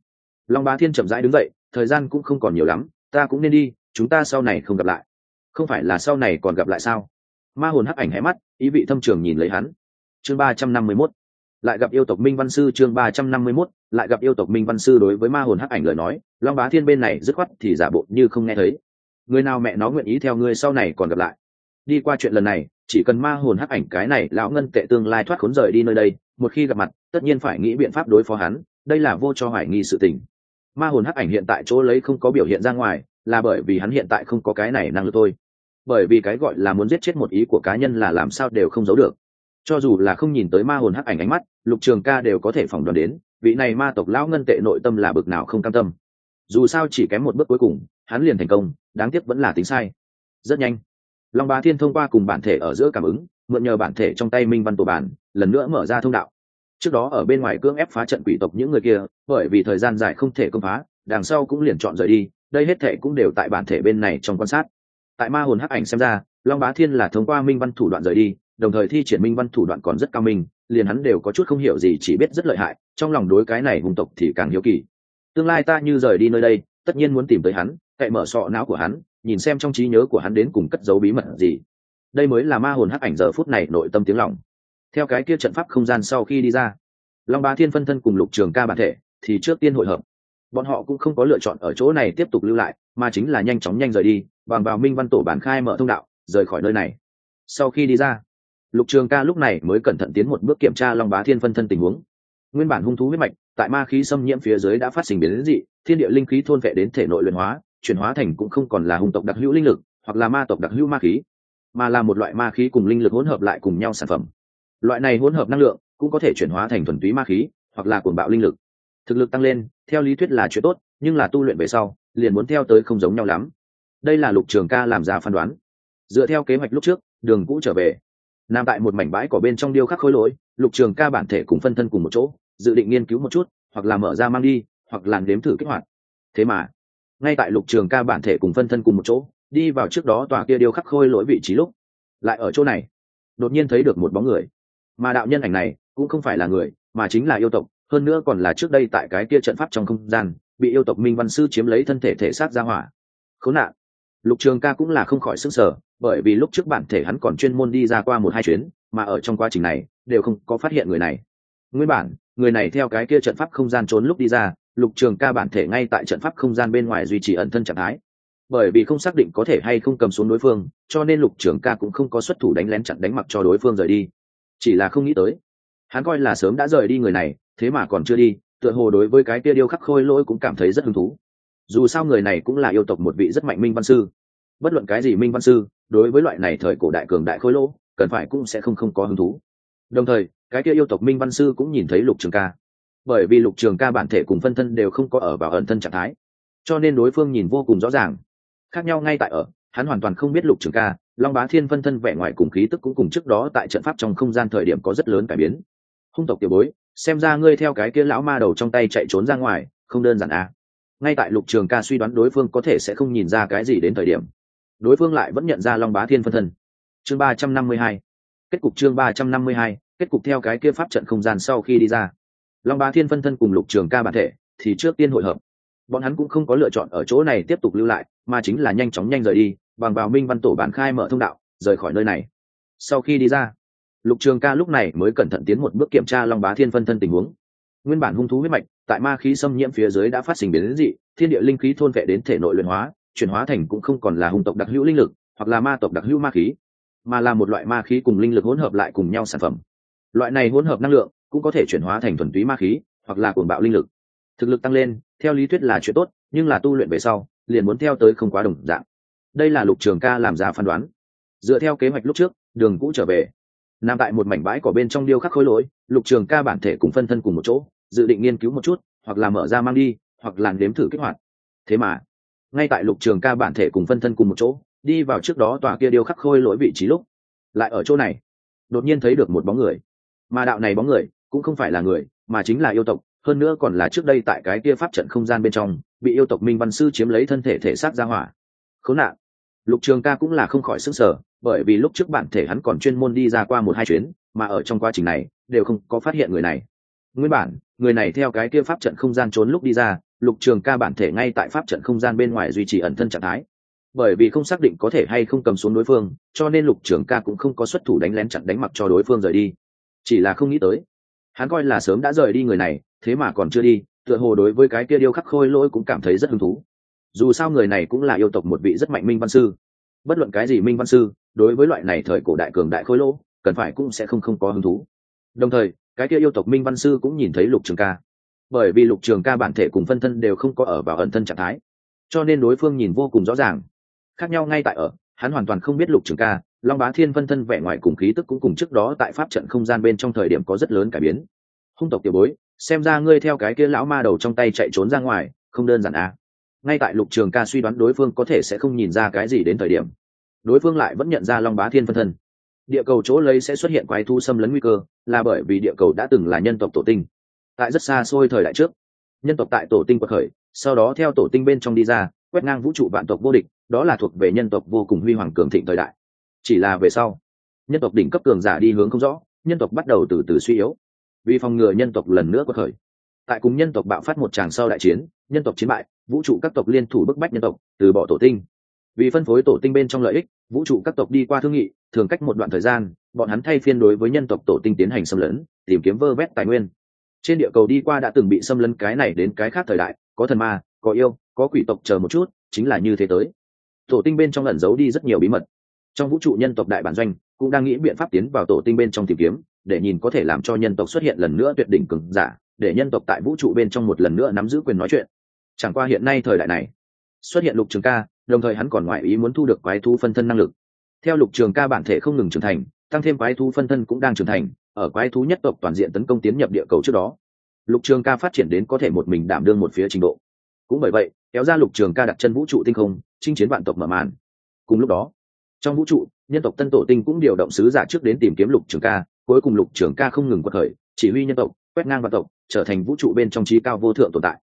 long bá thiên chậm rãi đứng dậy, thời gian cũng không còn nhiều lắm, ta cũng nên đi, chúng ta sau này không gặp lại. Không phải là sau này còn gặp lại sao? Ma hồn hắc ảnh hé mắt, ý vị thâm trường nhìn lấy hắn. Chương ba trăm năm mươi mốt lại gặp yêu tộc minh văn sư chương ba trăm năm mươi mốt, lại gặp yêu tộc minh văn sư đối với ma hồn hắc ảnh lời nói, long bá thiên bên này dứt khoát thì giả bộ như không nghe thấy. Người nào mẹ nó nguyện ý theo ngươi sau này còn gặp lại. Đi qua chuyện lần này, chỉ cần ma hồn hắc ảnh cái này lão ngân tệ tương lai thoát khốn rời đi nơi đây, một khi gặp mặt, tất nhiên phải nghĩ biện pháp đối phó hắn, đây là vô cho hoài nghi sự tình. Ma hồn hắc ảnh hiện tại chỗ lấy không có biểu hiện ra ngoài, là bởi vì hắn hiện tại không có cái này năng lực thôi. Bởi vì cái gọi là muốn giết chết một ý của cá nhân là làm sao đều không giấu được cho dù là không nhìn tới ma hồn hắc ảnh ánh mắt, lục trường ca đều có thể phỏng đoán đến, vị này ma tộc lão ngân tệ nội tâm là bực nào không cam tâm. Dù sao chỉ kém một bước cuối cùng, hắn liền thành công, đáng tiếc vẫn là tính sai. Rất nhanh, long bá thiên thông qua cùng bản thể ở giữa cảm ứng, mượn nhờ bản thể trong tay minh văn tổ bản, lần nữa mở ra thông đạo. Trước đó ở bên ngoài cưỡng ép phá trận quỷ tộc những người kia, bởi vì thời gian dài không thể công phá, đằng sau cũng liền chọn rời đi, đây hết thệ cũng đều tại bản thể bên này trong quan sát. Tại ma hồn hắc ảnh xem ra, long bá thiên là thông qua minh văn thủ đoạn rời đi đồng thời thi triển minh văn thủ đoạn còn rất cao minh, liền hắn đều có chút không hiểu gì, chỉ biết rất lợi hại, trong lòng đối cái này hùng tộc thì càng hiếu kỳ. Tương lai ta như rời đi nơi đây, tất nhiên muốn tìm tới hắn cậy mở sọ não của hắn, nhìn xem trong trí nhớ của hắn đến cùng cất giấu bí mật gì. Đây mới là ma hồn hắc ảnh giờ phút này nội tâm tiếng lòng. Theo cái kia trận pháp không gian sau khi đi ra, long bá thiên phân thân cùng lục trường ca bản thể thì trước tiên hội hợp. Bọn họ cũng không có lựa chọn ở chỗ này tiếp tục lưu lại, mà chính là nhanh chóng nhanh rời đi, bằng vào minh văn tổ bản khai mở thông đạo, rời khỏi nơi này. Sau khi đi ra lục trường ca lúc này mới cẩn thận tiến một bước kiểm tra long bá thiên phân thân tình huống. Nguyên bản hung thú huyết mạch, tại ma khí xâm nhiễm phía dưới đã phát sinh biến dị, thiên địa linh khí thôn vệ đến thể nội luyện hóa, chuyển hóa thành cũng không còn là hung tộc đặc hữu linh lực, hoặc là ma tộc đặc hữu ma khí, mà là một loại ma khí cùng linh lực hỗn hợp lại cùng nhau sản phẩm. Loại này hỗn hợp năng lượng cũng có thể chuyển hóa thành thuần túy ma khí, hoặc là cuồng bạo linh lực. Thực lực tăng lên, theo lý thuyết là chuyện tốt, nhưng là tu luyện về sau, liền muốn theo tới không giống nhau lắm. Đây là lục trường ca làm ra phán đoán. Dựa theo kế hoạch lúc trước, đường cũ trở về nằm tại một mảnh bãi cỏ bên trong điêu khắc khối lỗi, lục trường ca bản thể cùng phân thân cùng một chỗ, dự định nghiên cứu một chút, hoặc là mở ra mang đi, hoặc là đếm thử kích hoạt. Thế mà, ngay tại lục trường ca bản thể cùng phân thân cùng một chỗ, đi vào trước đó tòa kia điêu khắc khôi lỗi vị trí lúc, lại ở chỗ này, đột nhiên thấy được một bóng người. Mà đạo nhân ảnh này, cũng không phải là người, mà chính là yêu tộc, hơn nữa còn là trước đây tại cái kia trận pháp trong không gian, bị yêu tộc minh văn sư chiếm lấy thân thể thể xác ra hỏa. Khốn nạn! Lục trường ca cũng là không khỏi sức sở bởi vì lúc trước bản thể hắn còn chuyên môn đi ra qua một hai chuyến, mà ở trong quá trình này, đều không có phát hiện người này. Nguyên bản, người này theo cái kia trận pháp không gian trốn lúc đi ra, lục trường ca bản thể ngay tại trận pháp không gian bên ngoài duy trì ẩn thân trạng thái. Bởi vì không xác định có thể hay không cầm xuống đối phương, cho nên lục trường ca cũng không có xuất thủ đánh lén chặn đánh mặc cho đối phương rời đi. Chỉ là không nghĩ tới, hắn coi là sớm đã rời đi người này, thế mà còn chưa đi, tựa hồ đối với cái kia điêu khắc khôi lỗi cũng cảm thấy rất hứng thú dù sao người này cũng là yêu tộc một vị rất mạnh minh văn sư. Bất luận cái gì minh văn sư, đối với loại này thời cổ đại cường đại khôi lỗ, cần phải cũng sẽ không không có hứng thú. Đồng thời, cái kia yêu tộc minh văn sư cũng nhìn thấy lục trường ca. Bởi vì lục trường ca bản thể cùng phân thân đều không có ở vào ẩn thân trạng thái, cho nên đối phương nhìn vô cùng rõ ràng. Khác nhau ngay tại ở, hắn hoàn toàn không biết lục trường ca, long bá thiên phân thân vẻ ngoài cùng khí tức cũng cùng trước đó tại trận pháp trong không gian thời điểm có rất lớn cải biến. Hung tộc tiểu bối, xem ra ngươi theo cái kia lão ma đầu trong tay chạy trốn ra ngoài, không đơn giản à ngay tại lục trường ca suy đoán đối phương có thể sẽ không nhìn ra cái gì đến thời điểm, đối phương lại vẫn nhận ra long bá thiên phân thân. Chương ba trăm năm mươi hai. Kết cục chương ba trăm năm mươi hai. Kết cục theo cái kia pháp trận không gian sau khi đi ra. Long bá thiên phân thân cùng lục trường ca bản thể thì trước tiên hội hợp. Bọn hắn cũng không có lựa chọn ở chỗ này tiếp tục lưu lại, mà chính là nhanh chóng nhanh rời đi, bằng vào minh văn tổ bản khai mở thông đạo, rời khỏi nơi này. Sau khi đi ra, lục trường ca lúc này mới cẩn thận tiến một bước kiểm tra long bá thiên phân thân tình huống nguyên bản hung thú huyết mạch, tại ma khí xâm nhiễm phía dưới đã phát sinh biến dị, thiên địa linh khí thôn vệ đến thể nội luyện hóa, chuyển hóa thành cũng không còn là hung tộc đặc hữu linh lực, hoặc là ma tộc đặc hữu ma khí, mà là một loại ma khí cùng linh lực hỗn hợp lại cùng nhau sản phẩm. Loại này hỗn hợp năng lượng cũng có thể chuyển hóa thành thuần túy ma khí, hoặc là cuồng bạo linh lực. Thực lực tăng lên, theo lý thuyết là chuyện tốt, nhưng là tu luyện về sau, liền muốn theo tới không quá đồng dạng. Đây là lục trường ca làm ra phán đoán. Dựa theo kế hoạch lúc trước, đường cũ trở về nằm tại một mảnh bãi cỏ bên trong điêu khắc khối lỗi, lục trường ca bản thể cùng phân thân cùng một chỗ, dự định nghiên cứu một chút, hoặc là mở ra mang đi, hoặc là nếm thử kích hoạt. Thế mà, ngay tại lục trường ca bản thể cùng phân thân cùng một chỗ, đi vào trước đó tòa kia điêu khắc khôi lỗi vị trí lúc, lại ở chỗ này, đột nhiên thấy được một bóng người. Mà đạo này bóng người, cũng không phải là người, mà chính là yêu tộc, hơn nữa còn là trước đây tại cái kia pháp trận không gian bên trong, bị yêu tộc minh văn sư chiếm lấy thân thể thể xác ra hỏa. Khốn nạn! Lục trường ca cũng là không khỏi sức sở bởi vì lúc trước bản thể hắn còn chuyên môn đi ra qua một hai chuyến, mà ở trong quá trình này, đều không có phát hiện người này. Nguyên bản, người này theo cái kia pháp trận không gian trốn lúc đi ra, lục trường ca bản thể ngay tại pháp trận không gian bên ngoài duy trì ẩn thân trạng thái. Bởi vì không xác định có thể hay không cầm xuống đối phương, cho nên lục trường ca cũng không có xuất thủ đánh lén chặn đánh mặc cho đối phương rời đi. Chỉ là không nghĩ tới, hắn coi là sớm đã rời đi người này, thế mà còn chưa đi, tựa hồ đối với cái kia điêu khắc khôi lỗi cũng cảm thấy rất hứng thú dù sao người này cũng là yêu tộc một vị rất mạnh minh văn sư. Bất luận cái gì minh văn sư, đối với loại này thời cổ đại cường đại khôi lỗ, cần phải cũng sẽ không không có hứng thú. Đồng thời, cái kia yêu tộc minh văn sư cũng nhìn thấy lục trường ca. Bởi vì lục trường ca bản thể cùng phân thân đều không có ở vào ẩn thân trạng thái, cho nên đối phương nhìn vô cùng rõ ràng. Khác nhau ngay tại ở, hắn hoàn toàn không biết lục trường ca, long bá thiên phân thân vẻ ngoài cùng khí tức cũng cùng trước đó tại pháp trận không gian bên trong thời điểm có rất lớn cải biến. Hung tộc tiểu bối, xem ra ngươi theo cái kia lão ma đầu trong tay chạy trốn ra ngoài, không đơn giản à ngay tại lục trường ca suy đoán đối phương có thể sẽ không nhìn ra cái gì đến thời điểm, đối phương lại vẫn nhận ra long bá thiên phân thân. Địa cầu chỗ lấy sẽ xuất hiện quái thu xâm lấn nguy cơ, là bởi vì địa cầu đã từng là nhân tộc tổ tinh. Tại rất xa xôi thời đại trước, nhân tộc tại tổ tinh quật khởi, sau đó theo tổ tinh bên trong đi ra, quét ngang vũ trụ vạn tộc vô địch, đó là thuộc về nhân tộc vô cùng huy hoàng cường thịnh thời đại. Chỉ là về sau, nhân tộc đỉnh cấp cường giả đi hướng không rõ, nhân tộc bắt đầu từ từ suy yếu, vì phòng ngừa nhân tộc lần nữa quật khởi. Tại cùng nhân tộc bạo phát một tràng sau đại chiến, nhân tộc chiến bại vũ trụ các tộc liên thủ bức bách nhân tộc, từ bỏ tổ tinh. Vì phân phối tổ tinh bên trong lợi ích, vũ trụ các tộc đi qua thương nghị, thường cách một đoạn thời gian, bọn hắn thay phiên đối với nhân tộc tổ tinh tiến hành xâm lấn, tìm kiếm vơ vét tài nguyên. Trên địa cầu đi qua đã từng bị xâm lấn cái này đến cái khác thời đại, có thần ma, có yêu, có quỷ tộc chờ một chút, chính là như thế tới. Tổ tinh bên trong ẩn giấu đi rất nhiều bí mật. Trong vũ trụ nhân tộc đại bản doanh, cũng đang nghĩ biện pháp tiến vào tổ tinh bên trong tìm kiếm, để nhìn có thể làm cho nhân tộc xuất hiện lần nữa tuyệt đỉnh cường giả, để nhân tộc tại vũ trụ bên trong một lần nữa nắm giữ quyền nói chuyện chẳng qua hiện nay thời đại này, xuất hiện lục trường ca, đồng thời hắn còn ngoại ý muốn thu được quái thú phân thân năng lực. Theo lục trường ca bản thể không ngừng trưởng thành, tăng thêm quái thú phân thân cũng đang trưởng thành, ở quái thú nhất tộc toàn diện tấn công tiến nhập địa cầu trước đó, lục trường ca phát triển đến có thể một mình đảm đương một phía trình độ. Cũng bởi vậy, kéo ra lục trường ca đặt chân vũ trụ tinh không, chinh chiến vạn tộc mở màn. Cùng lúc đó, trong vũ trụ, nhân tộc tân tổ tinh cũng điều động sứ giả trước đến tìm kiếm lục trường ca, cuối cùng lục trường ca không ngừng quật khởi, chỉ huy nhân tộc, quét ngang vạn tộc, trở thành vũ trụ bên trong trí cao vô thượng tồn tại.